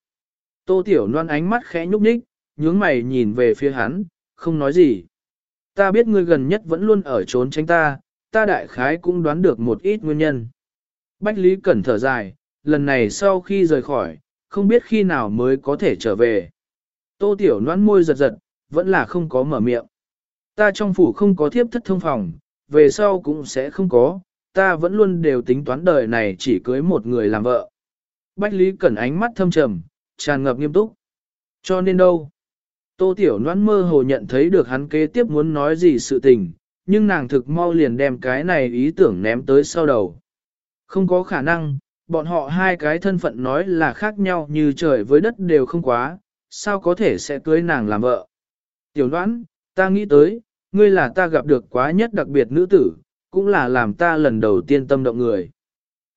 Tô Tiểu Loan ánh mắt khẽ nhúc nhích, nhướng mày nhìn về phía hắn, không nói gì. Ta biết ngươi gần nhất vẫn luôn ở trốn tránh ta, ta đại khái cũng đoán được một ít nguyên nhân. Bách Lý Cẩn thở dài, lần này sau khi rời khỏi, không biết khi nào mới có thể trở về. Tô Tiểu Loan môi giật giật, vẫn là không có mở miệng. Ta trong phủ không có thiếp thất thông phòng, về sau cũng sẽ không có, ta vẫn luôn đều tính toán đời này chỉ cưới một người làm vợ. Bách Lý Cẩn ánh mắt thâm trầm, tràn ngập nghiêm túc. Cho nên đâu? Tô Tiểu Loan mơ hồ nhận thấy được hắn kế tiếp muốn nói gì sự tình, nhưng nàng thực mau liền đem cái này ý tưởng ném tới sau đầu. Không có khả năng, bọn họ hai cái thân phận nói là khác nhau như trời với đất đều không quá, sao có thể sẽ cưới nàng làm vợ. Tiểu Loan, ta nghĩ tới, ngươi là ta gặp được quá nhất đặc biệt nữ tử, cũng là làm ta lần đầu tiên tâm động người.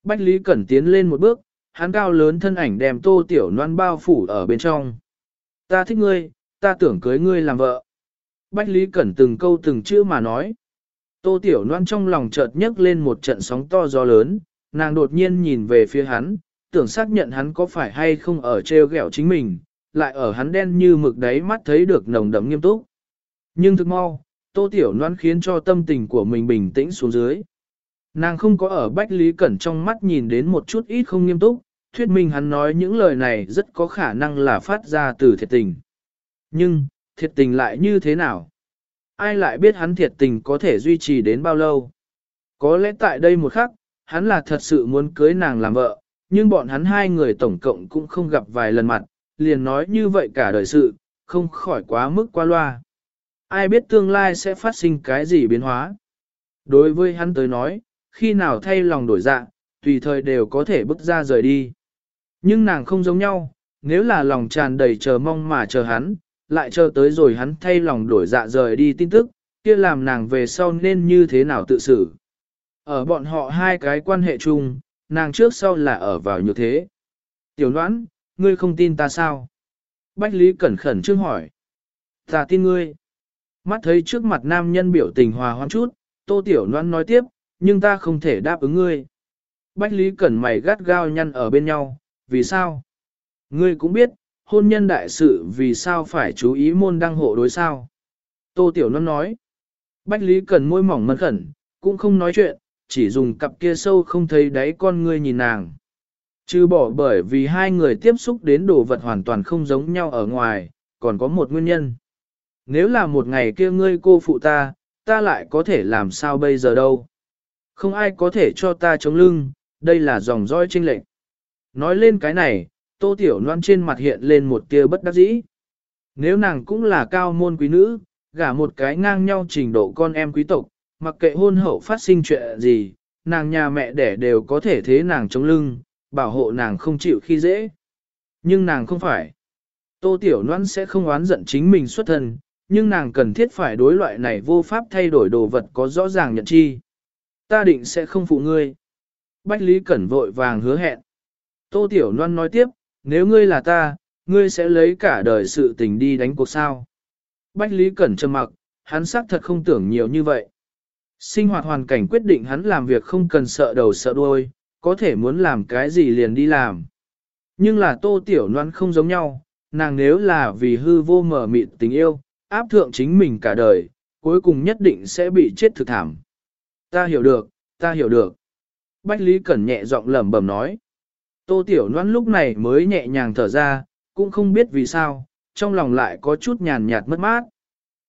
Bách Lý Cẩn tiến lên một bước, hắn cao lớn thân ảnh đem tô tiểu noan bao phủ ở bên trong. Ta thích ngươi, ta tưởng cưới ngươi làm vợ. Bách Lý Cẩn từng câu từng chữ mà nói. Tô tiểu noan trong lòng chợt nhấc lên một trận sóng to gió lớn, nàng đột nhiên nhìn về phía hắn, tưởng xác nhận hắn có phải hay không ở treo ghẹo chính mình, lại ở hắn đen như mực đáy mắt thấy được nồng đậm nghiêm túc. Nhưng thực mau, Tô Tiểu Loan khiến cho tâm tình của mình bình tĩnh xuống dưới. Nàng không có ở Bách Lý Cẩn trong mắt nhìn đến một chút ít không nghiêm túc, thuyết minh hắn nói những lời này rất có khả năng là phát ra từ thiệt tình. Nhưng, thiệt tình lại như thế nào? Ai lại biết hắn thiệt tình có thể duy trì đến bao lâu? Có lẽ tại đây một khắc, hắn là thật sự muốn cưới nàng làm vợ, nhưng bọn hắn hai người tổng cộng cũng không gặp vài lần mặt, liền nói như vậy cả đời sự, không khỏi quá mức qua loa. Ai biết tương lai sẽ phát sinh cái gì biến hóa? Đối với hắn tới nói, khi nào thay lòng đổi dạ, tùy thời đều có thể bước ra rời đi. Nhưng nàng không giống nhau, nếu là lòng tràn đầy chờ mong mà chờ hắn, lại chờ tới rồi hắn thay lòng đổi dạ rời đi tin tức, kia làm nàng về sau nên như thế nào tự xử. Ở bọn họ hai cái quan hệ chung, nàng trước sau là ở vào như thế. Tiểu đoán, ngươi không tin ta sao? Bách Lý cẩn khẩn trương hỏi. Ta tin ngươi. Mắt thấy trước mặt nam nhân biểu tình hòa hoãn chút, tô tiểu noan nói tiếp, nhưng ta không thể đáp ứng ngươi. Bách Lý Cẩn mày gắt gao nhăn ở bên nhau, vì sao? Ngươi cũng biết, hôn nhân đại sự vì sao phải chú ý môn đăng hộ đối sao? Tô Tiểu Loan nói. Bách Lý Cẩn môi mỏng mân khẩn, cũng không nói chuyện, chỉ dùng cặp kia sâu không thấy đáy con ngươi nhìn nàng. Chứ bỏ bởi vì hai người tiếp xúc đến đồ vật hoàn toàn không giống nhau ở ngoài, còn có một nguyên nhân nếu là một ngày kia ngươi cô phụ ta, ta lại có thể làm sao bây giờ đâu. Không ai có thể cho ta chống lưng, đây là dòng dõi trinh lệnh. Nói lên cái này, tô tiểu loan trên mặt hiện lên một tia bất đắc dĩ. Nếu nàng cũng là cao môn quý nữ, gả một cái ngang nhau trình độ con em quý tộc, mặc kệ hôn hậu phát sinh chuyện gì, nàng nhà mẹ đẻ đều có thể thế nàng chống lưng, bảo hộ nàng không chịu khi dễ. Nhưng nàng không phải. Tô Tiểu Loan sẽ không oán giận chính mình xuất thân, nhưng nàng cần thiết phải đối loại này vô pháp thay đổi đồ vật có rõ ràng nhận chi. Ta định sẽ không phụ ngươi. Bách Lý Cẩn vội vàng hứa hẹn. Tô Tiểu Loan nói tiếp, nếu ngươi là ta, ngươi sẽ lấy cả đời sự tình đi đánh cuộc sao. Bách Lý Cẩn trầm mặc, hắn xác thật không tưởng nhiều như vậy. Sinh hoạt hoàn cảnh quyết định hắn làm việc không cần sợ đầu sợ đuôi, có thể muốn làm cái gì liền đi làm. Nhưng là tô tiểu noan không giống nhau, nàng nếu là vì hư vô mở mịt tình yêu, áp thượng chính mình cả đời, cuối cùng nhất định sẽ bị chết thực thảm. Ta hiểu được, ta hiểu được. Bách Lý Cẩn nhẹ giọng lẩm bẩm nói. Tô Tiểu Loan lúc này mới nhẹ nhàng thở ra, cũng không biết vì sao, trong lòng lại có chút nhàn nhạt mất mát.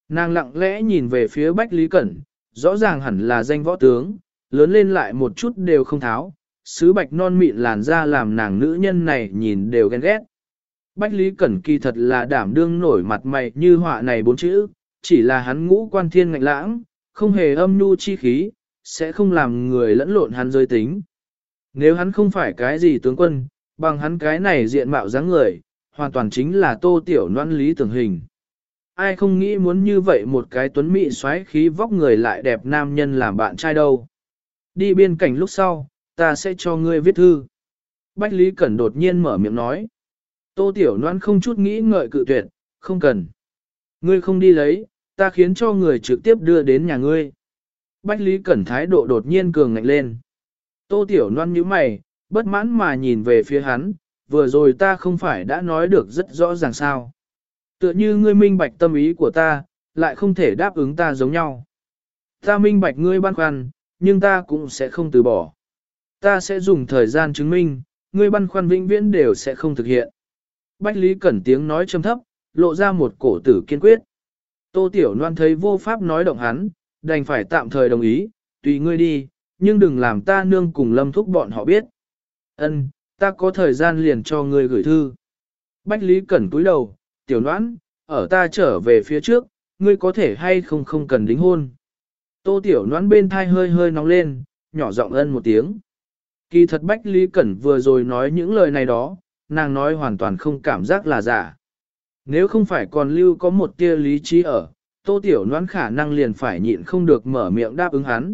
Nàng lặng lẽ nhìn về phía Bách Lý Cẩn, rõ ràng hẳn là danh võ tướng, lớn lên lại một chút đều không tháo, sứ bạch non mịn làn da làm nàng nữ nhân này nhìn đều ghen ghét. Bách Lý Cẩn kỳ thật là đảm đương nổi mặt mày như họa này bốn chữ, chỉ là hắn ngũ quan thiên ngạnh lãng, không hề âm nhu chi khí, sẽ không làm người lẫn lộn hắn giới tính. Nếu hắn không phải cái gì tướng quân, bằng hắn cái này diện mạo dáng người, hoàn toàn chính là tô tiểu noan lý tưởng hình. Ai không nghĩ muốn như vậy một cái tuấn mỹ xoáy khí vóc người lại đẹp nam nhân làm bạn trai đâu. Đi biên cảnh lúc sau, ta sẽ cho ngươi viết thư. Bách Lý Cẩn đột nhiên mở miệng nói. Tô Tiểu Loan không chút nghĩ ngợi cự tuyệt, không cần. Ngươi không đi lấy, ta khiến cho người trực tiếp đưa đến nhà ngươi. Bách Lý Cẩn thái độ đột nhiên cường ngạnh lên. Tô Tiểu Loan nhíu mày, bất mãn mà nhìn về phía hắn, vừa rồi ta không phải đã nói được rất rõ ràng sao. Tựa như ngươi minh bạch tâm ý của ta, lại không thể đáp ứng ta giống nhau. Ta minh bạch ngươi băn khoăn, nhưng ta cũng sẽ không từ bỏ. Ta sẽ dùng thời gian chứng minh, ngươi băn khoăn vĩnh viễn đều sẽ không thực hiện. Bách Lý Cẩn tiếng nói trầm thấp, lộ ra một cổ tử kiên quyết. Tô Tiểu Loan thấy vô pháp nói động hắn, đành phải tạm thời đồng ý, tùy ngươi đi, nhưng đừng làm ta nương cùng lâm thúc bọn họ biết. Ân, ta có thời gian liền cho ngươi gửi thư. Bách Lý Cẩn cúi đầu, Tiểu Loan, ở ta trở về phía trước, ngươi có thể hay không không cần đính hôn. Tô Tiểu Loan bên thai hơi hơi nóng lên, nhỏ giọng ân một tiếng. Kỳ thật Bách Lý Cẩn vừa rồi nói những lời này đó, nàng nói hoàn toàn không cảm giác là giả. Nếu không phải còn lưu có một tia lý trí ở, Tô Tiểu Loan khả năng liền phải nhịn không được mở miệng đáp ứng hắn.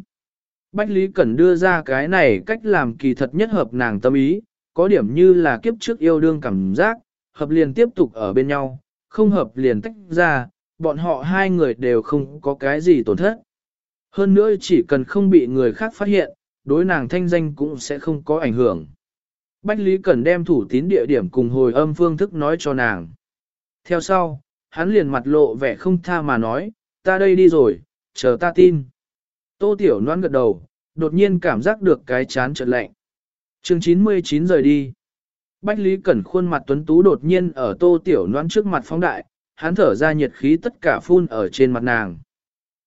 Bách Lý Cẩn đưa ra cái này cách làm kỳ thật nhất hợp nàng tâm ý, có điểm như là kiếp trước yêu đương cảm giác, hợp liền tiếp tục ở bên nhau, không hợp liền tách ra, bọn họ hai người đều không có cái gì tổn thất. Hơn nữa chỉ cần không bị người khác phát hiện, đối nàng thanh danh cũng sẽ không có ảnh hưởng. Bách Lý Cẩn đem thủ tín địa điểm cùng hồi âm phương thức nói cho nàng. Theo sau, hắn liền mặt lộ vẻ không tha mà nói, ta đây đi rồi, chờ ta tin. Tô Tiểu Loan gật đầu, đột nhiên cảm giác được cái chán trật lạnh. chương 99 rời đi. Bách Lý Cẩn khuôn mặt tuấn tú đột nhiên ở Tô Tiểu Loan trước mặt phóng đại, hắn thở ra nhiệt khí tất cả phun ở trên mặt nàng.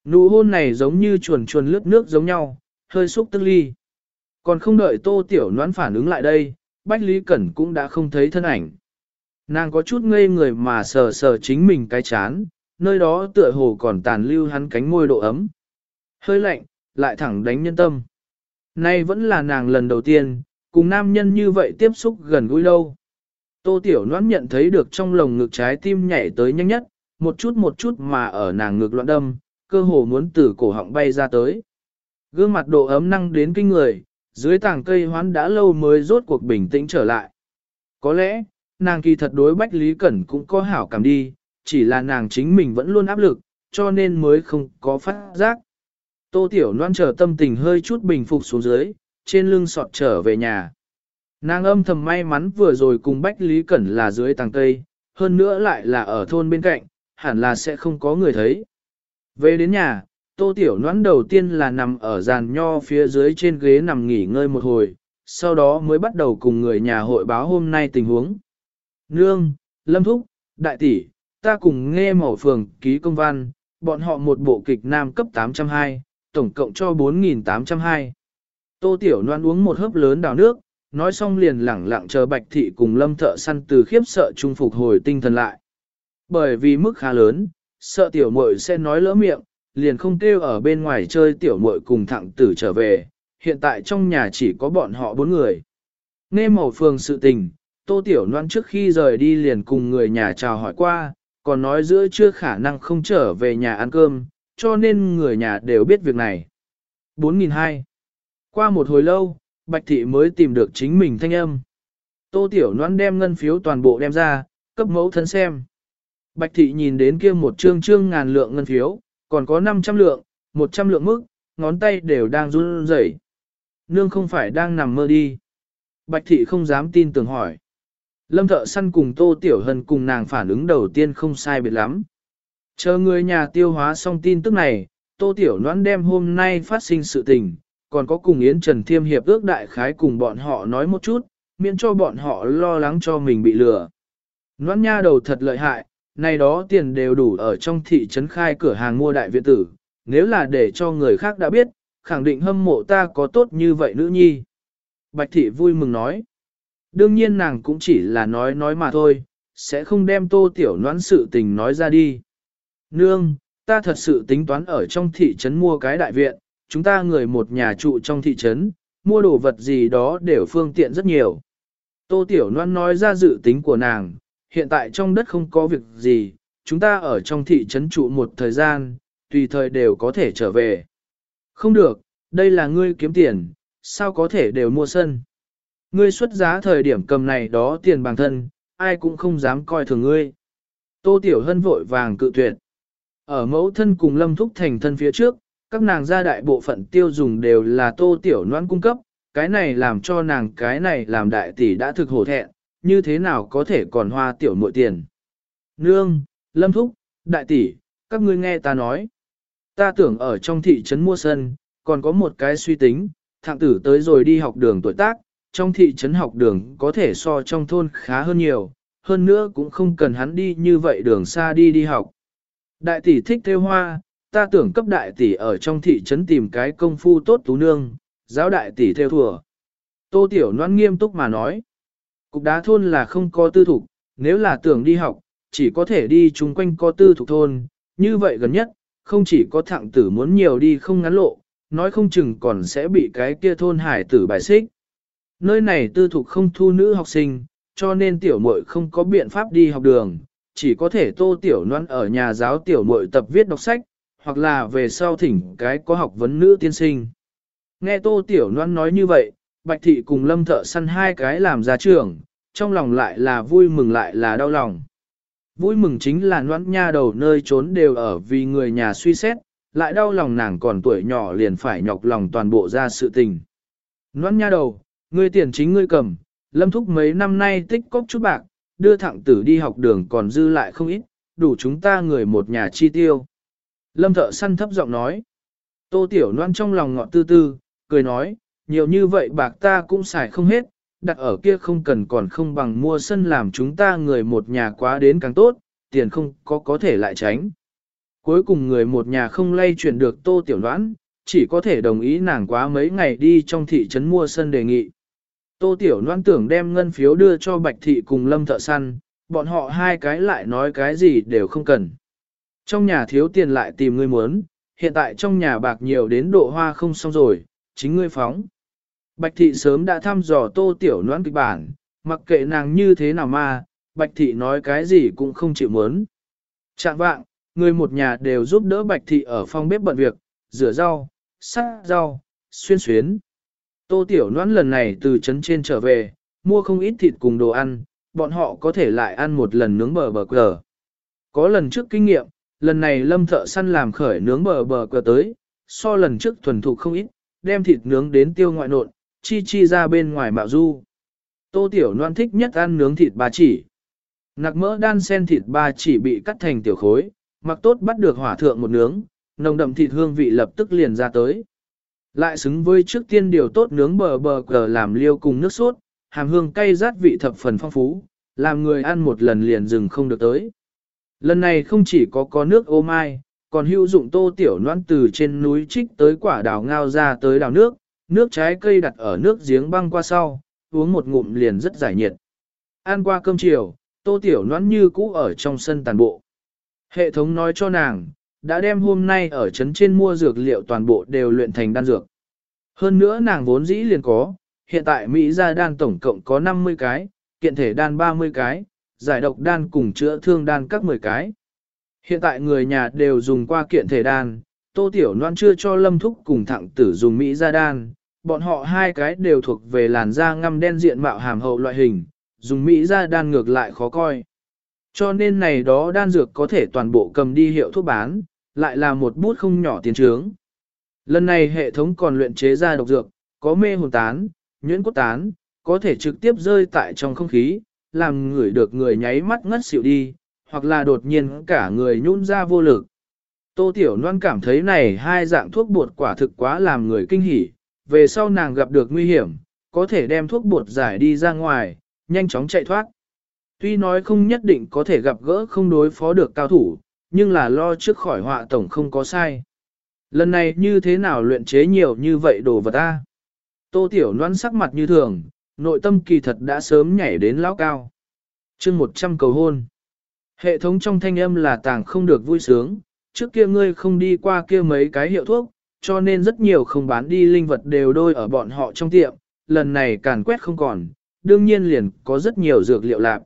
Nụ hôn này giống như chuồn chuồn lướt nước giống nhau, hơi xúc tức ly. Còn không đợi Tô Tiểu Loan phản ứng lại đây, Bách Lý Cẩn cũng đã không thấy thân ảnh. Nàng có chút ngây người mà sờ sờ chính mình cái chán, nơi đó tựa hồ còn tàn lưu hắn cánh môi độ ấm. Hơi lạnh, lại thẳng đánh nhân tâm. Nay vẫn là nàng lần đầu tiên, cùng nam nhân như vậy tiếp xúc gần gũi lâu. Tô Tiểu Loan nhận thấy được trong lồng ngực trái tim nhảy tới nhanh nhất, một chút một chút mà ở nàng ngực loạn đâm, cơ hồ muốn từ cổ họng bay ra tới. Gương mặt độ ấm năng đến kinh người, dưới tảng cây hoán đã lâu mới rốt cuộc bình tĩnh trở lại. Có lẽ, nàng kỳ thật đối Bách Lý Cẩn cũng có hảo cảm đi, chỉ là nàng chính mình vẫn luôn áp lực, cho nên mới không có phát giác. Tô Tiểu Loan chờ tâm tình hơi chút bình phục xuống dưới, trên lưng sọt trở về nhà. Nàng âm thầm may mắn vừa rồi cùng Bách Lý Cẩn là dưới tàng cây, hơn nữa lại là ở thôn bên cạnh, hẳn là sẽ không có người thấy. Về đến nhà, Tô Tiểu Noãn đầu tiên là nằm ở giàn nho phía dưới trên ghế nằm nghỉ ngơi một hồi, sau đó mới bắt đầu cùng người nhà hội báo hôm nay tình huống. Nương, Lâm Thúc, Đại Tỷ, ta cùng nghe mẫu phường ký công văn, bọn họ một bộ kịch nam cấp 802, tổng cộng cho 4.802. Tô Tiểu Loan uống một hớp lớn đào nước, nói xong liền lẳng lặng chờ Bạch Thị cùng Lâm Thợ săn từ khiếp sợ trung phục hồi tinh thần lại. Bởi vì mức khá lớn, sợ Tiểu muội sẽ nói lỡ miệng, liền không kêu ở bên ngoài chơi Tiểu muội cùng thẳng tử trở về, hiện tại trong nhà chỉ có bọn họ bốn người. Nghe màu phường sự tình, Tô Tiểu Loan trước khi rời đi liền cùng người nhà chào hỏi qua, còn nói giữa chưa khả năng không trở về nhà ăn cơm, cho nên người nhà đều biết việc này. 4002 Qua một hồi lâu, Bạch Thị mới tìm được chính mình thanh âm. Tô Tiểu Loan đem ngân phiếu toàn bộ đem ra, cấp mẫu thân xem. Bạch Thị nhìn đến kia một trương trương ngàn lượng ngân phiếu, còn có 500 lượng, 100 lượng mức, ngón tay đều đang run rẩy. nương không phải đang nằm mơ đi. Bạch thị không dám tin tưởng hỏi. Lâm thợ săn cùng Tô Tiểu Hân cùng nàng phản ứng đầu tiên không sai biệt lắm. Chờ người nhà tiêu hóa xong tin tức này, Tô Tiểu Noãn đem hôm nay phát sinh sự tình, còn có cùng Yến Trần Thiêm hiệp ước đại khái cùng bọn họ nói một chút, miễn cho bọn họ lo lắng cho mình bị lừa. Noãn nha đầu thật lợi hại, này đó tiền đều đủ ở trong thị trấn khai cửa hàng mua đại viện tử, nếu là để cho người khác đã biết, khẳng định hâm mộ ta có tốt như vậy nữ nhi. Bạch thị vui mừng nói. Đương nhiên nàng cũng chỉ là nói nói mà thôi, sẽ không đem tô tiểu noãn sự tình nói ra đi. Nương, ta thật sự tính toán ở trong thị trấn mua cái đại viện, chúng ta người một nhà trụ trong thị trấn, mua đồ vật gì đó đều phương tiện rất nhiều. Tô Tiểu Loan nói ra dự tính của nàng, hiện tại trong đất không có việc gì, chúng ta ở trong thị trấn trụ một thời gian, tùy thời đều có thể trở về. Không được, đây là ngươi kiếm tiền, sao có thể đều mua sân. Ngươi xuất giá thời điểm cầm này đó tiền bằng thân, ai cũng không dám coi thường ngươi. Tô Tiểu Hân vội vàng cự tuyệt. Ở mẫu thân cùng lâm thúc thành thân phía trước, các nàng gia đại bộ phận tiêu dùng đều là tô tiểu noan cung cấp, cái này làm cho nàng cái này làm đại tỷ đã thực hổ thẹn, như thế nào có thể còn hoa tiểu muội tiền. Nương, lâm thúc, đại tỷ, các ngươi nghe ta nói. Ta tưởng ở trong thị trấn mua sân, còn có một cái suy tính, thạng tử tới rồi đi học đường tuổi tác, trong thị trấn học đường có thể so trong thôn khá hơn nhiều, hơn nữa cũng không cần hắn đi như vậy đường xa đi đi học. Đại tỷ thích theo hoa, ta tưởng cấp đại tỷ ở trong thị trấn tìm cái công phu tốt tú nương, giáo đại tỷ theo thừa. Tô Tiểu Loan nghiêm túc mà nói, cục đá thôn là không có tư thục, nếu là tưởng đi học, chỉ có thể đi chung quanh có tư thục thôn, như vậy gần nhất, không chỉ có thạng tử muốn nhiều đi không ngắn lộ, nói không chừng còn sẽ bị cái kia thôn hải tử bài xích. Nơi này tư thục không thu nữ học sinh, cho nên tiểu muội không có biện pháp đi học đường, chỉ có thể tô tiểu noan ở nhà giáo tiểu muội tập viết đọc sách, hoặc là về sau thỉnh cái có học vấn nữ tiên sinh. Nghe tô tiểu noan nói như vậy, bạch thị cùng lâm thợ săn hai cái làm ra trưởng, trong lòng lại là vui mừng lại là đau lòng. Vui mừng chính là noãn nha đầu nơi trốn đều ở vì người nhà suy xét, lại đau lòng nàng còn tuổi nhỏ liền phải nhọc lòng toàn bộ ra sự tình. Noãn nha đầu, ngươi tiền chính ngươi cầm, lâm thúc mấy năm nay tích cóp chút bạc, đưa thẳng tử đi học đường còn dư lại không ít, đủ chúng ta người một nhà chi tiêu. Lâm thợ săn thấp giọng nói. Tô Tiểu Loan trong lòng ngọt tư tư, cười nói, nhiều như vậy bạc ta cũng xài không hết, đặt ở kia không cần còn không bằng mua sân làm chúng ta người một nhà quá đến càng tốt, tiền không có có thể lại tránh. Cuối cùng người một nhà không lay chuyển được Tô Tiểu đoán, chỉ có thể đồng ý nàng quá mấy ngày đi trong thị trấn mua sân đề nghị. Tô Tiểu Loan tưởng đem ngân phiếu đưa cho Bạch Thị cùng Lâm Thợ Săn, bọn họ hai cái lại nói cái gì đều không cần. Trong nhà thiếu tiền lại tìm ngươi muốn, hiện tại trong nhà bạc nhiều đến độ hoa không xong rồi, chính ngươi phóng. Bạch Thị sớm đã thăm dò Tô Tiểu noãn kịch bản, mặc kệ nàng như thế nào mà, Bạch Thị nói cái gì cũng không chịu muốn. Chạm vạng, người một nhà đều giúp đỡ Bạch Thị ở phòng bếp bận việc, rửa rau, sát rau, xuyên xuyến. Tô Tiểu noãn lần này từ trấn trên trở về, mua không ít thịt cùng đồ ăn, bọn họ có thể lại ăn một lần nướng bờ bờ cờ. Có lần trước kinh nghiệm, lần này lâm thợ săn làm khởi nướng bờ bờ cờ tới, so lần trước thuần thục không ít, đem thịt nướng đến tiêu ngoại nộn, chi chi ra bên ngoài mạo du. Tô Tiểu Loan thích nhất ăn nướng thịt ba chỉ. Nạc mỡ đan sen thịt ba chỉ bị cắt thành tiểu khối, mặc tốt bắt được hỏa thượng một nướng, nồng đậm thịt hương vị lập tức liền ra tới. Lại xứng với trước tiên điều tốt nướng bờ bờ cờ làm liêu cùng nước sốt, hàm hương cay rát vị thập phần phong phú, làm người ăn một lần liền dừng không được tới. Lần này không chỉ có có nước ô mai, còn hữu dụng tô tiểu noan từ trên núi trích tới quả đào ngao ra tới đào nước, nước trái cây đặt ở nước giếng băng qua sau, uống một ngụm liền rất giải nhiệt. Ăn qua cơm chiều, tô tiểu noãn như cũ ở trong sân tàn bộ. Hệ thống nói cho nàng, đã đem hôm nay ở trấn trên mua dược liệu toàn bộ đều luyện thành đan dược. Hơn nữa nàng vốn dĩ liền có, hiện tại Mỹ gia đan tổng cộng có 50 cái, kiện thể đan 30 cái, giải độc đan cùng chữa thương đan các 10 cái. Hiện tại người nhà đều dùng qua kiện thể đan, Tô Tiểu Loan chưa cho Lâm Thúc cùng thẳng tử dùng Mỹ gia đan, bọn họ hai cái đều thuộc về làn da ngăm đen diện mạo hàm hậu loại hình, dùng Mỹ da đan ngược lại khó coi. Cho nên này đó đan dược có thể toàn bộ cầm đi hiệu thuốc bán, lại là một bút không nhỏ tiền trướng. Lần này hệ thống còn luyện chế ra độc dược, có mê hồn tán, nhuyễn cốt tán, có thể trực tiếp rơi tại trong không khí, làm người được người nháy mắt ngất xỉu đi, hoặc là đột nhiên cả người nhún ra vô lực. Tô Tiểu Loan cảm thấy này hai dạng thuốc bột quả thực quá làm người kinh hỉ, về sau nàng gặp được nguy hiểm, có thể đem thuốc bột giải đi ra ngoài, nhanh chóng chạy thoát. Tuy nói không nhất định có thể gặp gỡ không đối phó được cao thủ, nhưng là lo trước khỏi họa tổng không có sai. Lần này như thế nào luyện chế nhiều như vậy đồ vật ta? Tô Tiểu Loan sắc mặt như thường, nội tâm kỳ thật đã sớm nhảy đến lão cao. chương 100 cầu hôn. Hệ thống trong thanh âm là tàng không được vui sướng, trước kia ngươi không đi qua kia mấy cái hiệu thuốc, cho nên rất nhiều không bán đi linh vật đều đôi ở bọn họ trong tiệm, lần này càn quét không còn, đương nhiên liền có rất nhiều dược liệu lạc.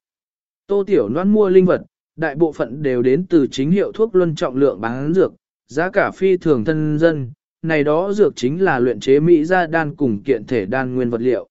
Tô Tiểu Loan mua linh vật, đại bộ phận đều đến từ chính hiệu thuốc luân trọng lượng bán dược, giá cả phi thường thân dân, này đó dược chính là luyện chế Mỹ ra đan cùng kiện thể đan nguyên vật liệu.